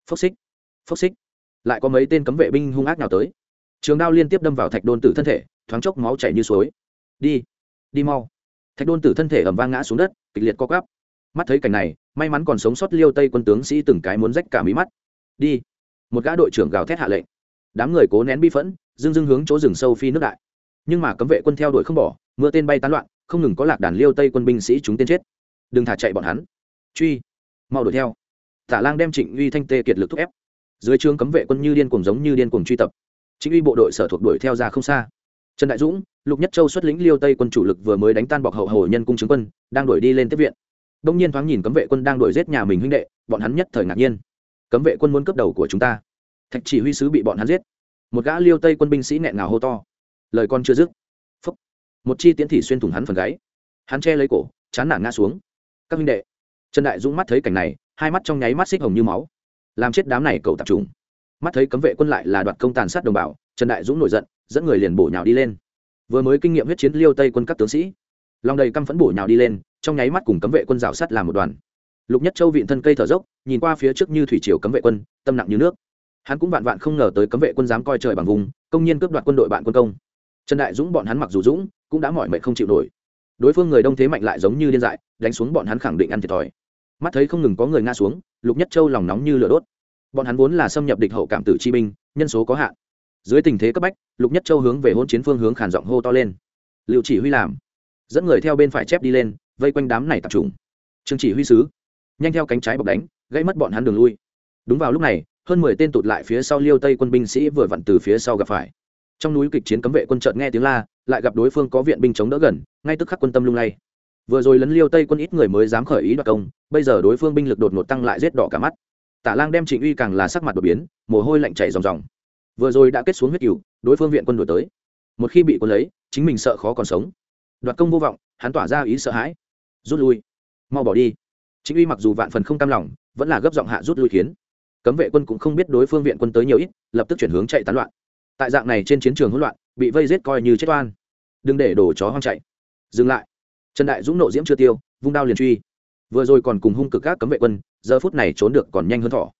Phốc xích phốc xích. Lại có mấy tên cấm vệ binh hung ác nào tới. Trường đao liên tiếp đâm vào thạch đôn tử thân thể, thoáng chốc máu chảy như suối. Đi đi mau. Thạch đôn tử thân thể ẩm vang ngã xuống đất, kịch liệt co cắp mắt thấy cảnh này, may mắn còn sống sót liêu tây quân tướng sĩ từng cái muốn rách cả mí mắt. Đi. Một gã đội trưởng gào thét hạ lệnh. Đám người cố nén bi phẫn dưng dưng hướng chỗ rừng sâu phi nước đại. Nhưng mà cấm vệ quân theo đuổi không bỏ, mưa tên bay tán loạn, không ngừng có lạc đàn liêu tây quân binh sĩ chúng tên chết. Đừng thả chạy bọn hắn. Truy mau đuổi theo. Tả lang đem trịnh uy thanh tê kiệt lực thúc ép. Dưới trường cấm vệ quân như điên cuồng giống như điên cuồng truy tập. Trịnh uy bộ đội sở thuộc đuổi theo ra không xa. Trần đại dũng, lục nhất châu xuất lĩnh liêu tây quân chủ lực vừa mới đánh tan bọc hậu hồ nhân cung chứng quân, đang đuổi đi lên tiếp viện. Đông nhiên thoáng nhìn cấm vệ quân đang đuổi giết nhà mình huynh đệ, bọn hắn nhất thời ngạc nhiên. Cấm vệ quân muốn cướp đầu của chúng ta. Thạch chỉ huy sứ bị bọn hắn giết. Một gã liêu tây quân binh sĩ nghẹn ngào hô to. Lời con chưa dứt. Phúc. Một chi tiễn thị xuyên thủng hắn phần gáy. Hắn che lấy cổ, chán nản ngã xuống. Các huynh đệ trần đại dũng mắt thấy cảnh này, hai mắt trong nháy mắt xích hồng như máu. Làm chết đám này cầu tập trung mắt thấy cấm vệ quân lại là đoạt công tàn sát đồng bào, trần đại dũng nổi giận, dẫn người liền bổ nhào đi lên. Vừa mới kinh nghiệm huyết chiến liêu tây quân các tướng sĩ. Lòng đầy căm phẫn bổ nhào đi lên, trong nháy mắt cùng cấm vệ quân rào sắt làm một đoàn. Lục nhất châu vịn thân cây thở dốc, nhìn qua phía trước như thủy triều cấm vệ quân, tâm nặng như nước. Hắn cũng vạn vạn không ngờ tới cấm vệ quân dám coi trời bằng vùng, công nhiên cướp đoạt quân đội bạn quân công. Trần đại dũng bọn hắn mặc dù dũng, cũng đã mỏi mệt không chịu nổi. Đối phương người đông thế mạnh lại giống như điên dại, đánh xuống bọn hắn khẳng định ăn thiệt thòi mắt thấy không ngừng có người ngã xuống, lục nhất châu lòng nóng như lửa đốt. Bọn hắn vốn là xâm nhập địch hậu cảm tử chi binh, nhân số có hạn. Dưới tình thế cấp bách, lục nhất châu hướng về hôn chiến phương hướng khản giọng hô to lên. Liệu chỉ huy làm. Dẫn người theo bên phải chép đi lên, vây quanh đám này tập trung. Trương chỉ huy sứ. Nhanh theo cánh trái bọc đánh gây mất bọn hắn đường lui. Đúng vào lúc này, hơn mười tên tụt lại phía sau liêu tây quân binh sĩ vừa vặn từ phía sau gặp phải. Trong núi kịch chiến cấm vệ quân trợn nghe tiếng la, lại gặp đối phương có viện binh chống đỡ gần, ngay tức khắc quân tâm lung lay vừa rồi lấn liêu tây quân ít người mới dám khởi ý đoạt công, bây giờ đối phương binh lực đột ngột tăng lại rét đỏ cả mắt. Tả lang đem trịnh uy càng là sắc mặt đột biến, mồ hôi lạnh chảy ròng ròng. Vừa rồi đã kết xuống huyết cửu, đối phương viện quân đổi tới. Một khi bị quân lấy, chính mình sợ khó còn sống. Đoạt công vô vọng, hắn tỏa ra ý sợ hãi. Rút lui. Mau bỏ đi. Chính uy mặc dù vạn phần không cam lòng, vẫn là gấp giọng hạ rút lui khiến. Cấm vệ quân cũng không biết đối phương viện quân tới nhiều ít, lập tức chuyển hướng chạy tán loạn. Tại dạng này trên chiến trường hỗn loạn, bị vây giết coi như chết oan. Đừng để đổ chó hoang chạy. Dừng lại trần đại dũng nộ diễm chưa tiêu, vung đao liền truy. Vừa rồi còn cùng hung cực các cấm vệ quân, giờ phút này trốn được còn nhanh hơn thỏ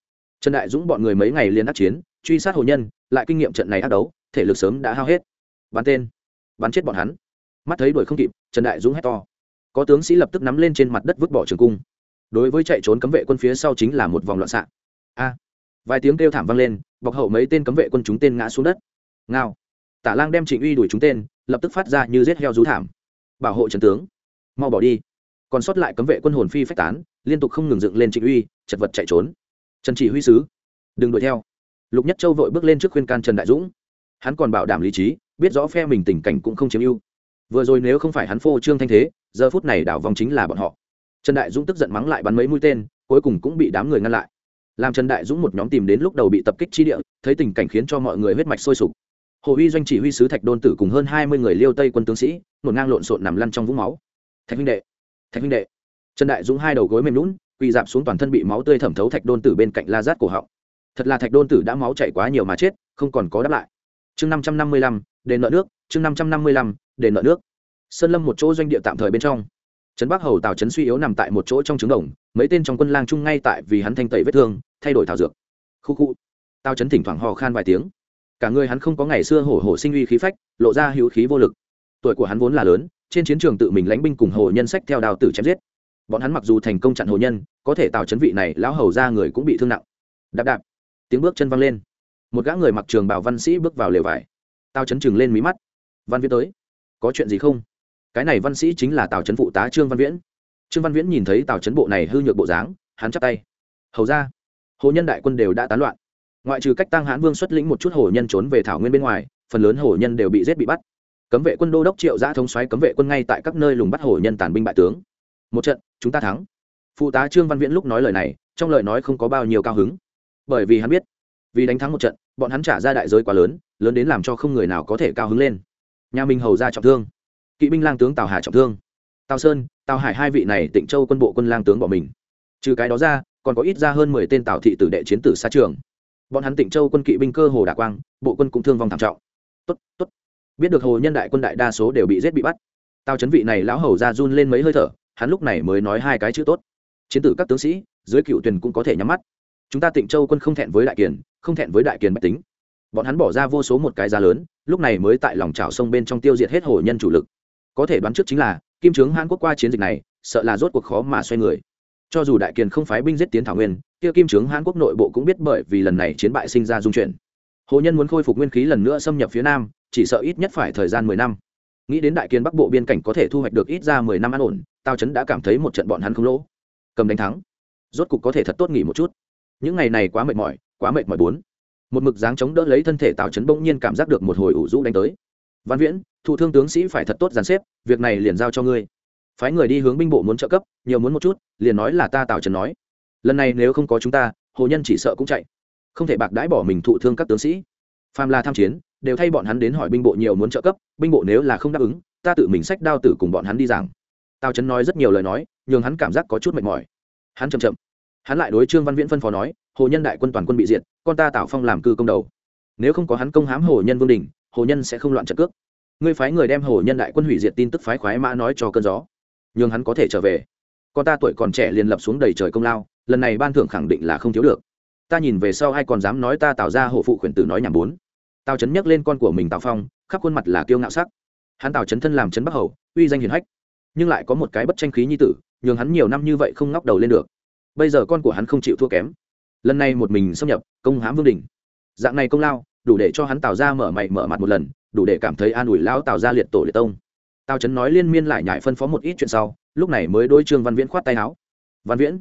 trần đại dũng bọn người mấy ngày liền đắc chiến, truy sát hồ nhân, lại kinh nghiệm trận này ác đấu, thể lực sớm đã hao hết. Bắn tên, bắn chết bọn hắn. Mắt thấy đuổi không kịp, trần đại dũng hét to. Có tướng sĩ lập tức nắm lên trên mặt đất vứt bỏ trường cung. Đối với chạy trốn cấm vệ quân phía sau chính là một vòng loạn xạ. A! Vài tiếng kêu thảm vang lên, bọc hậu mấy tên cấm vệ quân chúng tên ngã xuống đất. Ngao! Tả lang đem trịnh uy đuổi chúng tên, lập tức phát ra như rết heo rú thảm. Bảo hộ trần tướng mau bỏ đi. Còn sót lại cấm vệ quân hồn phi phách tán, liên tục không ngừng dựng lên trịnh uy, chật vật chạy trốn. Trần chỉ huy sứ, đừng đuổi theo. Lục nhất châu vội bước lên trước khuyên can trần đại dũng. Hắn còn bảo đảm lý trí, biết rõ phe mình tình cảnh cũng không chiếm ưu. Vừa rồi nếu không phải hắn phô trương thanh thế, giờ phút này đảo vòng chính là bọn họ. Trần đại dũng tức giận mắng lại bắn mấy mũi tên, cuối cùng cũng bị đám người ngăn lại. Làm trần đại dũng một nhóm tìm đến lúc đầu bị tập kích chi địa, thấy tình cảnh khiến cho mọi người huyết mạch sôi sục. Hồ uy doanh chỉ huy sứ thạch đôn tử cùng hơn hai mươi người liêu tây quân tướng sĩ, một ngang lộn xộn nằm lăn trong vũng máu thạch huynh đệ, thạch huynh đệ. Trần đại dũng hai đầu gối mềm lún quỳ dạp xuống toàn thân bị máu tươi thẩm thấu thạch đôn tử bên cạnh la rát cổ họng. Thật là thạch đôn tử đã máu chảy quá nhiều mà chết, không còn có đáp lại. Chương năm trăm năm mươi lăm, đền nợ nước, chương năm trăm năm mươi lăm, đền nợ nước. Sơn lâm một chỗ doanh địa tạm thời bên trong. Trấn bắc hầu tào trấn suy yếu nằm tại một chỗ trong trứng đồng, mấy tên trong quân lang chung ngay tại vì hắn thanh tẩy vết thương, thay đổi thảo dược. Khu khu. Tào trấn thỉnh thoảng hò khan vài tiếng. Cả người hắn không có ngày xưa hổ hổ sinh uy khí phách, lộ ra hữu khí vô lực. Tuổi của hắn vốn là lớn trên chiến trường tự mình lãnh binh cùng hồ nhân sách theo đào tử chém giết. Bọn hắn mặc dù thành công chặn hồ nhân, có thể tào chấn vị này lão hầu ra người cũng bị thương nặng. Đạp đạp. Tiếng bước chân văng lên. Một gã người mặc trường bảo văn sĩ bước vào lều vải. Tào chấn chừng lên mí mắt. Văn viễn tới. Có chuyện gì không? Cái này văn sĩ chính là tào chấn phụ tá trương văn viễn. Trương văn viễn nhìn thấy tào chấn bộ này hư nhược bộ dáng, hắn chắp tay. Hầu ra, hồ nhân đại quân đều đã tán loạn. Ngoại trừ cách tăng hãn vương xuất lĩnh một chút hồ nhân trốn về thảo nguyên bên ngoài, phần lớn hồ nhân đều bị giết bị bắt cấm vệ quân đô đốc triệu giã thống xoáy cấm vệ quân ngay tại các nơi lùng bắt hồ nhân tàn binh bại tướng. Một trận, chúng ta thắng. Phụ tá trương văn viễn lúc nói lời này, trong lời nói không có bao nhiêu cao hứng. Bởi vì hắn biết, vì đánh thắng một trận, bọn hắn trả ra đại giới quá lớn lớn đến làm cho không người nào có thể cao hứng lên. Nhà minh hầu ra trọng thương. Kỵ binh lang tướng tào hà trọng thương. Tào sơn, tào hải hai vị này tịnh châu quân bộ quân lang tướng bỏ mình. Trừ cái đó ra, còn có ít ra hơn mười tên tào thị tử đệ chiến tử xa trường. Bọn hắn tịnh châu quân kỵ binh cơ hồ đả quang, bộ quân cũng thương vong thảm trọng. Tốt tốt biết được hồ nhân đại quân đại đa số đều bị giết bị bắt. Tào chấn vị này lão hầu ra run lên mấy hơi thở, hắn lúc này mới nói hai cái chữ tốt. Chiến tử các tướng sĩ, dưới cựu tuyển cũng có thể nhắm mắt. Chúng ta tịnh châu quân không thẹn với đại kiền, không thẹn với đại kiền bách tính. Bọn hắn bỏ ra vô số một cái giá lớn, lúc này mới tại lòng trào sông bên trong tiêu diệt hết hồ nhân chủ lực. Có thể đoán trước chính là, kim trướng hàn quốc qua chiến dịch này, sợ là rốt cuộc khó mà xoay người. Cho dù đại kiền không phái binh giết tiến thảo nguyên, kia kim trướng hàn quốc nội bộ cũng biết bởi vì lần này chiến bại sinh ra dung chuyển. Hồ nhân muốn khôi phục nguyên khí lần nữa xâm nhập phía nam chỉ sợ ít nhất phải thời gian mười năm. Nghĩ đến đại kiên bắc bộ biên cảnh có thể thu hoạch được ít ra mười năm an ổn tao chấn đã cảm thấy một trận bọn hắn không lỗ. Cầm đánh thắng. Rốt cục có thể thật tốt nghỉ một chút. Những ngày này quá mệt mỏi, quá mệt mỏi bốn. Một mực dáng chống đỡ lấy thân thể tào chấn bỗng nhiên cảm giác được một hồi ủ rũ đánh tới. Văn viễn thủ thương tướng sĩ phải thật tốt dàn xếp, việc này liền giao cho ngươi. Phái người đi hướng binh bộ muốn trợ cấp, nhiều muốn một chút, liền nói là ta tào trấn nói. Lần này nếu không có chúng ta, hồ nhân chỉ sợ cũng chạy. Không thể bạc đãi bỏ mình thụ thương các tướng sĩ. Phàm là tham chiến đều thay bọn hắn đến hỏi binh bộ nhiều muốn trợ cấp, binh bộ nếu là không đáp ứng, ta tự mình sách đao tử cùng bọn hắn đi giảng. Tào trấn nói rất nhiều lời nói, nhường hắn cảm giác có chút mệt mỏi. Hắn chậm chậm. Hắn lại đối trương văn viễn phân phó nói, hồ nhân đại quân toàn quân bị diệt, con ta tào phong làm cư công đầu. Nếu không có hắn công hám hồ nhân vương đình hồ nhân sẽ không loạn trận cước. Ngươi phái người đem hồ nhân đại quân hủy diệt tin tức phái khoái mã nói cho cơn gió. Nhường hắn có thể trở về. Con ta tuổi còn trẻ liền lập xuống đầy trời công lao, lần này ban thưởng khẳng định là không thiếu được. Ta nhìn về sau ai còn dám nói ta tạo ra hộ phụ khuyển tử nói nhảm bốn tào trấn nhắc lên con của mình tào phong, khắp khuôn mặt là kiêu ngạo sắc. Hắn tào trấn thân làm trấn bắc hầu, uy danh hiền hách. Nhưng lại có một cái bất tranh khí nhi tử, nhường hắn nhiều năm như vậy không ngóc đầu lên được. Bây giờ con của hắn không chịu thua kém. Lần này một mình xâm nhập, công hãm vương đình dạng này công lao, đủ để cho hắn tào ra mở mày mở mặt một lần, đủ để cảm thấy an ủi lão tào ra liệt tổ liệt tông. Tào trấn nói liên miên lại nhải phân phó một ít chuyện sau, lúc này mới đôi trương văn viễn khoát tay áo. Văn viễn,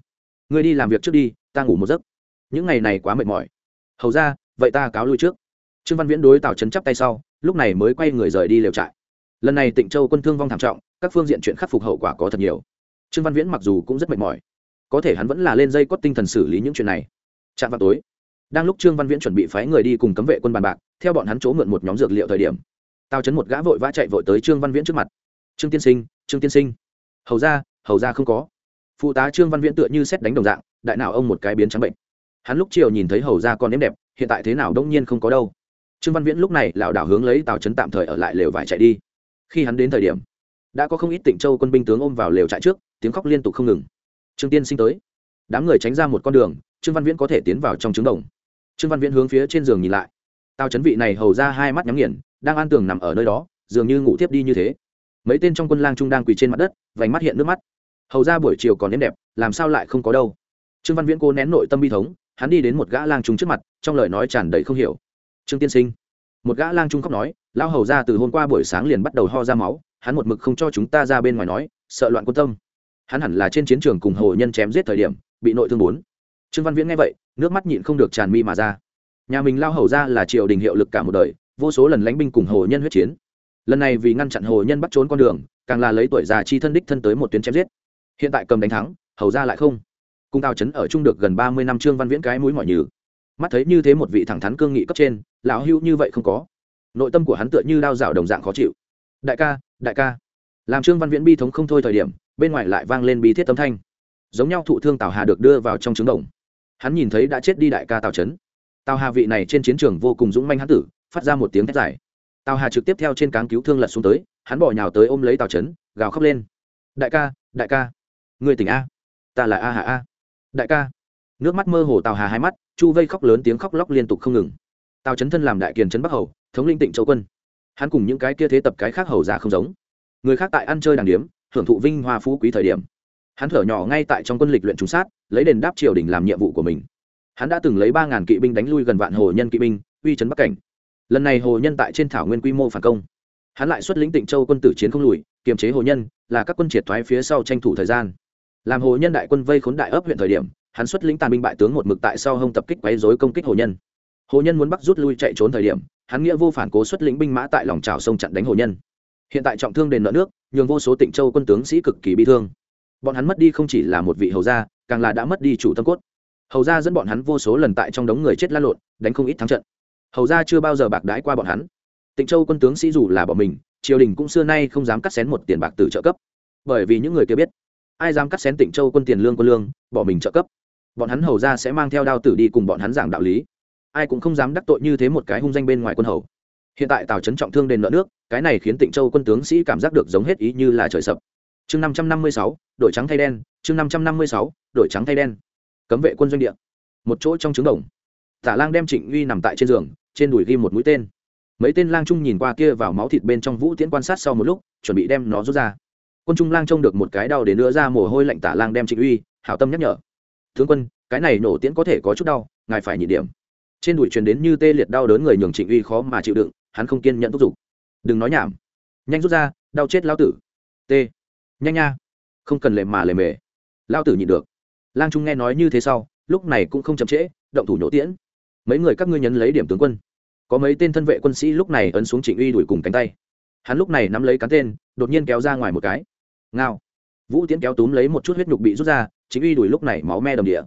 ngươi đi làm việc trước đi, ta ngủ một giấc. Những ngày này quá mệt mỏi. Hầu ra, vậy ta cáo lui trước trương văn viễn đối tào trấn chắp tay sau, lúc này mới quay người rời đi lều trại. Lần này tịnh châu quân thương vong thảm trọng, các phương diện chuyện khắc phục hậu quả có thật nhiều. Trương văn viễn mặc dù cũng rất mệt mỏi, có thể hắn vẫn là lên dây cót tinh thần xử lý những chuyện này. Chạm vào tối, đang lúc trương văn viễn chuẩn bị phái người đi cùng cấm vệ quân bàn bạc, theo bọn hắn chỗ mượn một nhóm dược liệu thời điểm, tào chấn một gã vội vã chạy vội tới trương văn viễn trước mặt. Trương tiên sinh, trương tiên sinh. Hầu ra hầu ra không có. Phụ tá trương văn viễn tựa như xét đánh đồng dạng, đại nào ông một cái biến trắng bệnh. Hắn lúc chiều nhìn thấy hầu ra còn êm đẹp, hiện tại thế nào đông nhiên không có đâu trương văn viễn lúc này lảo đảo hướng lấy tào trấn tạm thời ở lại lều vải chạy đi. Khi hắn đến thời điểm, đã có không ít tịnh châu quân binh tướng ôm vào lều trại trước, tiếng khóc liên tục không ngừng. Trương tiên sinh tới. Đám người tránh ra một con đường, trương văn viễn có thể tiến vào trong trứng đồng. Trương văn viễn hướng phía trên giường nhìn lại. Tào chấn vị này hầu ra hai mắt nhắm nghiền, đang an tường nằm ở nơi đó, dường như ngủ tiếp đi như thế. Mấy tên trong quân lang trung đang quỳ trên mặt đất, vành mắt hiện nước mắt. Hầu ra buổi chiều còn nếm đẹp, làm sao lại không có đâu? Trương văn viễn cố nén nội tâm bi thống, hắn đi đến một gã lang trung trước mặt, trong lời nói tràn đầy không hiểu trương tiên sinh. Một gã lang trung khóc nói, lão hầu ra từ hôm qua buổi sáng liền bắt đầu ho ra máu, hắn một mực không cho chúng ta ra bên ngoài nói, sợ loạn quân tâm. Hắn hẳn là trên chiến trường cùng hồ nhân chém giết thời điểm, bị nội thương bốn. Trương văn viễn nghe vậy, nước mắt nhịn không được tràn mi mà ra. Nhà mình lao hầu ra là triều đình hiệu lực cả một đời, vô số lần lánh binh cùng hồ nhân huyết chiến. Lần này vì ngăn chặn hồ nhân bắt trốn con đường, càng là lấy tuổi già chi thân đích thân tới một tuyến chém giết. Hiện tại cầm đánh thắng, hầu ra lại không. Cung tào trấn ở chung được gần ba mươi năm trương văn viễn cái mũi mỏi nhừ mắt thấy như thế một vị thẳng thắn cương nghị cấp trên, lão hữu như vậy không có. Nội tâm của hắn tựa như đao rào đồng dạng khó chịu. Đại ca đại ca. Làm trương văn viễn bi thống không thôi thời điểm, bên ngoài lại vang lên bi thiết tâm thanh. Giống nhau thụ thương tào hà được đưa vào trong trứng đồng. Hắn nhìn thấy đã chết đi đại ca tào trấn. Tào hà vị này trên chiến trường vô cùng dũng manh hắn tử, phát ra một tiếng thét dài. Tào hà trực tiếp theo trên cáng cứu thương lật xuống tới, hắn bỏ nhào tới ôm lấy tào trấn, gào khóc lên. Đại ca đại ca. Người tỉnh a. Ta là a hà a. Đại ca nước mắt mơ hồ tào hà hai mắt, chu vây khóc lớn tiếng khóc lóc liên tục không ngừng. Tào chấn thân làm đại kiền trấn bắc hầu, thống linh tịnh châu quân. Hắn cùng những cái kia thế tập cái khác hầu ra không giống. Người khác tại ăn chơi đàng điếm hưởng thụ vinh hoa phú quý thời điểm. Hắn thở nhỏ ngay tại trong quân lịch luyện trùng sát, lấy đền đáp triều đình làm nhiệm vụ của mình. Hắn đã từng lấy ba ngàn kỵ binh đánh lui gần vạn hồ nhân kỵ binh, uy trấn bắc cảnh. Lần này hồ nhân tại trên thảo nguyên quy mô phản công. Hắn lại xuất lĩnh tịnh châu quân tử chiến không lùi, kiềm chế hồ nhân, là các quân triệt thoái phía sau tranh thủ thời gian. Làm hồ nhân đại quân vây khốn đại ấp huyện thời điểm hắn xuất lĩnh tàn binh bại tướng một mực tại sau hông tập kích quấy dối công kích hồ nhân. Hồ nhân muốn bắt rút lui chạy trốn thời điểm, hắn nghĩa vô phản cố xuất lĩnh binh mã tại lòng trào sông chặn đánh hồ nhân. Hiện tại trọng thương đền nợ nước, nhường vô số tịnh châu quân tướng sĩ cực kỳ bi thương. Bọn hắn mất đi không chỉ là một vị hầu gia, càng là đã mất đi chủ tâm cốt. Hầu gia dẫn bọn hắn vô số lần tại trong đống người chết la lộn, đánh không ít thắng trận. Hầu gia chưa bao giờ bạc đãi qua bọn hắn. Tịnh châu quân tướng sĩ dù là bọn mình, triều đình cũng xưa nay không dám cắt xén một tiền bạc từ trợ cấp. Bởi vì những người kia biết, ai dám cắt xén tịnh châu quân tiền lương quân lương, bỏ mình trợ cấp bọn hắn hầu ra sẽ mang theo đao tử đi cùng bọn hắn giảng đạo lý. Ai cũng không dám đắc tội như thế một cái hung danh bên ngoài quân hầu. Hiện tại tào trấn trọng thương đền nợ nước, cái này khiến tịnh châu quân tướng sĩ cảm giác được giống hết ý như là trời sập. Chương năm trăm năm mươi sáu, đội trắng thay đen, chương năm trăm năm mươi sáu, đội trắng thay đen. Cấm vệ quân doanh địa. Một chỗ trong trứng đồng. Tả lang đem trịnh uy nằm tại trên giường, trên đùi ghi một mũi tên. Mấy tên lang trung nhìn qua kia vào máu thịt bên trong vũ tiễn quan sát sau một lúc, chuẩn bị đem nó rút ra. Quân trung lang trông được một cái đau để nữa ra mồ hôi lạnh tả lang đem trịnh uy, hảo tâm nhắc nhở tướng quân, cái này nổ tiễn có thể có chút đau, ngài phải nhị điểm. Trên đùi truyền đến như tê liệt đau đớn người nhường trịnh uy khó mà chịu đựng, hắn không kiên nhẫn thúc giục. Đừng nói nhảm. Nhanh rút ra, đau chết lao tử. T. Nhanh nha. Không cần lề mà lề mề. Lao tử nhịn được. Lang trung nghe nói như thế sau, lúc này cũng không chậm trễ, động thủ nhổ tiễn. Mấy người các ngươi nhấn lấy điểm tướng quân. Có mấy tên thân vệ quân sĩ lúc này ấn xuống trịnh uy đuổi cùng cánh tay. Hắn lúc này nắm lấy cán tên, đột nhiên kéo ra ngoài một cái. Ngao. Vũ tiễn kéo túm lấy một chút huyết nhục bị rút ra chính uy đuổi lúc này máu me đầm địa.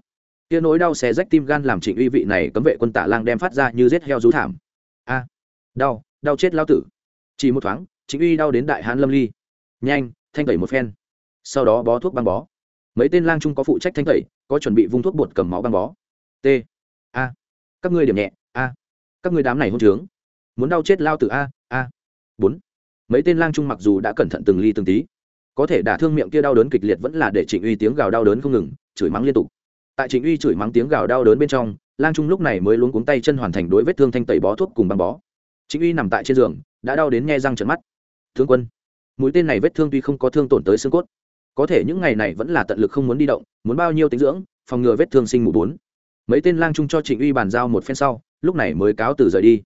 Tia nỗi đau xé rách tim gan làm trịnh uy vị này cấm vệ quân tạ lang đem phát ra như rết heo rú thảm. A à, đau đau chết lao tử. Chỉ một thoáng chính uy đau đến đại hán lâm ly. Nhanh, thanh tẩy một phen. Sau đó bó thuốc băng bó. Mấy tên lang trung có phụ trách thanh tẩy, có chuẩn bị vung thuốc bột cầm máu băng bó. T, a, các ngươi điểm nhẹ, a, các ngươi đám này hôn trướng. Muốn đau chết lao tử a a, bốn. Mấy tên lang trung mặc dù đã cẩn thận từng ly từng tí có thể đả thương miệng kia đau đớn kịch liệt vẫn là để trịnh uy tiếng gào đau đớn không ngừng, chửi mắng liên tục. Tại trịnh uy chửi mắng tiếng gào đau đớn bên trong, lang trung lúc này mới luống cuống tay chân hoàn thành đối vết thương thanh tẩy bó thuốc cùng băng bó. Trịnh uy nằm tại trên giường, đã đau đến nghe răng trận mắt. Thương quân, mũi tên này vết thương tuy không có thương tổn tới xương cốt, có thể những ngày này vẫn là tận lực không muốn đi động, muốn bao nhiêu tính dưỡng, phòng ngừa vết thương sinh mù bốn. Mấy tên lang trung cho trịnh uy bàn giao một phen sau, lúc này mới cáo từ rời đi.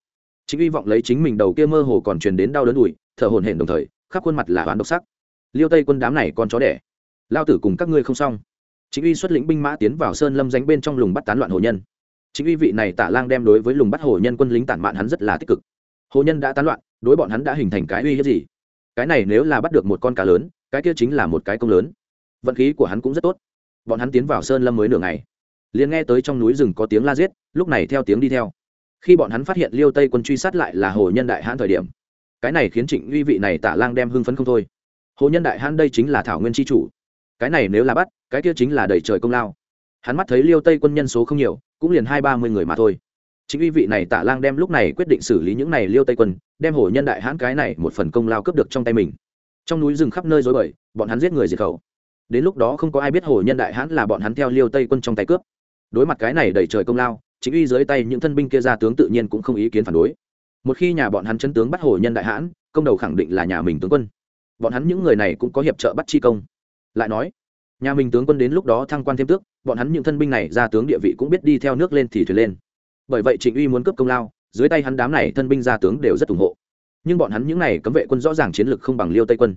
Trịnh uy vọng lấy chính mình đầu kia mơ hồ còn truyền đến đau đớn đùi, thở hổn hển đồng thời, khắp khuôn mặt là oán độc sắc liêu tây quân đám này còn chó đẻ. Lao tử cùng các ngươi không xong. Chính uy xuất lĩnh binh mã tiến vào sơn lâm danh bên trong lùng bắt tán loạn hồ nhân. Chính uy vị này tả lang đem đối với lùng bắt hồ nhân quân lính tản mạn hắn rất là tích cực. Hồ nhân đã tán loạn, đối bọn hắn đã hình thành cái uy hiếp gì? Cái này nếu là bắt được một con cá lớn, cái kia chính là một cái công lớn. Vận khí của hắn cũng rất tốt. Bọn hắn tiến vào sơn lâm mới nửa ngày. Liền nghe tới trong núi rừng có tiếng la giết, lúc này theo tiếng đi theo. Khi bọn hắn phát hiện liêu tây quân truy sát lại là hồ nhân đại hãn thời điểm, cái này khiến trịnh uy vị này tả lang đem hưng phấn không thôi hồ nhân đại hãn đây chính là thảo nguyên tri chủ. Cái này nếu là bắt, cái kia chính là đầy trời công lao. Hắn mắt thấy liêu tây quân nhân số không nhiều, cũng liền hai ba mươi người mà thôi. Chính uy vị này tả lang đem lúc này quyết định xử lý những này liêu tây quân, đem hồ nhân đại hãn cái này một phần công lao cướp được trong tay mình. Trong núi rừng khắp nơi dối bời, bọn hắn giết người diệt khẩu. Đến lúc đó không có ai biết hồ nhân đại hãn là bọn hắn theo liêu tây quân trong tay cướp. Đối mặt cái này đầy trời công lao, chính uy dưới tay những thân binh kia ra tướng tự nhiên cũng không ý kiến phản đối. Một khi nhà bọn hắn chân tướng bắt hồ nhân đại hãn, công đầu khẳng định là nhà mình tướng quân bọn hắn những người này cũng có hiệp trợ bắt chi công. Lại nói, nhà mình tướng quân đến lúc đó thăng quan thêm tước, bọn hắn những thân binh này ra tướng địa vị cũng biết đi theo nước lên thì thuyền lên. Bởi vậy trịnh uy muốn cấp công lao, dưới tay hắn đám này thân binh ra tướng đều rất ủng hộ. Nhưng bọn hắn những này cấm vệ quân rõ ràng chiến lược không bằng liêu tây quân.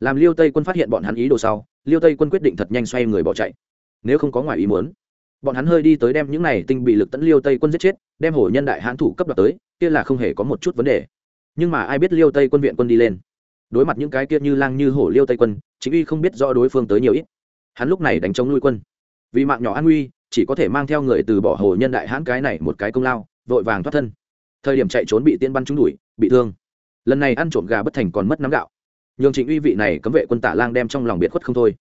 Làm liêu tây quân phát hiện bọn hắn ý đồ sau, liêu tây quân quyết định thật nhanh xoay người bỏ chạy. Nếu không có ngoài ý muốn, bọn hắn hơi đi tới đem những này tinh bị lực tẫn liêu tây quân giết chết, đem hổ nhân đại hãn thủ cấp đoạt tới, kia là không hề có một chút vấn đề. Nhưng mà ai biết liêu tây quân viện quân đi lên? Đối mặt những cái kia như lang như hổ liêu tây quân, chính uy không biết rõ đối phương tới nhiều ít. Hắn lúc này đánh chống nuôi quân. Vì mạng nhỏ an uy chỉ có thể mang theo người từ bỏ hồ nhân đại hãn cái này một cái công lao, vội vàng thoát thân. Thời điểm chạy trốn bị tiên bắn trúng đuổi bị thương. Lần này ăn trộm gà bất thành còn mất nắm gạo. Nhường trịnh uy vị này cấm vệ quân tả lang đem trong lòng biệt khuất không thôi.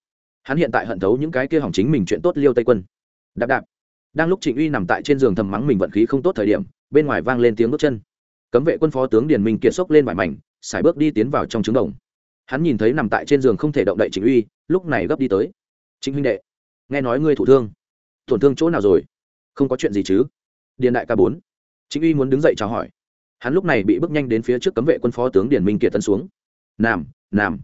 Hắn hiện tại hận thấu những cái kia hỏng chính mình chuyện tốt liêu tây quân. Đạp đạp. Đang lúc trịnh uy nằm tại trên giường thầm mắng mình vận khí không tốt thời điểm, bên ngoài vang lên tiếng bước chân. Cấm vệ quân phó tướng điền minh kiệt sốc lên vải mảnh sải bước đi tiến vào trong trứng đồng. Hắn nhìn thấy nằm tại trên giường không thể động đậy trịnh uy, lúc này gấp đi tới. Trịnh huynh đệ, nghe nói ngươi thụ thương. Tổn thương chỗ nào rồi? Không có chuyện gì chứ? Điền đại ca bốn. Trịnh uy muốn đứng dậy chào hỏi. Hắn lúc này bị bước nhanh đến phía trước cấm vệ quân phó tướng điền minh kiệt tân xuống. Nam nam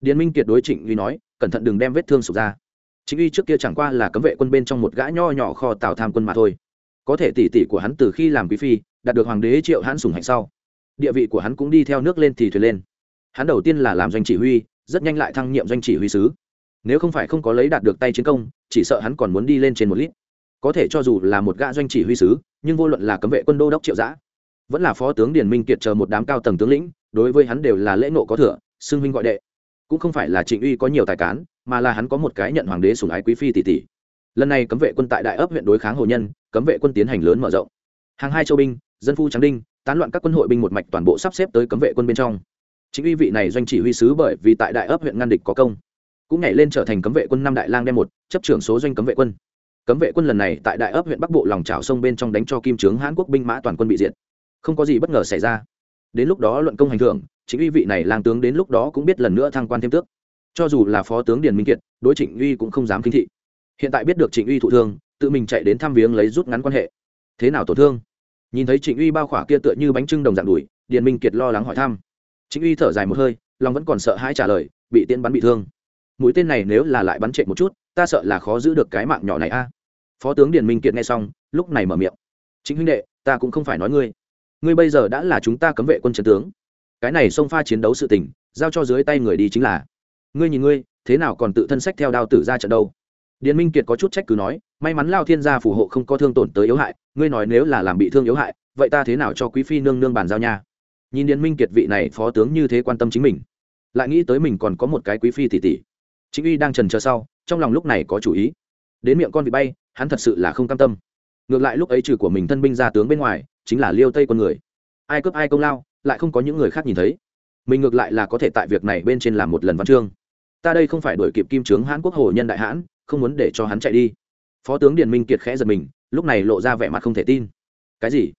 điền minh kiệt đối trịnh uy nói, cẩn thận đừng đem vết thương sụp ra. Chính uy trước kia chẳng qua là cấm vệ quân bên trong một gã nho nhỏ kho tào tham quân mà thôi. Có thể tỷ tỷ của hắn từ khi làm quý phi, đạt được hoàng đế triệu hắn sùng hạnh sau địa vị của hắn cũng đi theo nước lên thì thuyền lên. Hắn đầu tiên là làm doanh chỉ huy, rất nhanh lại thăng nhiệm doanh chỉ huy sứ. Nếu không phải không có lấy đạt được tay chiến công, chỉ sợ hắn còn muốn đi lên trên một lít. Có thể cho dù là một gã doanh chỉ huy sứ, nhưng vô luận là cấm vệ quân đô đốc triệu giã, vẫn là phó tướng điền minh kiệt chờ một đám cao tầng tướng lĩnh, đối với hắn đều là lễ nộ có thừa, xưng huynh gọi đệ. Cũng không phải là trịnh uy có nhiều tài cán, mà là hắn có một cái nhận hoàng đế sủng ái quý phi tỷ tỷ. Lần này cấm vệ quân tại đại ấp huyện đối kháng hồ nhân, cấm vệ quân tiến hành lớn mở rộng. Hàng hai châu binh, dân phu trắng đinh tán loạn các quân hội binh một mạch toàn bộ sắp xếp tới cấm vệ quân bên trong. Chính uy vị này doanh chỉ huy sứ bởi vì tại đại ấp huyện ngăn địch có công, cũng nhảy lên trở thành cấm vệ quân năm đại lang đem một, chấp trưởng số doanh cấm vệ quân. Cấm vệ quân lần này tại đại ấp huyện bắc bộ lòng trào sông bên trong đánh cho kim trướng hãn quốc binh mã toàn quân bị diệt. Không có gì bất ngờ xảy ra. Đến lúc đó luận công hành thưởng, chính uy vị này lang tướng đến lúc đó cũng biết lần nữa thăng quan thêm tước. Cho dù là phó tướng điền minh kiệt, đối trịnh uy cũng không dám kinh thị. Hiện tại biết được trịnh uy thụ thương, tự mình chạy đến thăm viếng lấy rút ngắn quan hệ. Thế nào tổn thương? Nhìn thấy trịnh uy bao khỏa kia tựa như bánh trưng đồng dạng đùi, điền minh kiệt lo lắng hỏi thăm. Trịnh uy thở dài một hơi, lòng vẫn còn sợ hãi trả lời, bị tiễn bắn bị thương. Mũi tên này nếu là lại bắn chạy một chút, ta sợ là khó giữ được cái mạng nhỏ này a. Phó tướng điền minh kiệt nghe xong, lúc này mở miệng. Chính huynh đệ, ta cũng không phải nói ngươi. Ngươi bây giờ đã là chúng ta cấm vệ quân trần tướng. Cái này xông pha chiến đấu sự tình, giao cho dưới tay người đi chính là. Ngươi nhìn ngươi, thế nào còn tự thân sách theo đao tử ra trận đâu? Điền minh kiệt có chút trách cứ nói may mắn lao thiên gia phù hộ không có thương tổn tới yếu hại, ngươi nói nếu là làm bị thương yếu hại, vậy ta thế nào cho quý phi nương nương bàn giao nha? Nhìn điền minh kiệt vị này phó tướng như thế quan tâm chính mình, lại nghĩ tới mình còn có một cái quý phi tỷ tỷ. Chính uy đang trần chờ sau, trong lòng lúc này có chủ ý. Đến miệng con vị bay, hắn thật sự là không cam tâm. Ngược lại lúc ấy trừ của mình thân binh ra tướng bên ngoài, chính là liêu tây con người. Ai cướp ai công lao, lại không có những người khác nhìn thấy. Mình ngược lại là có thể tại việc này bên trên làm một lần văn chương. Ta đây không phải đổi kịp kim trướng hãn quốc hồ nhân đại hãn, không muốn để cho hắn chạy đi phó tướng điền minh kiệt khẽ giật mình, lúc này lộ ra vẻ mặt không thể tin. Cái gì?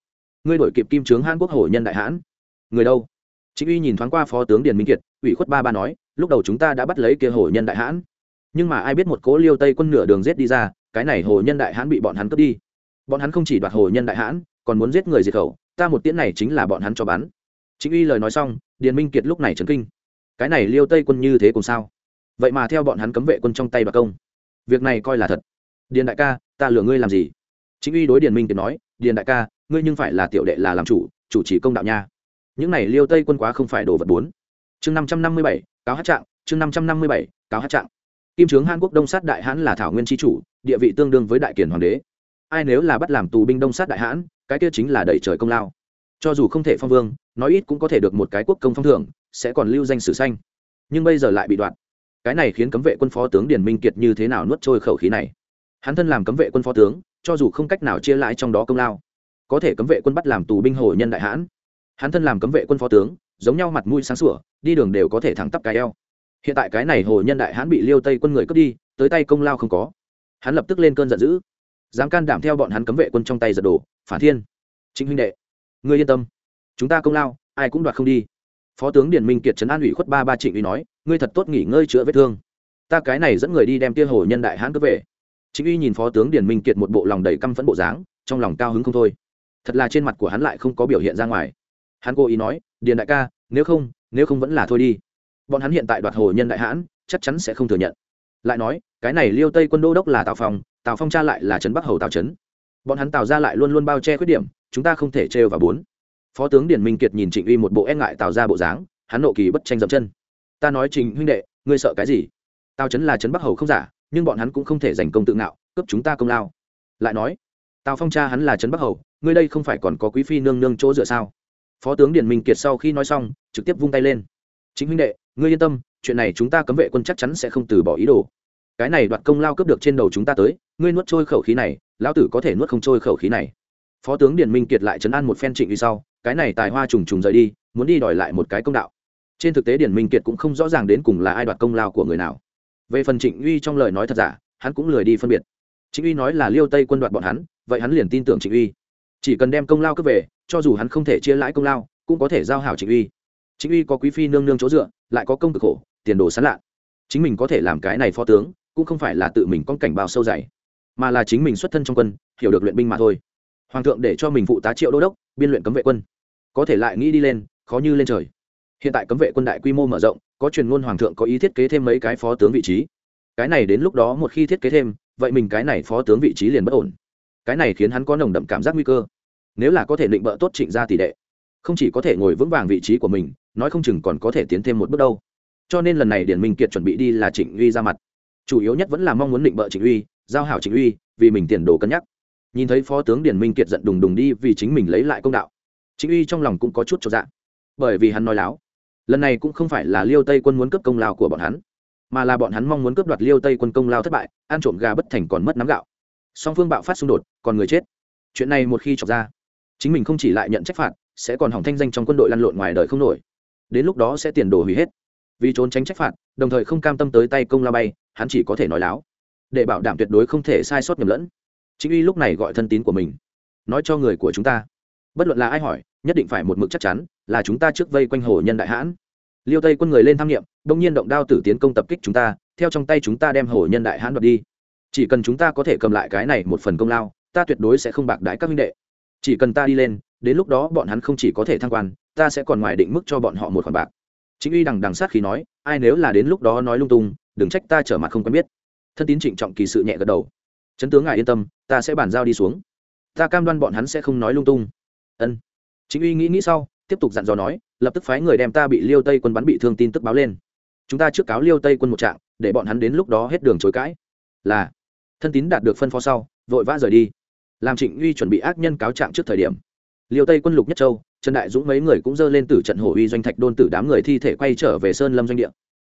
Ngươi đổi kịp kim trướng hãn quốc hổ nhân đại hãn? Người đâu? Chính uy nhìn thoáng qua phó tướng điền minh kiệt, ủy khuất ba ba nói, lúc đầu chúng ta đã bắt lấy kia hổ nhân đại hãn. Nhưng mà ai biết một cố liêu tây quân nửa đường rết đi ra, cái này hồ nhân đại hãn bị bọn hắn cướp đi. Bọn hắn không chỉ đoạt hồ nhân đại hãn, còn muốn giết người diệt khẩu, ta một tiễn này chính là bọn hắn cho bắn. Chính uy lời nói xong, điền minh kiệt lúc này trấn kinh. Cái này liêu tây quân như thế cùng sao? Vậy mà theo bọn hắn cấm vệ quân trong tay bà công. Việc này coi là thật điền đại ca, ta lừa ngươi làm gì? Chính uy đối điền minh kiệt nói, điền đại ca, ngươi nhưng phải là tiểu đệ là làm chủ chủ trì công đạo nha. Những này liêu tây quân quá không phải đồ vật bốn. Chương năm trăm năm mươi bảy, cáo hát trạng, chương năm trăm năm mươi bảy, cáo hát trạng. Kim trướng hàn quốc đông sát đại hãn là thảo nguyên tri chủ, địa vị tương đương với đại kiển hoàng đế. Ai nếu là bắt làm tù binh đông sát đại hãn, cái kia chính là đẩy trời công lao. Cho dù không thể phong vương, nói ít cũng có thể được một cái quốc công phong thưởng, sẽ còn lưu danh sử xanh. Nhưng bây giờ lại bị đoạn cái này khiến cấm vệ quân phó tướng điền minh kiệt như thế nào nuốt trôi khẩu khí này? Hắn thân làm cấm vệ quân phó tướng, cho dù không cách nào chia lãi trong đó công lao, có thể cấm vệ quân bắt làm tù binh hồ nhân đại hãn. Hắn thân làm cấm vệ quân phó tướng, giống nhau mặt mũi sáng sủa, đi đường đều có thể thẳng tắp cái eo. Hiện tại cái này hồ nhân đại hãn bị liêu tây quân người cướp đi, tới tay công lao không có. Hắn lập tức lên cơn giận dữ, dám can đảm theo bọn hắn cấm vệ quân trong tay giật đổ, phản thiên. Chính huynh đệ, ngươi yên tâm, chúng ta công lao, ai cũng đoạt không đi. Phó tướng điền minh kiệt trấn an ủy khuất ba ba trịnh uy nói, ngươi thật tốt nghỉ ngơi chữa vết thương. Ta cái này dẫn người đi đem tia hồ nhân đại hãn cướp về chính uy nhìn phó tướng điền minh kiệt một bộ lòng đầy căm phẫn bộ dáng, trong lòng cao hứng không thôi. Thật là trên mặt của hắn lại không có biểu hiện ra ngoài. Hắn cố ý nói, điền đại ca, nếu không nếu không vẫn là thôi đi. Bọn hắn hiện tại đoạt hồ nhân đại hãn, chắc chắn sẽ không thừa nhận. Lại nói, cái này liêu tây quân đô đốc là tào phong tào phong cha lại là trấn bắc hầu tào trấn. Bọn hắn tào ra lại luôn luôn bao che khuyết điểm, chúng ta không thể trêu và bốn. Phó tướng điền minh kiệt nhìn trịnh uy một bộ e ngại tào ra bộ dáng, hắn nộ kỳ bất tranh dậm chân. Ta nói trình huynh đệ, ngươi sợ cái gì? Tào trấn là trấn bắc hầu không giả nhưng bọn hắn cũng không thể giành công tự ngạo, cướp chúng ta công lao. Lại nói, tào phong cha hắn là trấn bắc hầu, ngươi đây không phải còn có quý phi nương nương chỗ dựa sao? Phó tướng điển minh kiệt sau khi nói xong, trực tiếp vung tay lên. Chính huynh đệ, ngươi yên tâm, chuyện này chúng ta cấm vệ quân chắc chắn sẽ không từ bỏ ý đồ. Cái này đoạt công lao cướp được trên đầu chúng ta tới, ngươi nuốt trôi khẩu khí này, lão tử có thể nuốt không trôi khẩu khí này. Phó tướng điển minh kiệt lại chấn an một phen trịnh đi sau, cái này tài hoa trùng trùng rời đi, muốn đi đòi lại một cái công đạo. Trên thực tế điển minh kiệt cũng không rõ ràng đến cùng là ai đoạt công lao của người nào về phần trịnh uy trong lời nói thật giả, hắn cũng lười đi phân biệt. Trịnh uy nói là liêu tây quân đoạt bọn hắn, vậy hắn liền tin tưởng trịnh uy. Chỉ cần đem công lao cướp về, cho dù hắn không thể chia lãi công lao, cũng có thể giao hảo trịnh uy. Trịnh uy có quý phi nương nương chỗ dựa, lại có công cực khổ, tiền đồ sán lạ. Chính mình có thể làm cái này phó tướng, cũng không phải là tự mình con cảnh bào sâu dày, mà là chính mình xuất thân trong quân, hiểu được luyện binh mà thôi. Hoàng thượng để cho mình phụ tá triệu đô đốc, biên luyện cấm vệ quân. Có thể lại nghĩ đi lên, khó như lên trời. Hiện tại cấm vệ quân đại quy mô mở rộng có truyền ngôn hoàng thượng có ý thiết kế thêm mấy cái phó tướng vị trí. Cái này đến lúc đó một khi thiết kế thêm, vậy mình cái này phó tướng vị trí liền bất ổn. Cái này khiến hắn có nồng đậm cảm giác nguy cơ. Nếu là có thể định bợ tốt trịnh gia tỷ đệ, không chỉ có thể ngồi vững vàng vị trí của mình, nói không chừng còn có thể tiến thêm một bước đâu. Cho nên lần này điển minh kiệt chuẩn bị đi là trịnh uy ra mặt. Chủ yếu nhất vẫn là mong muốn định bợ trịnh uy, giao hảo trịnh uy, vì mình tiền đồ cân nhắc. Nhìn thấy phó tướng điển minh kiệt giận đùng đùng đi vì chính mình lấy lại công đạo, trịnh uy trong lòng cũng có chút cho dạ. Bởi vì hắn nói láo lần này cũng không phải là liêu tây quân muốn cướp công lao của bọn hắn, mà là bọn hắn mong muốn cướp đoạt liêu tây quân công lao thất bại, ăn trộm gà bất thành còn mất nắm gạo. Song phương bạo phát xung đột, còn người chết. Chuyện này một khi chọc ra, chính mình không chỉ lại nhận trách phạt, sẽ còn hỏng thanh danh trong quân đội lăn lộn ngoài đời không nổi. Đến lúc đó sẽ tiền đồ hủy hết. Vì trốn tránh trách phạt, đồng thời không cam tâm tới tay công lao bay, hắn chỉ có thể nói láo. Để bảo đảm tuyệt đối không thể sai sót nhầm lẫn. Chính uy lúc này gọi thân tín của mình, nói cho người của chúng ta. Bất luận là ai hỏi nhất định phải một mực chắc chắn là chúng ta trước vây quanh hồ nhân đại hãn. Liêu tây quân người lên tham nghiệm đông nhiên động đao tử tiến công tập kích chúng ta, theo trong tay chúng ta đem hồ nhân đại hãn đoạt đi. Chỉ cần chúng ta có thể cầm lại cái này một phần công lao, ta tuyệt đối sẽ không bạc đái các minh đệ. Chỉ cần ta đi lên, đến lúc đó bọn hắn không chỉ có thể thăng quan, ta sẽ còn ngoài định mức cho bọn họ một khoản bạc. Chính uy đằng đằng sát khi nói, ai nếu là đến lúc đó nói lung tung, đừng trách ta trở mặt không quen biết. Thân tín trịnh trọng kỳ sự nhẹ gật đầu. Chấn tướng ngài yên tâm, ta sẽ bàn giao đi xuống. Ta cam đoan bọn hắn sẽ không nói lung tung. Ân chính uy nghĩ nghĩ sau, tiếp tục dặn dò nói, lập tức phái người đem ta bị liêu tây quân bắn bị thương tin tức báo lên. Chúng ta trước cáo liêu tây quân một trạng, để bọn hắn đến lúc đó hết đường chối cãi. Là, thân tín đạt được phân phó sau, vội vã rời đi. Làm trịnh uy chuẩn bị ác nhân cáo trạng trước thời điểm, liêu tây quân lục nhất châu, trần đại dũng mấy người cũng dơ lên từ trận hổ uy doanh thạch đôn tử đám người thi thể quay trở về sơn lâm doanh địa.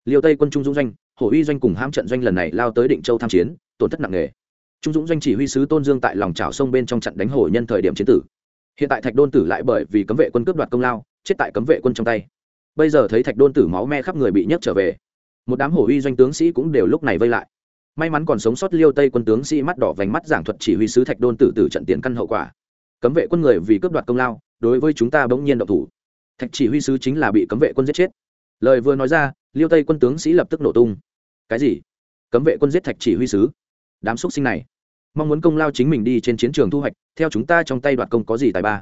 Liêu tây quân trung dũng doanh, hổ uy doanh cùng hãm trận doanh lần này lao tới định châu tham chiến, tổn thất nặng nề. Trung dũng doanh chỉ huy sứ tôn dương tại lòng trào sông bên trong trận đánh hổ nhân thời điểm chiến tử hiện tại thạch đôn tử lại bởi vì cấm vệ quân cướp đoạt công lao, chết tại cấm vệ quân trong tay. Bây giờ thấy thạch đôn tử máu me khắp người bị nhấc trở về. Một đám hổ uy doanh tướng sĩ cũng đều lúc này vây lại. May mắn còn sống sót liêu tây quân tướng sĩ mắt đỏ vành mắt giảng thuật chỉ huy sứ thạch đôn tử tử trận tiền căn hậu quả. Cấm vệ quân người vì cướp đoạt công lao, đối với chúng ta bỗng nhiên độc thủ. Thạch chỉ huy sứ chính là bị cấm vệ quân giết chết. Lời vừa nói ra, liêu tây quân tướng sĩ lập tức nổ tung. Cái gì? Cấm vệ quân giết thạch chỉ huy sứ? Đám xúc sinh này mong muốn công lao chính mình đi trên chiến trường thu hoạch, theo chúng ta trong tay đoạt công có gì tài ba.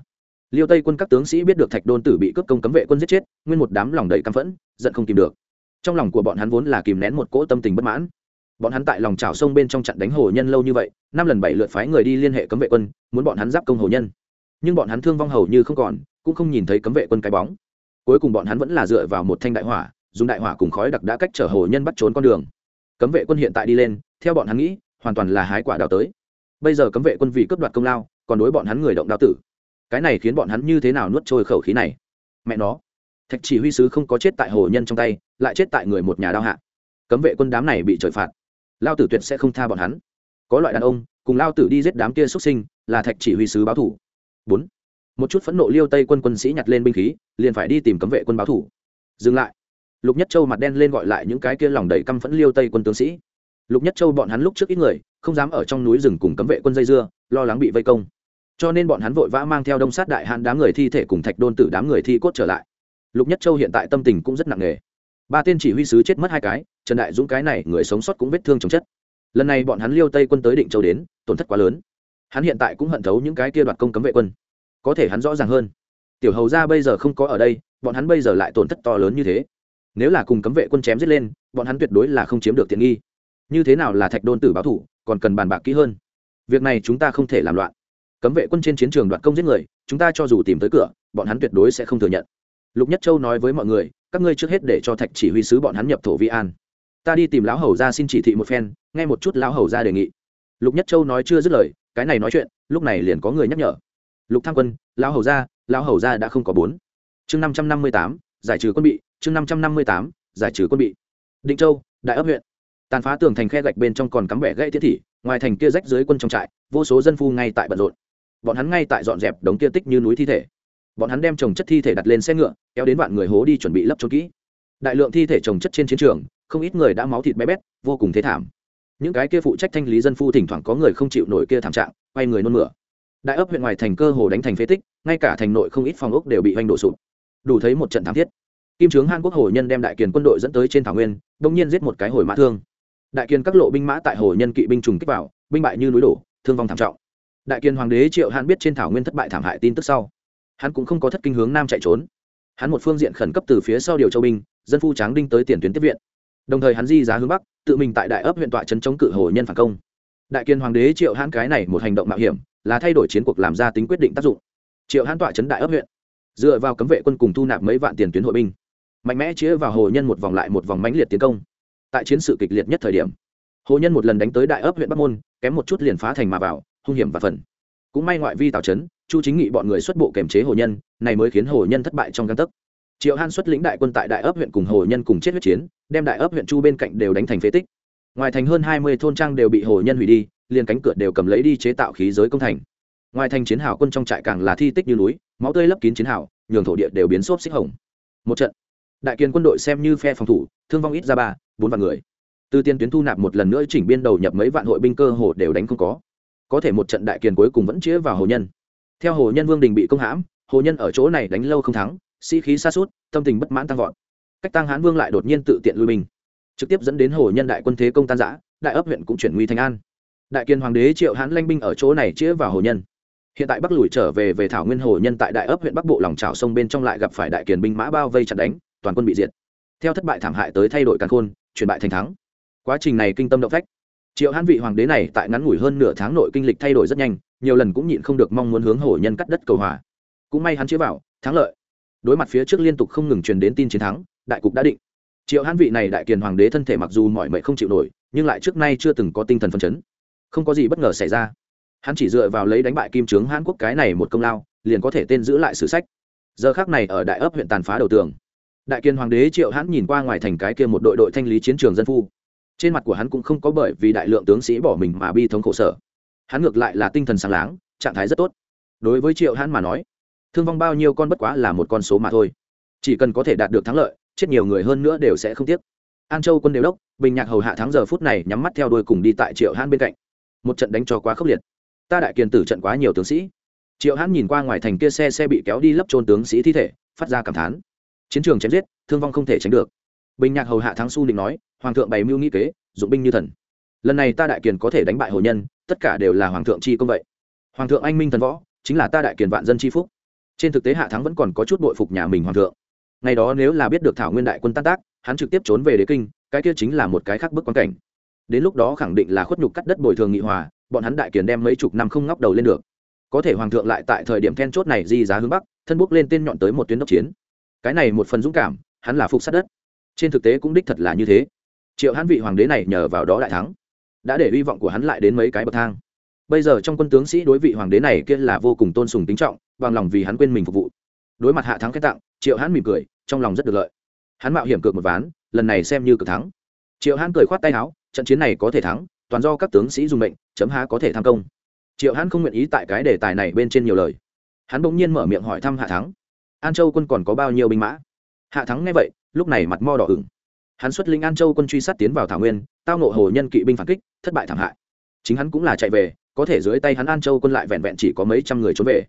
Liêu tây quân các tướng sĩ biết được thạch đôn tử bị cướp công cấm vệ quân giết chết, nguyên một đám lòng đầy căm phẫn, giận không tìm được. Trong lòng của bọn hắn vốn là kìm nén một cỗ tâm tình bất mãn. Bọn hắn tại lòng trào sông bên trong trận đánh hồ nhân lâu như vậy, năm lần bảy lượt phái người đi liên hệ cấm vệ quân, muốn bọn hắn giáp công hồ nhân. Nhưng bọn hắn thương vong hầu như không còn, cũng không nhìn thấy cấm vệ quân cái bóng. Cuối cùng bọn hắn vẫn là dựa vào một thanh đại hỏa, dùng đại hỏa cùng khói đặc đã cách chở hồ nhân bắt trốn con đường. Cấm vệ quân hiện tại đi lên, theo bọn hắn nghĩ, hoàn toàn là hái quả đào tới bây giờ cấm vệ quân vì cướp đoạt công lao, còn đối bọn hắn người động đao tử. Cái này khiến bọn hắn như thế nào nuốt trôi khẩu khí này? Mẹ nó. Thạch chỉ huy sứ không có chết tại hồ nhân trong tay, lại chết tại người một nhà đao hạ. Cấm vệ quân đám này bị trời phạt. Lao tử tuyệt sẽ không tha bọn hắn. Có loại đàn ông, cùng lao tử đi giết đám kia xuất sinh, là thạch chỉ huy sứ báo thủ. Bốn. Một chút phẫn nộ liêu tây quân quân sĩ nhặt lên binh khí, liền phải đi tìm cấm vệ quân báo thủ. Dừng lại. Lục nhất châu mặt đen lên gọi lại những cái kia lòng đầy căm phẫn liêu tây quân tướng sĩ lục nhất châu bọn hắn lúc trước ít người, không dám ở trong núi rừng cùng cấm vệ quân dây dưa, lo lắng bị vây công. Cho nên bọn hắn vội vã mang theo đông sát đại hãn đám người thi thể cùng thạch đôn tử đám người thi cốt trở lại. Lục nhất châu hiện tại tâm tình cũng rất nặng nề. Ba tên chỉ huy sứ chết mất hai cái, trần đại dũng cái này người sống sót cũng vết thương chồng chất. Lần này bọn hắn liêu tây quân tới định châu đến, tổn thất quá lớn. Hắn hiện tại cũng hận thấu những cái kia đoạt công cấm vệ quân. Có thể hắn rõ ràng hơn. Tiểu hầu ra bây giờ không có ở đây, bọn hắn bây giờ lại tổn thất to lớn như thế. Nếu là cùng cấm vệ quân chém giết lên, bọn hắn tuyệt đối là không chiếm được tiện nghi như thế nào là thạch đôn tử báo thủ, còn cần bàn bạc kỹ hơn. Việc này chúng ta không thể làm loạn. Cấm vệ quân trên chiến trường đoạt công giết người, chúng ta cho dù tìm tới cửa, bọn hắn tuyệt đối sẽ không thừa nhận. Lục nhất châu nói với mọi người, các ngươi trước hết để cho thạch chỉ huy sứ bọn hắn nhập thổ vi an. Ta đi tìm lão hầu ra xin chỉ thị một phen, nghe một chút lão hầu ra đề nghị. Lục nhất châu nói chưa dứt lời, cái này nói chuyện, lúc này liền có người nhắc nhở. Lục tham quân, lão hầu ra, lão hầu ra đã không có bốn. Chương năm trăm năm mươi tám, giải trừ quân bị, chương năm trăm năm mươi tám, giải trừ quân bị. Định châu, đại ấp huyện tàn phá tường thành khe gạch bên trong còn cắm vẻ gãy thiết thị, ngoài thành kia rách dưới quân trong trại, vô số dân phu ngay tại bận rộn. Bọn hắn ngay tại dọn dẹp đống kia tích như núi thi thể. Bọn hắn đem trồng chất thi thể đặt lên xe ngựa, kéo đến vạn người hố đi chuẩn bị lấp trốn kỹ. Đại lượng thi thể trồng chất trên chiến trường, không ít người đã máu thịt bé bét, vô cùng thế thảm. Những cái kia phụ trách thanh lý dân phu thỉnh thoảng có người không chịu nổi kia thảm trạng, quay người nôn mửa. Đại ấp huyện ngoài thành cơ hồ đánh thành phế tích, ngay cả thành nội không ít phòng ốc đều bị hoành đổ sụp. Đủ thấy một trận thảm thiết. Kim trướng hàn quốc hồ nhân đem đại kiền quân đội dẫn tới trên thảo nguyên, đông nhiên giết một cái hồi mã thương đại kiên các lộ binh mã tại hồ nhân kỵ binh trùng kích vào, binh bại như núi đổ, thương vong thảm trọng. Đại kiên hoàng đế triệu hãn biết trên thảo nguyên thất bại thảm hại tin tức sau. Hắn cũng không có thất kinh hướng nam chạy trốn. Hắn một phương diện khẩn cấp từ phía sau điều châu binh, dân phu tráng đinh tới tiền tuyến tiếp viện. Đồng thời hắn di giá hướng bắc, tự mình tại đại ấp huyện tọa trấn chống cự hồ nhân phản công. Đại kiên hoàng đế triệu hãn cái này một hành động mạo hiểm, là thay đổi chiến cuộc làm ra tính quyết định tác dụng. Triệu hãn tọa trấn đại ấp huyện, dựa vào cấm vệ quân cùng thu nạp mấy vạn tiền tuyến hội binh, mạnh mẽ chĩa vào hồ nhân một vòng lại một vòng mãnh liệt tiến công tại chiến sự kịch liệt nhất thời điểm, hồ nhân một lần đánh tới đại ấp huyện bắc môn, kém một chút liền phá thành mà vào, hung hiểm và phần. Cũng may ngoại vi tào trấn chu chính nghị bọn người xuất bộ kềm chế hồ nhân, này mới khiến hồ nhân thất bại trong căn tấc. Triệu han xuất lĩnh đại quân tại đại ấp huyện cùng hồ nhân cùng chết huyết chiến, đem đại ấp huyện chu bên cạnh đều đánh thành phế tích. Ngoài thành hơn hai mươi thôn trang đều bị hồ nhân hủy đi, liền cánh cửa đều cầm lấy đi chế tạo khí giới công thành. Ngoài thành chiến hào quân trong trại càng là thi tích như núi, máu tươi lấp kín chiến hào, nhường thổ địa đều biến xốp xích hồng. Một trận, đại kiên quân đội xem như phe phòng thủ, thương vong ít ra ba bốn vạn người. Từ tiên tuyến thu nạp một lần nữa chỉnh biên đầu nhập mấy vạn hội binh cơ hồ đều đánh không có. Có thể một trận đại kiền cuối cùng vẫn chĩa vào hồ nhân. Theo hồ nhân vương đình bị công hãm, hồ nhân ở chỗ này đánh lâu không thắng, sĩ khí xa suốt tâm tình bất mãn tăng vọt. Cách tăng hán vương lại đột nhiên tự tiện lui binh. Trực tiếp dẫn đến hồ nhân đại quân thế công tan giã đại ấp huyện cũng chuyển nguy thành an. Đại kiên hoàng đế triệu hãn lanh binh ở chỗ này chĩa vào hồ nhân. Hiện tại bắc lùi trở về về thảo nguyên hồ nhân tại đại ấp huyện bắc bộ lòng trào sông bên trong lại gặp phải đại kiền binh mã bao vây chặt đánh, toàn quân bị diệt. Theo thất bại thảm hại tới thay đổi càn khôn chuyển bại thành thắng. Quá trình này kinh tâm động phách. Triệu hãn vị hoàng đế này tại ngắn ngủi hơn nửa tháng nội kinh lịch thay đổi rất nhanh, nhiều lần cũng nhịn không được mong muốn hướng hổ nhân cắt đất cầu hòa. Cũng may hắn chĩa vào, thắng lợi. Đối mặt phía trước liên tục không ngừng truyền đến tin chiến thắng, đại cục đã định. Triệu hãn vị này đại kiền hoàng đế thân thể mặc dù mọi mệnh không chịu nổi, nhưng lại trước nay chưa từng có tinh thần phấn chấn. Không có gì bất ngờ xảy ra. Hắn chỉ dựa vào lấy đánh bại kim trướng hãn quốc cái này một công lao, liền có thể tên giữ lại sử sách. Giờ khác này ở đại ấp huyện tàn phá đầu tường đại kiên hoàng đế triệu hãn nhìn qua ngoài thành cái kia một đội đội thanh lý chiến trường dân phu. Trên mặt của hắn cũng không có bởi vì đại lượng tướng sĩ bỏ mình mà bi thống khổ sở. Hắn ngược lại là tinh thần sáng láng, trạng thái rất tốt. Đối với triệu hãn mà nói, thương vong bao nhiêu con bất quá là một con số mà thôi. Chỉ cần có thể đạt được thắng lợi, chết nhiều người hơn nữa đều sẽ không tiếc. An châu quân đều đốc, bình nhạc hầu hạ thắng giờ phút này nhắm mắt theo đuôi cùng đi tại triệu hãn bên cạnh. Một trận đánh cho quá khốc liệt. Ta đại kiền tử trận quá nhiều tướng sĩ. Triệu hãn nhìn qua ngoài thành kia xe xe bị kéo đi lấp trôn tướng sĩ thi thể, phát ra cảm thán chiến trường chém giết, thương vong không thể tránh được. Bình nhạc hầu hạ thắng su định nói, hoàng thượng bày mưu nghĩ kế, dụng binh như thần. Lần này ta đại kiền có thể đánh bại hồ nhân, tất cả đều là hoàng thượng chi công vậy. Hoàng thượng anh minh thần võ, chính là ta đại kiền vạn dân chi phúc. Trên thực tế hạ thắng vẫn còn có chút bội phục nhà mình hoàng thượng. Ngày đó nếu là biết được thảo nguyên đại quân tan tác, hắn trực tiếp trốn về đế kinh, cái kia chính là một cái khác bức quan cảnh. Đến lúc đó khẳng định là khuất nhục cắt đất bồi thường nghị hòa, bọn hắn đại kiền đem mấy chục năm không ngóc đầu lên được. Có thể hoàng thượng lại tại thời điểm then chốt này di giá hướng bắc, thân bốc lên tên nhọn tới một tuyến đốc chiến cái này một phần dũng cảm, hắn là phục sát đất. Trên thực tế cũng đích thật là như thế. Triệu hãn vị hoàng đế này nhờ vào đó đại thắng. Đã để hy vọng của hắn lại đến mấy cái bậc thang. Bây giờ trong quân tướng sĩ đối vị hoàng đế này kia là vô cùng tôn sùng tính trọng, bằng lòng vì hắn quên mình phục vụ. Đối mặt hạ thắng khen tặng, triệu hãn mỉm cười, trong lòng rất được lợi. Hắn mạo hiểm cược một ván, lần này xem như cực thắng. Triệu hãn cười khoát tay áo, trận chiến này có thể thắng, toàn do các tướng sĩ dùng mệnh, chấm há có thể tham công. Triệu hãn không nguyện ý tại cái đề tài này bên trên nhiều lời. Hắn bỗng nhiên mở miệng hỏi thăm hạ thắng an châu quân còn có bao nhiêu binh mã? Hạ thắng nghe vậy, lúc này mặt mo đỏ ửng. Hắn xuất linh an châu quân truy sát tiến vào thảo nguyên, tao nộ hồ nhân kỵ binh phản kích, thất bại thảm hại. Chính hắn cũng là chạy về, có thể dưới tay hắn an châu quân lại vẹn vẹn chỉ có mấy trăm người trốn về.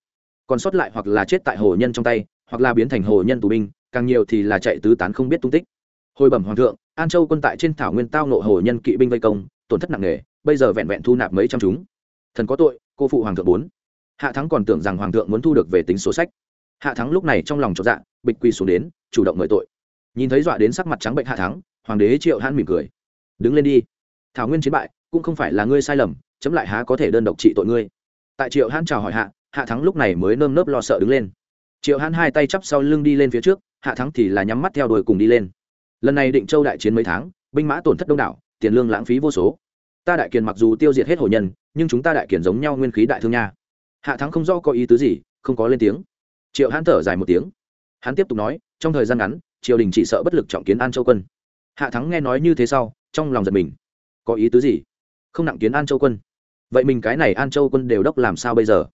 Còn sót lại hoặc là chết tại hồ nhân trong tay, hoặc là biến thành hồ nhân tù binh, càng nhiều thì là chạy tứ tán không biết tung tích. Hồi bẩm hoàng thượng, an châu quân tại trên thảo nguyên tao nộ hồ nhân kỵ binh vây công, tổn thất nặng nề, bây giờ vẹn vẹn thu nạp mấy trăm chúng. Thần có tội, cô phụ hoàng thượng bốn. Hạ thắng còn tưởng rằng hoàng thượng muốn thu được về tính số sách hạ thắng lúc này trong lòng chột dạ bịch quỳ xuống đến, chủ động mời tội. Nhìn thấy dọa đến sắc mặt trắng bệnh hạ thắng, hoàng đế triệu hãn mỉm cười. Đứng lên đi. Thảo nguyên chiến bại, cũng không phải là ngươi sai lầm, chấm lại há có thể đơn độc trị tội ngươi. Tại triệu hãn chào hỏi hạ hạ thắng lúc này mới nơm nớp lo sợ đứng lên. Triệu hãn hai tay chắp sau lưng đi lên phía trước, hạ thắng thì là nhắm mắt theo đuổi cùng đi lên. Lần này định châu đại chiến mấy tháng, binh mã tổn thất đông đảo, tiền lương lãng phí vô số. Ta đại kiền mặc dù tiêu diệt hết hổ nhân, nhưng chúng ta đại kiền giống nhau nguyên khí đại thương nha. Hạ thắng không rõ có ý tứ gì, không có lên tiếng triệu hãn thở dài một tiếng. Hắn tiếp tục nói, trong thời gian ngắn, triều đình chỉ sợ bất lực trọng kiến an châu quân. Hạ thắng nghe nói như thế sau, trong lòng giật mình. Có ý tứ gì? Không nặng kiến an châu quân. Vậy mình cái này an châu quân đều đốc làm sao bây giờ?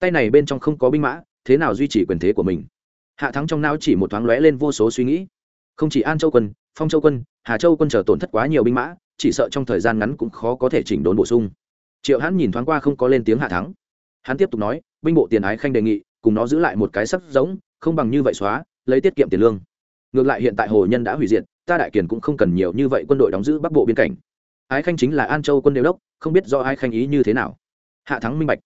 Tay này bên trong không có binh mã, thế nào duy trì quyền thế của mình? Hạ thắng trong não chỉ một thoáng lóe lên vô số suy nghĩ. Không chỉ an châu quân, phong châu quân, hà châu quân chờ tổn thất quá nhiều binh mã, chỉ sợ trong thời gian ngắn cũng khó có thể chỉnh đốn bổ sung. Triệu hãn nhìn thoáng qua không có lên tiếng hạ thắng. Hắn tiếp tục nói, binh bộ tiền ái khanh đề nghị cùng nó giữ lại một cái sắc giống, không bằng như vậy xóa, lấy tiết kiệm tiền lương. Ngược lại hiện tại hồ nhân đã hủy diệt, ta đại kiền cũng không cần nhiều như vậy quân đội đóng giữ bắc bộ biên cảnh. Ái khanh chính là an châu quân đều đốc, không biết do ái khanh ý như thế nào. Hạ thắng minh bạch.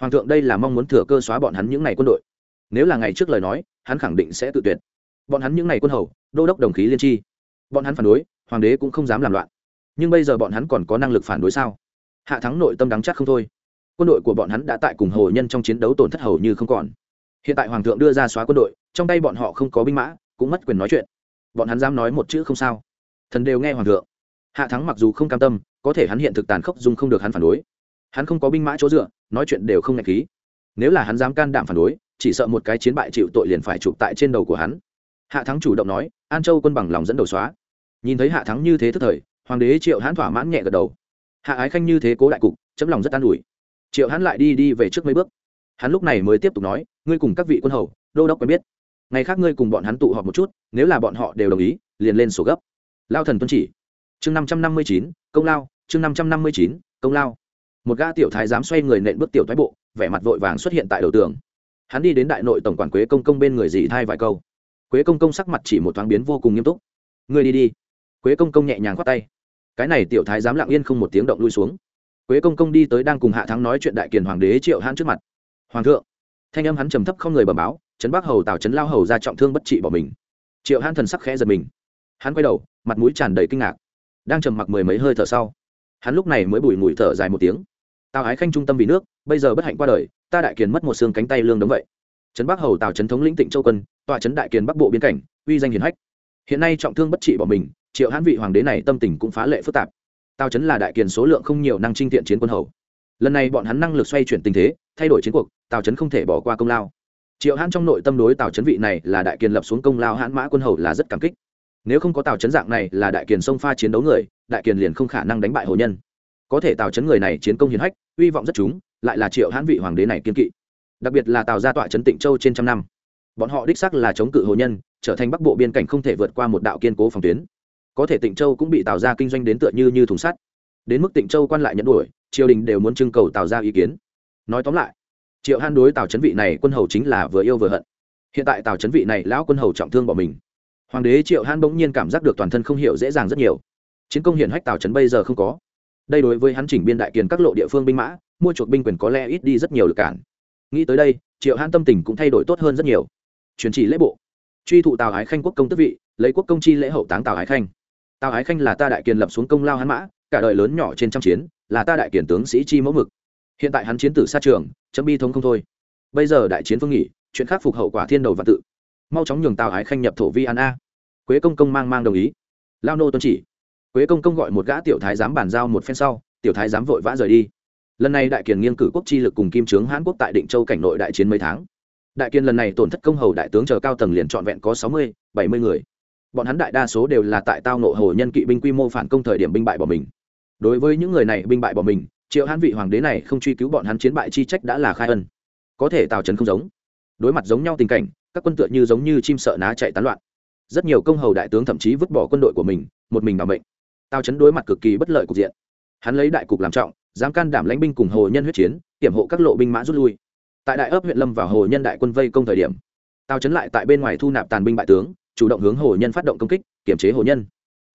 Hoàng thượng đây là mong muốn thừa cơ xóa bọn hắn những ngày quân đội. Nếu là ngày trước lời nói, hắn khẳng định sẽ tự tuyệt. Bọn hắn những ngày quân hầu, đô đốc đồng khí liên tri bọn hắn phản đối, hoàng đế cũng không dám làm loạn. Nhưng bây giờ bọn hắn còn có năng lực phản đối sao? Hạ thắng nội tâm đắng chắc không thôi. Quân đội của bọn hắn đã tại cùng hồ nhân trong chiến đấu tổn thất hầu như không còn hiện tại hoàng thượng đưa ra xóa quân đội, trong tay bọn họ không có binh mã, cũng mất quyền nói chuyện. Bọn hắn dám nói một chữ không sao. Thần đều nghe hoàng thượng. Hạ thắng mặc dù không cam tâm, có thể hắn hiện thực tàn khốc dung không được hắn phản đối. Hắn không có binh mã chỗ dựa, nói chuyện đều không ngạch khí. Nếu là hắn dám can đảm phản đối, chỉ sợ một cái chiến bại chịu tội liền phải chụp tại trên đầu của hắn. Hạ thắng chủ động nói, an châu quân bằng lòng dẫn đầu xóa. Nhìn thấy hạ thắng như thế thức thời, hoàng đế triệu hãn thỏa mãn nhẹ gật đầu. Hạ ái khanh như thế cố đại cục, chấm lòng rất an ủi. Triệu hãn lại đi đi về trước mấy bước hắn lúc này mới tiếp tục nói, ngươi cùng các vị quân hầu, đô đốc quen biết. Ngày khác ngươi cùng bọn hắn tụ họp một chút, nếu là bọn họ đều đồng ý, liền lên sổ gấp. Lao thần tuân chỉ. Chương năm trăm năm mươi chín, công lao, chương năm trăm năm mươi chín, công lao. Một gã tiểu thái dám xoay người nện bước tiểu thái bộ, vẻ mặt vội vàng xuất hiện tại đầu tường. Hắn đi đến đại nội tổng quản quế công công bên người dì thai vài câu. Quế công công sắc mặt chỉ một thoáng biến vô cùng nghiêm túc. Ngươi đi đi. Quế công công nhẹ nhàng khoát tay. Cái này tiểu thái dám lặng yên không một tiếng động lui xuống. Quế công công đi tới đang cùng hạ thắng nói chuyện đại kiền hoàng đế triệu hãn trước mặt hoàng thượng. Thanh âm hắn trầm thấp không người bẩm báo, trấn bắc hầu tào, trấn lao hầu ra trọng thương bất trị bỏ mình. Triệu hãn thần sắc khẽ giật mình. Hắn quay đầu, mặt mũi tràn đầy kinh ngạc. Đang trầm mặc mười mấy hơi thở sau, hắn lúc này mới bùi mùi thở dài một tiếng. Tào ái khanh trung tâm vì nước, bây giờ bất hạnh qua đời, ta đại kiền mất một xương cánh tay lương đống vậy. Trấn bắc hầu tào trấn thống lĩnh tịnh châu quân tọa trấn đại kiền bắc bộ biên cảnh, uy danh hiền hách. Hiện nay trọng thương bất trị bỏ mình, triệu hãn vị hoàng đế này tâm tình cũng phá lệ phức tạp. Tào trấn là đại kiền số lượng không nhiều năng trinh thiện chiến quân hầu. Lần này bọn hắn năng lực xoay chuyển tình thế thay đổi chiến cuộc, tào trấn không thể bỏ qua công lao. Triệu hãn trong nội tâm đối tào trấn vị này là đại kiền lập xuống công lao hãn mã quân hầu là rất cảm kích. Nếu không có tào trấn dạng này là đại kiền sông pha chiến đấu người, đại kiền liền không khả năng đánh bại hồ nhân. Có thể tào trấn người này chiến công hiến hách uy vọng rất chúng, lại là triệu hãn vị hoàng đế này kiên kỵ. Đặc biệt là tào gia tọa trấn tịnh châu trên trăm năm. Bọn họ đích sắc là chống cự hồ nhân, trở thành bắc bộ biên cảnh không thể vượt qua một đạo kiên cố phòng tuyến. Có thể tịnh châu cũng bị tào gia kinh doanh đến tựa như như thùng sắt. Đến mức tịnh châu quan lại nhận đuổi, triều đình đều muốn trưng cầu tào gia ý kiến nói tóm lại, triệu han đối tào chấn vị này quân hầu chính là vừa yêu vừa hận. Hiện tại tào chấn vị này lão quân hầu trọng thương bỏ mình. Hoàng đế triệu han bỗng nhiên cảm giác được toàn thân không hiểu dễ dàng rất nhiều. Chiến công hiển hách tào chấn bây giờ không có. Đây đối với hắn chỉnh biên đại kiền các lộ địa phương binh mã, mua chuộc binh quyền có lẽ ít đi rất nhiều lực cản. Nghĩ tới đây, triệu han tâm tình cũng thay đổi tốt hơn rất nhiều. Truyền chỉ lễ bộ. Truy thụ tào ái khanh quốc công tức vị, lấy quốc công chi lễ hậu táng tào ái khanh. Tào ái khanh là ta đại kiền lập xuống công lao hắn mã, cả đời lớn nhỏ trên trăm chiến, là ta đại kiền tướng sĩ chi mẫu mực hiện tại hắn chiến tử xa trường, chấm bi thống không thôi. Bây giờ đại chiến phương nghỉ, chuyện khắc phục hậu quả thiên đầu và tự. Mau chóng nhường tào ái khanh nhập thổ vi an a. Quế công công mang mang đồng ý. Lao nô tuân chỉ. Quế công công gọi một gã tiểu thái giám bàn giao một phen sau, tiểu thái giám vội vã rời đi. Lần này đại kiền nghiên cử quốc chi lực cùng kim trướng hãn quốc tại định châu cảnh nội đại chiến mấy tháng. Đại kiên lần này tổn thất công hầu đại tướng chờ cao tầng liền trọn vẹn có sáu mươi, bảy mươi người. Bọn hắn đại đa số đều là tại tao nộ hồ nhân kỵ binh quy mô phản công thời điểm binh bại bỏ mình. Đối với những người này binh bại bỏ mình triệu hãn vị hoàng đế này không truy cứu bọn hắn chiến bại chi trách đã là khai ân. Có thể tào trấn không giống. Đối mặt giống nhau tình cảnh, các quân tựa như giống như chim sợ ná chạy tán loạn. Rất nhiều công hầu đại tướng thậm chí vứt bỏ quân đội của mình, một mình bảo mệnh. Tào trấn đối mặt cực kỳ bất lợi cục diện. Hắn lấy đại cục làm trọng, dám can đảm lãnh binh cùng hồ nhân huyết chiến kiểm hộ các lộ binh mã rút lui. Tại đại ấp huyện lâm và hồ nhân đại quân vây công thời điểm, tào trấn lại tại bên ngoài thu nạp tàn binh bại tướng, chủ động hướng hồ nhân phát động công kích kiểm chế hồ nhân.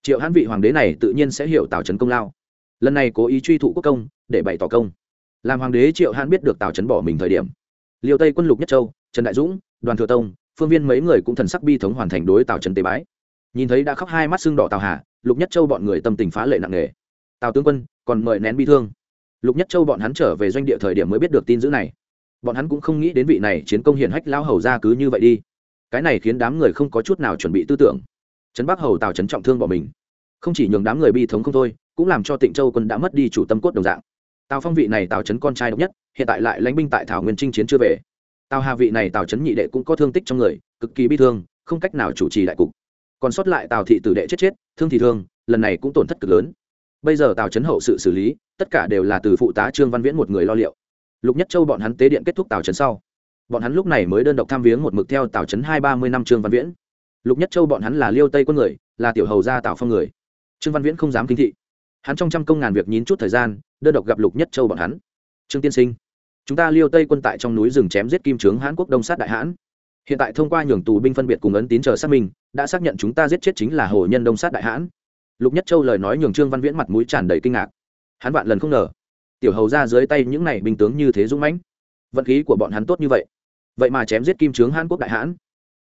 Triệu hãn vị hoàng đế này tự nhiên sẽ hiểu tào trấn công lao. Lần này cố ý truy thủ quốc công để bày tỏ công. Làm hoàng đế triệu hãn biết được tào trấn bỏ mình thời điểm, liêu tây quân lục nhất châu, trần đại dũng, đoàn thừa tông, phương viên mấy người cũng thần sắc bi thống hoàn thành đối tào trấn tế bái. Nhìn thấy đã khóc hai mắt xương đỏ tào hà, lục nhất châu bọn người tâm tình phá lệ nặng nề. Tào tướng quân, còn mời nén bi thương. Lục nhất châu bọn hắn trở về doanh địa thời điểm mới biết được tin dữ này. Bọn hắn cũng không nghĩ đến vị này chiến công hiển hách lao hầu ra cứ như vậy đi. Cái này khiến đám người không có chút nào chuẩn bị tư tưởng. Trấn bắc hầu tào trấn trọng thương bỏ mình. Không chỉ nhường đám người bi thống không thôi, cũng làm cho tịnh châu quân đã mất đi chủ tâm cốt đồng dạng tào phong vị này tào trấn con trai độc nhất, hiện tại lại lãnh binh tại thảo nguyên trinh chiến chưa về. Tào hà vị này tào trấn nhị đệ cũng có thương tích trong người, cực kỳ bi thương, không cách nào chủ trì đại cục. Còn sót lại tào thị tử đệ chết chết, thương thì thương, lần này cũng tổn thất cực lớn. Bây giờ tào trấn hậu sự xử lý, tất cả đều là từ phụ tá trương văn viễn một người lo liệu. Lục nhất châu bọn hắn tế điện kết thúc tào trấn sau. Bọn hắn lúc này mới đơn độc tham viếng một mực theo tào trấn hai ba mươi năm trương văn viễn. Lục nhất châu bọn hắn là liêu tây quân người, là tiểu hầu gia tào phong người. Trương văn viễn không dám kinh thị. Hắn trong trăm công ngàn việc nhín chút thời gian đơn độc gặp lục nhất châu bọn hắn. Trương tiên sinh, chúng ta liêu tây quân tại trong núi rừng chém giết kim trướng hãn quốc đông sát đại hãn. Hiện tại thông qua nhường tù binh phân biệt cùng ấn tín chờ xác minh, đã xác nhận chúng ta giết chết chính là hồ nhân đông sát đại hãn. Lục nhất châu lời nói nhường trương văn viễn mặt mũi tràn đầy kinh ngạc. Hắn vạn lần không ngờ, tiểu hầu ra dưới tay những này binh tướng như thế dũng mãnh, vận khí của bọn hắn tốt như vậy. Vậy mà chém giết kim trướng hãn quốc đại hãn.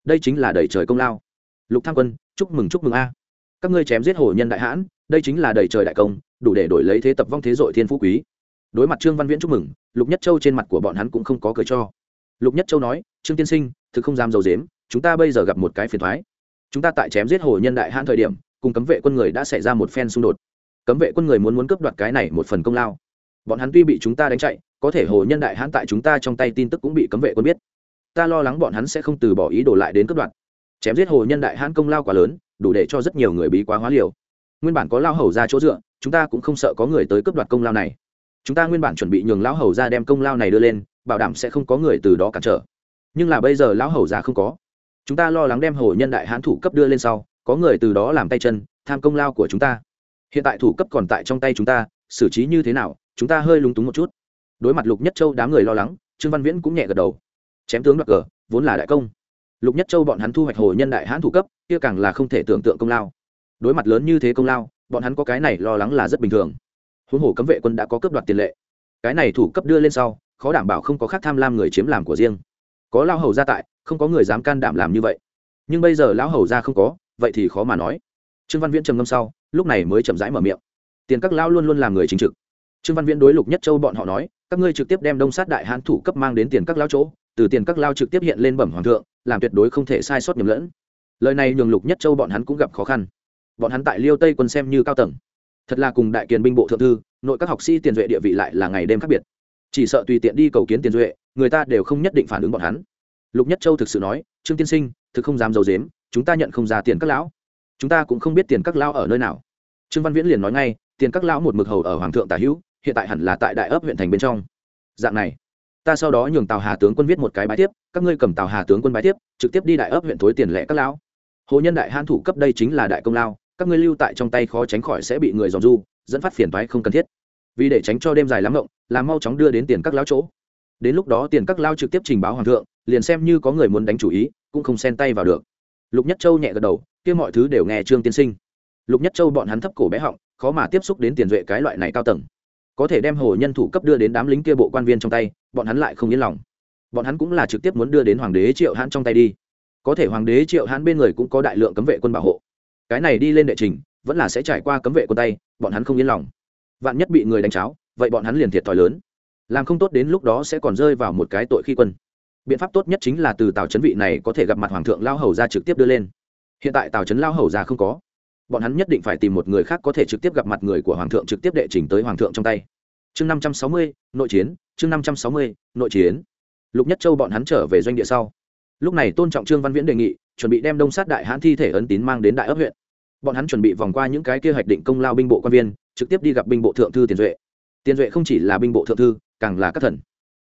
Đây chính là đầy trời công lao. Lục tham quân, chúc mừng chúc mừng a. Các ngươi chém giết hồ nhân đại hãn, đây chính là đầy trời đại công đủ để đổi lấy thế tập vong thế dội thiên phú quý. Đối mặt trương văn viễn chúc mừng, lục nhất châu trên mặt của bọn hắn cũng không có cười cho. Lục nhất châu nói, trương tiên sinh, thực không dám dầu dếm, chúng ta bây giờ gặp một cái phiền thoái. Chúng ta tại chém giết hồ nhân đại hãn thời điểm, cùng cấm vệ quân người đã xảy ra một phen xung đột. Cấm vệ quân người muốn muốn cướp đoạt cái này một phần công lao. Bọn hắn tuy bị chúng ta đánh chạy, có thể hồ nhân đại hãn tại chúng ta trong tay tin tức cũng bị cấm vệ quân biết. Ta lo lắng bọn hắn sẽ không từ bỏ ý đồ lại đến cướp đoạt. Chém giết hồ nhân đại hãn công lao quá lớn, đủ để cho rất nhiều người bí quá hóa liều. Nguyên bản có lao hầu ra chỗ dựa chúng ta cũng không sợ có người tới cướp đoạt công lao này. Chúng ta nguyên bản chuẩn bị nhường lão hầu ra đem công lao này đưa lên, bảo đảm sẽ không có người từ đó cản trở. Nhưng là bây giờ lão hầu ra không có. Chúng ta lo lắng đem hồ nhân đại hãn thủ cấp đưa lên sau, có người từ đó làm tay chân, tham công lao của chúng ta. Hiện tại thủ cấp còn tại trong tay chúng ta, xử trí như thế nào, chúng ta hơi lúng túng một chút. Đối mặt lục nhất châu đám người lo lắng, trương văn viễn cũng nhẹ gật đầu. Chém tướng đoạt cờ, vốn là đại công. Lục nhất châu bọn hắn thu hoạch hồ nhân đại hãn thủ cấp, kia càng là không thể tưởng tượng công lao. Đối mặt lớn như thế công lao bọn hắn có cái này lo lắng là rất bình thường. Huống hồ cấm vệ quân đã có cấp đoạt tiền lệ. Cái này thủ cấp đưa lên sau, khó đảm bảo không có khác tham lam người chiếm làm của riêng. Có lao hầu ra tại, không có người dám can đảm làm như vậy. Nhưng bây giờ lão hầu ra không có, vậy thì khó mà nói. Trương văn viễn trầm ngâm sau, lúc này mới chậm rãi mở miệng. Tiền các lão luôn luôn làm người chính trực. Trương văn viễn đối lục nhất châu bọn họ nói, các ngươi trực tiếp đem đông sát đại hãn thủ cấp mang đến tiền các lao chỗ, từ tiền các lao trực tiếp hiện lên bẩm hoàng thượng, làm tuyệt đối không thể sai sót nhầm lẫn. Lời này nhường lục nhất châu bọn hắn cũng gặp khó khăn bọn hắn tại liêu tây quân xem như cao tầng. Thật là cùng đại kiền binh bộ thượng thư, nội các học sĩ tiền duệ địa vị lại là ngày đêm khác biệt. Chỉ sợ tùy tiện đi cầu kiến tiền duệ, người ta đều không nhất định phản ứng bọn hắn. Lục nhất châu thực sự nói, trương tiên sinh, thực không dám d i ấ u dếm chúng ta nhận không ra tiền các lão. Chúng ta cũng không biết tiền các lão ở nơi nào. Trương văn viễn liền nói ngay, tiền các lão một mực hầu ở hoàng thượng tả hữu, hiện tại hẳn là tại đại ấp huyện thành bên trong. Dạng này, ta sau đó nhường tàu hà tướng quân viết một cái bài tiếp, các ngươi cầm tàu hà tướng quân bài tiếp, trực tiếp đi đại ấp huyện thối tiền lệ các lão. Hồ nhân đại han thủ cấp đây chính là đại công lao các ngươi lưu tại trong tay khó tránh khỏi sẽ bị người dòm du, dẫn phát phiền toái không cần thiết. Vì để tránh cho đêm dài lắm ngộng làm mau chóng đưa đến tiền các lão chỗ. Đến lúc đó tiền các lao trực tiếp trình báo hoàng thượng, liền xem như có người muốn đánh chủ ý, cũng không xen tay vào được. Lục nhất châu nhẹ gật đầu, kia mọi thứ đều nghe trương tiên sinh. Lục nhất châu bọn hắn thấp cổ bé họng, khó mà tiếp xúc đến tiền duệ cái loại này cao tầng. Có thể đem hồ nhân thủ cấp đưa đến đám lính kia bộ quan viên trong tay, bọn hắn lại không yên lòng. Bọn hắn cũng là trực tiếp muốn đưa đến hoàng đế triệu hãn trong tay đi. Có thể hoàng đế triệu hãn bên người cũng có đại lượng cấm vệ quân bảo hộ cái này đi lên đệ trình, vẫn là sẽ trải qua cấm vệ quân tay, bọn hắn không yên lòng. Vạn nhất bị người đánh cháo, vậy bọn hắn liền thiệt thòi lớn. Làm không tốt đến lúc đó sẽ còn rơi vào một cái tội khi quân. Biện pháp tốt nhất chính là từ tào trấn vị này có thể gặp mặt hoàng thượng lao hầu ra trực tiếp đưa lên. Hiện tại tào trấn lao hầu ra không có. Bọn hắn nhất định phải tìm một người khác có thể trực tiếp gặp mặt người của hoàng thượng trực tiếp đệ trình tới hoàng thượng trong tay. Chương năm trăm sáu mươi, nội chiến, chương năm trăm sáu mươi, nội chiến. Lục nhất châu bọn hắn trở về doanh địa sau. Lúc này tôn trọng trương văn viễn đề nghị chuẩn bị đem đông sát đại hãn thi thể ấn tín mang đến đại ấp huyện. Bọn hắn chuẩn bị vòng qua những cái kia hoạch định công lao binh bộ quan viên, trực tiếp đi gặp binh bộ thượng thư tiền duệ. Tiền duệ không chỉ là binh bộ thượng thư, càng là các thần.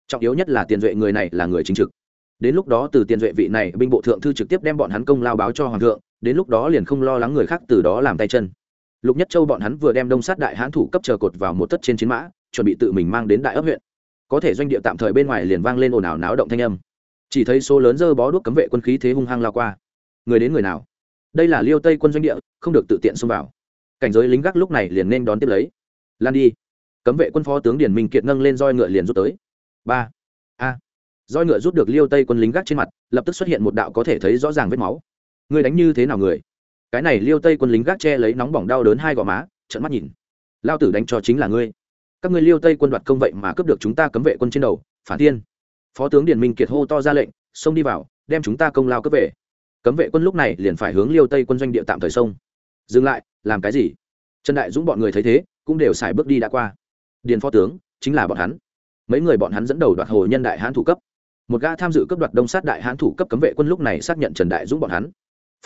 Trọng yếu nhất là tiền duệ người này là người chính trực. Đến lúc đó từ tiền duệ vị này binh bộ thượng thư trực tiếp đem bọn hắn công lao báo cho hoàng thượng, đến lúc đó liền không lo lắng người khác từ đó làm tay chân. Lục nhất châu bọn hắn vừa đem đông sát đại hãn thủ cấp chờ cột vào một tất trên chiến mã, chuẩn bị tự mình mang đến đại ấp huyện. Có thể doanh địa tạm thời bên ngoài liền vang lên ồn ào náo động thanh âm. Chỉ thấy số lớn dơ bó đuốc cấm vệ quân khí thế hung hăng lao qua người đến người nào? Đây là liêu tây quân doanh địa, không được tự tiện xông vào. Cảnh giới lính gác lúc này liền nên đón tiếp lấy. Lan đi. Cấm vệ quân phó tướng điền minh kiệt nâng lên roi ngựa liền rút tới. Ba. A. Roi ngựa rút được liêu tây quân lính gác trên mặt, lập tức xuất hiện một đạo có thể thấy rõ ràng vết máu. Người đánh như thế nào người? Cái này liêu tây quân lính gác che lấy nóng bỏng đau đớn hai gò má trận mắt nhìn. Lao tử đánh cho chính là ngươi. Các ngươi liêu tây quân đoạt công vậy mà cướp được chúng ta cấm vệ quân trên đầu, phản thiên phó tướng điền minh kiệt hô to ra lệnh, xông đi vào, đem chúng ta công lao cướp về cấm vệ quân lúc này liền phải hướng liêu tây quân doanh địa tạm thời sông dừng lại, làm cái gì? Trần đại dũng bọn người thấy thế, cũng đều xài bước đi đã qua. Điền phó tướng, chính là bọn hắn. Mấy người bọn hắn dẫn đầu đoạt hồ nhân đại hãn thủ cấp. Một gã tham dự cấp đoạt đông sát đại hãn thủ cấp cấm vệ quân lúc này xác nhận trần đại dũng bọn hắn.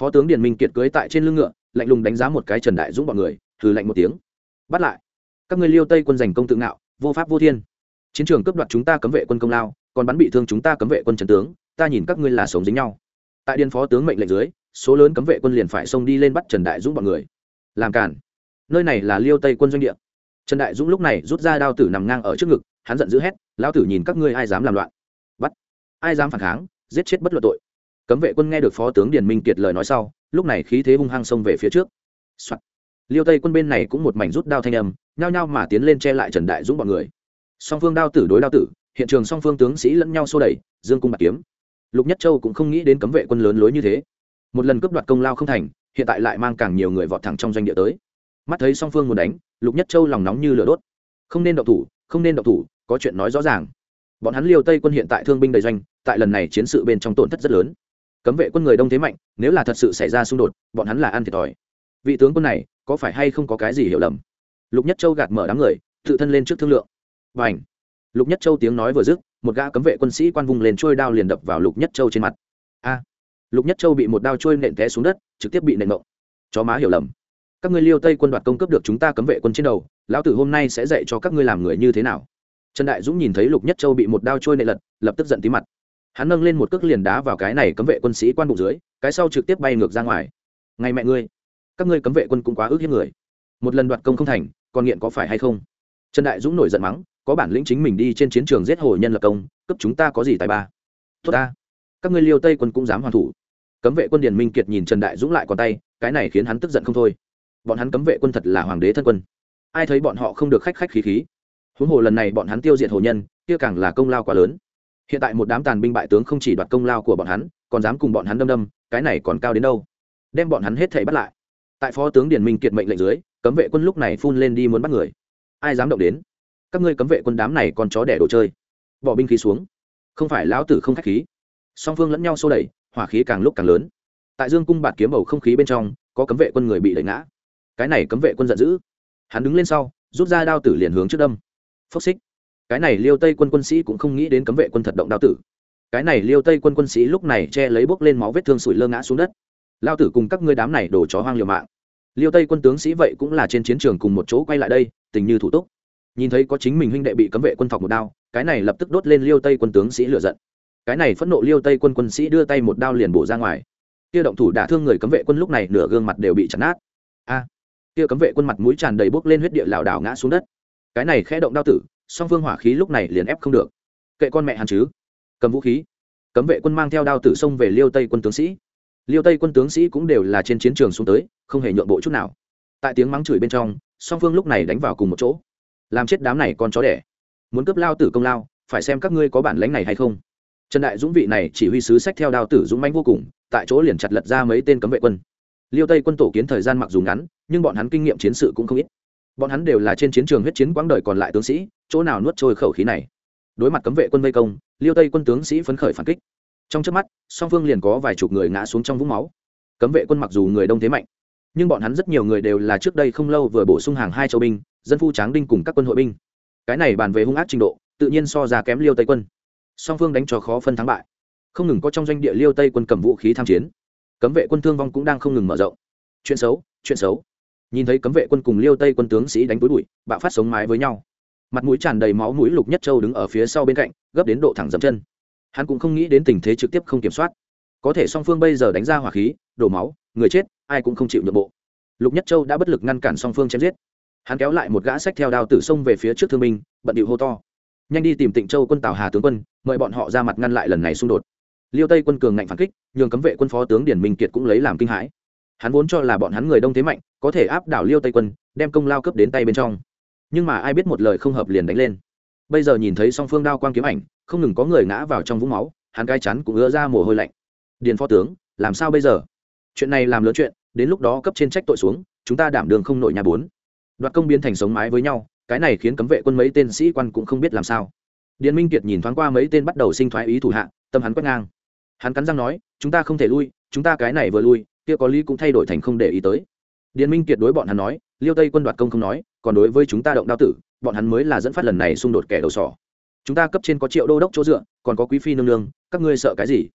Phó tướng điền minh kiệt cưới tại trên lưng ngựa, lạnh lùng đánh giá một cái trần đại dũng bọn người thử lạnh một tiếng. Bắt lại. Các người liêu tây quân giành công tự ngạo, vô pháp vô thiên. Chiến trường cấp đoạt chúng ta cấm vệ quân công lao, còn bắn bị thương chúng ta cấm vệ quân trần tướng, ta nhìn các ngươi là sống dính nhau tại điền phó tướng mệnh lệnh dưới, số lớn cấm vệ quân liền phải xông đi lên bắt trần đại dũng bọn người. Làm cản. Nơi này là liêu tây quân doanh địa. Trần đại dũng lúc này rút ra đao tử nằm ngang ở trước ngực, hắn giận dữ hét lao tử nhìn các ngươi ai dám làm loạn. Bắt. Ai dám phản kháng, giết chết bất luận tội. Cấm vệ quân nghe được phó tướng điền minh kiệt lời nói sau, lúc này khí thế hung hăng xông về phía trước、Soạn. liêu tây quân bên này cũng một mảnh rút đao thanh âm, nhao nhao mà tiến lên che lại trần đại dũng bọn người. Song phương đao tử đối đao tử, hiện trường song phương tướng sĩ lẫn nhau xô đẩy, dương cung bạc kiếm lục nhất châu cũng không nghĩ đến cấm vệ quân lớn lối như thế. Một lần cướp đoạt công lao không thành, hiện tại lại mang càng nhiều người vọt thẳng trong doanh địa tới. Mắt thấy song phương muốn đánh, lục nhất châu lòng nóng như lửa đốt. Không nên động thủ, không nên động thủ, có chuyện nói rõ ràng. Bọn hắn liều tây quân hiện tại thương binh đầy doanh, tại lần này chiến sự bên trong tổn thất rất lớn. Cấm vệ quân người đông thế mạnh, nếu là thật sự xảy ra xung đột, bọn hắn là ăn thiệt thòi. Vị tướng quân này, có phải hay không có cái gì hiểu lầm? Lục nhất châu gạt mở đám người, tự thân lên trước thương lượng. Và ảnh lục nhất châu tiếng nói vừa dứt một gã cấm vệ quân sĩ quan vùng lên trôi đao liền đập vào lục nhất châu trên mặt. A, lục nhất châu bị một đao trôi nện té xuống đất, trực tiếp bị nện mộng chó má hiểu lầm. Các ngươi liêu tây quân đoạt công cấp được chúng ta cấm vệ quân trên đầu, lão tử hôm nay sẽ dạy cho các ngươi làm người như thế nào? Trần đại dũng nhìn thấy lục nhất châu bị một đao trôi nệ lật, lập tức giận tí mặt. Hắn nâng lên một cước liền đá vào cái này cấm vệ quân sĩ quan bụng dưới, cái sau trực tiếp bay ngược ra ngoài. Ngày mẹ ngươi, các ngươi cấm vệ quân cũng quá ước hiếp người. Một lần đoạt công không thành, còn nghiện có phải hay không? Trần đại dũng nổi giận mắng có bản lĩnh chính mình đi trên chiến trường giết hồ nhân lập công cấp chúng ta có gì tài ba? Tốt ta. Các ngươi liêu tây quân cũng dám hoàn thủ. Cấm vệ quân điền minh kiệt nhìn trần đại dũng lại còn tay, cái này khiến hắn tức giận không thôi. Bọn hắn cấm vệ quân thật là hoàng đế thân quân. Ai thấy bọn họ không được khách khách khí khí? Huống hồ lần này bọn hắn tiêu diệt hồ nhân, kia càng là công lao quá lớn. Hiện tại một đám tàn binh bại tướng không chỉ đoạt công lao của bọn hắn, còn dám cùng bọn hắn đâm đâm, cái này còn cao đến đâu? Đem bọn hắn hết thảy bắt lại. Tại phó tướng điền minh kiệt mệnh lệnh dưới, cấm vệ quân lúc này phun lên đi muốn bắt người. Ai dám động đến? Các ngươi cấm vệ quân đám này còn chó đẻ đồ chơi. Bỏ binh khí xuống. Không phải lão tử không khách khí. Song phương lẫn nhau xô đẩy, hỏa khí càng lúc càng lớn. Tại dương cung bạt kiếm bầu không khí bên trong, có cấm vệ quân người bị đẩy ngã. Cái này cấm vệ quân giận dữ. Hắn đứng lên sau, rút ra đao tử liền hướng trước đâm. Phốc xích. Cái này liêu tây quân quân sĩ cũng không nghĩ đến cấm vệ quân thật động đao tử. Cái này liêu tây quân quân sĩ lúc này che lấy bốc lên máu vết thương sủi lơ ngã xuống đất. Lao tử cùng các ngươi đám này đổ chó hoang liều mạng. Liêu tây quân tướng sĩ vậy cũng là trên chiến trường cùng một chỗ quay lại đây, tình như thủ túc nhìn thấy có chính mình huynh đệ bị cấm vệ quân thọc một đao, cái này lập tức đốt lên liêu tây quân tướng sĩ lựa giận. Cái này phẫn nộ liêu tây quân quân sĩ đưa tay một đao liền bổ ra ngoài. Kia động thủ đả thương người cấm vệ quân lúc này nửa gương mặt đều bị chặt nát. A! Kia cấm vệ quân mặt mũi tràn đầy bốc lên huyết địa lảo đảo ngã xuống đất. Cái này khẽ động đao tử, song phương hỏa khí lúc này liền ép không được. Kệ con mẹ hắn chứ? Cầm vũ khí. Cấm vệ quân mang theo đao tử xông về liêu tây quân tướng sĩ. Liêu tây quân tướng sĩ cũng đều là trên chiến trường xuống tới, không hề nhượng bộ chút nào. Tại tiếng mắng chửi bên trong, song phương lúc này đánh vào cùng một chỗ làm chết đám này con chó đẻ. Muốn cướp lao tử công lao, phải xem các ngươi có bản lãnh này hay không. Trần đại dũng vị này chỉ huy sứ sách theo đao tử dũng mãnh vô cùng, tại chỗ liền chặt lật ra mấy tên cấm vệ quân. Liêu tây quân tổ kiến thời gian mặc dù ngắn, nhưng bọn hắn kinh nghiệm chiến sự cũng không ít. Bọn hắn đều là trên chiến trường huyết chiến quãng đời còn lại tướng sĩ, chỗ nào nuốt trôi khẩu khí này. Đối mặt cấm vệ quân vây công, liêu tây quân tướng sĩ phấn khởi phản kích. Trong trước mắt, song phương liền có vài chục người ngã xuống trong vũng máu. Cấm vệ quân mặc dù người đông thế mạnh nhưng bọn hắn rất nhiều người đều là trước đây không lâu vừa bổ sung hàng hai châu binh, dân phu tráng đinh cùng các quân hội binh. Cái này bàn về hung ác trình độ, tự nhiên so ra kém liêu tây quân. Song phương đánh cho khó phân thắng bại. Không ngừng có trong doanh địa liêu tây quân cầm vũ khí tham chiến. Cấm vệ quân thương vong cũng đang không ngừng mở rộng. Chuyện xấu chuyện xấu. Nhìn thấy cấm vệ quân cùng liêu tây quân tướng sĩ đánh túi bụi, bạo phát sống mái với nhau. Mặt mũi tràn đầy máu mũi lục nhất châu đứng ở phía sau bên cạnh, gấp đến độ thẳng dậm chân. Hắn cũng không nghĩ đến tình thế trực tiếp không kiểm soát. Có thể song phương bây giờ đánh ra hỏa khí, đổ máu, người chết ai cũng không chịu nhượng bộ. Lục nhất châu đã bất lực ngăn cản song phương chém giết. Hắn kéo lại một gã sách theo đao tử xông về phía trước thương minh bận điệu hô to. Nhanh đi tìm tịnh châu quân tào hà tướng quân, mời bọn họ ra mặt ngăn lại lần này xung đột. Liêu tây quân cường ngạnh phản kích, nhường cấm vệ quân phó tướng điển minh kiệt cũng lấy làm kinh hãi. Hắn vốn cho là bọn hắn người đông thế mạnh, có thể áp đảo liêu tây quân, đem công lao cấp đến tay bên trong. Nhưng mà ai biết một lời không hợp liền đánh lên. Bây giờ nhìn thấy song phương đao quang kiếm ảnh, không ngừng có người ngã vào trong vũng máu, hắn cai chắn cũng ứa ra mồ hôi lạnh. Điền phó tướng, làm sao bây giờ? Chuyện này làm lớn chuyện, đến lúc đó cấp trên trách tội xuống, chúng ta đảm đường không nội nhà bốn. Đoạt công biến thành sống mái với nhau, cái này khiến cấm vệ quân mấy tên sĩ quan cũng không biết làm sao. Điền minh kiệt nhìn thoáng qua mấy tên bắt đầu sinh thoái ý thủ hạ, tâm hắn quét ngang. Hắn cắn răng nói, chúng ta không thể lui, chúng ta cái này vừa lui, kia có lý cũng thay đổi thành không để ý tới. Điền minh kiệt đối bọn hắn nói, liêu tây quân đoạt công không nói, còn đối với chúng ta động đao tử, bọn hắn mới là dẫn phát lần này xung đột kẻ đầu sỏ. Chúng ta cấp trên có triệu đô đốc chỗ dựa, còn có quý phi nương nương, các ngươi sợ cái gì?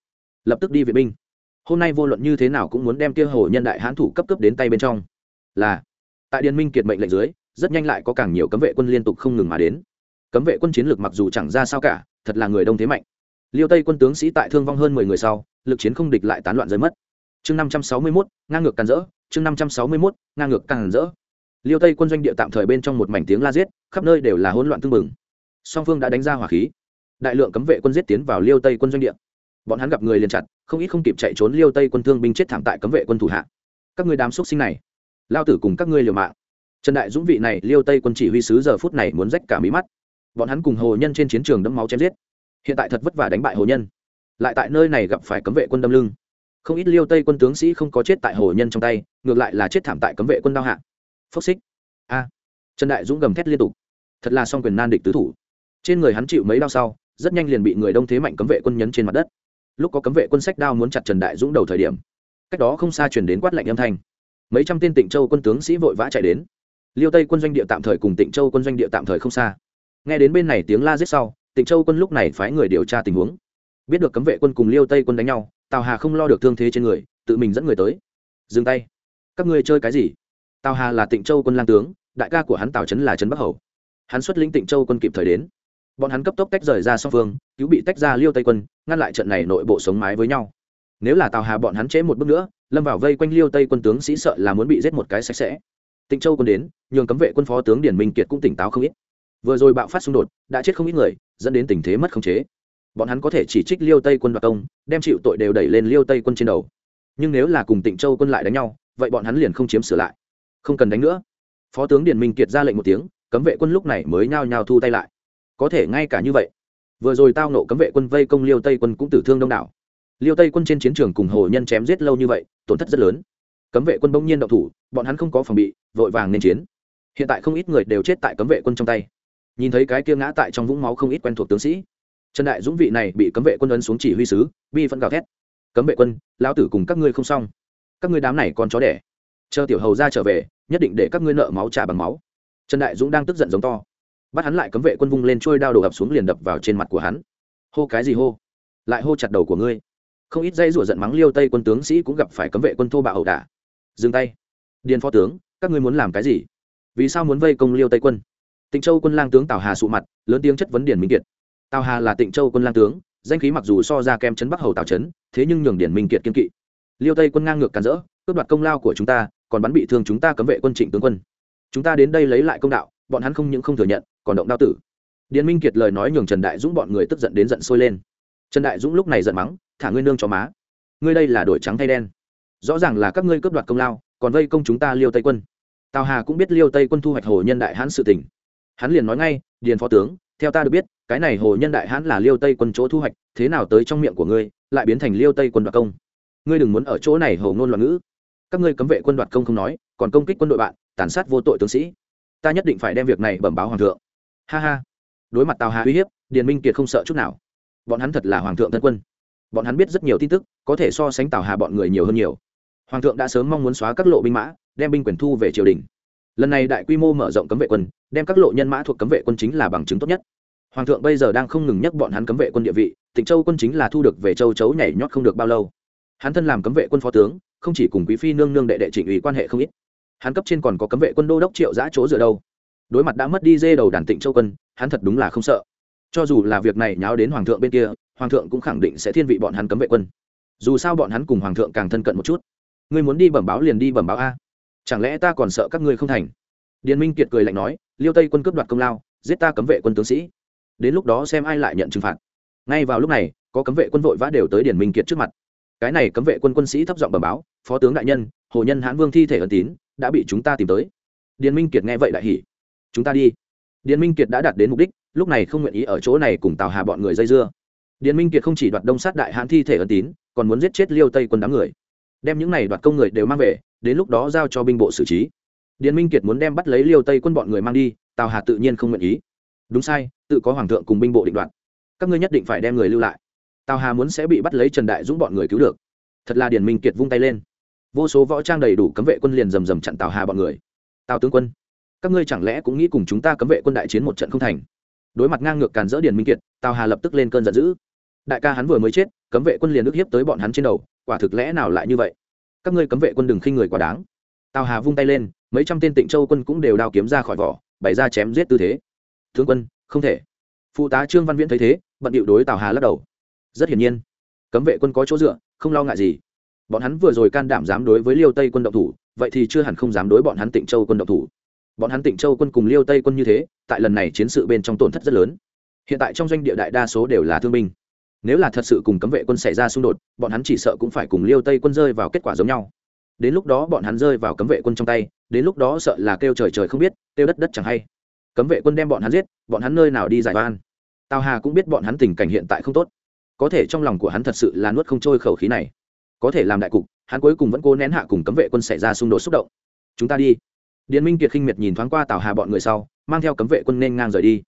Lập tức đi viện binh hôm nay vô luận như thế nào cũng muốn đem kia hồ nhân đại hán thủ cấp cấp đến tay bên trong. Là, tại điền minh kiệt mệnh lệnh dưới, rất nhanh lại có càng nhiều cấm vệ quân liên tục không ngừng mà đến. Cấm vệ quân chiến lược mặc dù chẳng ra sao cả, thật là người đông thế mạnh. Liêu tây quân tướng sĩ tại thương vong hơn mười người sau, lực chiến không địch lại tán loạn rơi mất. Chương năm trăm sáu mươi mốt, ngang ngược càn rỡ, chương năm trăm sáu mươi mốt, ngang ngược càn rỡ. Liêu tây quân doanh địa tạm thời bên trong một mảnh tiếng la giết, khắp nơi đều là hỗn loạn tưng bừng. Song phương đã đánh ra hỏa khí. Đại lượng cấm vệ quân giết tiến vào liêu tây quân doanh địa bọn hắn gặp người liền chặt, không ít không kịp chạy trốn liêu tây quân thương binh chết thảm tại cấm vệ quân thủ hạ. Các người đám xúc sinh này, lao tử cùng các ngươi liều mạng. Trần đại dũng vị này liêu tây quân chỉ huy sứ giờ phút này muốn rách cả mí mắt. Bọn hắn cùng hồ nhân trên chiến trường đẫm máu chém giết. Hiện tại thật vất vả đánh bại hồ nhân. Lại tại nơi này gặp phải cấm vệ quân đâm lưng. Không ít liêu tây quân tướng sĩ không có chết tại hồ nhân trong tay, ngược lại là chết thảm tại cấm vệ quân đao hạ. Phốc xích. A. Trần đại dũng gầm thét liên tục. Thật là song quyền nan địch tứ thủ. Trên người hắn chịu mấy đau sau, rất nhanh liền bị người đông thế mạnh cấm vệ quân nhấn trên mặt đất lúc có cấm vệ quân sách đao muốn chặt trần đại dũng đầu thời điểm, cách đó không xa chuyển đến quát lệnh âm thanh. Mấy trăm tên tịnh châu quân tướng sĩ vội vã chạy đến. Liêu tây quân doanh địa tạm thời cùng tịnh châu quân doanh địa tạm thời không xa. Nghe đến bên này tiếng la giết sau, tịnh châu quân lúc này phái người điều tra tình huống. Biết được cấm vệ quân cùng liêu tây quân đánh nhau, tào hà không lo được thương thế trên người, tự mình dẫn người tới. Dừng tay. Các ngươi chơi cái gì? Tào hà là tịnh châu quân lang tướng, đại ca của hắn tào trấn là trấn bắc hầu. Hắn xuất lĩnh tịnh châu quân kịp thời đến bọn hắn cấp tốc tách rời ra song phương, cứu bị tách ra liêu tây quân, ngăn lại trận này nội bộ sống mái với nhau. Nếu là tào hà bọn hắn chế một bước nữa, lâm vào vây quanh liêu tây quân tướng sĩ sợ là muốn bị giết một cái sạch sẽ. Tịnh châu quân đến, nhường cấm vệ quân phó tướng điển minh kiệt cũng tỉnh táo không ít. Vừa rồi bạo phát xung đột, đã chết không ít người, dẫn đến tình thế mất khống chế. Bọn hắn có thể chỉ trích liêu tây quân đoạt công, đem chịu tội đều đẩy lên liêu tây quân trên đầu. Nhưng nếu là cùng tịnh châu quân lại đánh nhau, vậy bọn hắn liền không chiếm sửa lại. Không cần đánh nữa. Phó tướng điển minh kiệt ra lệnh một tiếng, cấm vệ quân lúc này mới nhao nhao thu tay lại có thể ngay cả như vậy. Vừa rồi tao nộ cấm vệ quân vây công liêu tây quân cũng tử thương đông đảo. Liêu tây quân trên chiến trường cùng hồ nhân chém giết lâu như vậy, tổn thất rất lớn. Cấm vệ quân bỗng nhiên động thủ, bọn hắn không có phòng bị, vội vàng nên chiến. Hiện tại không ít người đều chết tại cấm vệ quân trong tay. Nhìn thấy cái kia ngã tại trong vũng máu không ít quen thuộc tướng sĩ. Trần đại dũng vị này bị cấm vệ quân ấn xuống chỉ huy sứ, bi phân gào thét. Cấm vệ quân, lão tử cùng các ngươi không xong. Các ngươi đám này còn chó đẻ. Chờ tiểu hầu ra trở về, nhất định để các ngươi nợ máu trả bằng máu. Trần đại dũng đang tức giận giống to bắt hắn lại cấm vệ quân vung lên trôi đao đổ ập xuống liền đập vào trên mặt của hắn. Hô cái gì hô? Lại hô chặt đầu của ngươi. Không ít dây rủa giận mắng liêu tây quân tướng sĩ cũng gặp phải cấm vệ quân thô bạo ẩu đả. Dừng tay. Điền phó tướng, các ngươi muốn làm cái gì? Vì sao muốn vây công liêu tây quân? Tịnh châu quân lang tướng tào hà sụ mặt, lớn tiếng chất vấn điền minh kiệt. Tào hà là tịnh châu quân lang tướng, danh khí mặc dù so ra kem chấn bắc hầu tào trấn thế nhưng nhường điển minh kiệt kiên kỵ. Liêu tây quân ngang ngược càn rỡ, cướp đoạt công lao của chúng ta, còn bắn bị thương chúng ta cấm vệ quân trịnh tướng quân. Chúng ta đến đây lấy lại công đạo, bọn hắn không những không thừa nhận còn động đao tử. Điền minh kiệt lời nói nhường trần đại dũng bọn người tức giận đến giận sôi lên. Trần đại dũng lúc này giận mắng, thả ngươi nương cho má. Ngươi đây là đổi trắng thay đen. Rõ ràng là các ngươi cướp đoạt công lao, còn vây công chúng ta liêu tây quân. Tào hà cũng biết liêu tây quân thu hoạch hồ nhân đại hãn sự tỉnh hắn liền nói ngay, điền phó tướng, theo ta được biết, cái này hồ nhân đại hãn là liêu tây quân chỗ thu hoạch, thế nào tới trong miệng của ngươi, lại biến thành liêu tây quân đoạt công? Ngươi đừng muốn ở chỗ này hồ ngôn loạn ngữ. Các ngươi cấm vệ quân đoạt công không nói, còn công kích quân đội bạn, tàn sát vô tội tướng sĩ. Ta nhất định phải đem việc này bẩm báo hoàng thượng ha ha. Đối mặt tào hà uy hiếp, điền minh kiệt không sợ chút nào. Bọn hắn thật là hoàng thượng thân quân. Bọn hắn biết rất nhiều tin tức, có thể so sánh tào hà bọn người nhiều hơn nhiều. Hoàng thượng đã sớm mong muốn xóa các lộ binh mã, đem binh quyền thu về triều đình. Lần này đại quy mô mở rộng cấm vệ quân, đem các lộ nhân mã thuộc cấm vệ quân chính là bằng chứng tốt nhất. Hoàng thượng bây giờ đang không ngừng nhắc bọn hắn cấm vệ quân địa vị, tịnh châu quân chính là thu được về châu chấu nhảy nhót không được bao lâu. Hắn thân làm cấm vệ quân phó tướng, không chỉ cùng quý phi nương nương đệ đệ trịnh ủy quan hệ không ít. Hắn cấp trên còn có cấm vệ quân đô đốc triệu giã chỗ dựa đâu đối mặt đã mất đi dê đầu đàn tịnh châu quân, hắn thật đúng là không sợ. Cho dù là việc này nháo đến hoàng thượng bên kia, hoàng thượng cũng khẳng định sẽ thiên vị bọn hắn cấm vệ quân. Dù sao bọn hắn cùng hoàng thượng càng thân cận một chút. Ngươi muốn đi bẩm báo liền đi bẩm báo a. Chẳng lẽ ta còn sợ các ngươi không thành? Điền minh kiệt cười lạnh nói, liêu tây quân cướp đoạt công lao, giết ta cấm vệ quân tướng sĩ. Đến lúc đó xem ai lại nhận trừng phạt. Ngay vào lúc này, có cấm vệ quân vội vã đều tới điền minh kiệt trước mặt. Cái này cấm vệ quân quân sĩ thấp giọng bẩm báo, phó tướng đại nhân, hồ nhân hãn vương thi thể ẩn tín, đã bị chúng ta tìm tới. Điền minh kiệt nghe vậy đại hỉ chúng ta đi. Điền minh kiệt đã đạt đến mục đích, lúc này không nguyện ý ở chỗ này cùng tào hà bọn người dây dưa. Điền minh kiệt không chỉ đoạt đông sát đại hãn thi thể ân tín, còn muốn giết chết liêu tây quân đám người. Đem những này đoạt công người đều mang về, đến lúc đó giao cho binh bộ xử trí. Điền minh kiệt muốn đem bắt lấy liêu tây quân bọn người mang đi, tào hà tự nhiên không nguyện ý. Đúng sai, tự có hoàng thượng cùng binh bộ định đoạt. Các ngươi nhất định phải đem người lưu lại. Tào hà muốn sẽ bị bắt lấy trần đại dũng bọn người cứu được. Thật là điền minh kiệt vung tay lên. Vô số võ trang đầy đủ cấm vệ quân liền rầm rầm chặn tào hà bọn người. Tào tướng quân các ngươi chẳng lẽ cũng nghĩ cùng chúng ta cấm vệ quân đại chiến một trận không thành? Đối mặt ngang ngược càn dỡ điền minh kiệt, tào hà lập tức lên cơn giận dữ. Đại ca hắn vừa mới chết, cấm vệ quân liền ức hiếp tới bọn hắn trên đầu, quả thực lẽ nào lại như vậy? Các ngươi cấm vệ quân đừng khinh người quá đáng. Tào hà vung tay lên, mấy trăm tên tịnh châu quân cũng đều đao kiếm ra khỏi vỏ, bày ra chém giết tư thế. Tướng quân, không thể. Phụ tá trương văn viễn thấy thế, bận điệu đối tào hà lắc đầu. Rất hiển nhiên, cấm vệ quân có chỗ dựa, không lo ngại gì. Bọn hắn vừa rồi can đảm dám đối với liêu tây quân động thủ, vậy thì chưa hẳn không dám đối bọn hắn tịnh châu quân động thủ bọn hắn tịnh châu quân cùng liêu tây quân như thế, tại lần này chiến sự bên trong tổn thất rất lớn. Hiện tại trong doanh địa đại đa số đều là thương binh. Nếu là thật sự cùng cấm vệ quân xảy ra xung đột, bọn hắn chỉ sợ cũng phải cùng liêu tây quân rơi vào kết quả giống nhau. Đến lúc đó bọn hắn rơi vào cấm vệ quân trong tay, đến lúc đó sợ là kêu trời trời không biết, kêu đất đất chẳng hay. Cấm vệ quân đem bọn hắn giết, bọn hắn nơi nào đi giải van tào hà cũng biết bọn hắn tình cảnh hiện tại không tốt. Có thể trong lòng của hắn thật sự là nuốt không trôi khẩu khí này. Có thể làm đại cục, hắn cuối cùng vẫn cố nén hạ cùng cấm vệ quân xảy ra xung đột xúc động. Chúng ta đi điền minh kiệt khinh miệt nhìn thoáng qua tào hà bọn người sau, mang theo cấm vệ quân nên ngang rời đi.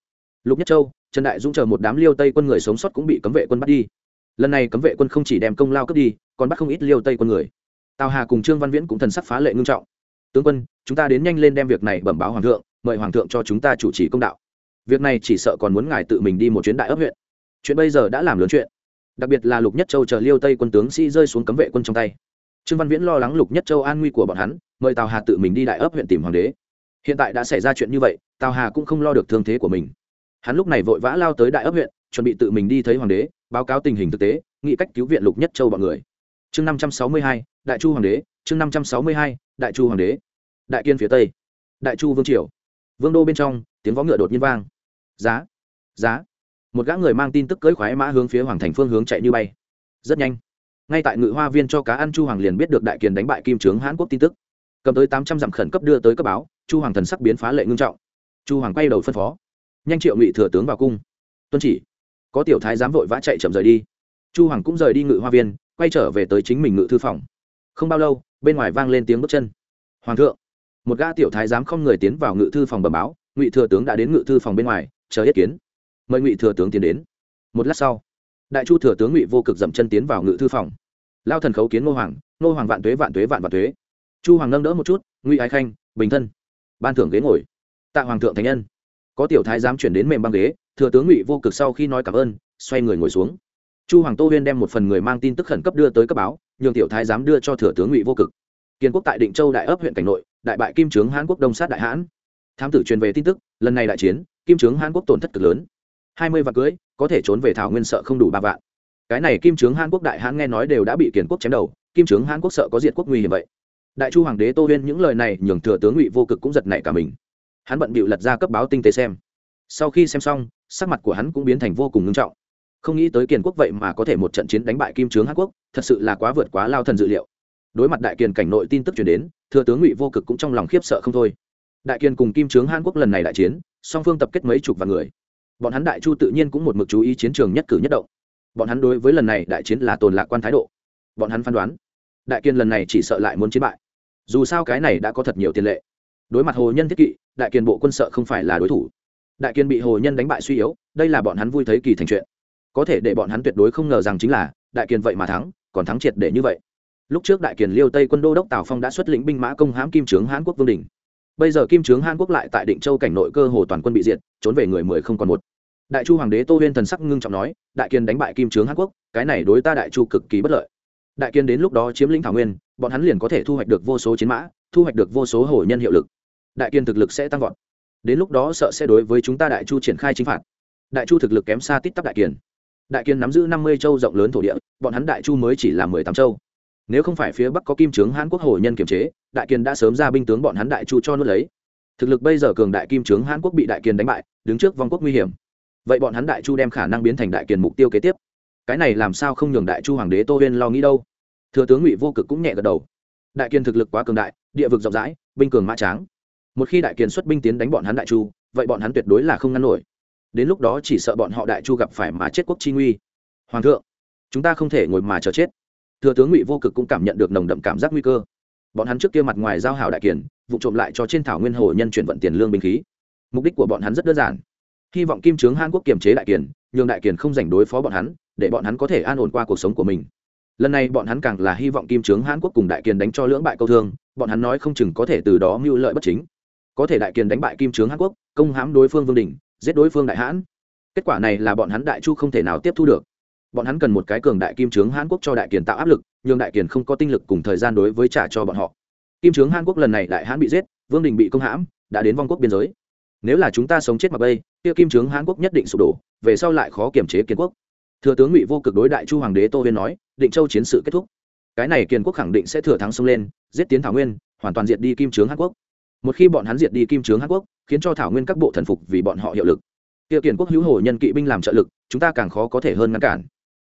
Lục nhất châu, trần đại dũng chờ một đám liêu tây quân người sống sót cũng bị cấm vệ quân bắt đi. Lần này cấm vệ quân không chỉ đem công lao cướp đi, còn bắt không ít liêu tây quân người. Tào hà cùng trương văn viễn cũng thần sắc phá lệ ngưng trọng. Tướng quân, chúng ta đến nhanh lên đem việc này bẩm báo hoàng thượng, mời hoàng thượng cho chúng ta chủ trì công đạo. Việc này chỉ sợ còn muốn ngài tự mình đi một chuyến đại ấp huyện. Chuyện bây giờ đã làm lớn chuyện. Đặc biệt là lục nhất châu chờ liêu tây quân tướng sĩ rơi xuống cấm vệ quân trong tay trương văn viễn lo lắng lục nhất châu an nguy của bọn hắn, mời tào hà tự mình đi đại ấp huyện tìm hoàng đế. Hiện tại đã xảy ra chuyện như vậy, tào hà cũng không lo được thương thế của mình. Hắn lúc này vội vã lao tới đại ấp huyện, chuẩn bị tự mình đi thấy hoàng đế, báo cáo tình hình thực tế, nghĩ cách cứu viện lục nhất châu bọn người. Chương năm trăm sáu mươi hai, đại chu hoàng đế, chương năm trăm sáu mươi hai, đại chu hoàng đế. Đại kiên phía tây. Đại chu vương triều. Vương đô bên trong, tiếng võ ngựa đột nhiên vang. Giá. Giá. Một gã người mang tin tức cưỡi khoái mã hướng phía hoàng thành phương hướng chạy như bay. Rất nhanh ngay tại ngự hoa viên cho cá ăn, chu hoàng liền biết được đại kiền đánh bại kim trướng hãn quốc tin tức. Cầm tới tám trăm dặm khẩn cấp đưa tới cấp báo, chu hoàng thần sắc biến phá lệ ngưng trọng. Chu hoàng quay đầu phân phó. Nhanh triệu ngụy thừa tướng vào cung. Tuân chỉ. Có tiểu thái dám vội vã chạy chậm rời đi. Chu hoàng cũng rời đi ngự hoa viên, quay trở về tới chính mình ngự thư phòng. Không bao lâu, bên ngoài vang lên tiếng bước chân. Hoàng thượng. Một gã tiểu thái giám không người tiến vào ngự thư phòng bẩm báo, ngụy thừa tướng đã đến ngự thư phòng bên ngoài, chờ yết kiến. Mời ngụy thừa tướng tiến đến. Một lát sau đại chu thừa tướng ngụy vô cực dậm chân tiến vào ngự thư phòng. Lao thần khấu kiến ngô hoàng ngô hoàng vạn tuế vạn tuế, vạn vạn tuế. Chu hoàng nâng đỡ một chút, ngụy ái khanh, bình thân. Ban thưởng ghế ngồi. Tạ hoàng thượng thánh nhân. Có tiểu thái giám chuyển đến mềm băng ghế, thừa tướng ngụy vô cực sau khi nói cảm ơn, xoay người ngồi xuống. Chu hoàng tô huyên đem một phần người mang tin tức khẩn cấp đưa tới cấp báo, nhường tiểu thái giám đưa cho thừa tướng ngụy vô cực. Kiến quốc tại định châu đại ấp huyện cảnh nội, đại bại kim trướng hán quốc đông sát đại hãn. Thám tử truyền về tin tức, lần này đại chiến, kim trướng hán quốc tổn thất cực lớn hai mươi vạn cưới, có thể trốn về thảo nguyên sợ không đủ ba vạn. Cái này kim trướng hán quốc đại hãn nghe nói đều đã bị kiền quốc chém đầu, kim trướng hán quốc sợ có diệt quốc nguy hiểm vậy. Đại chu hoàng đế tô huyên những lời này nhường thừa tướng ngụy vô cực cũng giật nảy cả mình. Hắn bận bịu lật ra cấp báo tinh tế xem. Sau khi xem xong, sắc mặt của hắn cũng biến thành vô cùng ngưng trọng. Không nghĩ tới kiền quốc vậy mà có thể một trận chiến đánh bại kim trướng hàn quốc, thật sự là quá vượt quá lao thần dự liệu. Đối mặt đại kiền cảnh nội tin tức chuyển đến, thừa tướng ngụy vô cực cũng trong lòng khiếp sợ không thôi. Đại kiền cùng kim trướng hàn quốc lần này đại chiến, song phương tập kết mấy chục vạn người bọn hắn đại chu tự nhiên cũng một mực chú ý chiến trường nhất cử nhất động. Bọn hắn đối với lần này đại chiến là tồn lạc quan thái độ. Bọn hắn phán đoán, đại kiên lần này chỉ sợ lại muốn chiến bại. Dù sao cái này đã có thật nhiều tiền lệ. Đối mặt hồ nhân thiết kỵ, đại kiên bộ quân sợ không phải là đối thủ. Đại kiên bị hồ nhân đánh bại suy yếu, đây là bọn hắn vui thấy kỳ thành chuyện. Có thể để bọn hắn tuyệt đối không ngờ rằng chính là, đại kiên vậy mà thắng, còn thắng triệt để như vậy. Lúc trước đại kiền liêu tây quân đô đốc tào phong đã xuất lĩnh binh mã công hãm kim trướng hán quốc vương đình bây giờ kim trướng hán quốc lại tại định châu cảnh nội cơ hồ toàn quân bị diệt, trốn về người mười không còn một đại chu hoàng đế tô huyên thần sắc ngưng trọng nói, đại kiên đánh bại kim trướng hán quốc, cái này đối ta đại chu cực kỳ bất lợi. Đại kiên đến lúc đó chiếm lĩnh thảo nguyên, bọn hắn liền có thể thu hoạch được vô số chiến mã, thu hoạch được vô số hổ nhân hiệu lực. Đại kiên thực lực sẽ tăng vọt. Đến lúc đó sợ sẽ đối với chúng ta đại chu triển khai chính phạt. Đại chu thực lực kém xa tít tắp đại kiên. Đại kiên nắm giữ năm mươi châu rộng lớn thổ địa, bọn hắn đại chu mới chỉ là mười tám châu. Nếu không phải phía bắc có kim trướng hãn quốc hồ nhân kiềm chế, đại kiên đã sớm ra binh tướng bọn hắn đại chu cho nuốt lấy. Thực lực bây giờ cường đại kim trướng hãn quốc bị đại kiên đánh bại, đứng trước vong quốc nguy hiểm vậy bọn hắn đại chu đem khả năng biến thành đại kiền mục tiêu kế tiếp. Cái này làm sao không nhường đại chu hoàng đế tô huyên lo nghĩ đâu? Thừa tướng ngụy vô cực cũng nhẹ gật đầu. Đại kiên thực lực quá cường đại, địa vực rộng rãi, binh cường mã tráng. Một khi đại kiền xuất binh tiến đánh bọn hắn đại chu, vậy bọn hắn tuyệt đối là không ngăn nổi. Đến lúc đó chỉ sợ bọn họ đại chu gặp phải mà chết quốc chi nguy. Hoàng thượng, chúng ta không thể ngồi mà chờ chết. Thừa tướng ngụy vô cực cũng cảm nhận được nồng đậm cảm giác nguy cơ. Bọn hắn trước kia mặt ngoài giao hảo đại kiền, vụ trộm lại cho trên thảo nguyên hồ nhân chuyển vận tiền lương binh khí. Mục đích của bọn hắn rất đơn giản hy vọng kim trướng hàn quốc kiềm chế đại kiển nhường đại kiển không giành đối phó bọn hắn, để bọn hắn có thể an ổn qua cuộc sống của mình. Lần này bọn hắn càng là hy vọng kim trướng hàn quốc cùng đại kiền đánh cho lưỡng bại câu thương, bọn hắn nói không chừng có thể từ đó mưu lợi bất chính. Có thể đại kiền đánh bại kim trướng hàn quốc, công hãm đối phương vương đình, giết đối phương đại hãn. Kết quả này là bọn hắn đại chu không thể nào tiếp thu được. Bọn hắn cần một cái cường đại kim trướng hàn quốc cho đại kiền tạo áp lực nhưng đại kiền không có tinh lực cùng thời gian đối với trả cho bọn họ. Kim trướng hàn quốc lần này đại hãn bị giết, vương đình bị công hãm, đã đến vong quốc biên giới nếu là chúng ta sống chết mà bây, kia kim trướng hán quốc nhất định sụp đổ, về sau lại khó kiểm chế kiến quốc. Thừa tướng ngụy vô cực đối đại chu hoàng đế tô huyên nói, định châu chiến sự kết thúc. Cái này kiền quốc khẳng định sẽ thừa thắng xông lên, giết tiến thảo nguyên, hoàn toàn diệt đi kim trướng hàn quốc. Một khi bọn hắn diệt đi kim trướng hàn quốc, khiến cho thảo nguyên các bộ thần phục vì bọn họ hiệu lực. Kia kiền quốc hữu hồ nhân kỵ binh làm trợ lực, chúng ta càng khó có thể hơn ngăn cản.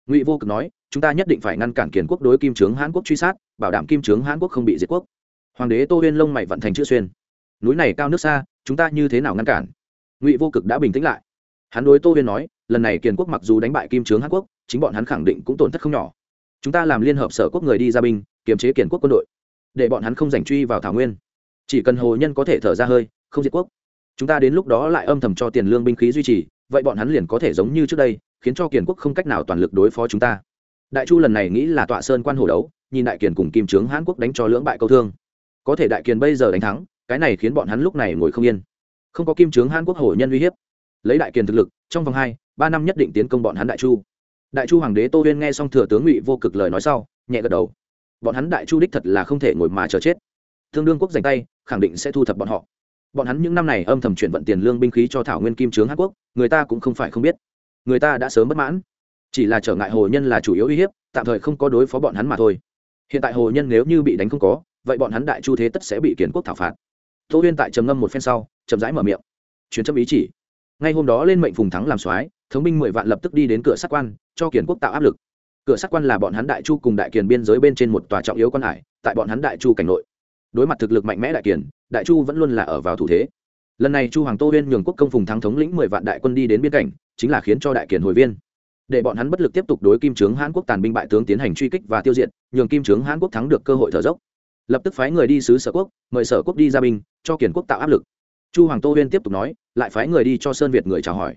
Ngụy vô cực nói, chúng ta nhất định phải ngăn cản kiền quốc đối kim trướng hàn quốc truy sát, bảo đảm kim trướng hàn quốc không bị diệt quốc. Hoàng đế tô huyên lông mày vận thành chữ xuyên núi này cao nước xa, chúng ta như thế nào ngăn cản? Ngụy vô cực đã bình tĩnh lại. Hắn đối tô huyên nói, lần này kiền quốc mặc dù đánh bại kim trướng hàn quốc, chính bọn hắn khẳng định cũng tổn thất không nhỏ. Chúng ta làm liên hợp sở quốc người đi ra binh, kiềm chế kiền quốc quân đội, để bọn hắn không giành truy vào thảo nguyên. Chỉ cần hồ nhân có thể thở ra hơi, không diệt quốc. Chúng ta đến lúc đó lại âm thầm cho tiền lương binh khí duy trì, vậy bọn hắn liền có thể giống như trước đây, khiến cho kiền quốc không cách nào toàn lực đối phó chúng ta. Đại chu lần này nghĩ là tọa sơn quan hồ đấu, nhìn đại kiền cùng kim trướng hàn quốc đánh cho lưỡng bại câu thương. Có thể đại kiền bây giờ đánh thắng cái này khiến bọn hắn lúc này ngồi không yên. Không có kim trướng hàn quốc hồ nhân uy hiếp. Lấy đại kiền thực lực, trong vòng hai, ba năm nhất định tiến công bọn hắn đại chu. Đại chu hoàng đế tô huyên nghe xong thừa tướng ngụy vô cực lời nói sau, nhẹ gật đầu. Bọn hắn đại chu đích thật là không thể ngồi mà chờ chết. Thương đương quốc dành tay, khẳng định sẽ thu thập bọn họ. Bọn hắn những năm này âm thầm chuyển vận tiền lương binh khí cho thảo nguyên kim trướng hàn quốc, người ta cũng không phải không biết. Người ta đã sớm bất mãn. Chỉ là trở ngại hồ nhân là chủ yếu uy hiếp, tạm thời không có đối phó bọn hắn mà thôi. Hiện tại hồ nhân nếu như bị đánh không có, vậy bọn hắn đại chu thế tất sẽ bị kiến quốc thảo phạt tô huyên tại trầm ngâm một phen sau, chậm rãi mở miệng. Chuyến chấp ý chỉ. Ngay hôm đó lên mệnh phùng thắng làm soái, thống binh mười vạn lập tức đi đến cửa sát quan, cho kiền quốc tạo áp lực. Cửa sát quan là bọn hắn đại chu cùng đại kiền biên giới bên trên một tòa trọng yếu quan hải, tại bọn hắn đại chu cảnh nội. Đối mặt thực lực mạnh mẽ đại kiền, đại chu vẫn luôn là ở vào thủ thế. Lần này chu hoàng tô huyên nhường quốc công phùng thắng thống lĩnh mười vạn đại quân đi đến biên cảnh, chính là khiến cho đại kiền hồi viên. Để bọn hắn bất lực tiếp tục đối kim trướng hãn quốc tàn binh bại tướng tiến hành truy kích và tiêu diệt, nhường kim trướng hãn quốc thắng được cơ hội thở dốc. Lập tức phái người đi sứ sở quốc, mời sở quốc đi ra binh cho kiền quốc tạo áp lực. Chu hoàng tô huyên tiếp tục nói, lại phái người đi cho sơn việt người chào hỏi.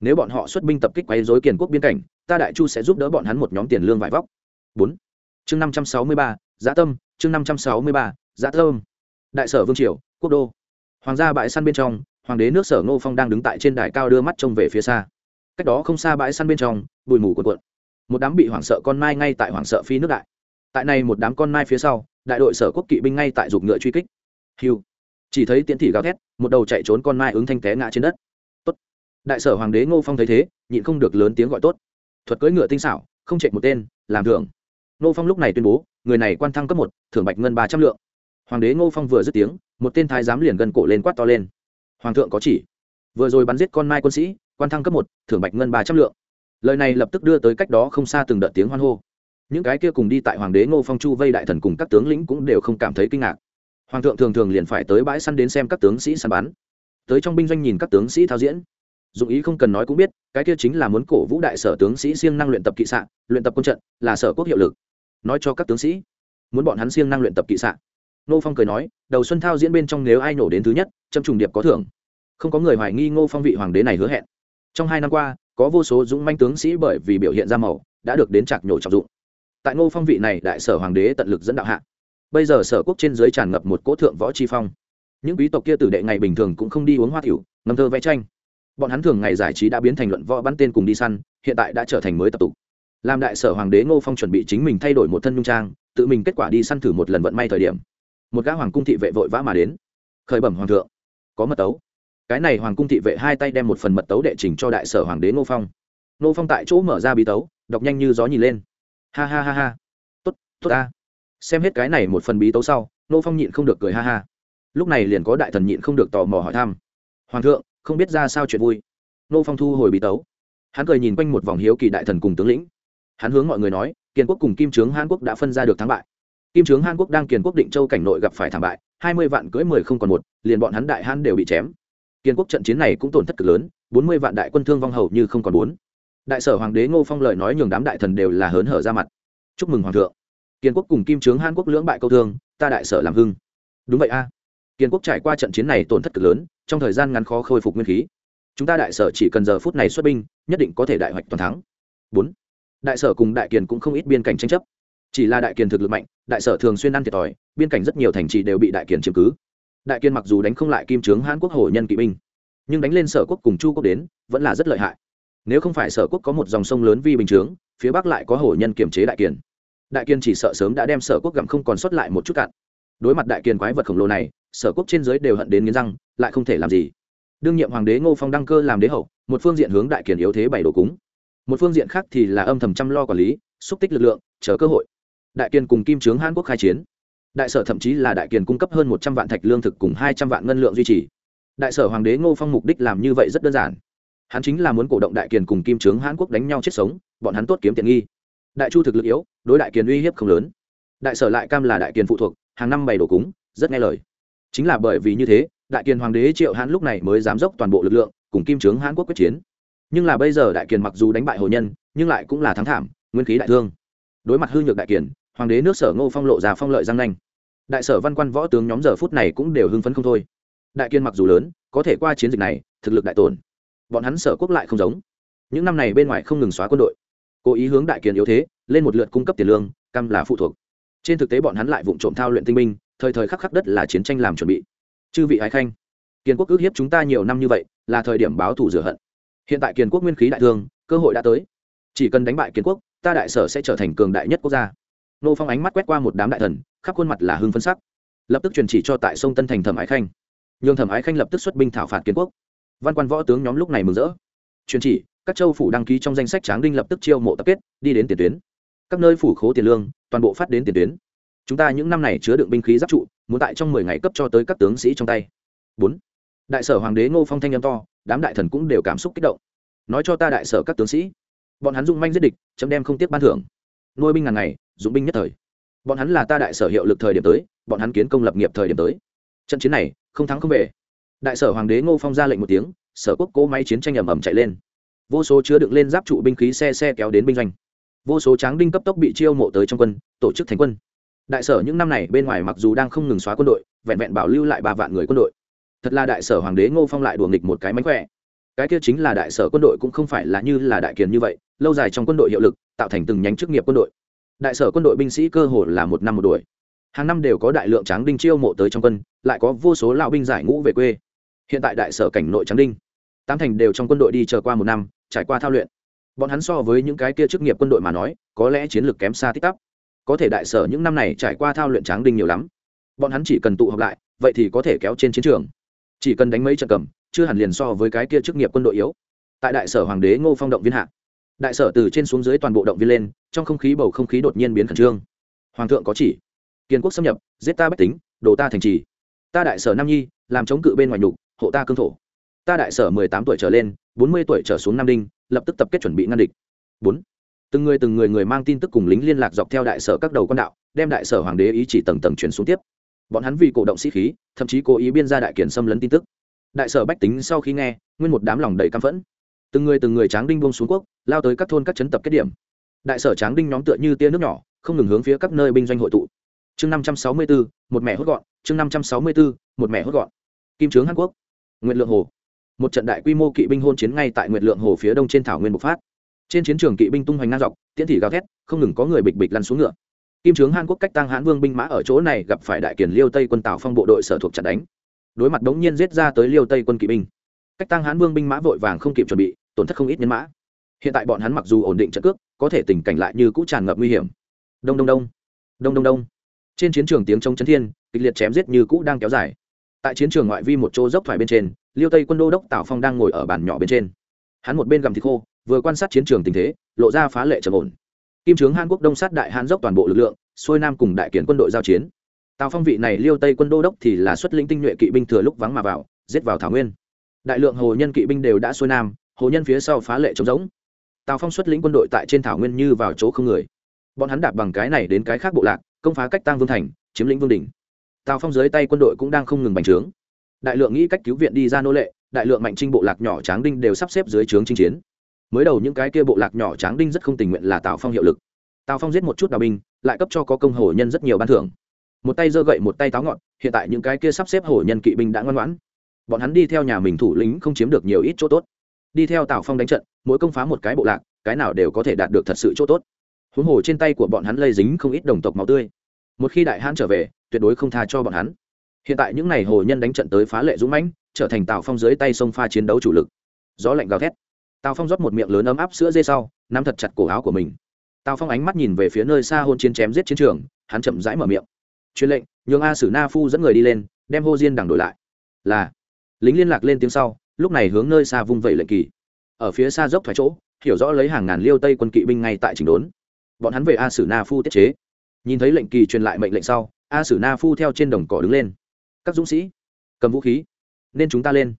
Nếu bọn họ xuất binh tập kích quấy dối kiền quốc biên cảnh, ta đại chu sẽ giúp đỡ bọn hắn một nhóm tiền lương vải vóc. Bốn. Chương năm trăm sáu mươi ba giá tâm, chương năm trăm sáu mươi ba giá tâm. Đại sở vương triều, quốc đô. Hoàng gia bãi săn bên trong, hoàng đế nước sở ngô phong đang đứng tại trên đài cao đưa mắt trông về phía xa. Cách đó không xa bãi săn bên trong, bụi mù cuộn cuộn. Một đám bị hoảng sợ con mai ngay tại hoảng sợ phi nước đại. Tại này một đám con mai phía sau, đại đội sở quốc kỵ binh ngay tại giục ngựa truy kích. Hiu chỉ thấy tiễn thị gào thét, một đầu chạy trốn con mai ứng thanh té ngã trên đất. Tốt. Đại sở hoàng đế ngô phong thấy thế, nhịn không được lớn tiếng gọi tốt. Thuật cưỡi ngựa tinh xảo, không chạy một tên, làm thưởng. Ngô phong lúc này tuyên bố, người này quan thăng cấp một, thưởng bạch ngân ba trăm lượng. Hoàng đế ngô phong vừa dứt tiếng, một tên thái giám liền gần cổ lên quát to lên. Hoàng thượng có chỉ. Vừa rồi bắn giết con mai quân sĩ, quan thăng cấp một, thưởng bạch ngân ba trăm lượng. Lời này lập tức đưa tới cách đó không xa từng đợt tiếng hoan hô. Những cái kia cùng đi tại hoàng đế ngô phong chu vây đại thần cùng các tướng lĩnh cũng đều không cảm thấy kinh ngạc hoàng thượng thường thường liền phải tới bãi săn đến xem các tướng sĩ săn bắn. Tới trong binh doanh nhìn các tướng sĩ thao diễn. Dụng ý không cần nói cũng biết, cái kia chính là muốn cổ vũ đại sở tướng sĩ siêng năng luyện tập kỵ xạ, luyện tập quân trận, là sở quốc hiệu lực. Nói cho các tướng sĩ, muốn bọn hắn siêng năng luyện tập kỵ sạ. Ngô phong cười nói, đầu xuân thao diễn bên trong nếu ai nổ đến thứ nhất, châm trùng điệp có thưởng. Không có người hoài nghi ngô phong vị hoàng đế này hứa hẹn. Trong hai năm qua, có vô số dũng manh tướng sĩ bởi vì biểu hiện ra màu, đã được đến trạc nhổ trọng dụng. Tại ngô phong vị này, đại sở hoàng đế tận lực dẫn đạo hạ bây giờ sở quốc trên dưới tràn ngập một cỗ thượng võ chi phong. Những quý tộc kia tử đệ ngày bình thường cũng không đi uống hoa tiểu, ngâm thơ vẽ tranh. Bọn hắn thường ngày giải trí đã biến thành luận võ bắn tên cùng đi săn, hiện tại đã trở thành mới tập tục. Làm đại sở hoàng đế ngô phong chuẩn bị chính mình thay đổi một thân nhung trang, tự mình kết quả đi săn thử một lần vận may thời điểm. Một gã hoàng cung thị vệ vội vã mà đến. Khởi bẩm hoàng thượng, có mật tấu. Cái này hoàng cung thị vệ hai tay đem một phần mật tấu đệ trình cho đại sở hoàng đế ngô phong. Ngô phong tại chỗ mở ra bí tấu, đọc nhanh như gió nhìn lên. Ha ha ha ha. Tốt tốt ta xem hết cái này một phần bí tấu sau, ngô phong nhịn không được cười ha ha. Lúc này liền có đại thần nhịn không được tò mò hỏi thăm. Hoàng thượng, không biết ra sao chuyện vui? Ngô phong thu hồi bí tấu. Hắn cười nhìn quanh một vòng hiếu kỳ đại thần cùng tướng lĩnh. Hắn hướng mọi người nói kiên quốc cùng kim trướng hàn quốc đã phân ra được thắng bại. Kim trướng hàn quốc đang kiên quốc định châu cảnh nội gặp phải thảm bại, hai mươi vạn cưỡi mười không còn một, liền bọn hắn đại hán đều bị chém. Kiên quốc trận chiến này cũng tổn thất cực lớn, bốn mươi vạn đại quân thương vong hầu như không còn bốn. Đại sở hoàng đế ngô phong lời nói nhường đám đại thần đều là hớn hở ra mặt. Chúc mừng hoàng thượng kiên quốc cùng kim trướng hàn quốc lưỡng bại câu thương, ta đại sở làm hưng. Đúng vậy a. Kiên quốc trải qua trận chiến này tổn thất cực lớn, trong thời gian ngắn khó khôi phục nguyên khí. Chúng ta đại sở chỉ cần giờ phút này xuất binh, nhất định có thể đại hoạch toàn thắng. Bốn. Đại sở cùng đại kiền cũng không ít biên cảnh tranh chấp. Chỉ là đại kiền thực lực mạnh, đại sở thường xuyên ăn thiệt thòi, biên cảnh rất nhiều thành trì đều bị đại kiền chiếm cứ. Đại kiên mặc dù đánh không lại kim trướng hãn quốc hồ nhân kỵ binh, nhưng đánh lên sở quốc cùng chu quốc đến, vẫn là rất lợi hại. Nếu không phải sở quốc có một dòng sông lớn vi bình chướng, phía bắc lại có hồ nhân kiềm chế đại kiền đại kiên chỉ sợ sớm đã đem sở quốc gặm không còn sót lại một chút cạn. Đối mặt đại kiền quái vật khổng lồ này, sở quốc trên giới đều hận đến nghiến răng, lại không thể làm gì. Đương nhiệm hoàng đế ngô phong đăng cơ làm đế hậu, một phương diện hướng đại kiền yếu thế bảy đồ cúng, một phương diện khác thì là âm thầm chăm lo quản lý, xúc tích lực lượng, chờ cơ hội. Đại kiền cùng kim trướng hàn quốc khai chiến. Đại sở thậm chí là đại kiền cung cấp hơn một trăm vạn thạch lương thực cùng hai trăm vạn ngân lượng duy trì. Đại sở hoàng đế ngô phong mục đích làm như vậy rất đơn giản. Hắn chính là muốn cổ động đại kiền cùng kim trướng hàn quốc đánh nhau chết sống, bọn hắn tốt kiếm tiện nghi đại chu thực lực yếu, đối đại kiền uy hiếp không lớn. Đại sở lại cam là đại kiền phụ thuộc, hàng năm bày đổ cúng, rất nghe lời. Chính là bởi vì như thế, đại kiền hoàng đế triệu hãn lúc này mới dám dốc toàn bộ lực lượng, cùng kim trướng hãn quốc quyết chiến. Nhưng là bây giờ đại kiền mặc dù đánh bại hồ nhân, nhưng lại cũng là thắng thảm, nguyên khí đại thương. Đối mặt hư nhược đại kiền, hoàng đế nước sở ngô phong lộ ra phong lợi giang nanh. Đại sở văn quan võ tướng nhóm giờ phút này cũng đều hưng phấn không thôi. Đại kiên mặc dù lớn, có thể qua chiến dịch này, thực lực đại tổn. Bọn hắn sở quốc lại không giống. Những năm này bên ngoài không ngừng xóa quân đội cố ý hướng đại kiền yếu thế, lên một lượt cung cấp tiền lương, cam là phụ thuộc. Trên thực tế bọn hắn lại vụ trộm thao luyện tinh minh thời thời khắc khắc đất là chiến tranh làm chuẩn bị. Chư vị ái khanh kiên quốc ước hiếp chúng ta nhiều năm như vậy, là thời điểm báo thù rửa hận. Hiện tại kiên quốc nguyên khí đại thương, cơ hội đã tới. Chỉ cần đánh bại kiên quốc, ta đại sở sẽ trở thành cường đại nhất quốc gia. Nô phong ánh mắt quét qua một đám đại thần, khắp khuôn mặt là hưng phân sắc. Lập tức truyền chỉ cho tại sông tân thành thẩm ái khanh. Nhường thẩm ái khanh lập tức xuất binh thảo phạt kiến quốc. Văn quan võ tướng nhóm lúc này mừng rỡ. Truyền chỉ các châu phủ đăng ký trong danh sách tráng đinh lập tức chiêu mộ tập kết, đi đến tiền tuyến. Các nơi phủ khố tiền lương, toàn bộ phát đến tiền tuyến. Chúng ta những năm này chứa đựng binh khí giáp trụ, muốn tại trong mười ngày cấp cho tới các tướng sĩ trong tay. Bốn. Đại sở hoàng đế ngô phong thanh âm to, đám đại thần cũng đều cảm xúc kích động. Nói cho ta đại sở các tướng sĩ. Bọn hắn dung manh giết địch, chấm đem không tiếc ban thưởng. Nuôi binh ngàn ngày, dụng binh nhất thời. Bọn hắn là ta đại sở hiệu lực thời điểm tới, bọn hắn kiến công lập nghiệp thời điểm tới. Trận chiến này, không thắng không về. Đại sở hoàng đế ngô phong ra lệnh một tiếng, sở quốc cố máy chiến tranh ầm ầm chạy lên vô số chứa đựng lên giáp trụ binh khí xe xe kéo đến binh doanh. Vô số tráng đinh cấp tốc bị chiêu mộ tới trong quân, tổ chức thành quân. Đại sở những năm này bên ngoài mặc dù đang không ngừng xóa quân đội, vẹn vẹn bảo lưu lại ba vạn người quân đội. Thật là đại sở hoàng đế ngô phong lại đùa nghịch một cái mánh khỏe. Cái kia chính là đại sở quân đội cũng không phải là như là đại kiền như vậy, lâu dài trong quân đội hiệu lực, tạo thành từng nhánh chức nghiệp quân đội. Đại sở quân đội binh sĩ cơ hồ là một năm một đuổi. Hàng năm đều có đại lượng tráng đinh chiêu mộ tới trong quân, lại có vô số lão binh giải ngũ về quê. Hiện tại đại sở cảnh nội tráng đinh, tám thành đều trong quân đội đi chờ qua một năm trải qua thao luyện. Bọn hắn so với những cái kia chức nghiệp quân đội mà nói, có lẽ chiến lược kém xa tích tắp có thể đại sở những năm này trải qua thao luyện tráng đinh nhiều lắm. Bọn hắn chỉ cần tụ họp lại, vậy thì có thể kéo trên chiến trường. Chỉ cần đánh mấy trận cầm, chưa hẳn liền so với cái kia chức nghiệp quân đội yếu. Tại đại sở hoàng đế ngô phong động viên hạ, đại sở từ trên xuống dưới toàn bộ động viên lên, trong không khí bầu không khí đột nhiên biến khẩn trương. Hoàng thượng có chỉ, kiên quốc xâm nhập, giết ta bách tính, đồ ta thành trì. Ta đại sở nam nhi, làm chống cự bên ngoài nhục, hộ ta cương thổ. Ta đại sở mười tám tuổi trở lên bốn mươi tuổi trở xuống nam đinh, lập tức tập kết chuẩn bị ngăn địch. Bốn. Từng người từng người người mang tin tức cùng lính liên lạc dọc theo đại sở các đầu quan đạo, đem đại sở hoàng đế ý chỉ tầng tầng truyền xuống tiếp. Bọn hắn vì cổ động sĩ khí, thậm chí cố ý biên ra đại kiển xâm lấn tin tức. Đại sở bách tính sau khi nghe, nguyên một đám lòng đầy căm phẫn. Từng người từng người tráng đinh bông xuống quốc, lao tới các thôn các chấn tập kết điểm. Đại sở tráng đinh nhóm tựa như tia nước nhỏ, không ngừng hướng phía các nơi binh doanh hội tụ. Chương năm trăm sáu mươi bốn một mẹ hốt gọn, chương năm trăm sáu mươi bốn một mẹ hốt gọn. Kim trướng hàn quốc. Nguyện lượng hồ một trận đại quy mô kỵ binh hôn chiến ngay tại Nguyệt lượng hồ phía đông trên thảo nguyên bộc phát. Trên chiến trường kỵ binh tung hoành ngang dọc, tiễn thị gào thét, không ngừng có người bịch bịch lăn xuống ngựa. Kim trướng hàn quốc cách tăng hãn vương binh mã ở chỗ này gặp phải đại kiền liêu tây quân tào phong bộ đội sở thuộc trận đánh. Đối mặt đống nhiên giết ra tới liêu tây quân kỵ binh. Cách tăng hãn vương binh mã vội vàng không kịp chuẩn bị, tổn thất không ít nhân mã. Hiện tại bọn hắn mặc dù ổn định trận cước, có thể tình cảnh lại như cũ tràn ngập nguy hiểm. Đông đông đông. Đông đông đông. Trên chiến trường tiếng trống chấn thiên, kịch liệt chém giết như cũ đang kéo dài tại chiến trường ngoại vi một chỗ dốc thoải bên trên, liêu tây quân đô đốc tào phong đang ngồi ở bàn nhỏ bên trên. Hắn một bên gầm thịt khô, vừa quan sát chiến trường tình thế, lộ ra phá lệ trầm ổn. Kim trướng hàn quốc đông sát đại hàn dốc toàn bộ lực lượng, xuôi nam cùng đại kiến quân đội giao chiến. Tào phong vị này liêu tây quân đô đốc thì là xuất lĩnh tinh nhuệ kỵ binh thừa lúc vắng mà vào, giết vào thảo nguyên. Đại lượng hồ nhân kỵ binh đều đã xuôi nam, hồ nhân phía sau phá lệ trống rỗng. Tào phong xuất lĩnh quân đội tại trên thảo nguyên như vào chỗ không người. Bọn hắn đạp bằng cái này đến cái khác bộ lạc, công phá cách tăng vương thành, chiếm lĩnh vương đình tào phong dưới tay quân đội cũng đang không ngừng bành trướng. Đại lượng nghĩ cách cứu viện đi ra nô lệ, đại lượng mạnh trinh bộ lạc nhỏ tráng đinh đều sắp xếp dưới trướng chinh chiến. Mới đầu những cái kia bộ lạc nhỏ tráng đinh rất không tình nguyện là tào phong hiệu lực. Tào phong giết một chút đào binh, lại cấp cho có công hồ nhân rất nhiều ban thưởng. Một tay giơ gậy, một tay táo ngọn, hiện tại những cái kia sắp xếp hồ nhân kỵ binh đã ngoan ngoãn. Bọn hắn đi theo nhà mình thủ lĩnh không chiếm được nhiều ít chỗ tốt. Đi theo tào phong đánh trận, mỗi công phá một cái bộ lạc, cái nào đều có thể đạt được thật sự chỗ tốt. Huống hồ trên tay của bọn hắn lây dính không ít đồng tộc máu tươi. Một khi đại hãn trở về tuyệt đối không tha cho bọn hắn. Hiện tại những n à y hồ nhân đánh trận tới phá lệ dũng mãnh, trở thành tào phong dưới tay sông pha chiến đấu chủ lực. Gió lạnh gào thét. Tào phong rót một miệng lớn ấm áp sữa dê sau, nắm thật chặt cổ áo của mình. Tào phong ánh mắt nhìn về phía nơi xa hôn chiến chém giết chiến trường, hắn chậm rãi mở miệng. Truyền lệnh, nhường a sử na phu dẫn người đi lên, đem hô diên đằng đổi lại. Là, lính liên lạc lên tiếng sau, lúc này hướng nơi xa vung vẩy lệnh kỳ. Ở phía xa dốc thoải chỗ, hiểu rõ lấy hàng ngàn liêu tây quân kỵ binh ngay tại chỉnh đốn. Bọn hắn về a sử na phu tiết chế. Nhìn thấy lệnh kỳ truyền lại mệnh lệnh sau a sử na phu theo trên đồng cỏ đứng lên. Các dũng sĩ, cầm vũ khí, nên chúng ta lên.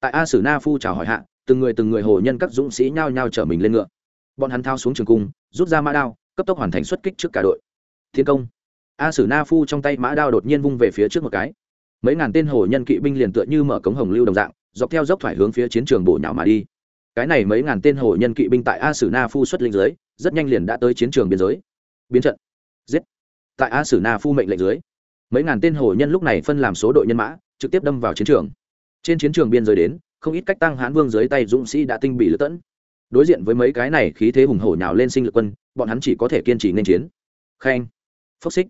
Tại a sử na phu chào hỏi hạ, từng người từng người hồ nhân các dũng sĩ nhao nhao chở mình lên ngựa. Bọn hắn thao xuống trường cung, rút ra mã đao, cấp tốc hoàn thành xuất kích trước cả đội. Thiên công. A sử na phu trong tay mã đao đột nhiên vung về phía trước một cái. Mấy ngàn tên hồ nhân kỵ binh liền tựa như mở cống hồng lưu đồng dạng, dọc theo dốc thoải hướng phía chiến trường bổ nhạo mà đi. Cái này mấy ngàn tên hồ nhân kỵ binh tại a sử na phu xuất linh giới rất nhanh liền đã tới chiến trường biên giới. Biến trận. Giết tại a sử na phu mệnh lệnh dưới, mấy ngàn tên hồ nhân lúc này phân làm số đội nhân mã, trực tiếp đâm vào chiến trường. Trên chiến trường biên giới đến, không ít cách tăng hãn vương dưới tay dũng sĩ đã tinh bị lưỡng tẫn. Đối diện với mấy cái này khí thế hùng hổ nhào lên sinh lực quân, bọn hắn chỉ có thể kiên trì nên chiến. Khen. Phốc xích.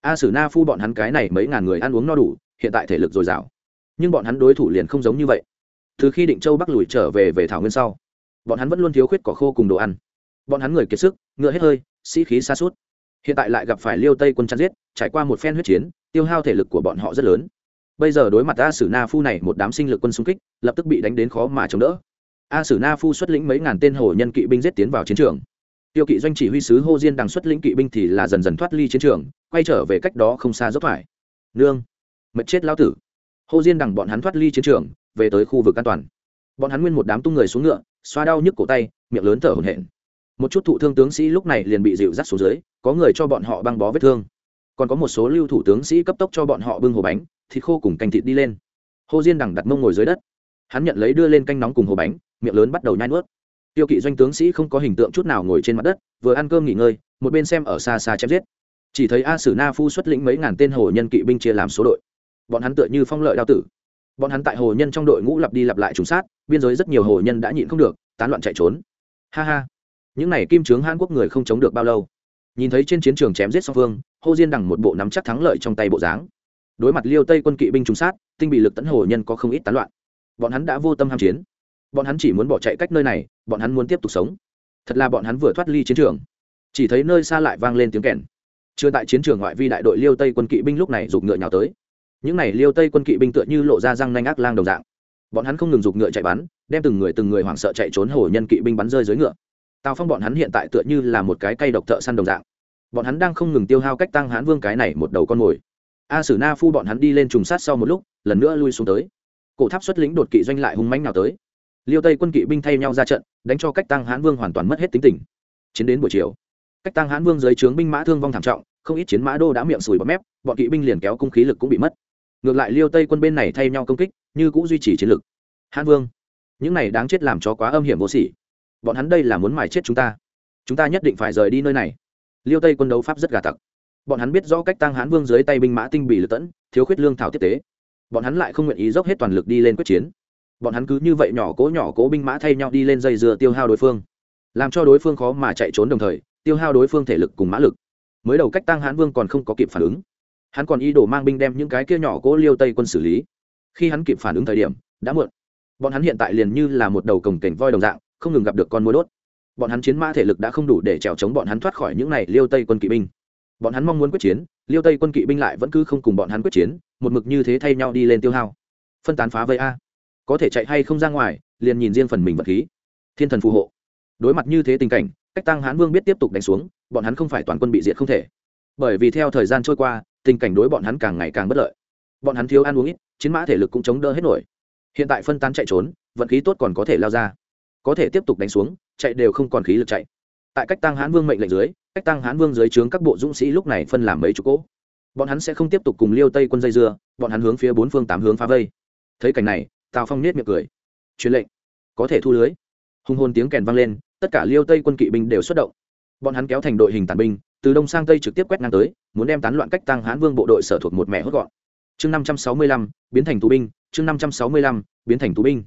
A sử na phu bọn hắn cái này mấy ngàn người ăn uống no đủ, hiện tại thể lực dồi dào. Nhưng bọn hắn đối thủ liền không giống như vậy. Từ khi định châu bắc lùi trở về về thảo nguyên sau, bọn hắn vẫn luôn thiếu khuyết cỏ khô cùng đồ ăn. Bọn hắn người kiệt sức, ngựa hết hơi, sĩ khí xa suốt hiện tại lại gặp phải liêu tây quân chăn giết, trải qua một phen huyết chiến, tiêu hao thể lực của bọn họ rất lớn. Bây giờ đối mặt a sử na phu này một đám sinh lực quân xung kích, lập tức bị đánh đến khó mà chống đỡ. A sử na phu xuất lĩnh mấy ngàn tên hồ nhân kỵ binh giết tiến vào chiến trường. Tiêu kỵ doanh chỉ huy sứ hô diên đằng xuất lĩnh kỵ binh thì là dần dần thoát ly chiến trường, quay trở về cách đó không xa dốc phải nương mật chết lao tử. Hô diên đằng bọn hắn thoát ly chiến trường, về tới khu vực an toàn. Bọn hắn nguyên một đám tung người xuống ngựa, xoa đau nhức cổ tay, miệng lớn thở hổn hển một chút thụ thương tướng sĩ lúc này liền bị dịu dắt xuống dưới, có người cho bọn họ băng bó vết thương. Còn có một số lưu thủ tướng sĩ cấp tốc cho bọn họ bưng hồ bánh, thịt khô cùng canh thịt đi lên. Hồ diên đằng đặt mông ngồi dưới đất. Hắn nhận lấy đưa lên canh nóng cùng hồ bánh, miệng lớn bắt đầu nhai nuốt. Tiêu kỵ doanh tướng sĩ không có hình tượng chút nào ngồi trên mặt đất, vừa ăn cơm nghỉ ngơi, một bên xem ở xa xa chém giết. Chỉ thấy a sử na phu xuất lĩnh mấy ngàn tên hồ nhân kỵ binh chia làm số đội. Bọn hắn tựa như phong lợi đao tử. Bọn hắn tại hồ nhân trong đội ngũ lặp đi lặp lại trùng sát, biên giới rất nhiều hồ nhân đã nhịn không được, tán loạn chạy trốn. Ha ha những này kim trướng hàn quốc người không chống được bao lâu. Nhìn thấy trên chiến trường chém giết song phương, hô diên đằng một bộ nắm chắc thắng lợi trong tay bộ dáng. Đối mặt liêu tây quân kỵ binh trùng sát, tinh bị lực tấn hồ nhân có không ít tán loạn. Bọn hắn đã vô tâm ham chiến. Bọn hắn chỉ muốn bỏ chạy cách nơi này, bọn hắn muốn tiếp tục sống. Thật là bọn hắn vừa thoát ly chiến trường. Chỉ thấy nơi xa lại vang lên tiếng kèn. Chưa tại chiến trường ngoại vi đại đội liêu tây quân kỵ binh lúc này giục ngựa nhào tới. Những n à y liêu tây quân kỵ binh tựa như lộ ra răng nanh ác lang đồng dạng. Bọn hắn không ngừng giục ngựa chạy bắn, đem từng người từng người hoảng sợ chạy trốn hồ nhân kỵ binh bắn rơi dưới ngựa tào phong bọn hắn hiện tại tựa như là một cái cây độc thợ săn đồng dạng. Bọn hắn đang không ngừng tiêu hao cách tăng hãn vương cái này một đầu con mồi. A sử na phu bọn hắn đi lên trùng sát sau một lúc, lần nữa lui xuống tới. Cổ tháp xuất lĩnh đột kỵ doanh lại hung mánh nào tới. Liêu tây quân kỵ binh thay nhau ra trận, đánh cho cách tăng hãn vương hoàn toàn mất hết tính tình. Chiến đến buổi chiều, cách tăng hãn vương dưới trướng binh mã thương vong thảm trọng, không ít chiến mã đô đã miệng sùi bọt mép, bọn kỵ binh liền kéo cung khí lực cũng bị mất. Ngược lại liêu tây quân bên này thay nhau công kích, như cũng duy trì chiến lực. Hãn vương, những này đáng chết làm cho quá âm hiểm vô sỉ bọn hắn đây là muốn mài chết chúng ta. Chúng ta nhất định phải rời đi nơi này. Liêu tây quân đấu pháp rất gà tặc. Bọn hắn biết rõ cách tăng hãn vương dưới tay binh mã tinh bị lật tẫn, thiếu khuyết lương thảo tiếp tế. Bọn hắn lại không nguyện ý dốc hết toàn lực đi lên quyết chiến. Bọn hắn cứ như vậy nhỏ cố nhỏ cố binh mã thay nhau đi lên dây dừa tiêu hao đối phương. Làm cho đối phương khó mà chạy trốn đồng thời, tiêu hao đối phương thể lực cùng mã lực. Mới đầu cách tăng hãn vương còn không có kịp phản ứng. Hắn còn ý đồ mang binh đem những cái kia nhỏ cố liêu tây quân xử lý. Khi hắn kịp phản ứng thời điểm, đã muộn. Bọn hắn hiện tại liền như là một đầu cổng cảnh voi đồng dạng không ngừng gặp được con mối đốt. Bọn hắn chiến mã thể lực đã không đủ để trèo chống bọn hắn thoát khỏi những này liêu tây quân kỵ binh. Bọn hắn mong muốn quyết chiến, liêu tây quân kỵ binh lại vẫn cứ không cùng bọn hắn quyết chiến, một mực như thế thay nhau đi lên tiêu hao. Phân tán phá vây a. Có thể chạy hay không ra ngoài, liền nhìn riêng phần mình vật khí. Thiên thần phù hộ. Đối mặt như thế tình cảnh, cách tăng hán vương biết tiếp tục đánh xuống, bọn hắn không phải toàn quân bị diệt không thể. Bởi vì theo thời gian trôi qua, tình cảnh đối bọn hắn càng ngày càng bất lợi. Bọn hắn thiếu ăn uống ít, chiến mã thể lực cũng chống đỡ hết nổi. Hiện tại phân tán chạy trốn, vận khí tốt còn có thể lao ra có thể tiếp tục đánh xuống, chạy đều không còn khí lực chạy. Tại cách tăng hãn vương mệnh lệnh dưới, cách tăng hãn vương dưới trướng các bộ dũng sĩ lúc này phân làm mấy chục cỗ. Bọn hắn sẽ không tiếp tục cùng liêu tây quân dây dưa, bọn hắn hướng phía bốn phương tám hướng phá vây. Thấy cảnh này, tào phong nết miệng cười. Truyền lệnh, có thể thu lưới. Hùng hồn tiếng kèn vang lên, tất cả liêu tây quân kỵ binh đều xuất động. Bọn hắn kéo thành đội hình tàn binh, từ đông sang tây trực tiếp quét ngang tới, muốn đem tán loạn cách tăng hãn vương bộ đội sở thuộc một mẹ hốt gọn. Chương năm trăm sáu mươi lăm, biến thành tù binh, chương năm trăm sáu mươi lăm, biến thành tù binh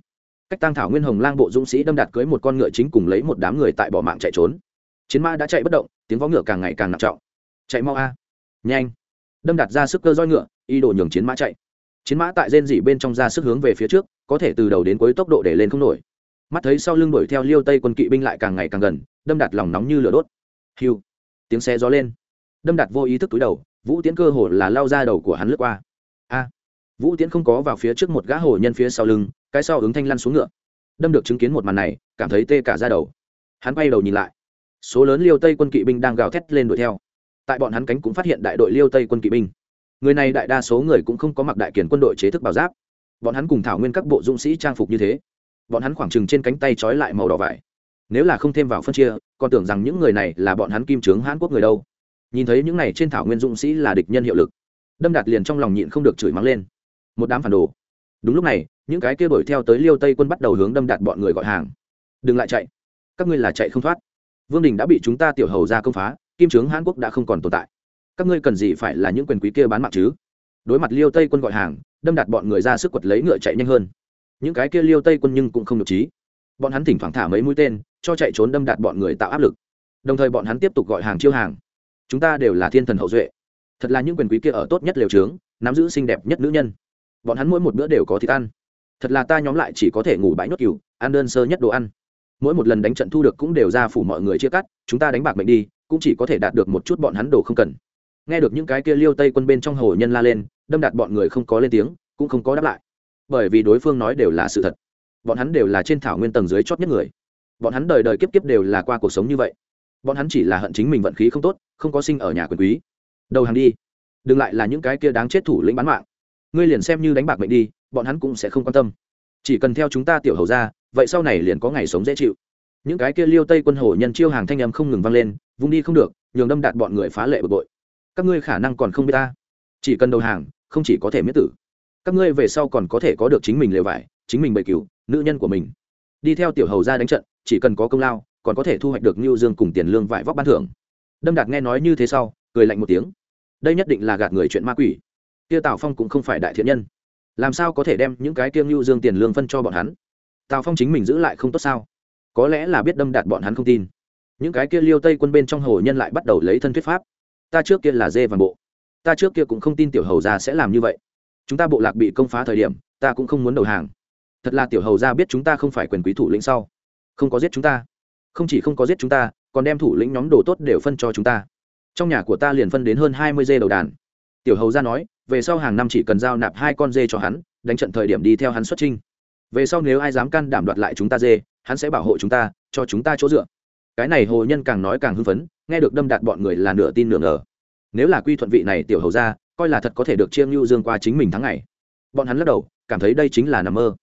cách tăng thảo nguyên hồng lang bộ dũng sĩ đâm đạt cưới một con ngựa chính cùng lấy một đám người tại bỏ mạng chạy trốn. Chiến mã đã chạy bất động, tiếng vó ngựa càng ngày càng nặng trọng. Chạy mau a. À. Nhanh. Đâm đạt ra sức cơ roi ngựa, y đổ nhường chiến mã chạy. Chiến mã tại rên dỉ bên trong ra sức hướng về phía trước, có thể từ đầu đến cuối tốc độ để lên không nổi. Mắt thấy sau lưng đuổi theo liêu tây quân kỵ binh lại càng ngày càng gần, đâm đạt lòng nóng như lửa đốt. Hiu. Tiếng xe gió lên. Đâm đạt vô ý thức túi đầu, vũ tiến cơ hồ là lao ra đầu của hắn lướt qua. A. Vũ tiến không có vào phía trước một gã hồ nhân phía sau lưng cái sau ứng thanh lăn xuống ngựa. Đâm được chứng kiến một màn này, cảm thấy tê cả ra đầu. Hắn quay đầu nhìn lại. Số lớn liêu tây quân kỵ binh đang gào thét lên đuổi theo. Tại bọn hắn cánh cũng phát hiện đại đội liêu tây quân kỵ binh. Người này đại đa số người cũng không có mặc đại kiển quân đội chế thức bảo giáp. Bọn hắn cùng thảo nguyên các bộ dũng sĩ trang phục như thế. Bọn hắn khoảng trừng trên cánh tay trói lại màu đỏ vải. Nếu là không thêm vào phân chia, còn tưởng rằng những người này là bọn hắn kim trướng hãn quốc người đâu. Nhìn thấy những này trên thảo nguyên dũng sĩ là địch nhân hiệu lực. Đâm đạt liền trong lòng nhịn không được chửi mắng lên. Một đám phản đồ đúng lúc này, những cái kia đuổi theo tới liêu tây quân bắt đầu hướng đâm đạt bọn người gọi hàng. Đừng lại chạy, các ngươi là chạy không thoát. Vương đình đã bị chúng ta tiểu hầu ra công phá, kim trướng hãn quốc đã không còn tồn tại. Các ngươi cần gì phải là những quyền quý kia bán mạng chứ? Đối mặt liêu tây quân gọi hàng, đâm đạt bọn người ra sức quật lấy ngựa chạy nhanh hơn. Những cái kia liêu tây quân nhưng cũng không được trí. Bọn hắn thỉnh thoảng thả mấy mũi tên, cho chạy trốn đâm đạt bọn người tạo áp lực. Đồng thời bọn hắn tiếp tục gọi hàng chiêu hàng. Chúng ta đều là thiên thần hậu duệ. Thật là những quyền quý kia ở tốt nhất liều trướng, nắm giữ xinh đẹp nhất nữ nhân bọn hắn mỗi một bữa đều có thịt ăn. Thật là ta nhóm lại chỉ có thể ngủ bãi nhốt cừu, ăn đơn sơ nhất đồ ăn. Mỗi một lần đánh trận thu được cũng đều ra phủ mọi người chia cắt, chúng ta đánh bạc mệnh đi, cũng chỉ có thể đạt được một chút bọn hắn đồ không cần. Nghe được những cái kia liêu tây quân bên trong hồ nhân la lên, đâm đạt bọn người không có lên tiếng, cũng không có đáp lại. Bởi vì đối phương nói đều là sự thật. Bọn hắn đều là trên thảo nguyên tầng dưới chót nhất người. Bọn hắn đời đời kiếp kiếp đều là qua cuộc sống như vậy. Bọn hắn chỉ là hận chính mình vận khí không tốt, không có sinh ở nhà quyền quý. Đầu hàng đi. Đừng lại là những cái kia đáng chết thủ lĩnh bán mạng ngươi liền xem như đánh bạc mệnh đi bọn hắn cũng sẽ không quan tâm chỉ cần theo chúng ta tiểu hầu ra vậy sau này liền có ngày sống dễ chịu những cái kia liêu tây quân hồ nhân chiêu hàng thanh âm không ngừng vang lên vung đi không được nhường đâm đạt bọn người phá lệ bực bội các ngươi khả năng còn không biết ta chỉ cần đầu hàng không chỉ có thể miết tử các ngươi về sau còn có thể có được chính mình lều vải chính mình bệ cứu nữ nhân của mình đi theo tiểu hầu ra đánh trận chỉ cần có công lao còn có thể thu hoạch được Nưu Dương cùng tiền lương vải vóc ban thưởng. Đâm Đạt nghe nói như thế sau, cười lạnh một tiếng. Đây nhất định là gạt người chuyện ma quỷ. Kia Tào Phong cũng không phải đại thiện nhân, làm sao có thể đem những cái kiêng lưu Dương tiền lương phân cho bọn hắn? Tào Phong chính mình giữ lại không tốt sao? Có lẽ là biết Đâm Đạt bọn hắn không tin. Những cái kia Liêu Tây quân bên trong hồ nhân lại bắt đầu lấy thân thuyết pháp. Ta trước kia là dê vàng bộ, ta trước kia cũng không tin tiểu hầu gia sẽ làm như vậy. Chúng ta bộ lạc bị công phá thời điểm, ta cũng không muốn đầu hàng. Thật là tiểu hầu gia biết chúng ta không phải quyền quý thủ lĩnh sau, không có giết chúng ta không chỉ không có giết chúng ta còn đem thủ lĩnh nhóm đồ tốt đều phân cho chúng ta trong nhà của ta liền phân đến hơn hai mươi dê đầu đàn tiểu hầu ra nói về sau hàng năm chỉ cần giao nạp hai con dê cho hắn, đánh trận thời điểm đi theo hắn xuất trinh về sau nếu ai dám can đảm đoạt lại chúng ta dê, hắn sẽ bảo hộ chúng ta, cho chúng ta chỗ dựa. Cái này hồ nhân càng nói càng hưng phấn, nghe được đâm đạt bọn người là nửa tin nửa ngờ. Nếu là quy thuận vị này tiểu hầu ra coi là thật có thể được chiêm lưu dương qua chính mình tháng ngày. Bọn hắn lắc đầu, cảm thấy đây chính là nằm mơ.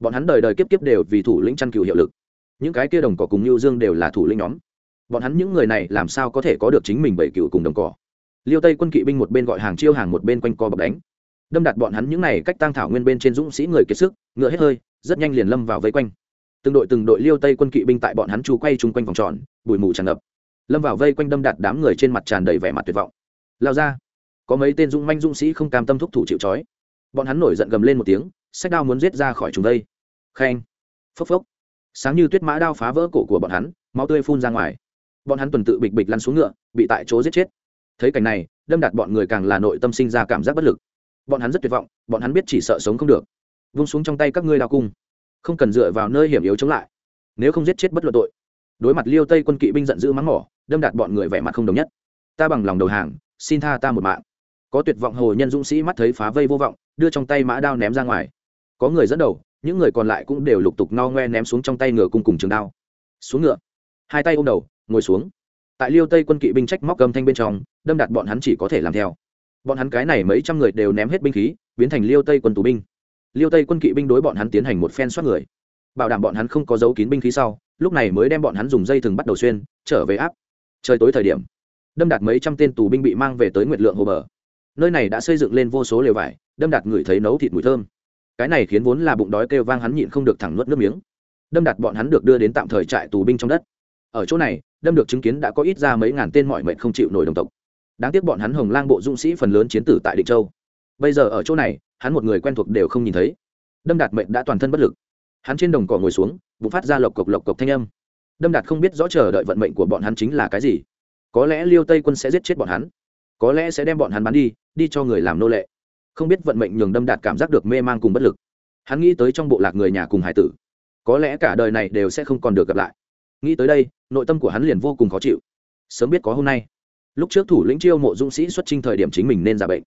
Bọn hắn đời đời kiếp kiếp đều vì thủ lĩnh chăn cừu hiệu lực. Những cái kia đồng cỏ cùng lưu dương đều là thủ lĩnh nhóm. Bọn hắn những người này làm sao có thể có được chính mình bảy cựu cùng đồng cỏ? Liêu tây quân kỵ binh một bên gọi hàng chiêu hàng một bên quanh co bọc đánh. Đâm đặt bọn hắn những này cách tăng thảo nguyên bên trên dũng sĩ người kiệt sức, ngựa hết hơi, rất nhanh liền lâm vào vây quanh. Từng đội từng đội liêu tây quân kỵ binh tại bọn hắn chu quay chung quanh vòng tròn, bụi mù tràn ngập. Lâm vào vây quanh đâm đặt đám người trên mặt tràn đầy vẻ mặt tuyệt vọng. Lao ra, có mấy tên dũng manh dũng sĩ không cam tâm thúc thủ chịu trói. Bọn hắn nổi giận gầm lên một tiếng sách đao muốn giết ra khỏi chúng đây. Khen phốc phốc. Sáng như tuyết mã đao phá vỡ cổ của bọn hắn, máu tươi phun ra ngoài. Bọn hắn tuần tự bịch bịch lăn xuống ngựa, bị tại chỗ giết chết thấy cảnh này, đâm đạt bọn người càng là nội tâm sinh ra cảm giác bất lực. Bọn hắn rất tuyệt vọng, bọn hắn biết chỉ sợ sống không được. Vung xuống trong tay các ngươi đao cung. Không cần dựa vào nơi hiểm yếu chống lại. Nếu không giết chết bất luận tội. Đối mặt liêu tây quân kỵ binh giận dữ mắng mỏ, đâm đạt bọn người vẻ mặt không đồng nhất. Ta bằng lòng đầu hàng, xin tha ta một mạng. Có tuyệt vọng hồ nhân dũng sĩ mắt thấy phá vây vô vọng, đưa trong tay mã đao ném ra ngoài. Có người dẫn đầu, những người còn lại cũng đều lục tục no ngoe ném xuống trong tay ngựa cùng cùng trường đao. Xuống ngựa. Hai tay ôm đầu, ngồi xuống tại liêu tây quân kỵ binh trách móc cầm thanh bên trong, đâm đặt bọn hắn chỉ có thể làm theo. Bọn hắn cái này mấy trăm người đều ném hết binh khí, biến thành liêu tây quân tù binh. Liêu tây quân kỵ binh đối bọn hắn tiến hành một phen soát người. Bảo đảm bọn hắn không có dấu kín binh khí sau, lúc này mới đem bọn hắn dùng dây thừng bắt đầu xuyên, trở về áp. Trời tối thời điểm, đâm đạt mấy trăm tên tù binh bị mang về tới nguyệt lượng hồ bờ. Nơi này đã xây dựng lên vô số lều vải, đâm đạt ngửi thấy nấu thịt mùi thơm. Cái này khiến vốn là bụng đói kêu vang hắn nhịn không được thẳng nuốt nước miếng. Đâm đạt bọn hắn được đưa đến tạm thời trại tù binh trong đất ở chỗ này, đâm được chứng kiến đã có ít ra mấy ngàn tên mọi mệnh không chịu nổi đồng tộc. Đáng tiếc bọn hắn hồng lang bộ dũng sĩ phần lớn chiến tử tại định châu. Bây giờ ở chỗ này, hắn một người quen thuộc đều không nhìn thấy. Đâm đạt mệnh đã toàn thân bất lực. Hắn trên đồng cỏ ngồi xuống, bụng phát ra lộc cộc lộc cộc thanh âm. Đâm đạt không biết rõ chờ đợi vận mệnh của bọn hắn chính là cái gì. Có lẽ liêu tây quân sẽ giết chết bọn hắn. Có lẽ sẽ đem bọn hắn bắn đi đi cho người làm nô lệ. Không biết vận mệnh nhường đâm đạt cảm giác được mê man cùng bất lực. Hắn nghĩ tới trong bộ lạc người nhà cùng hải tử. Có lẽ cả đời này đều sẽ không còn được gặp lại nghĩ tới đây, nội tâm của hắn liền vô cùng khó chịu. Sớm biết có hôm nay. Lúc trước thủ lĩnh chiêu mộ dũng sĩ xuất trình thời điểm chính mình nên giả bệnh.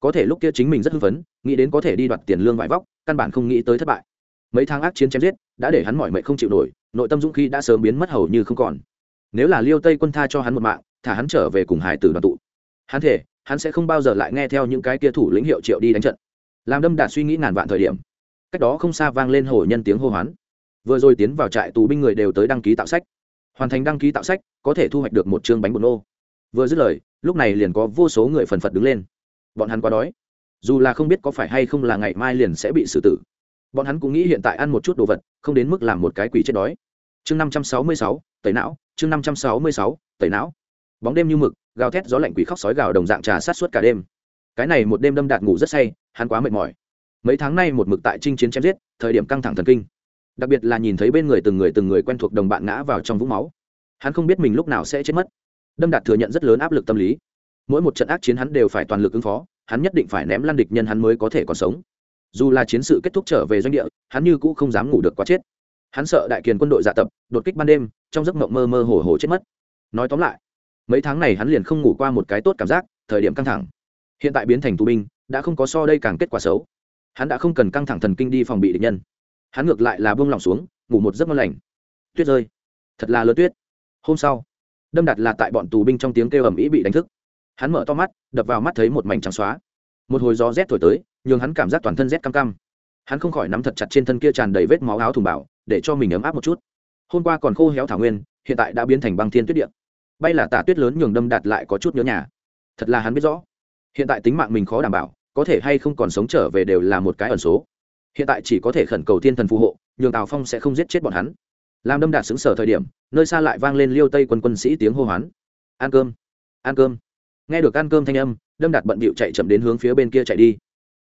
Có thể lúc kia chính mình rất hưng phấn, nghĩ đến có thể đi đoạt tiền lương vải vóc, căn bản không nghĩ tới thất bại. Mấy tháng ác chiến chém giết, đã để hắn mọi mệnh không chịu nổi, nội tâm dũng khí đã sớm biến mất hầu như không còn. Nếu là liêu tây quân tha cho hắn một mạng, thả hắn trở về cùng hải tử đoàn tụ. Hắn thể hắn sẽ không bao giờ lại nghe theo những cái kia thủ lĩnh hiệu triệu đi đánh trận. Làm đâm đạt suy nghĩ ngàn vạn thời điểm. Cách đó không xa vang lên hổ nhân tiếng hô hoán vừa rồi tiến vào trại tù binh người đều tới đăng ký tạo sách. Hoàn thành đăng ký tạo sách, có thể thu hoạch được một chương bánh bột nô. Vừa dứt lời, lúc này liền có vô số người phần phật đứng lên. Bọn hắn quá đói. Dù là không biết có phải hay không là ngày mai liền sẽ bị xử tử. Bọn hắn cũng nghĩ hiện tại ăn một chút đồ vật, không đến mức làm một cái quỷ chết đói. Chương năm trăm sáu mươi sáu, tẩy não, chương năm trăm sáu mươi sáu, tẩy não. Bóng đêm như mực, gào thét gió lạnh quỷ khóc sói gào đồng dạng trà sát suốt cả đêm. Cái này một đêm đâm đạt ngủ rất say, hắn quá mệt mỏi. Mấy tháng nay một mực tại chinh chiến chém giết, thời điểm căng thẳng thần kinh đặc biệt là nhìn thấy bên người từng người từng người quen thuộc đồng bạn ngã vào trong vũng máu. Hắn không biết mình lúc nào sẽ chết mất. Đâm đạt thừa nhận rất lớn áp lực tâm lý. Mỗi một trận ác chiến hắn đều phải toàn lực ứng phó, hắn nhất định phải ném lan địch nhân hắn mới có thể còn sống. Dù là chiến sự kết thúc trở về doanh địa, hắn như cũ không dám ngủ được quá chết. Hắn sợ đại kiền quân đội dạ tập, đột kích ban đêm, trong giấc mộng mơ mơ hồ hồ chết mất. Nói tóm lại, mấy tháng này hắn liền không ngủ qua một cái tốt cảm giác, thời điểm căng thẳng. Hiện tại biến thành tù binh, đã không có so đây càng kết quả xấu. Hắn đã không cần căng thẳng thần kinh đi phòng bị địch nhân hắn ngược lại là bông lỏng xuống, ngủ một giấc ngon lành. Tuyết rơi. Thật là lớn tuyết. Hôm sau, đâm đặt là tại bọn tù binh trong tiếng kêu ầm ĩ bị đánh thức. Hắn mở to mắt, đập vào mắt thấy một mảnh trắng xóa. Một hồi gió rét thổi tới, nhường hắn cảm giác toàn thân rét cam cam hắn không khỏi nắm thật chặt trên thân kia tràn đầy vết máu áo thùng bảo, để cho mình ấm áp một chút. Hôm qua còn khô héo thảo nguyên, hiện tại đã biến thành băng thiên tuyết điện bay là tả tuyết lớn nhường đâm đạt lại có chút nhớ nhà. Thật là hắn biết rõ. Hiện tại tính mạng mình khó đảm bảo, có thể hay không còn sống trở về đều là một cái ẩn số hiện tại chỉ có thể khẩn cầu thiên thần phù hộ, nhường tào phong sẽ không giết chết bọn hắn. Làm đâm đạt xứng sở thời điểm, nơi xa lại vang lên liêu tây quân quân sĩ tiếng hô hoán. Ăn cơm ăn cơm. Nghe được ăn cơm thanh âm, đâm đạt bận bịu chạy chậm đến hướng phía bên kia chạy đi.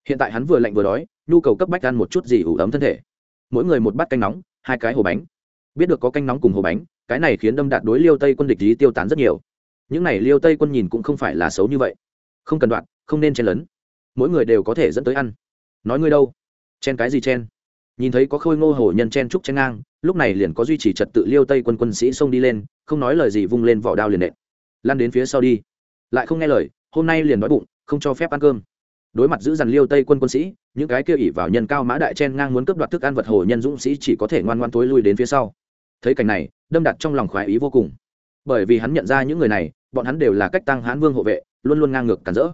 Hiện tại hắn vừa lạnh vừa đói, nhu cầu cấp bách ăn một chút gì ủ ấm thân thể. Mỗi người một bát canh nóng, hai cái hồ bánh. Biết được có canh nóng cùng hồ bánh, cái này khiến đâm đạt đối liêu tây quân địch lý tiêu tán rất nhiều. Những này liêu tây quân nhìn cũng không phải là xấu như vậy. Không cần đoạn, không nên chen lấn. Mỗi người đều có thể dẫn tới ăn. Nói ngươi đâu? Chen cái gì chen? Nhìn thấy có khôi ngô hổ nhân chen trúc chen ngang, lúc này liền có duy trì trật tự liêu tây quân quân sĩ xông đi lên, không nói lời gì vung lên vỏ đao liền nện. Lan đến phía sau đi. Lại không nghe lời, hôm nay liền nói bụng, không cho phép ăn cơm. Đối mặt giữ dằn liêu tây quân quân sĩ, những cái kia ỉ vào nhân cao mã đại chen ngang muốn cướp đoạt thức ăn vật hồ nhân dũng sĩ chỉ có thể ngoan ngoan tối lui đến phía sau. Thấy cảnh này, đâm đặt trong lòng khoái ý vô cùng. Bởi vì hắn nhận ra những người này, bọn hắn đều là cách tăng hãn vương hộ vệ, luôn luôn ngang ngược cản rỡ.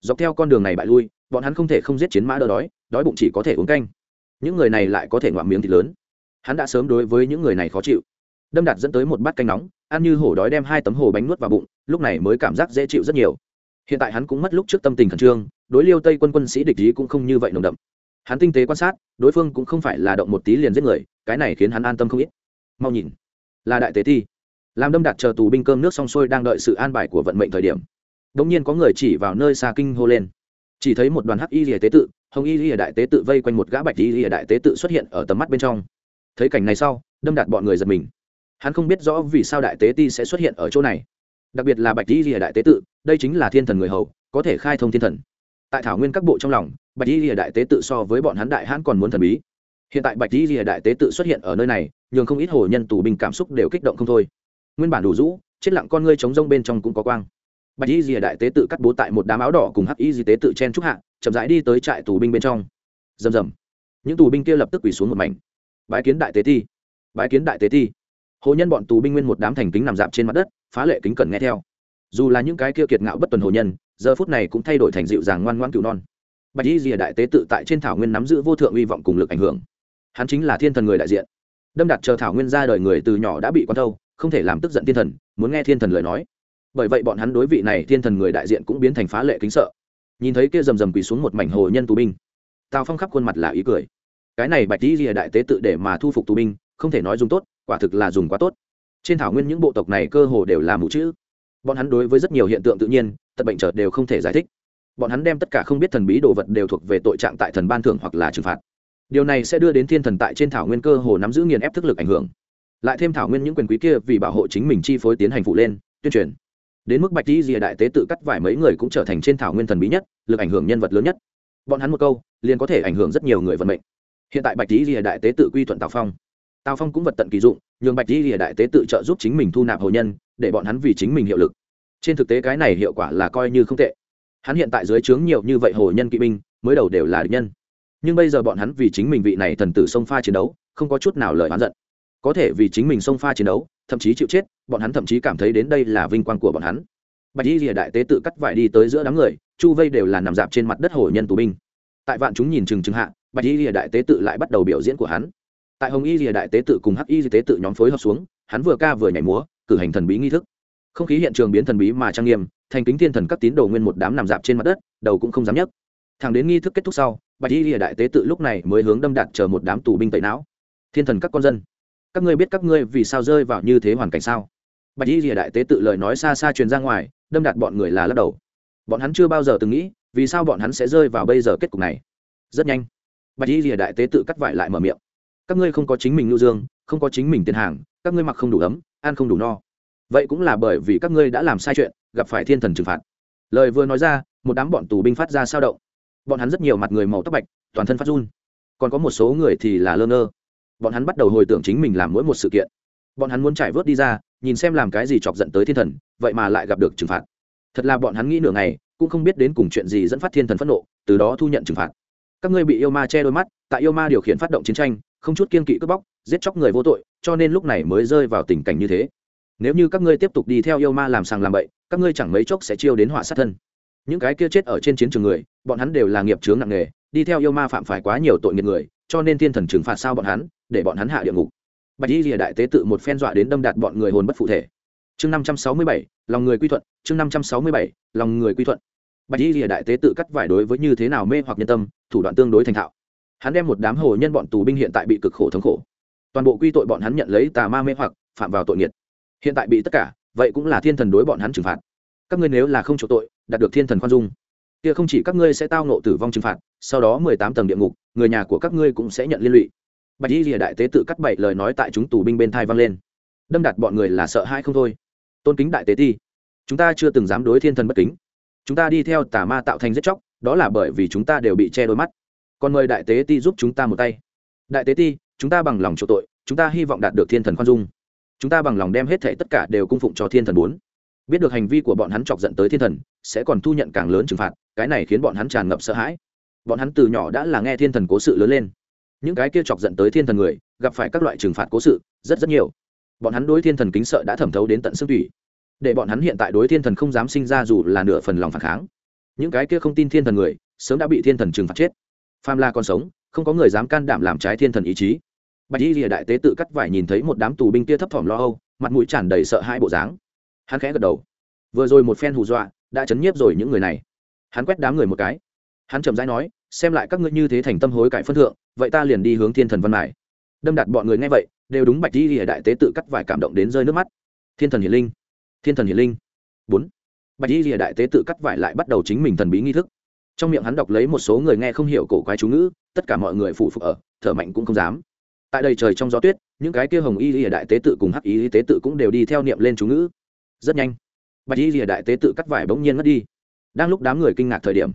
Dọc theo con đường này bại lui, bọn hắn không thể không giết chiến mã đỡ đói đói bụng chỉ có thể uống canh. Những người này lại có thể ngoạm miếng thịt lớn. Hắn đã sớm đối với những người này khó chịu. Đâm đạt dẫn tới một bát canh nóng, ăn như hổ đói đem hai tấm hồ bánh nuốt vào bụng, lúc này mới cảm giác dễ chịu rất nhiều. Hiện tại hắn cũng mất lúc trước tâm tình khẩn trương, đối liêu tây quân quân sĩ địch ý cũng không như vậy nồng đậm. Hắn tinh tế quan sát, đối phương cũng không phải là động một tí liền giết người, cái này khiến hắn an tâm không ít. Mau nhìn, là đại tế thi. Làm đâm đạt chờ tù binh cơm nước xong xuôi đang đợi sự an bài của vận mệnh thời điểm. Đ ỗ n g nhiên có người chỉ vào nơi xa kinh hô lên. Chỉ thấy một đoàn hắc y rỉa tế tự hồng y lìa đại tế tự vây quanh một gã bạch y lìa đại tế tự xuất hiện ở tầm mắt bên trong. Thấy cảnh này sau, đâm đạt bọn người giật mình. Hắn không biết rõ vì sao đại tế ti sẽ xuất hiện ở chỗ này. Đặc biệt là bạch y lìa đại tế tự, đây chính là thiên thần người hầu, có thể khai thông thiên thần. Tại thảo nguyên các bộ trong lòng, bạch y lìa đại tế tự so với bọn hắn đại hãn còn muốn thần bí. Hiện tại bạch y lìa đại tế tự xuất hiện ở nơi này, nhường không ít hồ nhân tù binh cảm xúc đều kích động không thôi. Nguyên bản đủ rũ, chết lặng con ngươi chống rông bên trong cũng có quang. Bạch y lìa đại tế tự cắt bố tại một đám áo đỏ cùng hắc y di tế tự chen trúc hạ chậm rãi đi tới trại tù binh bên trong. Rầm rầm. Những tù binh kia lập tức quỳ xuống một mảnh. Bái kiến đại tế thi bái kiến đại tế thi hồ nhân bọn tù binh nguyên một đám thành kính nằm dạp trên mặt đất, phá lệ kính cẩn nghe theo. Dù là những cái kia kiệt ngạo bất tuần hồ nhân, giờ phút này cũng thay đổi thành dịu dàng ngoan ngoan cựu non. Bạch y rìa đại tế tự tại trên thảo nguyên nắm giữ vô thượng uy vọng cùng lực ảnh hưởng. Hắn chính là thiên thần người đại diện. Đâm đặt chờ thảo nguyên ra đời người từ nhỏ đã bị quan thâu, không thể làm tức giận thiên thần, muốn nghe thiên thần lời nói. Bởi vậy bọn hắn đối vị này thiên thần người đại diện cũng biến thành phá lệ kính sợ nhìn thấy kia rầm rầm quỳ xuống một mảnh hồ nhân tù binh. Tào phong khắp khuôn mặt là ý cười. Cái này bạch tý rìa đại tế tự để mà thu phục tù binh, không thể nói dùng tốt, quả thực là dùng quá tốt. Trên thảo nguyên những bộ tộc này cơ hồ đều là mù chữ. Bọn hắn đối với rất nhiều hiện tượng tự nhiên tật bệnh chợt đều không thể giải thích. Bọn hắn đem tất cả không biết thần bí đồ vật đều thuộc về tội trạng tại thần ban thưởng hoặc là trừng phạt. Điều này sẽ đưa đến thiên thần tại trên thảo nguyên cơ hồ nắm giữ nghiền ép thức lực ảnh hưởng. Lại thêm thảo nguyên những quyền quý kia vì bảo hộ chính mình chi phối tiến hành phụ lên, tuyên truyền đến mức bạch di rìa đại tế tự cắt vải mấy người cũng trở thành trên thảo nguyên thần bí nhất, lực ảnh hưởng nhân vật lớn nhất. Bọn hắn một câu, liền có thể ảnh hưởng rất nhiều người vận mệnh. Hiện tại bạch di rìa đại tế tự quy thuận tào phong. Tào phong cũng vật tận kỳ dụng, nhường bạch di rìa đại tế tự trợ giúp chính mình thu nạp hồ nhân, để bọn hắn vì chính mình hiệu lực. Trên thực tế cái này hiệu quả là coi như không tệ. Hắn hiện tại dưới trướng nhiều như vậy hồ nhân kỵ binh, mới đầu đều là địch nhân. Nhưng bây giờ bọn hắn vì chính mình vị này thần tử sông pha chiến đấu, không có chút nào lời oán giận có thể vì chính mình sông pha chiến đấu, thậm chí chịu chết, bọn hắn thậm chí cảm thấy đến đây là vinh quang của bọn hắn. Bạch y rìa đại tế tự cắt vải đi tới giữa đám người, chu vây đều là nằm dạp trên mặt đất hồ nhân tù binh. Tại vạn chúng nhìn chừng chừng hạ, bạch y rìa đại tế tự lại bắt đầu biểu diễn của hắn. Tại hồng y rìa đại tế tự cùng hắc y tế tự nhóm phối hợp xuống, hắn vừa ca vừa nhảy múa, cử hành thần bí nghi thức. Không khí hiện trường biến thần bí mà trang nghiêm, thành kính thiên thần các tín đồ nguyên một đám nằm dạp trên mặt đất, đầu cũng không dám nhấc. Thẳng đến nghi thức kết thúc sau, bạch y rìa đại tế tự lúc này mới hướng đâm đạt chờ một đám tù binh tẩy não. Thiên thần các con dân các ngươi biết các ngươi vì sao rơi vào như thế hoàn cảnh sao? Bạch y rìa đại tế tự lời nói xa xa truyền ra ngoài, đâm đạt bọn người là lắc đầu. Bọn hắn chưa bao giờ từng nghĩ, vì sao bọn hắn sẽ rơi vào bây giờ kết cục này? Rất nhanh, bạch y rìa đại tế tự cắt vải lại mở miệng. Các ngươi không có chính mình lưu dương, không có chính mình tiền hàng, các ngươi mặc không đủ ấm, ăn không đủ no. Vậy cũng là bởi vì các ngươi đã làm sai chuyện, gặp phải thiên thần trừng phạt. Lời vừa nói ra, một đám bọn tù binh phát ra sao động. Bọn hắn rất nhiều mặt người màu tóc bạch, toàn thân phát run. Còn có một số người thì là lơ ngơ bọn hắn bắt đầu hồi tưởng chính mình làm mỗi một sự kiện. Bọn hắn muốn trải vớt đi ra, nhìn xem làm cái gì chọc giận tới thiên thần, vậy mà lại gặp được trừng phạt. Thật là bọn hắn nghĩ nửa ngày, cũng không biết đến cùng chuyện gì dẫn phát thiên thần phẫn nộ, từ đó thu nhận trừng phạt. Các ngươi bị yêu ma che đôi mắt, tại yêu ma điều khiển phát động chiến tranh, không chút kiên kỵ cướp bóc, giết chóc người vô tội, cho nên lúc này mới rơi vào tình cảnh như thế. Nếu như các ngươi tiếp tục đi theo yêu ma làm sàng làm bậy, các ngươi chẳng mấy chốc sẽ chiêu đến họa sát thân. Những cái kia chết ở trên chiến trường người, bọn hắn đều là nghiệp chướng nặng nề, đi theo yêu ma phạm phải quá nhiều tội nghiệp người cho nên thiên thần trừng phạt sao bọn hắn, để bọn hắn hạ địa ngục. Bạch y rìa đại tế tự một phen dọa đến đâm đạt bọn người hồn bất phụ thể. Chương năm trăm sáu mươi bảy, lòng người quy thuận, chương năm trăm sáu mươi bảy, lòng người quy thuận. Bạch y rìa đại tế tự cắt vải đối với như thế nào mê hoặc nhân tâm, thủ đoạn tương đối thành thạo. Hắn đem một đám hồ nhân bọn tù binh hiện tại bị cực khổ thống khổ. Toàn bộ quy tội bọn hắn nhận lấy tà ma mê hoặc, phạm vào tội nghiệt. Hiện tại bị tất cả, vậy cũng là thiên thần đối bọn hắn trừng phạt. Các ngươi nếu là không chỗ tội, đạt được thiên thần khoan dung kia không chỉ các ngươi sẽ tao nộ tử vong trừng phạt, sau đó mười tám tầng địa ngục, người nhà của các ngươi cũng sẽ nhận liên lụy. Bạch y rìa đại tế tự cắt bảy lời nói tại chúng tù binh bên thai vang lên. Đâm đặt bọn người là sợ hãi không thôi. Tôn kính đại tế ti, chúng ta chưa từng dám đối thiên thần bất kính. Chúng ta đi theo tà ma tạo thành giết chóc, đó là bởi vì chúng ta đều bị che đôi mắt. Còn mời đại tế ti giúp chúng ta một tay. Đại tế ti, chúng ta bằng lòng chỗ tội, chúng ta hy vọng đạt được thiên thần khoan dung. Chúng ta bằng lòng đem hết thể tất cả đều cung phụng cho thiên thần bốn biết được hành vi của bọn hắn chọc giận tới thiên thần, sẽ còn thu nhận càng lớn trừng phạt, cái này khiến bọn hắn tràn ngập sợ hãi. Bọn hắn từ nhỏ đã là nghe thiên thần cố sự lớn lên. Những cái kia chọc giận tới thiên thần người, gặp phải các loại trừng phạt cố sự, rất rất nhiều. Bọn hắn đối thiên thần kính sợ đã thẩm thấu đến tận xương thủy để bọn hắn hiện tại đối thiên thần không dám sinh ra dù là nửa phần lòng phản kháng. Những cái kia không tin thiên thần người, sớm đã bị thiên thần trừng phạt chết. Pham la còn sống, không có người dám can đảm làm trái thiên thần ý chí. Bạch y lìa đại tế tự cắt vải nhìn thấy một đám tù binh kia thấp thỏm lo âu, mặt mũi tràn đầy sợ hãi bộ dáng hắn khẽ gật đầu. Vừa rồi một phen hù dọa, đã chấn nhiếp rồi những người này. Hắn quét đám người một cái. Hắn chậm rãi nói, xem lại các ngươi như thế thành tâm hối cải phân thượng, vậy ta liền đi hướng thiên thần văn mải đâm đặt bọn người nghe vậy, đều đúng bạch đi lìa đại tế tự cắt vải cảm động đến rơi nước mắt. Thiên thần hiền linh. Thiên thần hiền linh. Bốn. Bạch đi lìa đại tế tự cắt vải lại bắt đầu chính mình thần bí nghi thức. Trong miệng hắn đọc lấy một số người nghe không hiểu cổ quái chú ngữ, tất cả mọi người phụ phục ở, thở mạnh cũng không dám. Tại đây trời trong gió tuyết, những cái kia hồng y lìa đại tế tự cùng hắc y tế tự cũng đều đi theo niệm lên chú ngữ rất nhanh. Bạch y rìa đại tế tự cắt vải bỗng nhiên mất đi. Đang lúc đám người kinh ngạc thời điểm,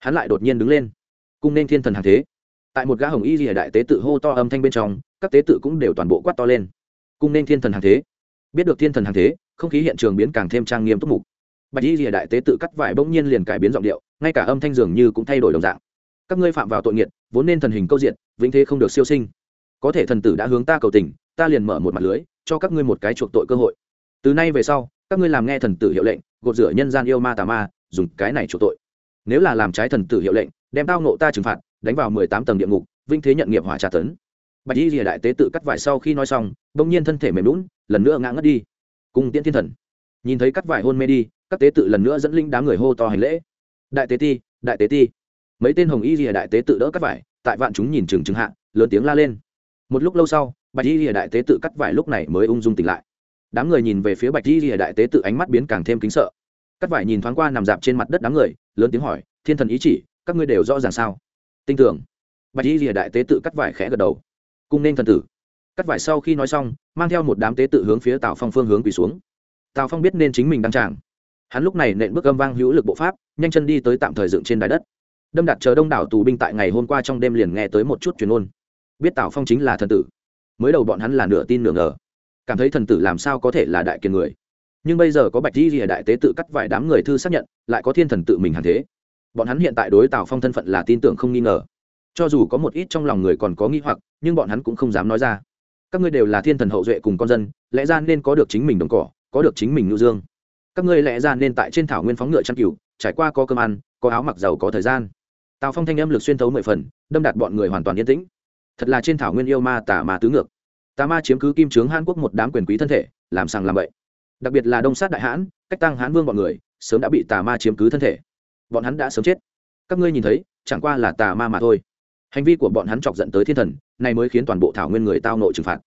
hắn lại đột nhiên đứng lên. Cung nên thiên thần hàng thế. Tại một gã hồng y rìa đại tế tự hô to âm thanh bên trong, các tế tự cũng đều toàn bộ quát to lên. Cung nên thiên thần hàng thế. Biết được thiên thần hàng thế, không khí hiện trường biến càng thêm trang nghiêm túc mục. Bạch y rìa đại tế tự cắt vải bỗng nhiên liền cải biến giọng điệu, ngay cả âm thanh dường như cũng thay đổi đồng dạng. Các ngươi phạm vào tội nghiệt, vốn nên thần hình câu diện vĩnh thế không được siêu sinh. Có thể thần tử đã hướng ta cầu tình, ta liền mở một mặt lưới, cho các ngươi một cái chuộc tội cơ hội. Từ nay về sau các ngươi làm nghe thần tử hiệu lệnh, gột rửa nhân gian yêu ma tà ma, dùng cái này chuộc tội. Nếu là làm trái thần tử hiệu lệnh, đem tao nộ ta trừng phạt, đánh vào mười tám tầng địa ngục, vinh thế nhận nghiệp hỏa tra tấn. Bạch y lìa đại tế tự cắt vải sau khi nói xong, bỗng nhiên thân thể mềm lún, lần nữa ngã ngất đi. Cùng tiễn thiên thần. Nhìn thấy cắt vải hôn mê đi, các tế tự lần nữa dẫn linh đám người hô to hành lễ. Đại tế ti, đại tế ti. Mấy tên hồng y rìa đại tế tự đỡ cắt vải, tại vạn chúng nhìn chừng chừng hạ, lớn tiếng la lên. Một lúc lâu sau, bạch y rìa đại tế tự cắt vải lúc này mới ung dung tỉnh lại đám người nhìn về phía bạch y lìa đại tế tự ánh mắt biến càng thêm kính sợ. Cắt vải nhìn thoáng qua nằm dạp trên mặt đất đám người, lớn tiếng hỏi, thiên thần ý chỉ, các ngươi đều rõ ràng sao? Tin tưởng bạch y lìa đại tế tự cắt vải khẽ gật đầu. Cung nên thần tử. Cắt vải sau khi nói xong, mang theo một đám tế tự hướng phía tào phong phương hướng quỳ xuống. Tào phong biết nên chính mình đăng tràng. Hắn lúc này nện bước âm vang hữu lực bộ pháp, nhanh chân đi tới tạm thời dựng trên đài đất. Đâm đặt chờ đông đảo tù binh tại ngày hôm qua trong đêm liền nghe tới một chút truyền ôn. Biết tào phong chính là thần tử. Mới đầu bọn hắn là nửa tin nửa ngờ cảm thấy thần tử làm sao có thể là đại kiền người. Nhưng bây giờ có bạch di rìa đại tế tự cắt vài đám người thư xác nhận, lại có thiên thần tự mình hàng thế. Bọn hắn hiện tại đối tào phong thân phận là tin tưởng không nghi ngờ. Cho dù có một ít trong lòng người còn có nghi hoặc, nhưng bọn hắn cũng không dám nói ra. Các ngươi đều là thiên thần hậu duệ cùng con dân, lẽ ra nên có được chính mình đồng cỏ, có được chính mình ngưu dương. Các ngươi lẽ ra nên tại trên thảo nguyên phóng ngựa chăn cừu, trải qua có cơm ăn, có áo mặc giàu có thời gian. Tào phong thanh âm lực xuyên thấu mười phần, đâm đạt bọn người hoàn toàn yên tĩnh. Thật là trên thảo nguyên yêu ma tả mà tứ ngược tà ma chiếm cứ kim trướng hàn quốc một đám quyền quý thân thể, làm sàng làm bậy. Đặc biệt là đông sát đại hãn cách tăng hãn vương bọn người, sớm đã bị tà ma chiếm cứ thân thể. Bọn hắn đã sớm chết. Các ngươi nhìn thấy, chẳng qua là tà ma mà thôi. Hành vi của bọn hắn chọc dẫn tới thiên thần, này mới khiến toàn bộ thảo nguyên người tao nội trừng phạt.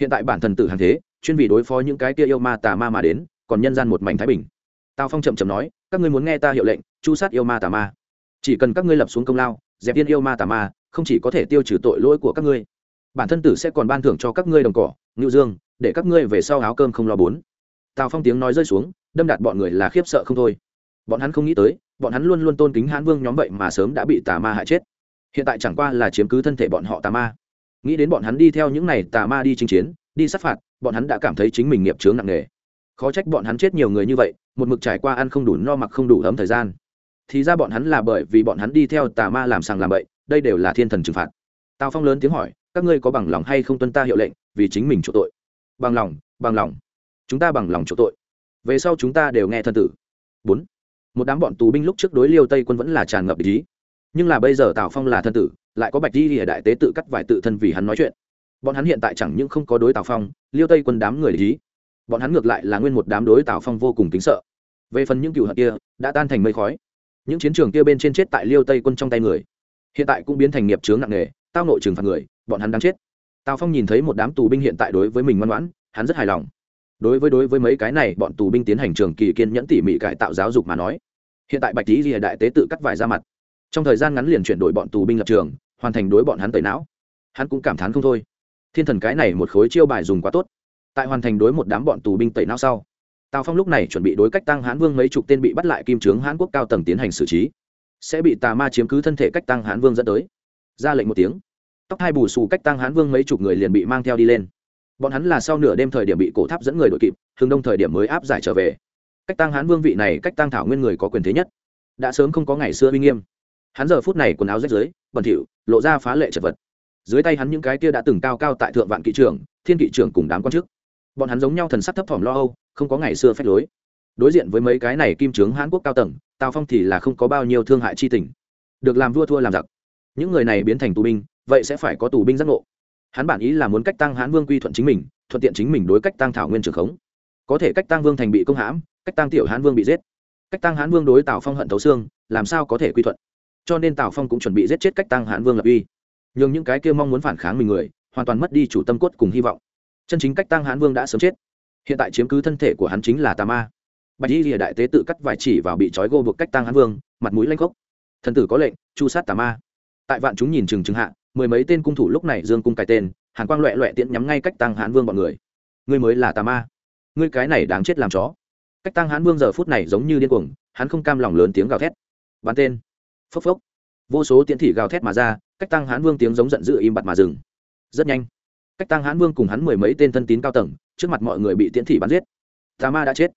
Hiện tại bản thần tử hàng thế, chuyên vì đối phó những cái kia yêu ma tà ma mà đến, còn nhân gian một mảnh thái bình. Tào phong chậm chậm nói, các ngươi muốn nghe ta hiệu lệnh, chu sát yêu ma tà ma. Chỉ cần các ngươi lập xuống công lao, dẹp tiên yêu ma tà ma, không chỉ có thể tiêu trừ tội lỗi của các ngươi bản thân tử sẽ còn ban thưởng cho các ngươi đồng cỏ, ngưu dương, để các ngươi về sau áo cơm không lo bốn. Tào phong tiếng nói rơi xuống, đâm đạt bọn người là khiếp sợ không thôi. Bọn hắn không nghĩ tới, bọn hắn luôn luôn tôn kính hãn vương nhóm vậy mà sớm đã bị tà ma hại chết. Hiện tại chẳng qua là chiếm cứ thân thể bọn họ tà ma. Nghĩ đến bọn hắn đi theo những này tà ma đi chinh chiến, đi sát phạt, bọn hắn đã cảm thấy chính mình nghiệp chướng nặng nề. Khó trách bọn hắn chết nhiều người như vậy, một mực trải qua ăn không đủ no mặc không đủ ấm thời gian. Thì ra bọn hắn là bởi vì bọn hắn đi theo tà ma làm sàng làm bậy, đây đều là thiên thần trừng phạt. Tào phong lớn tiếng hỏi các ngươi có bằng lòng hay không tuân ta hiệu lệnh, vì chính mình chỗ tội? Bằng lòng bằng lòng. Chúng ta bằng lòng chỗ tội. Về sau chúng ta đều nghe thân tử. Bốn. Một đám bọn tù binh lúc trước đối liêu tây quân vẫn là tràn ngập ý. Nhưng là bây giờ tào phong là thân tử, lại có bạch di lìa đại tế tự cắt vải tự thân vì hắn nói chuyện. Bọn hắn hiện tại chẳng những không có đối tào phong, liêu tây quân đám người ý. Bọn hắn ngược lại là nguyên một đám đối tào phong vô cùng kính sợ. Về phần những cựu hận kia, đã tan thành mây khói. Những chiến trường kia bên trên chết tại liêu tây quân trong tay người. Hiện tại cũng biến thành nghiệp chướng nặng nề, tao nội trừng phạt người bọn hắn đang chết. Tào phong nhìn thấy một đám tù binh hiện tại đối với mình ngoan ngoãn, hắn rất hài lòng. Đối với đối với mấy cái này, bọn tù binh tiến hành trường kỳ kiên nhẫn tỉ mỉ cải tạo giáo dục mà nói. Hiện tại bạch tý ghi đại tế tự cắt vải ra mặt. Trong thời gian ngắn liền chuyển đổi bọn tù binh lập trường, hoàn thành đối bọn hắn tẩy não. Hắn cũng cảm thán không thôi. Thiên thần cái này một khối chiêu bài dùng quá tốt. Tại hoàn thành đối một đám bọn tù binh tẩy não sau, tào phong lúc này chuẩn bị đối cách tăng hãn vương mấy chục tên bị bắt lại kim trướng hãn quốc cao tầng tiến hành xử trí. Sẽ bị tà ma chiếm cứ thân thể cách tăng hãn vương dẫn tới. Ra lệnh một tiếng tóc hai bù xù cách tăng hán vương mấy chục người liền bị mang theo đi lên. Bọn hắn là sau nửa đêm thời điểm bị cổ tháp dẫn người đội kịp thường đông thời điểm mới áp giải trở về. Cách tăng hán vương vị này cách tăng thảo nguyên người có quyền thế nhất. Đã sớm không có ngày xưa uy nghiêm. Hắn giờ phút này quần áo rách rưới, bẩn thỉu, lộ ra phá lệ chật vật. Dưới tay hắn những cái kia đã từng cao cao tại thượng vạn kỵ trưởng, thiên kỵ trưởng cùng đám quan chức. Bọn hắn giống nhau thần sắc thấp thỏm lo âu, không có ngày xưa phép lối. Đối diện với mấy cái này kim trướng hán quốc cao tầng, tào phong thì là không có bao nhiêu thương hại chi tình. Được làm vua thua làm giặc. Những người này biến thành tù binh vậy sẽ phải có tù binh giác ngộ. Hắn bản ý là muốn cách tăng hán vương quy thuận chính mình, thuận tiện chính mình đối cách tăng thảo nguyên trường khống. Có thể cách tăng vương thành bị công hãm, cách tăng tiểu hán vương bị giết. Cách tăng hán vương đối tào phong hận thấu xương, làm sao có thể quy thuận? Cho nên tào phong cũng chuẩn bị giết chết cách tăng hán vương lập uy. Nhưng những cái kia mong muốn phản kháng mình người, hoàn toàn mất đi chủ tâm cốt cùng hy vọng. Chân chính cách tăng hán vương đã sớm chết. Hiện tại chiếm cứ thân thể của hắn chính là tà ma. Bạch y lìa đại tế tự cắt vài chỉ vào bị trói gô buộc cách tăng hán vương, mặt mũi lanh khốc. Thần tử có lệnh, chu sát tà ma. Tại vạn chúng nhìn chừng chừng hạ mười mấy tên cung thủ lúc này dương cung cài tên, hàn quang loẹ loẹ tiễn nhắm ngay cách tăng hán vương bọn người. Ngươi mới là tà ma. Ngươi cái này đáng chết làm chó. Cách tăng hán vương giờ phút này giống như điên cuồng, hắn không cam lòng lớn tiếng gào thét. Bắn tên. Phốc phốc. Vô số tiễn thị gào thét mà ra, cách tăng hán vương tiếng giống giận dữ im bặt mà dừng. Rất nhanh, cách tăng hán vương cùng hắn mười mấy tên thân tín cao tầng, trước mặt mọi người bị tiễn thị bắn giết. Tà ma đã chết.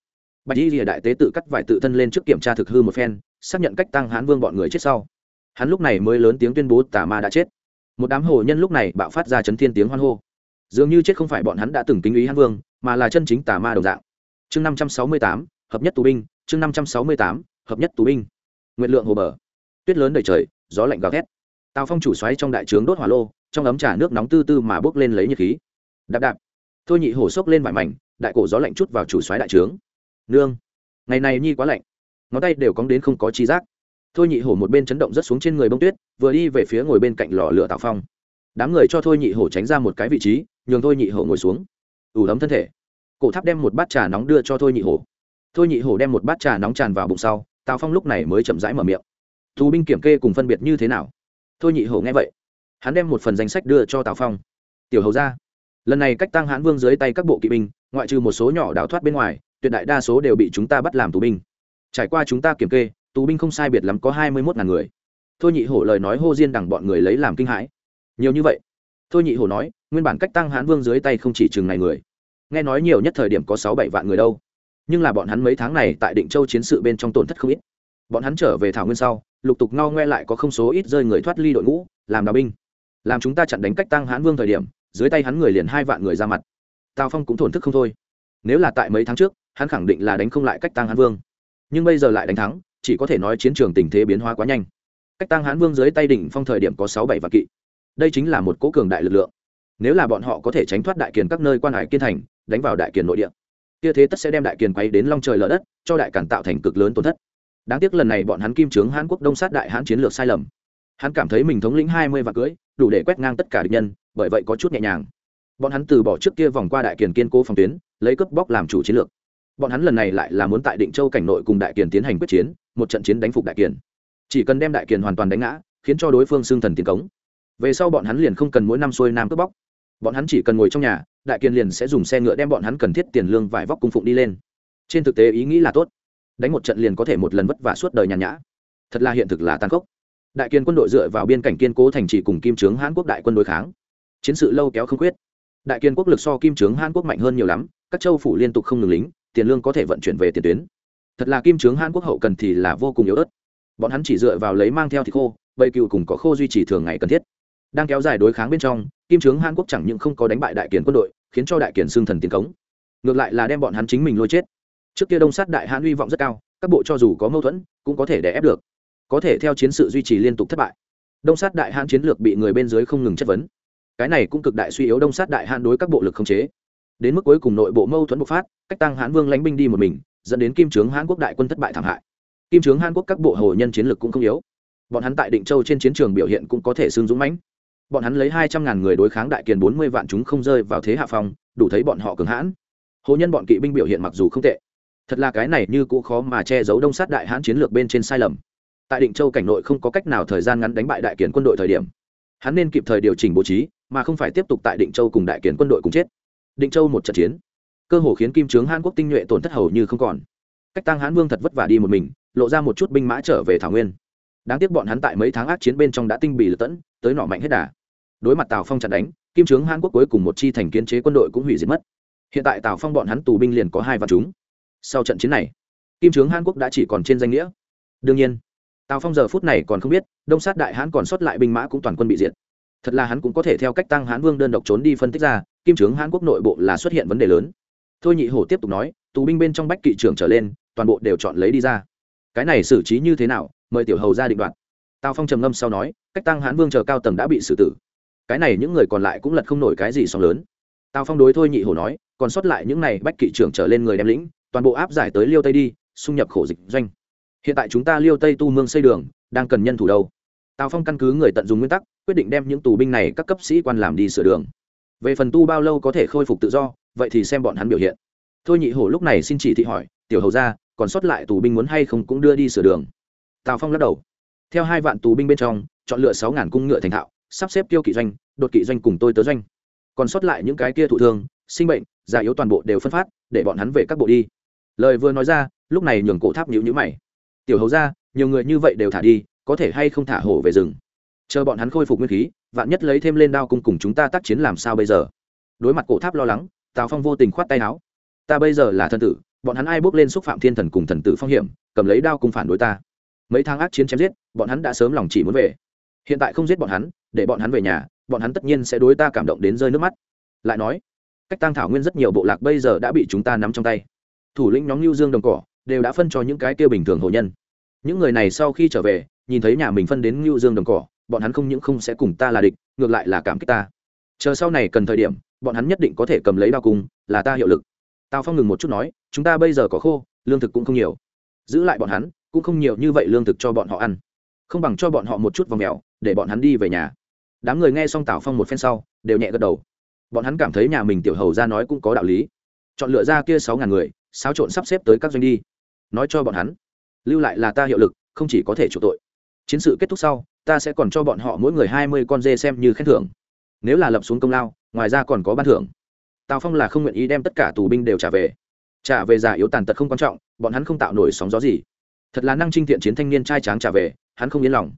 Bạch y lìa đại tế tự cắt vải tự thân lên trước kiểm tra thực hư một phen, xác nhận cách tăng hán vương bọn người chết sau. Hắn lúc này mới lớn tiếng tuyên bố tà ma đã chết một đám hồ nhân lúc này bạo phát ra chấn thiên tiếng hoan hô. Dường như chết không phải bọn hắn đã từng kính ý hãn vương, mà là chân chính tà ma đồng dạng. Chương năm trăm sáu mươi tám, hợp nhất tù binh, chương năm trăm sáu mươi tám, hợp nhất tù binh. Nguyện lượng hồ bờ. Tuyết lớn đầy trời, gió lạnh gào thét. Tào phong chủ xoáy trong đại trướng đốt hỏa lô, trong ấm trà nước nóng tư tư mà bốc lên lấy nhiệt khí. Đạp đạp. Thôi nhị hổ xốc lên vải mảnh, đại cổ gió lạnh chút vào chủ xoáy đại trướng. Nương. Ngày này nhi quá lạnh. Ngón tay đều cóng đến không có chi giác thôi nhị hổ một bên chấn động rất xuống trên người bông tuyết, vừa đi về phía ngồi bên cạnh lò lửa tào phong. Đám người cho thôi nhị hổ tránh ra một cái vị trí, nhường thôi nhị hổ ngồi xuống. Ủ ấm thân thể. Cổ tháp đem một bát trà nóng đưa cho thôi nhị hổ. Thôi nhị hổ đem một bát trà nóng tràn vào bụng sau, tào phong lúc này mới chậm rãi mở miệng. Thù binh kiểm kê cùng phân biệt như thế nào? Thôi nhị hổ nghe vậy, hắn đem một phần danh sách đưa cho tào phong. Tiểu hầu ra lần này cách tăng hãn vương dưới tay các bộ kỵ binh, ngoại trừ một số nhỏ đào thoát bên ngoài, tuyệt đại đa số đều bị chúng ta bắt làm tù binh. Trải qua chúng ta kiểm kê tù binh không sai biệt lắm có hai mươi một ngàn người. Thôi nhị hổ lời nói hô diên đằng bọn người lấy làm kinh hãi. Nhiều như vậy? Thôi nhị hổ nói, nguyên bản cách tăng hãn vương dưới tay không chỉ chừng này người. Nghe nói nhiều nhất thời điểm có sáu bảy vạn người đâu. Nhưng là bọn hắn mấy tháng này tại định châu chiến sự bên trong tổn thất không ít. Bọn hắn trở về thảo nguyên sau, lục tục ngao ngoe lại có không số ít rơi người thoát ly đội ngũ, làm đào binh. Làm chúng ta chặn đánh cách tăng hãn vương thời điểm, dưới tay hắn người liền hai vạn người ra mặt. Tào phong cũng thổn thức không thôi. Nếu là tại mấy tháng trước, hắn khẳng định là đánh không lại cách tăng hãn vương. Nhưng bây giờ lại đánh thắng chỉ có thể nói chiến trường tình thế biến hóa quá nhanh. Cách tăng hãn vương dưới tay đỉnh phong thời điểm có sáu bảy vạn kỵ. Đây chính là một cố cường đại lực lượng. Nếu là bọn họ có thể tránh thoát đại kiền các nơi quan hải kiên thành, đánh vào đại kiền nội địa, kia thế tất sẽ đem đại kiền quay đến long trời lở đất, cho đại cản tạo thành cực lớn tổn thất. Đáng tiếc lần này bọn hắn kim trướng hãn quốc đông sát đại hãn chiến lược sai lầm. Hắn cảm thấy mình thống lĩnh hai mươi vạn cưỡi đủ để quét ngang tất cả địch nhân, bởi vậy có chút nhẹ nhàng. Bọn hắn từ bỏ trước kia vòng qua đại kiền kiên cố phòng tuyến, lấy cướp bóc làm chủ chiến lược. Bọn hắn lần này lại là muốn tại định châu cảnh nội cùng đại kiền tiến hành quyết chiến một trận chiến đánh phục đại kiền. Chỉ cần đem đại kiền hoàn toàn đánh ngã, khiến cho đối phương xương thần tiến cống. Về sau bọn hắn liền không cần mỗi năm xuôi nam cướp bóc. Bọn hắn chỉ cần ngồi trong nhà, đại kiền liền sẽ dùng xe ngựa đem bọn hắn cần thiết tiền lương vải vóc cung phụng đi lên. Trên thực tế ý nghĩ là tốt. Đánh một trận liền có thể một lần vất vả suốt đời nhàn nhã. Thật là hiện thực là tan khốc. Đại kiên quân đội dựa vào biên cảnh kiên cố thành trì cùng kim trướng hãn quốc đại quân đối kháng. Chiến sự lâu kéo không quyết. Đại kiên quốc lực so kim trướng hãn quốc mạnh hơn nhiều lắm, các châu phủ liên tục không ngừng lính, tiền lương có thể vận chuyển về tiền tuyến thật là kim trướng hàn quốc hậu cần thì là vô cùng yếu ớt. Bọn hắn chỉ dựa vào lấy mang theo thịt khô, bầy cừu cùng có khô duy trì thường ngày cần thiết. Đang kéo dài đối kháng bên trong, kim trướng hàn quốc chẳng những không có đánh bại đại kiền quân đội, khiến cho đại kiền xương thần tiến cống. Ngược lại là đem bọn hắn chính mình lôi chết. Trước kia đông sát đại hãn hy vọng rất cao, các bộ cho dù có mâu thuẫn, cũng có thể đè ép được. Có thể theo chiến sự duy trì liên tục thất bại. Đông sát đại hãn chiến lược bị người bên dưới không ngừng chất vấn. Cái này cũng cực đại suy yếu đông sát đại hãn đối các bộ lực không chế. Đến mức cuối cùng nội bộ mâu thuẫn bộc phát, cách tăng hãn vương lánh binh đi một mình dẫn đến kim trướng hãn quốc đại quân thất bại thảm hại. Kim trướng hàn quốc các bộ hồ nhân chiến lược cũng không yếu. Bọn hắn tại định châu trên chiến trường biểu hiện cũng có thể xương dũng mãnh. Bọn hắn lấy hai trăm ngàn người đối kháng đại kiền bốn mươi vạn chúng không rơi vào thế hạ phong, đủ thấy bọn họ cường hãn. Hồ nhân bọn kỵ binh biểu hiện mặc dù không tệ. Thật là cái này như cũ khó mà che giấu đông sát đại hãn chiến lược bên trên sai lầm. Tại định châu cảnh nội không có cách nào thời gian ngắn đánh bại đại kiền quân đội thời điểm, hắn nên kịp thời điều chỉnh bố trí, mà không phải tiếp tục tại định châu cùng đại kiền quân đội cùng chết. Định châu một trận chiến cơ hồ khiến kim trướng hàn quốc tinh nhuệ tổn thất hầu như không còn. Cách tăng hãn vương thật vất vả đi một mình, lộ ra một chút binh mã trở về thảo nguyên. Đáng tiếc bọn hắn tại mấy tháng ác chiến bên trong đã tinh bị lật tẫn, tới nọ mạnh hết đà. Đối mặt tào phong chặt đánh, kim trướng hàn quốc cuối cùng một chi thành kiến chế quân đội cũng hủy diệt mất. Hiện tại tào phong bọn hắn tù binh liền có hai vạn chúng. Sau trận chiến này, kim trướng hàn quốc đã chỉ còn trên danh nghĩa. Đương nhiên, tào phong giờ phút này còn không biết, đông sát đại hãn còn sót lại binh mã cũng toàn quân bị diệt. Thật là hắn cũng có thể theo cách tăng hãn vương đơn độc trốn đi phân tích ra, kim trướng hãn quốc nội bộ là xuất hiện vấn đề lớn thôi nhị hổ tiếp tục nói, tù binh bên trong bách kỵ trưởng trở lên, toàn bộ đều chọn lấy đi ra. Cái này xử trí như thế nào, mời tiểu hầu ra định đoạt. Tào phong trầm ngâm sau nói, cách tăng hãn vương chờ cao tầng đã bị xử tử. Cái này những người còn lại cũng lật không nổi cái gì sóng lớn. Tào phong đối thôi nhị hổ nói, còn sót lại những này bách kỵ trưởng trở lên người đem lĩnh, toàn bộ áp giải tới liêu tây đi, xung nhập khổ dịch doanh. Hiện tại chúng ta liêu tây tu mương xây đường, đang cần nhân thủ đâu? Tào phong căn cứ người tận dụng nguyên tắc, quyết định đem những tù binh này các cấp sĩ quan làm đi sửa đường. Về phần tu bao lâu có thể khôi phục tự do vậy thì xem bọn hắn biểu hiện. Thôi nhị hổ lúc này xin chỉ thị hỏi, tiểu hầu ra còn sót lại tù binh muốn hay không cũng đưa đi sửa đường? Tào phong lắc đầu. Theo hai vạn tù binh bên trong, chọn lựa sáu ngàn cung ngựa thành thạo, sắp xếp tiêu kỵ doanh, đột kỵ doanh cùng tôi tớ doanh. Còn sót lại những cái kia thụ thương, sinh bệnh, già yếu toàn bộ đều phân phát, để bọn hắn về các bộ đi. Lời vừa nói ra, lúc này nhường cổ tháp nhữ nhữ mày. Tiểu hầu ra nhiều người như vậy đều thả đi, có thể hay không thả hổ về rừng? Chờ bọn hắn khôi phục nguyên khí, vạn nhất lấy thêm lên đao cung cùng chúng ta tác chiến làm sao bây giờ? Đối mặt cổ tháp lo lắng tào phong vô tình khoát tay áo. Ta bây giờ là thân tử, bọn hắn ai bước lên xúc phạm thiên thần cùng thần tử phong hiểm, cầm lấy đao cùng phản đối ta. Mấy tháng ác chiến chém giết, bọn hắn đã sớm lòng chỉ muốn về. Hiện tại không giết bọn hắn, để bọn hắn về nhà, bọn hắn tất nhiên sẽ đối ta cảm động đến rơi nước mắt. Lại nói, cách tăng thảo nguyên rất nhiều bộ lạc bây giờ đã bị chúng ta nắm trong tay. Thủ lĩnh nhóm lưu dương đồng cỏ đều đã phân cho những cái kia bình thường hồ nhân. Những người này sau khi trở về, nhìn thấy nhà mình phân đến lưu dương đồng cỏ, bọn hắn không những không sẽ cùng ta là địch, ngược lại là cảm kích ta. Chờ sau này cần thời điểm bọn hắn nhất định có thể cầm lấy đao cung, là ta hiệu lực. Tào phong ngừng một chút nói, chúng ta bây giờ có khô, lương thực cũng không nhiều. Giữ lại bọn hắn, cũng không nhiều như vậy lương thực cho bọn họ ăn. Không bằng cho bọn họ một chút vòng mèo, để bọn hắn đi về nhà. Đám người nghe xong tào phong một phen sau, đều nhẹ gật đầu. Bọn hắn cảm thấy nhà mình tiểu hầu ra nói cũng có đạo lý. Chọn lựa ra kia sáu ngàn người, xáo trộn sắp xếp tới các doanh đi. Nói cho bọn hắn, lưu lại là ta hiệu lực, không chỉ có thể chủ tội. Chiến sự kết thúc sau, ta sẽ còn cho bọn họ mỗi người hai mươi con dê xem như khen thưởng. Nếu là lập xuống công lao ngoài ra còn có ban thưởng. Tào phong là không nguyện ý đem tất cả tù binh đều trả về. Trả về giả yếu tàn tật không quan trọng, bọn hắn không tạo nổi sóng gió gì. Thật là năng trinh thiện chiến thanh niên trai tráng trả về, hắn không yên lòng.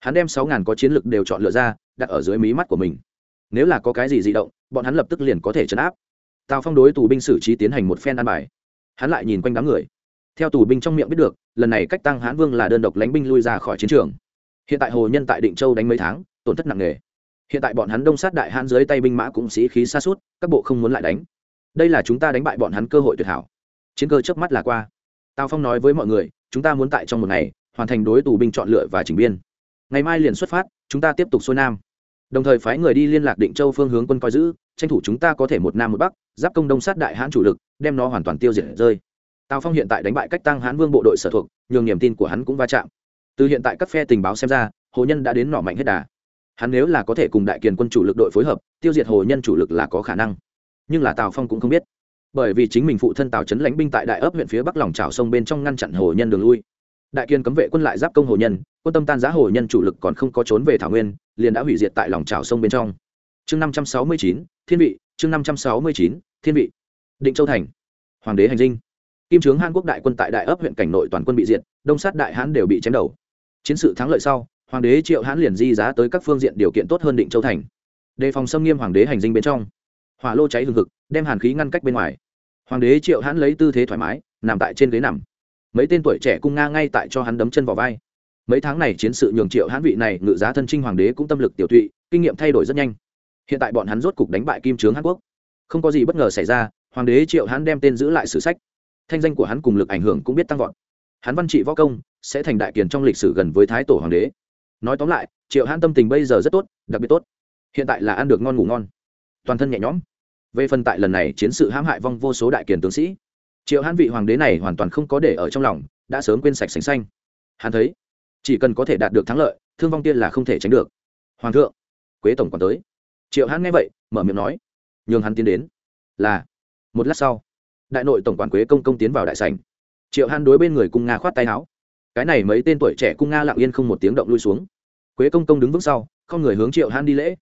Hắn đem sáu ngàn có chiến lực đều chọn lựa ra, đặt ở dưới mí mắt của mình. Nếu là có cái gì di động, bọn hắn lập tức liền có thể chấn áp. Tào phong đối tù binh xử trí tiến hành một phen an bài. Hắn lại nhìn quanh đám người. Theo tù binh trong miệng biết được, lần này cách tăng hãn vương là đơn độc lánh binh lui ra khỏi chiến trường. Hiện tại hồ nhân tại định châu đánh mấy tháng, tổn thất nặng nề hiện tại bọn hắn đông sát đại hãn dưới tay binh mã cũng sĩ khí xa suốt, các bộ không muốn lại đánh. Đây là chúng ta đánh bại bọn hắn cơ hội tuyệt hảo. Chiến cơ trước mắt là qua. Tào phong nói với mọi người, chúng ta muốn tại trong một ngày, hoàn thành đối tù binh chọn lựa và chỉnh biên. Ngày mai liền xuất phát, chúng ta tiếp tục xuôi nam. Đồng thời phái người đi liên lạc định châu phương hướng quân coi giữ, tranh thủ chúng ta có thể một nam một bắc, giáp công đông sát đại hãn chủ lực, đem nó hoàn toàn tiêu diệt rơi. Tào phong hiện tại đánh bại cách tăng hãn vương bộ đội sở thuộc, nhường niềm tin của hắn cũng va chạm. Từ hiện tại các phe tình báo xem ra, hồ nhân đã đến nọ mạnh hết đà hắn nếu là có thể cùng đại kiền quân chủ lực đội phối hợp, tiêu diệt hồ nhân chủ lực là có khả năng. Nhưng là tào phong cũng không biết. Bởi vì chính mình phụ thân tào trấn lãnh binh tại đại ấp huyện phía bắc lòng trào sông bên trong ngăn chặn hồ nhân đường lui. Đại kiên cấm vệ quân lại giáp công hồ nhân, quân tâm tan giá hồ nhân chủ lực còn không có trốn về thảo nguyên, liền đã hủy diệt tại lòng trào sông bên trong. Chương năm trăm sáu mươi chín, thiên vị, chương năm trăm sáu mươi chín, thiên vị. Định châu thành. Hoàng đế hành dinh. Kim trướng hàn quốc đại quân tại đại ấp huyện cảnh nội toàn quân bị diệt, đông sát đại hãn đều bị chém đầu. Chiến sự thắng lợi sau hoàng đế triệu hãn liền di giá tới các phương diện điều kiện tốt hơn định châu thành. Đề phòng xâm nghiêm hoàng đế hành dinh bên trong. Hỏa lô cháy hừng hực, đem hàn khí ngăn cách bên ngoài. Hoàng đế triệu hãn lấy tư thế thoải mái, nằm tại trên ghế nằm. Mấy tên tuổi trẻ cung nga ngay tại cho hắn đấm chân vào vai. Mấy tháng này chiến sự nhường triệu hãn vị này ngự giá thân trinh hoàng đế cũng tâm lực tiểu thụy kinh nghiệm thay đổi rất nhanh. Hiện tại bọn hắn rốt cục đánh bại kim trướng hàn quốc. Không có gì bất ngờ xảy ra, hoàng đế triệu hãn đem tên giữ lại sử sách. Thanh danh của hắn cùng lực ảnh hưởng cũng biết tăng vọt. Hắn văn trị võ công sẽ thành đại kiền trong lịch sử gần với thái tổ hoàng đế nói tóm lại, triệu hãn tâm tình bây giờ rất tốt, đặc biệt tốt. Hiện tại là ăn được ngon ngủ ngon. Toàn thân nhẹ nhõm. Về phần tại lần này chiến sự hãm hại vong vô số đại kiền tướng sĩ, triệu hãn vị hoàng đế này hoàn toàn không có để ở trong lòng, đã sớm quên sạch sành xanh. Hắn thấy, chỉ cần có thể đạt được thắng lợi, thương vong tiên là không thể tránh được. Hoàng thượng, quế tổng còn tới. Triệu hãn nghe vậy, mở miệng nói, nhường hắn tiến đến. Là, một lát sau, đại nội tổng quản quế công công tiến vào đại sảnh. Triệu hãn đối bên người cung nga khoát tay áo cái này mấy tên tuổi trẻ cung nga lặng yên không một tiếng động lui xuống. Quế công công đứng vững sau, không người hướng triệu han đi lễ.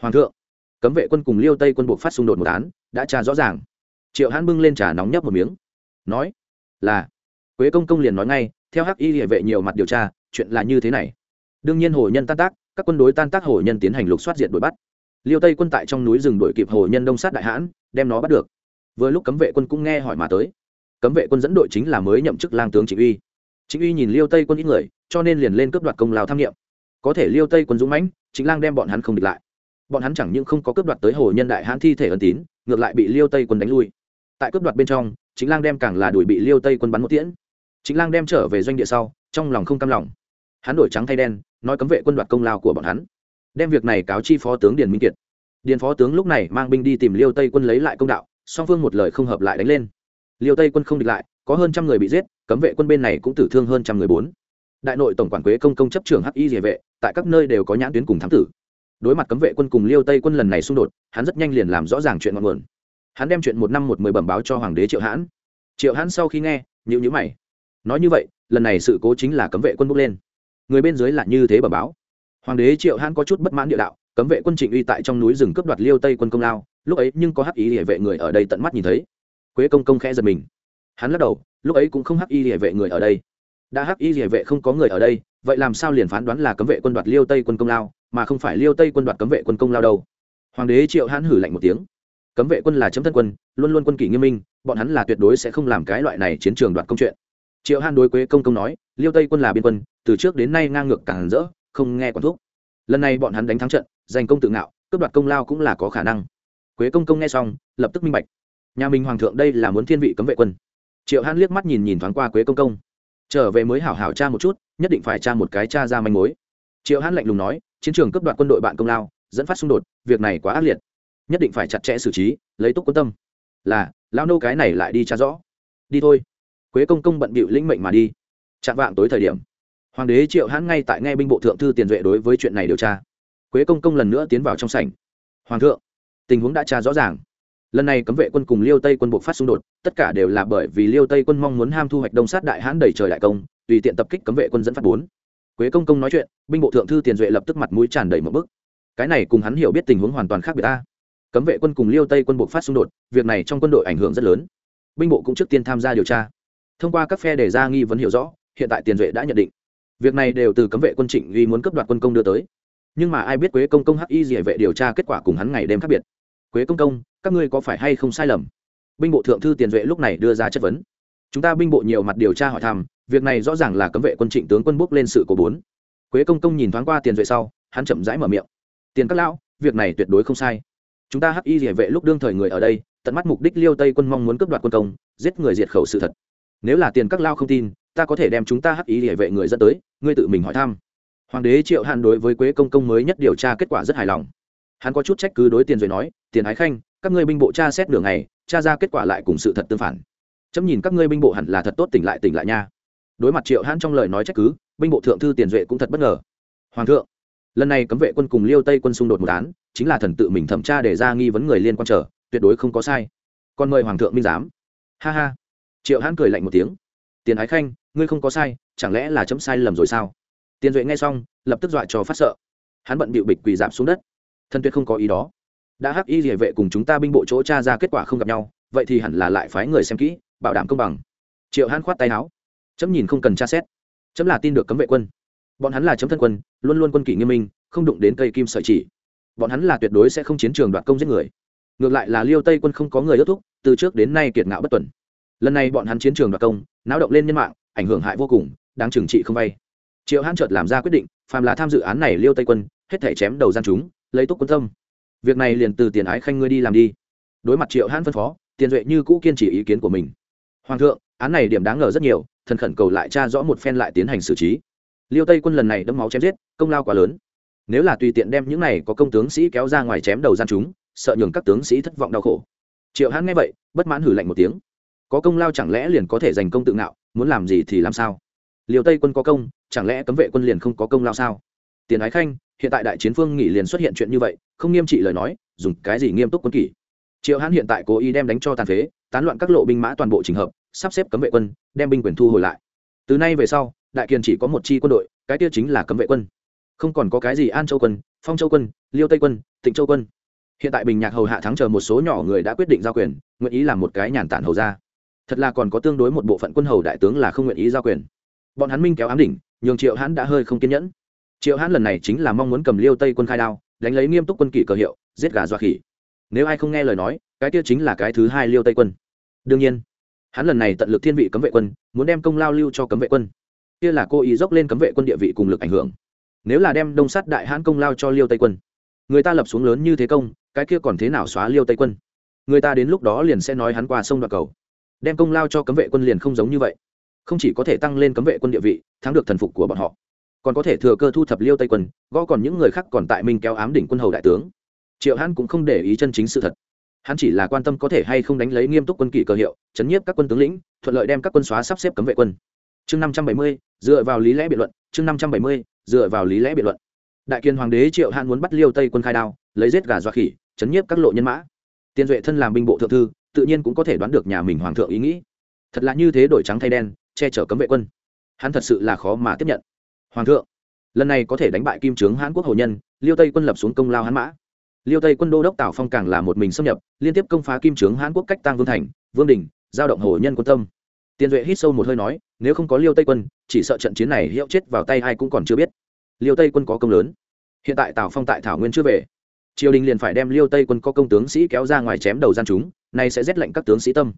Hoàng thượng, cấm vệ quân cùng liêu tây quân buộc phát xung đột một án, đã tra rõ ràng. Triệu hãn bưng lên trà nóng nhấp một miếng. Nói, là. Quế công công liền nói ngay, theo hắc y địa vệ nhiều mặt điều tra, chuyện là như thế này. Đương nhiên hồ nhân tan tác, các quân đối tan tác hồ nhân tiến hành lục soát diệt đuổi bắt. Liêu tây quân tại trong núi rừng đuổi kịp hồ nhân đông sát đại hãn, đem nó bắt được. Vừa lúc cấm vệ quân cũng nghe hỏi mà tới. Cấm vệ quân dẫn đội chính là mới nhậm chức lang tướng chỉ uy chính uy nhìn liêu tây quân ít người cho nên liền lên cướp đoạt công lao tham nghiệm có thể liêu tây quân dũng mãnh chính lang đem bọn hắn không địch lại bọn hắn chẳng những không có cướp đoạt tới hồ nhân đại hãn thi thể ẩn tín ngược lại bị liêu tây quân đánh lui tại cướp đoạt bên trong chính lang đem càng là đuổi bị liêu tây quân bắn một tiễn chính lang đem trở về doanh địa sau trong lòng không cam lòng hắn đổi trắng thay đen nói cấm vệ quân đoạt công lao của bọn hắn đem việc này cáo chi phó tướng điền minh kiệt điền phó tướng lúc này mang binh đi tìm liêu tây quân lấy lại công đạo song phương một lời không hợp lại đánh lên liêu tây quân không địch lại có hơn trăm người bị giết cấm vệ quân bên này cũng tử thương hơn trăm người bốn. Đại nội tổng quản quế công công chấp trưởng hắc y địa vệ, tại các nơi đều có nhãn tuyến cùng thám tử. Đối mặt cấm vệ quân cùng liêu tây quân lần này xung đột, hắn rất nhanh liền làm rõ ràng chuyện ngọn nguồn. Hắn đem chuyện một năm một mười bẩm báo cho hoàng đế triệu hãn. Triệu hãn sau khi nghe nhữ nhữ mày. Nói như vậy, lần này sự cố chính là cấm vệ quân bốc lên. Người bên dưới là như thế bẩm báo. Hoàng đế triệu hãn có chút bất mãn địa đạo, cấm vệ quân trịnh uy tại trong núi rừng cướp đoạt liêu tây quân công lao, lúc ấy nhưng có hắc ý địa vệ người ở đây tận mắt nhìn thấy. Quế công công khẽ giật mình. Hắn lắc đầu lúc ấy cũng không hắc y địa vệ người ở đây. Đã hắc y địa vệ không có người ở đây, vậy làm sao liền phán đoán là cấm vệ quân đoạt liêu tây quân công lao, mà không phải liêu tây quân đoạt cấm vệ quân công lao đâu? Hoàng đế triệu hãn hử lạnh một tiếng. Cấm vệ quân là chấm thân quân, luôn luôn quân kỷ nghiêm minh, bọn hắn là tuyệt đối sẽ không làm cái loại này chiến trường đoạt công chuyện. Triệu hãn đối quế công công nói, liêu tây quân là biên quân, từ trước đến nay ngang ngược càng rỡ, không nghe quản thuốc lần này bọn hắn đánh thắng trận, giành công tự ngạo, cướp đoạt công lao cũng là có khả năng. Quế công công nghe xong, lập tức minh bạch. Nhà mình hoàng thượng đây là muốn thiên vị cấm vệ quân triệu hãn liếc mắt nhìn nhìn thoáng qua quế công công. Trở về mới hảo hảo cha một chút, nhất định phải cha một cái cha ra manh mối. Triệu hãn lạnh lùng nói, chiến trường cấp đoạt quân đội bạn công lao, dẫn phát xung đột, việc này quá ác liệt. Nhất định phải chặt chẽ xử trí, lấy túc quân tâm. Là lao nô cái này lại đi cha rõ. Đi thôi. Quế công công bận bịu lĩnh mệnh mà đi. Chạm vạng tối thời điểm, hoàng đế triệu hãn ngay tại nghe binh bộ thượng thư tiền duệ đối với chuyện này điều tra. Quế công công lần nữa tiến vào trong sảnh. Hoàng thượng, tình huống đã tra rõ ràng lần này cấm vệ quân cùng liêu tây quân buộc phát xung đột, tất cả đều là bởi vì liêu tây quân mong muốn ham thu hoạch đông sát đại hãn đẩy trời đại công, tùy tiện tập kích cấm vệ quân dẫn phát bốn. Quế công công nói chuyện, binh bộ thượng thư tiền duệ lập tức mặt mũi tràn đầy một bức. Cái này cùng hắn hiểu biết tình huống hoàn toàn khác biệt ta. Cấm vệ quân cùng liêu tây quân buộc phát xung đột, việc này trong quân đội ảnh hưởng rất lớn. Binh bộ cũng trước tiên tham gia điều tra. Thông qua các phe đề ra nghi vấn hiểu rõ, hiện tại tiền duệ đã nhận định. Việc này đều từ cấm vệ quân trịnh uy muốn cấp đoạt quân công đưa tới. Nhưng mà ai biết quế công công hắc y gì vệ điều tra kết quả cùng hắn ngày đêm khác biệt. Quế công công các ngươi có phải hay không sai lầm? Binh bộ thượng thư tiền duệ lúc này đưa ra chất vấn. Chúng ta binh bộ nhiều mặt điều tra hỏi thăm, việc này rõ ràng là cấm vệ quân trịnh tướng quân bốc lên sự cố bốn. Quế công công nhìn thoáng qua tiền duệ sau, hắn chậm rãi mở miệng. Tiền các lão, việc này tuyệt đối không sai. Chúng ta hắc y địa vệ lúc đương thời người ở đây, tận mắt mục đích liêu tây quân mong muốn cướp đoạt quân công, giết người diệt khẩu sự thật. Nếu là tiền các lao không tin, ta có thể đem chúng ta hắc y địa vệ người dẫn tới, ngươi tự mình hỏi thăm. Hoàng đế triệu hàn đối với quế công công mới nhất điều tra kết quả rất hài lòng. Hắn có chút trách cứ đối tiền duệ nói, tiền ái khanh các ngươi binh bộ tra xét nửa ngày, tra ra kết quả lại cùng sự thật tương phản. Chấm nhìn các ngươi binh bộ hẳn là thật tốt tỉnh lại tỉnh lại nha. Đối mặt triệu hãn trong lời nói trách cứ, binh bộ thượng thư tiền duệ cũng thật bất ngờ. Hoàng thượng, lần này cấm vệ quân cùng liêu tây quân xung đột một án, chính là thần tự mình thẩm tra để ra nghi vấn người liên quan trở, tuyệt đối không có sai. Còn mời hoàng thượng minh giám. Ha ha. Triệu hãn cười lạnh một tiếng. Tiền ái khanh, ngươi không có sai, chẳng lẽ là chấm sai lầm rồi sao? Tiền duệ nghe xong, lập tức dọa cho phát sợ. Hắn bận bịu bịch quỳ giảm xuống đất. Thân tuyệt không có ý đó đã hắc y địa vệ cùng chúng ta binh bộ chỗ tra ra kết quả không gặp nhau, vậy thì hẳn là lại phái người xem kỹ, bảo đảm công bằng. Triệu hãn khoát tay áo. Chấm nhìn không cần tra xét. Chấm là tin được cấm vệ quân. Bọn hắn là chấm thân quân, luôn luôn quân kỷ nghiêm minh, không đụng đến cây kim sợi chỉ. Bọn hắn là tuyệt đối sẽ không chiến trường đoạt công giết người. Ngược lại là liêu tây quân không có người ước thúc, từ trước đến nay kiệt ngạo bất tuần. Lần này bọn hắn chiến trường đoạt công, náo động lên nhân mạng, ảnh hưởng hại vô cùng, đáng trừng trị không vay. Triệu hãn chợt làm ra quyết định, phàm là tham dự án này liêu tây quân, hết thể chém đầu gian chúng, lấy túc quân tâm việc này liền từ tiền ái khanh ngươi đi làm đi. Đối mặt triệu hãn phân phó, tiền duệ như cũ kiên trì ý kiến của mình. Hoàng thượng, án này điểm đáng ngờ rất nhiều, thần khẩn cầu lại tra rõ một phen lại tiến hành xử trí. Liêu tây quân lần này đấm máu chém giết, công lao quá lớn. Nếu là tùy tiện đem những này có công tướng sĩ kéo ra ngoài chém đầu gian chúng, sợ nhường các tướng sĩ thất vọng đau khổ. Triệu hãn nghe vậy, bất mãn hử lạnh một tiếng. Có công lao chẳng lẽ liền có thể giành công tự ngạo, muốn làm gì thì làm sao? Liều tây quân có công, chẳng lẽ cấm vệ quân liền không có công lao sao? Tiền ái khanh hiện tại đại chiến phương nghỉ liền xuất hiện chuyện như vậy, không nghiêm trị lời nói, dùng cái gì nghiêm túc quân kỷ. Triệu hãn hiện tại cố ý đem đánh cho tàn phế, tán loạn các lộ binh mã toàn bộ trình hợp, sắp xếp cấm vệ quân, đem binh quyền thu hồi lại. Từ nay về sau, đại kiền chỉ có một chi quân đội, cái tiêu chính là cấm vệ quân. Không còn có cái gì an châu quân, phong châu quân, liêu tây quân, tịnh châu quân. Hiện tại bình nhạc hầu hạ thắng chờ một số nhỏ người đã quyết định giao quyền, nguyện ý làm một cái nhàn tản hầu ra thật là còn có tương đối một bộ phận quân hầu đại tướng là không nguyện ý giao quyền. Bọn hắn minh kéo ám đỉnh, nhường triệu hãn đã hơi không kiên nhẫn triệu hãn lần này chính là mong muốn cầm liêu tây quân khai đao, đánh lấy nghiêm túc quân kỷ cờ hiệu, giết gà dọa khỉ. Nếu ai không nghe lời nói, cái kia chính là cái thứ hai liêu tây quân. Đương nhiên, hắn lần này tận lực thiên vị cấm vệ quân, muốn đem công lao lưu cho cấm vệ quân. Kia là cô ý dốc lên cấm vệ quân địa vị cùng lực ảnh hưởng. Nếu là đem đông sát đại hãn công lao cho liêu tây quân, người ta lập xuống lớn như thế công, cái kia còn thế nào xóa liêu tây quân? Người ta đến lúc đó liền sẽ nói hắn qua sông đoạt cầu. Đem công lao cho cấm vệ quân liền không giống như vậy. Không chỉ có thể tăng lên cấm vệ quân địa vị, thắng được thần phục của bọn họ còn có thể thừa cơ thu thập liêu tây quân, gõ còn những người khác còn tại minh kéo ám đỉnh quân hầu đại tướng. Triệu hãn cũng không để ý chân chính sự thật. Hắn chỉ là quan tâm có thể hay không đánh lấy nghiêm túc quân kỷ cơ hiệu, chấn nhiếp các quân tướng lĩnh, thuận lợi đem các quân xóa sắp xếp cấm vệ quân. Chương năm trăm bảy mươi, dựa vào lý lẽ biện luận, chương năm trăm bảy mươi, dựa vào lý lẽ biện luận. Đại kiên hoàng đế triệu hãn muốn bắt liêu tây quân khai đao, lấy giết gà dọa khỉ, chấn nhiếp các lộ nhân mã. Tiên duệ thân làm binh bộ thượng thư, tự nhiên cũng có thể đoán được nhà mình hoàng thượng ý nghĩ. Thật là như thế đổi trắng thay đen, che chở cấm vệ quân. Hắn thật sự là khó mà tiếp nhận hoàng thượng, lần này có thể đánh bại kim trướng hãn quốc hồ nhân, liêu tây quân lập xuống công lao hãn mã. Liêu tây quân đô đốc tào phong càng là một mình xâm nhập, liên tiếp công phá kim trướng hãn quốc cách tăng vương thành, vương đình, giao động hồ nhân quân tâm. Tiên duệ hít sâu một hơi nói, nếu không có liêu tây quân, chỉ sợ trận chiến này hiệu chết vào tay ai cũng còn chưa biết. Liêu tây quân có công lớn. Hiện tại tào phong tại thảo nguyên chưa về. Triều đình liền phải đem liêu tây quân có công tướng sĩ kéo ra ngoài chém đầu gian chúng, nay sẽ rét lệnh các tướng sĩ tâm.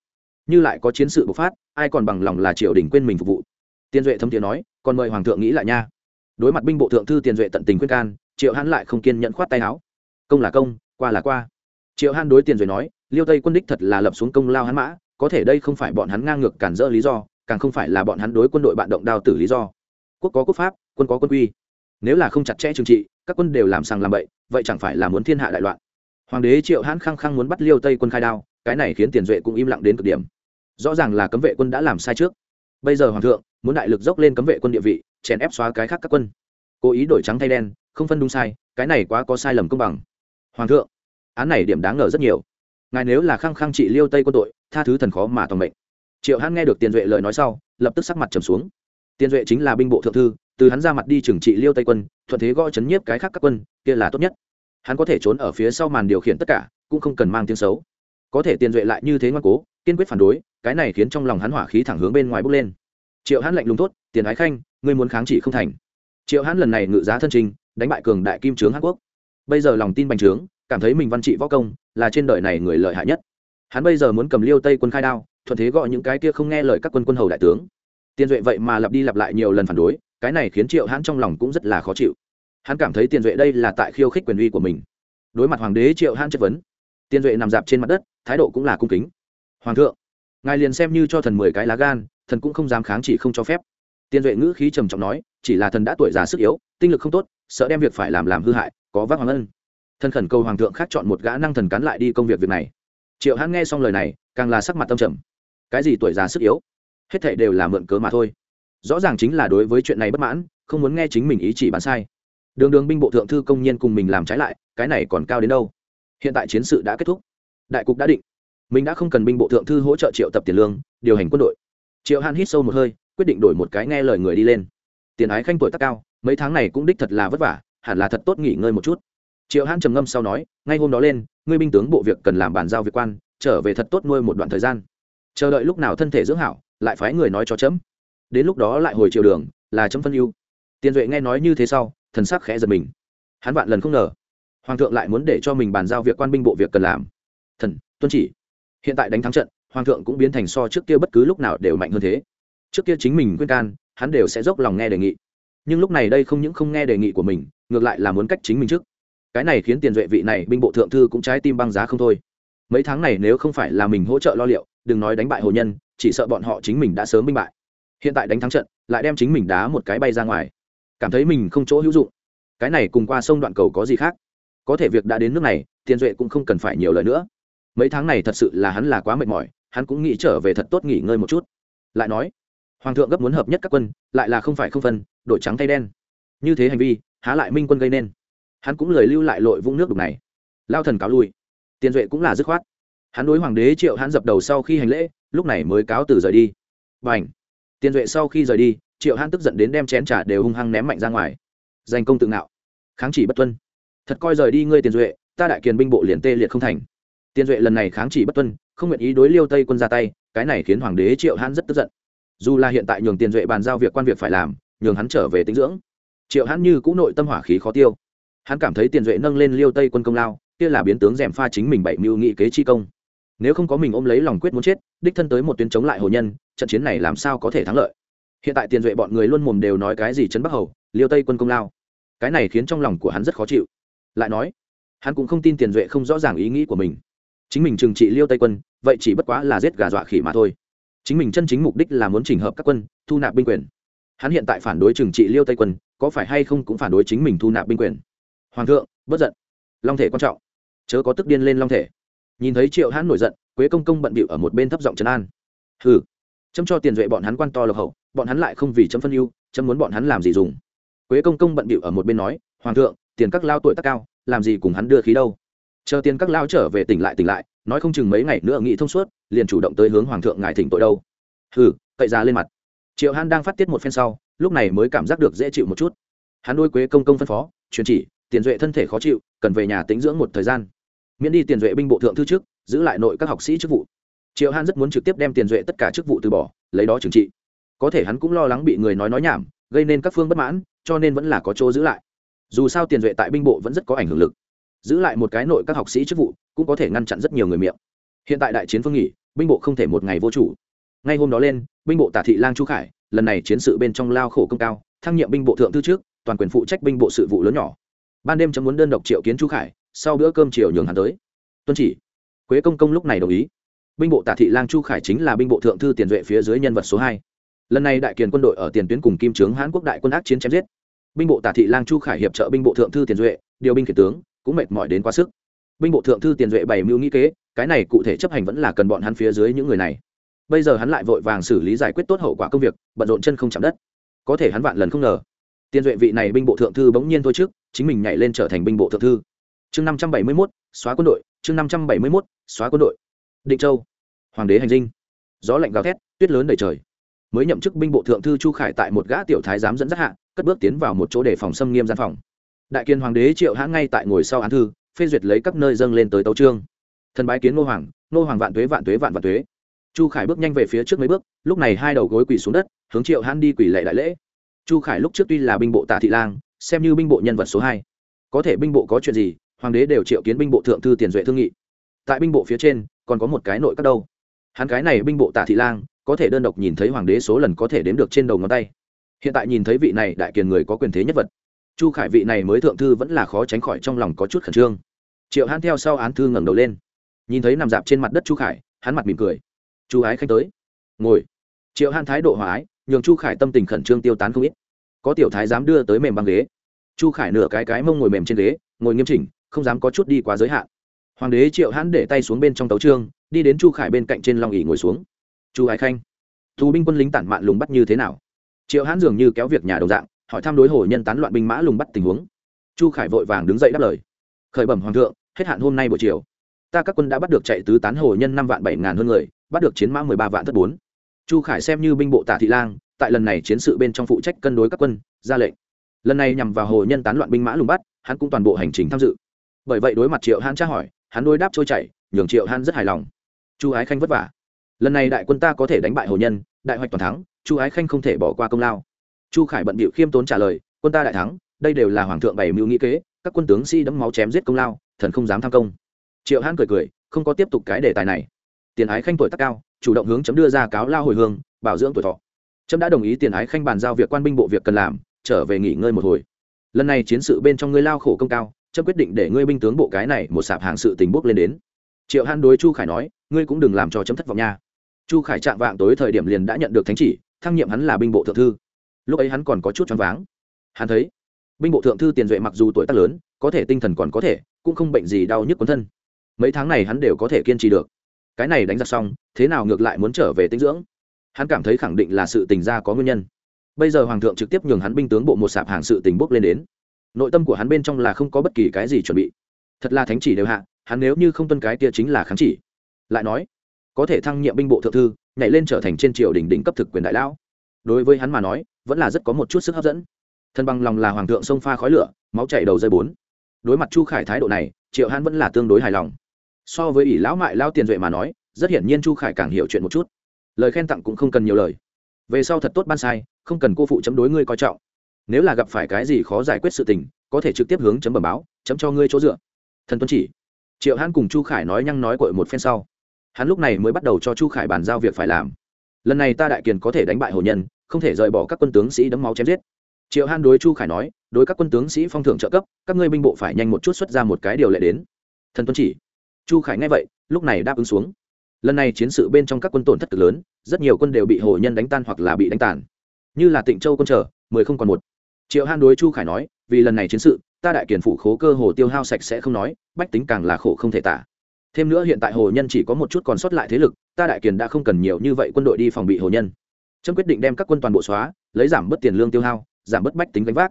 Như lại có chiến sự bộc phát, ai còn bằng lòng là triều đình quên mình phục vụ tiên duệ thâm tiếng nói, còn mời hoàng thượng nghĩ lại nha. Đối mặt binh bộ thượng thư tiền duệ tận tình khuyên can, triệu hãn lại không kiên nhẫn khoát tay áo. Công là công, qua là qua. Triệu hãn đối tiền duệ nói, liêu tây quân đích thật là lập xuống công lao hắn mã, có thể đây không phải bọn hắn ngang ngược cản rỡ lý do, càng không phải là bọn hắn đối quân đội bạn động đao tử lý do. Quốc có quốc pháp, quân có quân quy. Nếu là không chặt chẽ trừng trị, các quân đều làm sàng làm bậy, vậy chẳng phải là muốn thiên hạ đại loạn? Hoàng đế triệu hãn khăng khăng muốn bắt liêu tây quân khai đao, cái này khiến tiền duệ cũng im lặng đến cực điểm. Rõ ràng là cấm vệ quân đã làm sai trước. Bây giờ hoàng thượng muốn đại lực dốc lên cấm vệ quân địa vị, chèn ép xóa cái khác các quân. Cố ý đổi trắng thay đen, không phân đúng sai, cái này quá có sai lầm công bằng. Hoàng thượng, án này điểm đáng ngờ rất nhiều. Ngài nếu là khăng khăng trị liêu tây quân tội, tha thứ thần khó mà toàn mệnh. Triệu hãn nghe được tiền duệ lời nói sau, lập tức sắc mặt trầm xuống. Tiền duệ chính là binh bộ thượng thư, từ hắn ra mặt đi trừng trị liêu tây quân, thuận thế gõ chấn nhiếp cái khác các quân, kia là tốt nhất. Hắn có thể trốn ở phía sau màn điều khiển tất cả, cũng không cần mang tiếng xấu. Có thể tiền duệ lại như thế ngoan cố, kiên quyết phản đối, cái này khiến trong lòng hắn hỏa khí thẳng hướng bên ngoài bốc lên triệu hãn lạnh lùng tốt tiền ái khanh, ngươi muốn kháng chỉ không thành. Triệu hãn lần này ngự giá thân trình, đánh bại cường đại kim trướng hàn quốc. Bây giờ lòng tin bành trướng, cảm thấy mình văn trị võ công là trên đời này người lợi hại nhất. Hắn bây giờ muốn cầm liêu tây quân khai đao, thuận thế gọi những cái kia không nghe lời các quân quân hầu đại tướng. Tiền duệ vậy mà lặp đi lặp lại nhiều lần phản đối, cái này khiến triệu hãn trong lòng cũng rất là khó chịu. Hắn cảm thấy tiền duệ đây là tại khiêu khích quyền uy của mình. Đối mặt hoàng đế triệu hãn chất vấn, tiền duệ nằm dạp trên mặt đất, thái độ cũng là cung kính. Hoàng thượng, ngài liền xem như cho thần mười cái lá gan thần cũng không dám kháng chỉ không cho phép. Tiên duệ ngữ khí trầm trọng nói, chỉ là thần đã tuổi già sức yếu, tinh lực không tốt, sợ đem việc phải làm làm hư hại, có vác hoàng ân. Thần khẩn cầu hoàng thượng khác chọn một gã năng thần cán lại đi công việc việc này. Triệu hãn nghe xong lời này, càng là sắc mặt tâm trầm. Cái gì tuổi già sức yếu? Hết thệ đều là mượn cớ mà thôi. Rõ ràng chính là đối với chuyện này bất mãn, không muốn nghe chính mình ý chỉ bán sai. Đường đường binh bộ thượng thư công nhân cùng mình làm trái lại, cái này còn cao đến đâu? Hiện tại chiến sự đã kết thúc. Đại cục đã định. Mình đã không cần binh bộ thượng thư hỗ trợ triệu tập tiền lương, điều hành quân đội triệu hàn hít sâu một hơi, quyết định đổi một cái nghe lời người đi lên. Tiền ái khanh tuổi tác cao, mấy tháng này cũng đích thật là vất vả, hẳn là thật tốt nghỉ ngơi một chút. Triệu hãn trầm ngâm sau nói, ngay hôm đó lên, ngươi binh tướng bộ việc cần làm bàn giao việc quan, trở về thật tốt nuôi một đoạn thời gian. Chờ đợi lúc nào thân thể dưỡng hảo, lại phái người nói cho chấm. Đến lúc đó lại hồi triều đường, là chấm phân ưu. Tiền duệ nghe nói như thế sau, thần sắc khẽ giật mình. Hắn vạn lần không ngờ, hoàng thượng lại muốn để cho mình bàn giao việc quan binh bộ việc cần làm. Thần, tuân chỉ. Hiện tại đánh thắng trận hoàng thượng cũng biến thành so trước kia bất cứ lúc nào đều mạnh hơn thế. Trước kia chính mình khuyên can, hắn đều sẽ dốc lòng nghe đề nghị. Nhưng lúc này đây không những không nghe đề nghị của mình, ngược lại là muốn cách chính mình trước. Cái này khiến tiền duệ vị này binh bộ thượng thư cũng trái tim băng giá không thôi. Mấy tháng này nếu không phải là mình hỗ trợ lo liệu, đừng nói đánh bại hồ nhân, chỉ sợ bọn họ chính mình đã sớm minh bại. Hiện tại đánh thắng trận, lại đem chính mình đá một cái bay ra ngoài. Cảm thấy mình không chỗ hữu dụng. Cái này cùng qua sông đoạn cầu có gì khác? Có thể việc đã đến nước này, tiền duệ cũng không cần phải nhiều lời nữa. Mấy tháng này thật sự là hắn là quá mệt mỏi hắn cũng nghĩ trở về thật tốt nghỉ ngơi một chút. Lại nói, hoàng thượng gấp muốn hợp nhất các quân, lại là không phải không phân, đội trắng tay đen. Như thế hành vi, há lại minh quân gây nên. Hắn cũng lời lưu lại lội vũng nước đục này. Lao thần cáo lui. Tiền duệ cũng là dứt khoát. Hắn đối hoàng đế triệu hắn dập đầu sau khi hành lễ, lúc này mới cáo từ rời đi. B à ảnh tiền duệ sau khi rời đi, triệu hắn tức giận đến đem chén trà đều hung hăng ném mạnh ra ngoài. Danh công tự ngạo. Kháng chỉ bất tuân. Thật coi rời đi ngươi tiền duệ, ta đại kiền binh bộ liền tê liệt không thành tiền duệ lần này kháng chỉ bất tuân, không nguyện ý đối liêu tây quân ra tay, cái này khiến hoàng đế triệu hãn rất tức giận. Dù là hiện tại nhường tiền duệ bàn giao việc quan việc phải làm, nhường hắn trở về tinh dưỡng, triệu hãn như cũng nội tâm hỏa khí khó tiêu. Hắn cảm thấy tiền duệ nâng lên liêu tây quân công lao, kia là biến tướng rèm pha chính mình bảy mưu nghị kế chi công. Nếu không có mình ôm lấy lòng quyết muốn chết, đích thân tới một tuyến chống lại hồ nhân, trận chiến này làm sao có thể thắng lợi? Hiện tại tiền duệ bọn người luôn mồm đều nói cái gì chấn bắc hầu, liêu tây quân công lao. Cái này khiến trong lòng của hắn rất khó chịu. Lại nói, hắn cũng không tin tiền duệ không rõ ràng ý nghĩ của mình chính mình trừng trị liêu tây quân, vậy chỉ bất quá là giết gà dọa khỉ mà thôi. Chính mình chân chính mục đích là muốn chỉnh hợp các quân, thu nạp binh quyền. Hắn hiện tại phản đối trừng trị liêu tây quân, có phải hay không cũng phản đối chính mình thu nạp binh quyền. Hoàng thượng, bất giận. Long thể quan trọng. Chớ có tức điên lên long thể. Nhìn thấy triệu hãn nổi giận, quế công công bận bịu ở một bên thấp giọng trấn an. Hừ. Chấm cho tiền duệ bọn hắn quan to lộc hậu, bọn hắn lại không vì chấm phân ưu, chấm muốn bọn hắn làm gì dùng. Quế công công bận bịu ở một bên nói, hoàng thượng, tiền các lao tuổi tác cao, làm gì cùng hắn đưa khí đâu? Chờ tiền các lao trở về tỉnh lại tỉnh lại, nói không chừng mấy ngày nữa nghị thông suốt, liền chủ động tới hướng hoàng thượng ngài thỉnh tội đâu. Hừ, cậy ra lên mặt. Triệu hãn đang phát tiết một phen sau, lúc này mới cảm giác được dễ chịu một chút. Hắn đôi quế công công phân phó, truyền chỉ, tiền duệ thân thể khó chịu, cần về nhà tính dưỡng một thời gian. Miễn đi tiền duệ binh bộ thượng thư trước, giữ lại nội các học sĩ chức vụ. Triệu hãn rất muốn trực tiếp đem tiền duệ tất cả chức vụ từ bỏ, lấy đó trừng trị. Có thể hắn cũng lo lắng bị người nói nói nhảm, gây nên các phương bất mãn, cho nên vẫn là có chỗ giữ lại. Dù sao tiền duệ tại binh bộ vẫn rất có ảnh hưởng lực giữ lại một cái nội các học sĩ chức vụ, cũng có thể ngăn chặn rất nhiều người miệng. Hiện tại đại chiến phương nghỉ, binh bộ không thể một ngày vô chủ. Ngay hôm đó lên, binh bộ tả thị lang chu khải, lần này chiến sự bên trong lao khổ công cao, thăng nhiệm binh bộ thượng thư trước, toàn quyền phụ trách binh bộ sự vụ lớn nhỏ. Ban đêm chấm muốn đơn độc triệu kiến chu khải, sau bữa cơm chiều nhường hắn tới. Tuân chỉ. Quế công công lúc này đồng ý. Binh bộ tả thị lang chu khải chính là binh bộ thượng thư tiền duệ phía dưới nhân vật số hai. Lần này đại kiền quân đội ở tiền tuyến cùng kim trướng hãn quốc đại quân ác chiến chém giết. Binh bộ tả thị lang chu khải hiệp trợ binh bộ thượng thư tiền duệ, điều binh khiển tướng cũng mệt mỏi đến quá sức. Binh bộ thượng thư tiền duệ bày mưu nghĩ kế, cái này cụ thể chấp hành vẫn là cần bọn hắn phía dưới những người này. Bây giờ hắn lại vội vàng xử lý giải quyết tốt hậu quả công việc, bận rộn chân không chạm đất. Có thể hắn vạn lần không ngờ. Tiên duệ vị này binh bộ thượng thư bỗng nhiên thôi trước, chính mình nhảy lên trở thành binh bộ thượng thư. Chương năm trăm bảy mươi mốt, xóa quân đội, chương năm trăm bảy mươi mốt, xóa quân đội. Định châu. Hoàng đế hành dinh. Gió lạnh gào thét, tuyết lớn đầy trời. Mới nhậm chức binh bộ thượng thư chu khải tại một gã tiểu thái giám dẫn dắt hạ, cất bước tiến vào một chỗ để phòng xâm nghiêm gian phòng đại kiên hoàng đế triệu hãn ngay tại ngồi sau án thư, phê duyệt lấy các nơi dâng lên tới tấu trương thần bái kiến ngô hoàng ngô hoàng vạn tuế vạn tuế, vạn vạn tuế. Chu khải bước nhanh về phía trước mấy bước, lúc này hai đầu gối quỳ xuống đất, hướng triệu hãn đi quỳ lệ đại lễ. Chu khải lúc trước tuy là binh bộ tạ thị lang, xem như binh bộ nhân vật số hai. Có thể binh bộ có chuyện gì, hoàng đế đều triệu kiến binh bộ thượng thư tiền duệ thương nghị. Tại binh bộ phía trên, còn có một cái nội các đâu. Hắn cái này binh bộ tạ thị lang, có thể đơn độc nhìn thấy hoàng đế số lần có thể đếm được trên đầu ngón tay. Hiện tại nhìn thấy vị này đại kiền người có quyền thế nhất vật chu khải vị này mới thượng thư vẫn là khó tránh khỏi trong lòng có chút khẩn trương. Triệu hãn theo sau án thư ngẩng đầu lên. Nhìn thấy nằm dạp trên mặt đất chu khải, hắn mặt mỉm cười. Chu ái khanh tới. Ngồi. Triệu hãn thái độ hòa ái, nhường chu khải tâm tình khẩn trương tiêu tán không ít. Có tiểu thái dám đưa tới mềm băng ghế. Chu khải nửa cái cái mông ngồi mềm trên ghế, ngồi nghiêm chỉnh, không dám có chút đi quá giới hạn. Hoàng đế triệu hãn để tay xuống bên trong tấu trương, đi đến chu khải bên cạnh trên long ỉ ngồi xuống. Chu ái khanh, tù binh quân lính tản mạn lùng bắt như thế nào? Triệu hãn dường như kéo việc nhà đồng dạng hỏi thăm đối hồ nhân tán loạn binh mã lùng bắt tình huống. Chu khải vội vàng đứng dậy đáp lời. Khởi bẩm hoàng thượng, hết hạn hôm nay buổi chiều, ta các quân đã bắt được chạy tứ tán hồ nhân năm vạn bảy ngàn hơn người, bắt được chiến mã mười ba vạn thất bốn. Chu khải xem như binh bộ tả thị lang, tại lần này chiến sự bên trong phụ trách cân đối các quân, ra lệnh. Lần này nhằm vào hồ nhân tán loạn binh mã lùng bắt, hắn cũng toàn bộ hành trình tham dự. Bởi vậy đối mặt triệu hãn tra hỏi, hắn đối đáp trôi chảy, nhường triệu hãn rất hài lòng. Chu ái khanh vất vả. Lần này đại quân ta có thể đánh bại hồ nhân, đại hoạch toàn thắng, chu ái khanh không thể bỏ qua công lao chu khải bận bịu khiêm tốn trả lời, quân ta đại thắng, đây đều là hoàng thượng bày mưu nghĩ kế, các quân tướng sĩ、si、đấm máu chém giết công lao, thần không dám tham công. Triệu hãn cười cười, không có tiếp tục cái đề tài này. Tiền ái khanh tuổi tác cao, chủ động hướng chấm đưa ra cáo lao hồi hương, bảo dưỡng tuổi thọ. Trâm đã đồng ý tiền ái khanh bàn giao việc quan binh bộ việc cần làm, trở về nghỉ ngơi một hồi. Lần này chiến sự bên trong ngươi lao khổ công cao trâm quyết định để ngươi binh tướng bộ cái này một sạp hàng sự tình bốc lên đến. Triệu hãn đối chu khải nói, ngươi cũng đừng làm cho chấm thất vọng nha. Chu khải chạm vạng tối thời điểm liền đã nhận được thánh chỉ, thăng nhiệm hắn là binh bộ thượng thư lúc ấy hắn còn có chút choáng váng. Hắn thấy, binh bộ thượng thư tiền duệ mặc dù tuổi tác lớn, có thể tinh thần còn có thể, cũng không bệnh gì đau nhức quấn thân. Mấy tháng này hắn đều có thể kiên trì được. Cái này đánh giặc xong, thế nào ngược lại muốn trở về tinh dưỡng? Hắn cảm thấy khẳng định là sự tình ra có nguyên nhân. Bây giờ hoàng thượng trực tiếp nhường hắn binh tướng bộ một sạp hàng sự tình bốc lên đến. Nội tâm của hắn bên trong là không có bất kỳ cái gì chuẩn bị. Thật là thánh chỉ đều hạ, hắn nếu như không tuân cái kia chính là kháng chỉ. Lại nói, có thể thăng nhiệm binh bộ thượng thư, nhảy lên trở thành trên triều đình đỉnh cấp thực quyền đại lão đối với hắn mà nói, vẫn là rất có một chút sức hấp dẫn. Thân bằng lòng là hoàng thượng sông pha khói lửa, máu chảy đầu rơi bốn. Đối mặt chu khải thái độ này, triệu hắn vẫn là tương đối hài lòng. So với ỷ lão mại lao tiền duệ mà nói, rất hiển nhiên chu khải càng hiểu chuyện một chút. Lời khen tặng cũng không cần nhiều lời. Về sau thật tốt ban sai, không cần cô phụ chấm đối ngươi coi trọng. Nếu là gặp phải cái gì khó giải quyết sự tình, có thể trực tiếp hướng chấm bẩm báo, chấm cho ngươi chỗ dựa. Thần tuân chỉ. Triệu hãn cùng chu khải nói nhăng nói cội một phen sau. Hắn lúc này mới bắt đầu cho chu khải bàn giao việc phải làm lần này ta đại kiền có thể đánh bại hồ nhân, không thể rời bỏ các quân tướng sĩ đấm máu chém giết. Triệu han đối chu khải nói, đối các quân tướng sĩ phong thưởng trợ cấp, các ngươi binh bộ phải nhanh một chút xuất ra một cái điều lệ đến. Thần tuân chỉ. Chu khải nghe vậy, lúc này đáp ứng xuống. Lần này chiến sự bên trong các quân tổn thất cực lớn, rất nhiều quân đều bị hồ nhân đánh tan hoặc là bị đánh tàn. Như là tịnh châu quân trở, mười không còn một. Triệu han đối chu khải nói, vì lần này chiến sự, ta đại kiền phủ khố cơ hồ tiêu hao sạch sẽ không nói, bách tính càng là khổ không thể tả. Thêm nữa hiện tại hồ nhân chỉ có một chút còn sót lại thế lực ta đại kiền đã không cần nhiều như vậy quân đội đi phòng bị hồ nhân. Trâm quyết định đem các quân toàn bộ xóa, lấy giảm bớt tiền lương tiêu hao, giảm bớt bách tính gánh vác.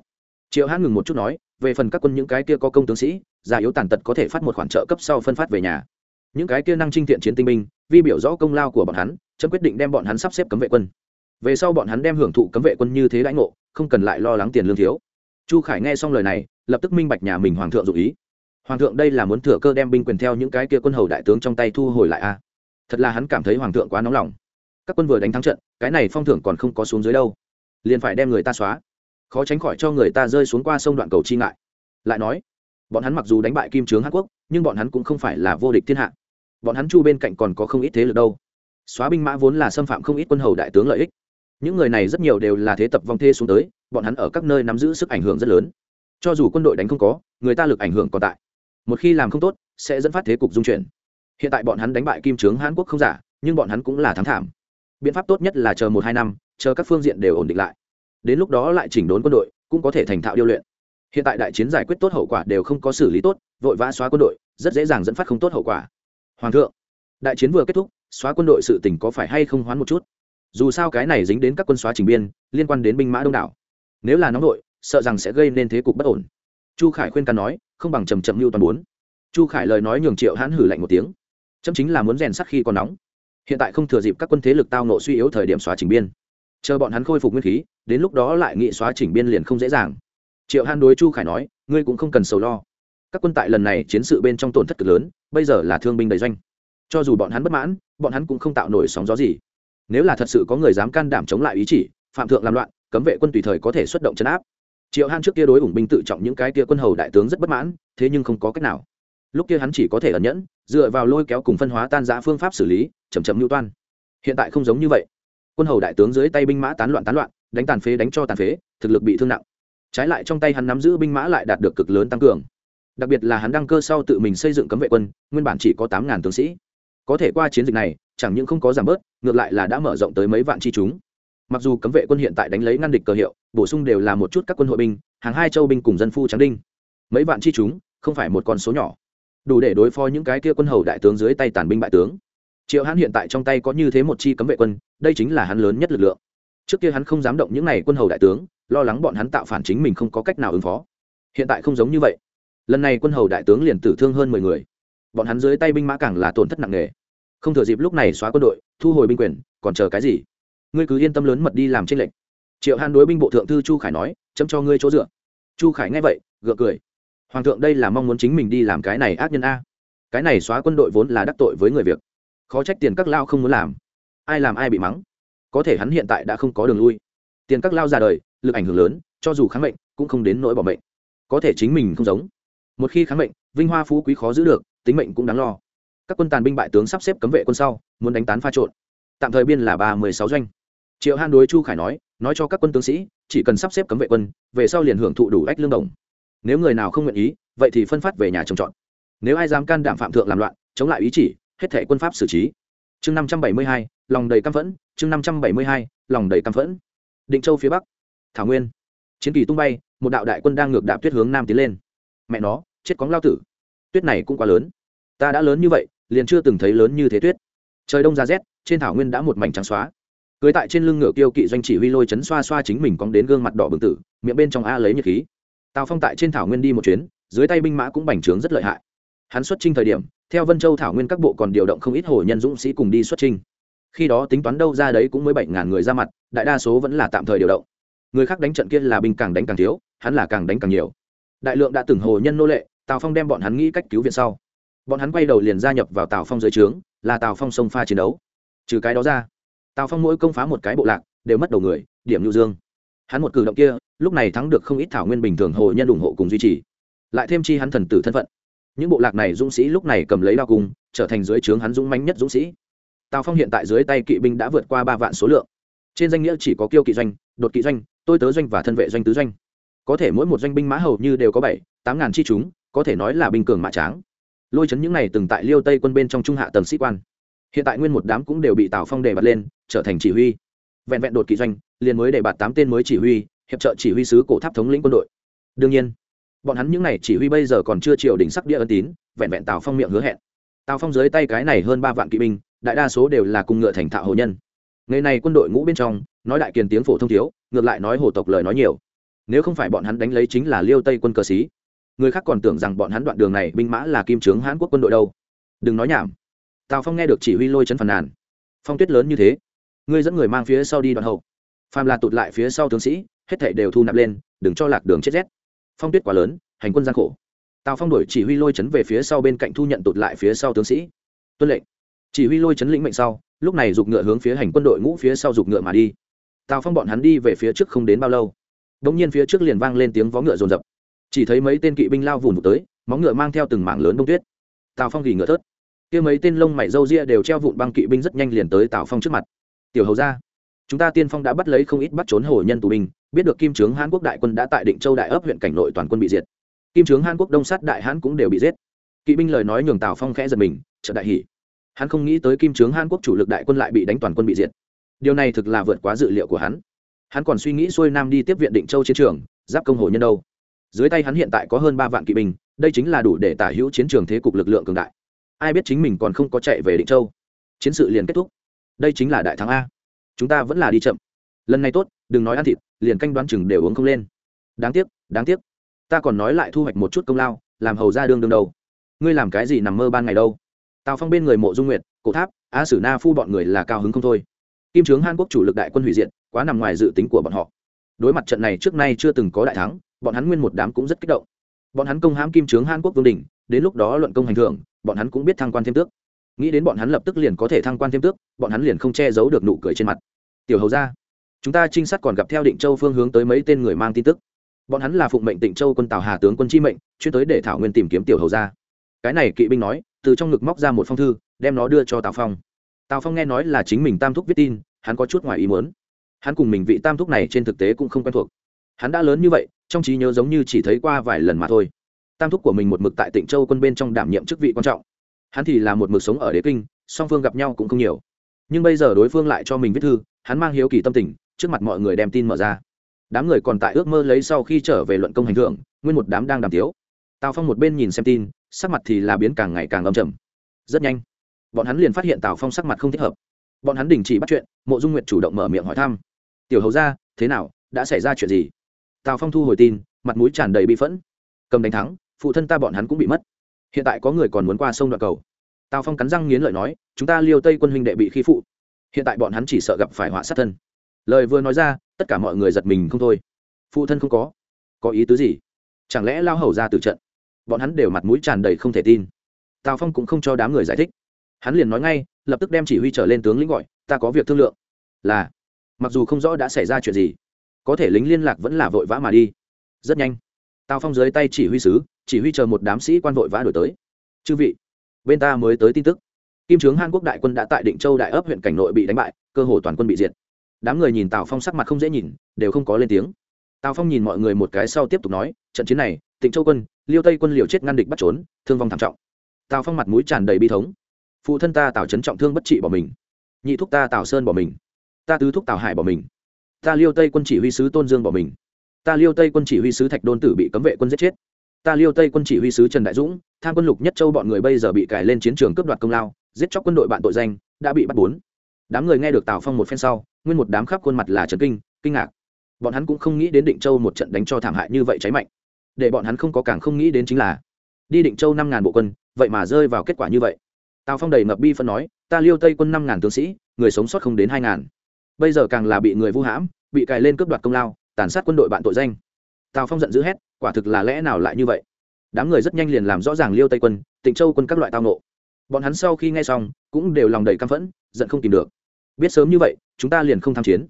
Triệu hãn ngừng một chút nói, về phần các quân những cái kia có công tướng sĩ, già yếu tàn tật có thể phát một khoản trợ cấp sau phân phát về nhà. Những cái kia năng trinh thiện chiến tinh binh vi biểu rõ công lao của bọn hắn, trâm quyết định đem bọn hắn sắp xếp cấm vệ quân. Về sau bọn hắn đem hưởng thụ cấm vệ quân như thế đãi ngộ, không cần lại lo lắng tiền lương thiếu. Chu khải nghe xong lời này, lập tức minh bạch nhà mình hoàng thượng dụ ý. Hoàng thượng đây là muốn thừa cơ đem binh quyền theo những cái kia quân hầu đại tướng trong tay thu hồi lại a à? Thật là hắn cảm thấy hoàng thượng quá nóng lòng. Các quân vừa đánh thắng trận, cái này phong thưởng còn không có xuống dưới đâu. Liền phải đem người ta xóa. Khó tránh khỏi cho người ta rơi xuống qua sông đoạn cầu chi ngại. Lại nói, bọn hắn mặc dù đánh bại kim trướng hàn quốc, nhưng bọn hắn cũng không phải là vô địch thiên hạ. Bọn hắn chu bên cạnh còn có không ít thế lực đâu. Xóa binh mã vốn là xâm phạm không ít quân hầu đại tướng lợi ích. Những người này rất nhiều đều là thế tập vong thê xuống tới, bọn hắn ở các nơi nắm giữ sức ảnh hưởng rất lớn. Cho dù quân đội đánh không có, người ta lực ảnh hưởng còn tại. Một khi làm không tốt, sẽ dẫn phát thế cục dung chuyển hiện tại bọn hắn đánh bại kim trướng hàn quốc không giả, nhưng bọn hắn cũng là thắng thảm. Biện pháp tốt nhất là chờ một hai năm, chờ các phương diện đều ổn định lại. Đến lúc đó lại chỉnh đốn quân đội, cũng có thể thành thạo điêu luyện. Hiện tại đại chiến giải quyết tốt hậu quả đều không có xử lý tốt, vội vã xóa quân đội, rất dễ dàng dẫn phát không tốt hậu quả. Hoàng thượng, đại chiến vừa kết thúc, xóa quân đội sự tình có phải hay không hoán một chút? Dù sao cái này dính đến các quân xóa trình biên, liên quan đến binh mã đông đảo. Nếu là nóng đội, sợ rằng sẽ gây nên thế cục bất ổn. Chu khải khuyên can nói, không bằng trầm trầm mưu toàn bốn. Chu khải lời nói nhường triệu hãn hử lạnh một tiếng chấm chính là muốn rèn sắc khi còn nóng. Hiện tại không thừa dịp các quân thế lực tao nộ suy yếu thời điểm xóa chỉnh biên. Chờ bọn hắn khôi phục nguyên khí, đến lúc đó lại nghị xóa chỉnh biên liền không dễ dàng. Triệu Han đối chu khải nói, ngươi cũng không cần sầu lo. Các quân tại lần này chiến sự bên trong tổn thất cực lớn, bây giờ là thương binh đầy doanh. Cho dù bọn hắn bất mãn, bọn hắn cũng không tạo nổi sóng gió gì. Nếu là thật sự có người dám can đảm chống lại ý chỉ, phạm thượng làm loạn, cấm vệ quân tùy thời có thể xuất động chấn áp. Triệu han trước kia đối ủng binh tự trọng những cái kia quân hầu đại tướng rất bất mãn, thế nhưng không có cách nào. Lúc kia hắn chỉ có thể ẩn nhẫn dựa vào lôi kéo cùng phân hóa tan giã phương pháp xử lý chầm chậm mưu toan. Hiện tại không giống như vậy. Quân hầu đại tướng dưới tay binh mã tán loạn tán loạn, đánh tàn phế đánh cho tàn phế, thực lực bị thương nặng. Trái lại trong tay hắn nắm giữ binh mã lại đạt được cực lớn tăng cường. Đặc biệt là hắn đăng cơ sau tự mình xây dựng cấm vệ quân, nguyên bản chỉ có tám ngàn tướng sĩ. Có thể qua chiến dịch này, chẳng những không có giảm bớt, ngược lại là đã mở rộng tới mấy vạn chi chúng. Mặc dù cấm vệ quân hiện tại đánh lấy ngăn địch cờ hiệu, bổ sung đều là một chút các quân hội binh, hàng hai châu binh cùng dân phu tráng đinh. Mấy vạn chi chúng, không phải một con số nhỏ đủ để đối phó những cái kia quân hầu đại tướng dưới tay tàn binh bại tướng. Triệu hãn hiện tại trong tay có như thế một chi cấm vệ quân, đây chính là hắn lớn nhất lực lượng. Trước kia hắn không dám động những n à y quân hầu đại tướng, lo lắng bọn hắn tạo phản chính mình không có cách nào ứng phó. Hiện tại không giống như vậy. Lần này quân hầu đại tướng liền tử thương hơn mười người. Bọn hắn dưới tay binh mã càng là tổn thất nặng nề. Không thừa dịp lúc này xóa quân đội, thu hồi binh quyền, còn chờ cái gì? Ngươi cứ yên tâm lớn mật đi làm tranh lệnh triệu hàn đối binh bộ thượng thư chu khải nói, chấm cho ngươi chỗ dựa. Chu khải nghe vậy, gượng cười hoàng thượng đây là mong muốn chính mình đi làm cái này ác nhân a. Cái này xóa quân đội vốn là đắc tội với người việc. Khó trách tiền các lao không muốn làm. Ai làm ai bị mắng. Có thể hắn hiện tại đã không có đường lui. Tiền các lao ra đời, lực ảnh hưởng lớn, cho dù kháng mệnh, cũng không đến nỗi bỏ mệnh. Có thể chính mình không giống. Một khi kháng mệnh, vinh hoa phú quý khó giữ được, tính mệnh cũng đáng lo. Các quân tàn binh bại tướng sắp xếp cấm vệ quân sau, muốn đánh tán pha trộn. Tạm thời biên là ba mươi sáu doanh. Triệu han đối chu khải nói nói cho các quân tướng sĩ, chỉ cần sắp xếp cấm vệ quân, về sau liền hưởng thụ đủ ách lương đồng nếu người nào không nguyện ý, vậy thì phân phát về nhà trồng trọt. Nếu ai dám can đảm phạm thượng làm loạn, chống lại ý chỉ, hết thể quân pháp xử trí. Chương năm trăm bảy mươi hai, lòng đầy căm phẫn, chương năm trăm bảy mươi hai, lòng đầy căm phẫn. Định châu phía bắc, thảo nguyên. Chiến kỳ tung bay, một đạo đại quân đang ngược đạp tuyết hướng nam tiến lên. Mẹ nó, chết cóng lao tử. Tuyết này cũng quá lớn. Ta đã lớn như vậy, liền chưa từng thấy lớn như thế tuyết. Trời đông ra rét, trên thảo nguyên đã một mảnh trắng xóa. Cưới tại trên lưng ngựa kiêu kỵ doanh chỉ huy lôi chấn xoa xoa chính mình cóng đến gương mặt đỏ bừng tử, miệng bên trong a lấy nhiệt khí tào phong tại trên thảo nguyên đi một chuyến, dưới tay binh mã cũng bành trướng rất lợi hại. Hắn xuất trinh thời điểm, theo vân châu thảo nguyên các bộ còn điều động không ít hồ nhân dũng sĩ cùng đi xuất trinh khi đó tính toán đâu ra đấy cũng mới bảy ngàn người ra mặt, đại đa số vẫn là tạm thời điều động. Người khác đánh trận kia là binh càng đánh càng thiếu, hắn là càng đánh càng nhiều. Đại lượng đã từng hồ nhân nô lệ, tào phong đem bọn hắn nghĩ cách cứu viện sau. Bọn hắn quay đầu liền gia nhập vào tào phong dưới trướng, là tào phong sông pha chiến đấu. Trừ cái đó ra, tào phong mỗi công phá một cái bộ lạc, đều mất đầu người, điểm nhu dương. Hắn một cử động kia lúc này thắng được không ít thảo nguyên bình thường hồ nhân ủng hộ cùng duy trì. Lại thêm chi hắn thần tử thân phận. Những bộ lạc này dũng sĩ lúc này cầm lấy đao cung, trở thành dưới trướng hắn dũng mãnh nhất dũng sĩ. Tào phong hiện tại dưới tay kỵ binh đã vượt qua ba vạn số lượng. Trên danh nghĩa chỉ có kiêu kỵ doanh, đột kỵ doanh, tôi tớ doanh và thân vệ doanh tứ doanh. Có thể mỗi một doanh binh mã hầu như đều có bảy, tám ngàn chi chúng, có thể nói là binh cường mã tráng. Lôi chấn những này từng tại liêu tây quân bên trong trung hạ tầng sĩ quan. Hiện tại nguyên một đám cũng đều bị tào phong đề bạt lên, trở thành chỉ huy. Vẹn vẹn đột kỵ doanh, liền mới đề bạt tám tên mới chỉ huy hiệp trợ chỉ huy sứ cổ tháp thống lĩnh quân đội. Đương nhiên, bọn hắn những n à y chỉ huy bây giờ còn chưa triều đỉnh sắc địa ân tín, vẹn vẹn tào phong miệng hứa hẹn. Tào phong dưới tay cái này hơn ba vạn kỵ binh, đại đa số đều là cùng ngựa thành thạo hồ nhân. Ngày này quân đội ngũ bên trong, nói đại kiền tiếng phổ thông thiếu, ngược lại nói hồ tộc lời nói nhiều. Nếu không phải bọn hắn đánh lấy chính là liêu tây quân cờ xí người khác còn tưởng rằng bọn hắn đoạn đường này binh mã là kim trướng hãn quốc quân đội đâu. Đừng nói nhảm. Tào phong nghe được chỉ huy lôi chấn phàn nàn. Phong tuyết lớn như thế, ngươi dẫn người mang phía sau đi đoạn hậu. Phàm là tụt lại phía sau tướng sĩ hết thảy đều thu nạp lên, đừng cho lạc đường chết rét. Phong tuyết quá lớn, hành quân gian khổ. Tào phong đổi chỉ huy lôi chấn về phía sau bên cạnh thu nhận tụt lại phía sau tướng sĩ. Tuân lệnh. Chỉ huy lôi chấn lĩnh mệnh sau, lúc này giục ngựa hướng phía hành quân đội ngũ phía sau giục ngựa mà đi. Tào phong bọn hắn đi về phía trước không đến bao lâu đ nhiên phía trước liền vang lên tiếng vó ngựa rồn rập chỉ thấy mấy tên kỵ binh lao vùn vụt tới, móng ngựa mang theo từng mảng lớn đông tuyết. Tào phong gỉ ngựa thớt. Kia mấy tên lông mày râu ria đều treo vụn băng kỵ binh rất nhanh liền tới tào phong trước mặt. Tiểu hầu ra chúng ta tiên phong đã bắt lấy không ít bắt trốn hồ nhân tù binh biết được kim trướng hàn quốc đại quân đã tại định châu đại ấp huyện cảnh nội toàn quân bị diệt. Kim trướng hàn quốc đông sát đại hán cũng đều bị giết. Kỵ binh lời nói nhường tào phong khẽ giật mình trợ đại hỷ hắn không nghĩ tới kim trướng hàn quốc chủ lực đại quân lại bị đánh toàn quân bị diệt. Điều này thực là vượt quá dự liệu của hắn. Hắn còn suy nghĩ xuôi nam đi tiếp viện định châu chiến trường, giáp công hồ nhân đâu. Dưới tay hắn hiện tại có hơn ba vạn kỵ binh, đây chính là đủ để tả hữu chiến trường thế cục lực lượng cường đại. Ai biết chính mình còn không có chạy về định châu. Chiến sự liền kết thúc. Đây chính là đại thắng a. Chúng ta vẫn là đi chậm lần này tốt, đừng nói ăn thịt, liền canh đoán chừng đều uống không lên. Đáng tiếc đáng tiếc. Ta còn nói lại thu hoạch một chút công lao, làm hầu ra đương đương đầu. ngươi làm cái gì nằm mơ ban ngày đâu? Tào phong bên người mộ dung nguyệt, cổ tháp a sử na phu bọn người là cao hứng không thôi. Kim trướng hàn quốc chủ lực đại quân hủy diệt, quá nằm ngoài dự tính của bọn họ. Đối mặt trận này trước nay chưa từng có đại thắng, bọn hắn nguyên một đám cũng rất kích động. Bọn hắn công hãm kim trướng hàn quốc vương đình đến lúc đó luận công hành thưởng, bọn hắn cũng biết thăng quan thêm tước. Nghĩ đến bọn hắn lập tức liền có thể thăng quan thêm tước, bọn hắn liền không che giấu được nụ cười trên mặt. Tiểu hầu ra chúng ta trinh sát còn gặp theo định châu phương hướng tới mấy tên người mang tin tức. Bọn hắn là phụng mệnh tịnh châu quân tào hà tướng quân chi mệnh, chuyên tới để thảo nguyên tìm kiếm tiểu hầu ra cái này kỵ binh nói, từ trong ngực móc ra một phong thư, đem nó đưa cho tào phong. Tào phong nghe nói là chính mình tam thúc viết tin, hắn có chút ngoài ý muốn. Hắn cùng mình vị tam thúc này trên thực tế cũng không quen thuộc. Hắn đã lớn như vậy, trong trí nhớ giống như chỉ thấy qua vài lần mà thôi. Tam thúc của mình một mực tại tịnh châu quân bên trong đảm nhiệm chức vị quan trọng. Hắn thì là một mực sống ở đế kinh, song phương gặp nhau cũng không nhiều. Nhưng bây giờ đối phương lại cho mình viết thư, hắn mang hiếu kỳ tâm tình trước mặt mọi người đem tin mở ra. Đám người còn tại ước mơ lấy sau khi trở về luận công hành thượng, nguyên một đám đang đàm tiếu. Tào phong một bên nhìn xem tin, sắc mặt thì là biến càng ngày càng âm trầm. Rất nhanh, bọn hắn liền phát hiện tào phong sắc mặt không thích hợp. Bọn hắn đình chỉ bắt chuyện, mộ dung nguyệt chủ động mở miệng hỏi thăm. Tiểu hầu ra thế nào, đã xảy ra chuyện gì? Tào phong thu hồi tin, mặt mũi tràn đầy bị phẫn. Cầm đánh thắng, phụ thân ta bọn hắn cũng bị mất. Hiện tại có người còn muốn qua sông đoạn cầu. Tào phong cắn răng nghiến lợi nói, chúng ta liêu tây quân huynh đệ bị khi phụ. Hiện tại bọn hắn chỉ sợ gặp phải họa sát thân lời vừa nói ra, tất cả mọi người giật mình không thôi. Phụ thân không có. Có ý tứ gì? Chẳng lẽ lao hầu ra từ trận? Bọn hắn đều mặt mũi tràn đầy không thể tin. Tào phong cũng không cho đám người giải thích. Hắn liền nói ngay, lập tức đem chỉ huy trở lên tướng lĩnh gọi, ta có việc thương lượng. Là, mặc dù không rõ đã xảy ra chuyện gì, có thể lính liên lạc vẫn là vội vã mà đi. Rất nhanh, tào phong dưới tay chỉ huy sứ, chỉ huy chờ một đám sĩ quan vội vã đổi tới. Chư vị, bên ta mới tới tin tức. Kim trướng hàn quốc đại quân đã tại định châu đại ấp huyện cảnh nội bị đánh bại, cơ hồ toàn quân bị diệt đám người nhìn tào phong sắc mặt không dễ nhìn, đều không có lên tiếng. tào phong nhìn mọi người một cái sau tiếp tục nói, trận chiến này, tịnh châu quân, liêu tây quân liều chết ngăn địch bắt trốn, thương vong thảm trọng. tào phong mặt mũi tràn đầy bi thống. phụ thân ta tào trấn trọng thương bất trị bỏ mình. nhị thúc ta tào sơn bỏ mình. ta tứ thúc tào hải bỏ mình. ta liêu tây quân chỉ huy sứ tôn dương bỏ mình. ta liêu tây quân chỉ huy sứ thạch đôn tử bị cấm vệ quân giết chết. ta liêu tây quân chỉ huy sứ trần đại dũng, tham quân lục nhất châu bọn người bây giờ bị cải lên chiến trường cướp đoạt công lao, giết chóc quân đội bạn tội danh, đã bị bắt bốn. đám người nghe được tào phong một phen sau nguyên một đám khắp khuôn mặt là trấn kinh kinh ngạc. Bọn hắn cũng không nghĩ đến định châu một trận đánh cho thảm hại như vậy cháy mạnh. Để bọn hắn không có càng không nghĩ đến chính là, đi định châu năm ngàn bộ quân, vậy mà rơi vào kết quả như vậy. Tào phong đầy ngập bi phân nói, ta liêu tây quân năm ngàn tướng sĩ, người sống sót không đến hai ngàn. Bây giờ càng là bị người vu hãm, bị cài lên cướp đoạt công lao, tàn sát quân đội bạn tội danh. Tào phong giận dữ hét, quả thực là lẽ nào lại như vậy? Đám người rất nhanh liền làm rõ ràng liêu tây quân, tịnh châu quân các loại tao nộ bọn hắn sau khi nghe xong, cũng đều lòng đầy căm phẫn, giận không tìm được biết sớm như vậy, chúng ta liền không tham chiến.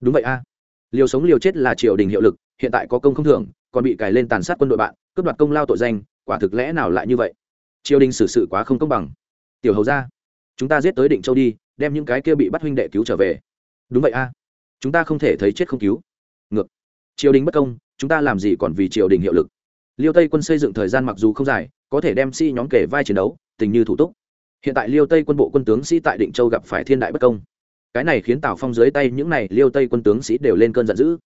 Đúng vậy a. Liều sống liều chết là triều đình hiệu lực, hiện tại có công không thưởng, còn bị cài lên tàn sát quân đội bạn, cướp đoạt công lao tội danh, quả thực lẽ nào lại như vậy? Triều đình xử sự quá không công bằng. Tiểu hầu ra chúng ta giết tới định châu đi, đem những cái kia bị bắt huynh đệ cứu trở về. Đúng vậy a. Chúng ta không thể thấy chết không cứu. Ngược. Triều đình bất công, chúng ta làm gì còn vì triều đình hiệu lực? Liêu tây quân xây dựng thời gian mặc dù không dài, có thể đem si nhóm kể vai chiến đấu, tình như thủ túc. Hiện tại liêu tây quân bộ quân tướng sĩ、si、tại tại định châu gặp phải thiên đại bất công cái này khiến tào phong dưới tay những này liêu tây quân tướng sĩ đều lên cơn giận dữ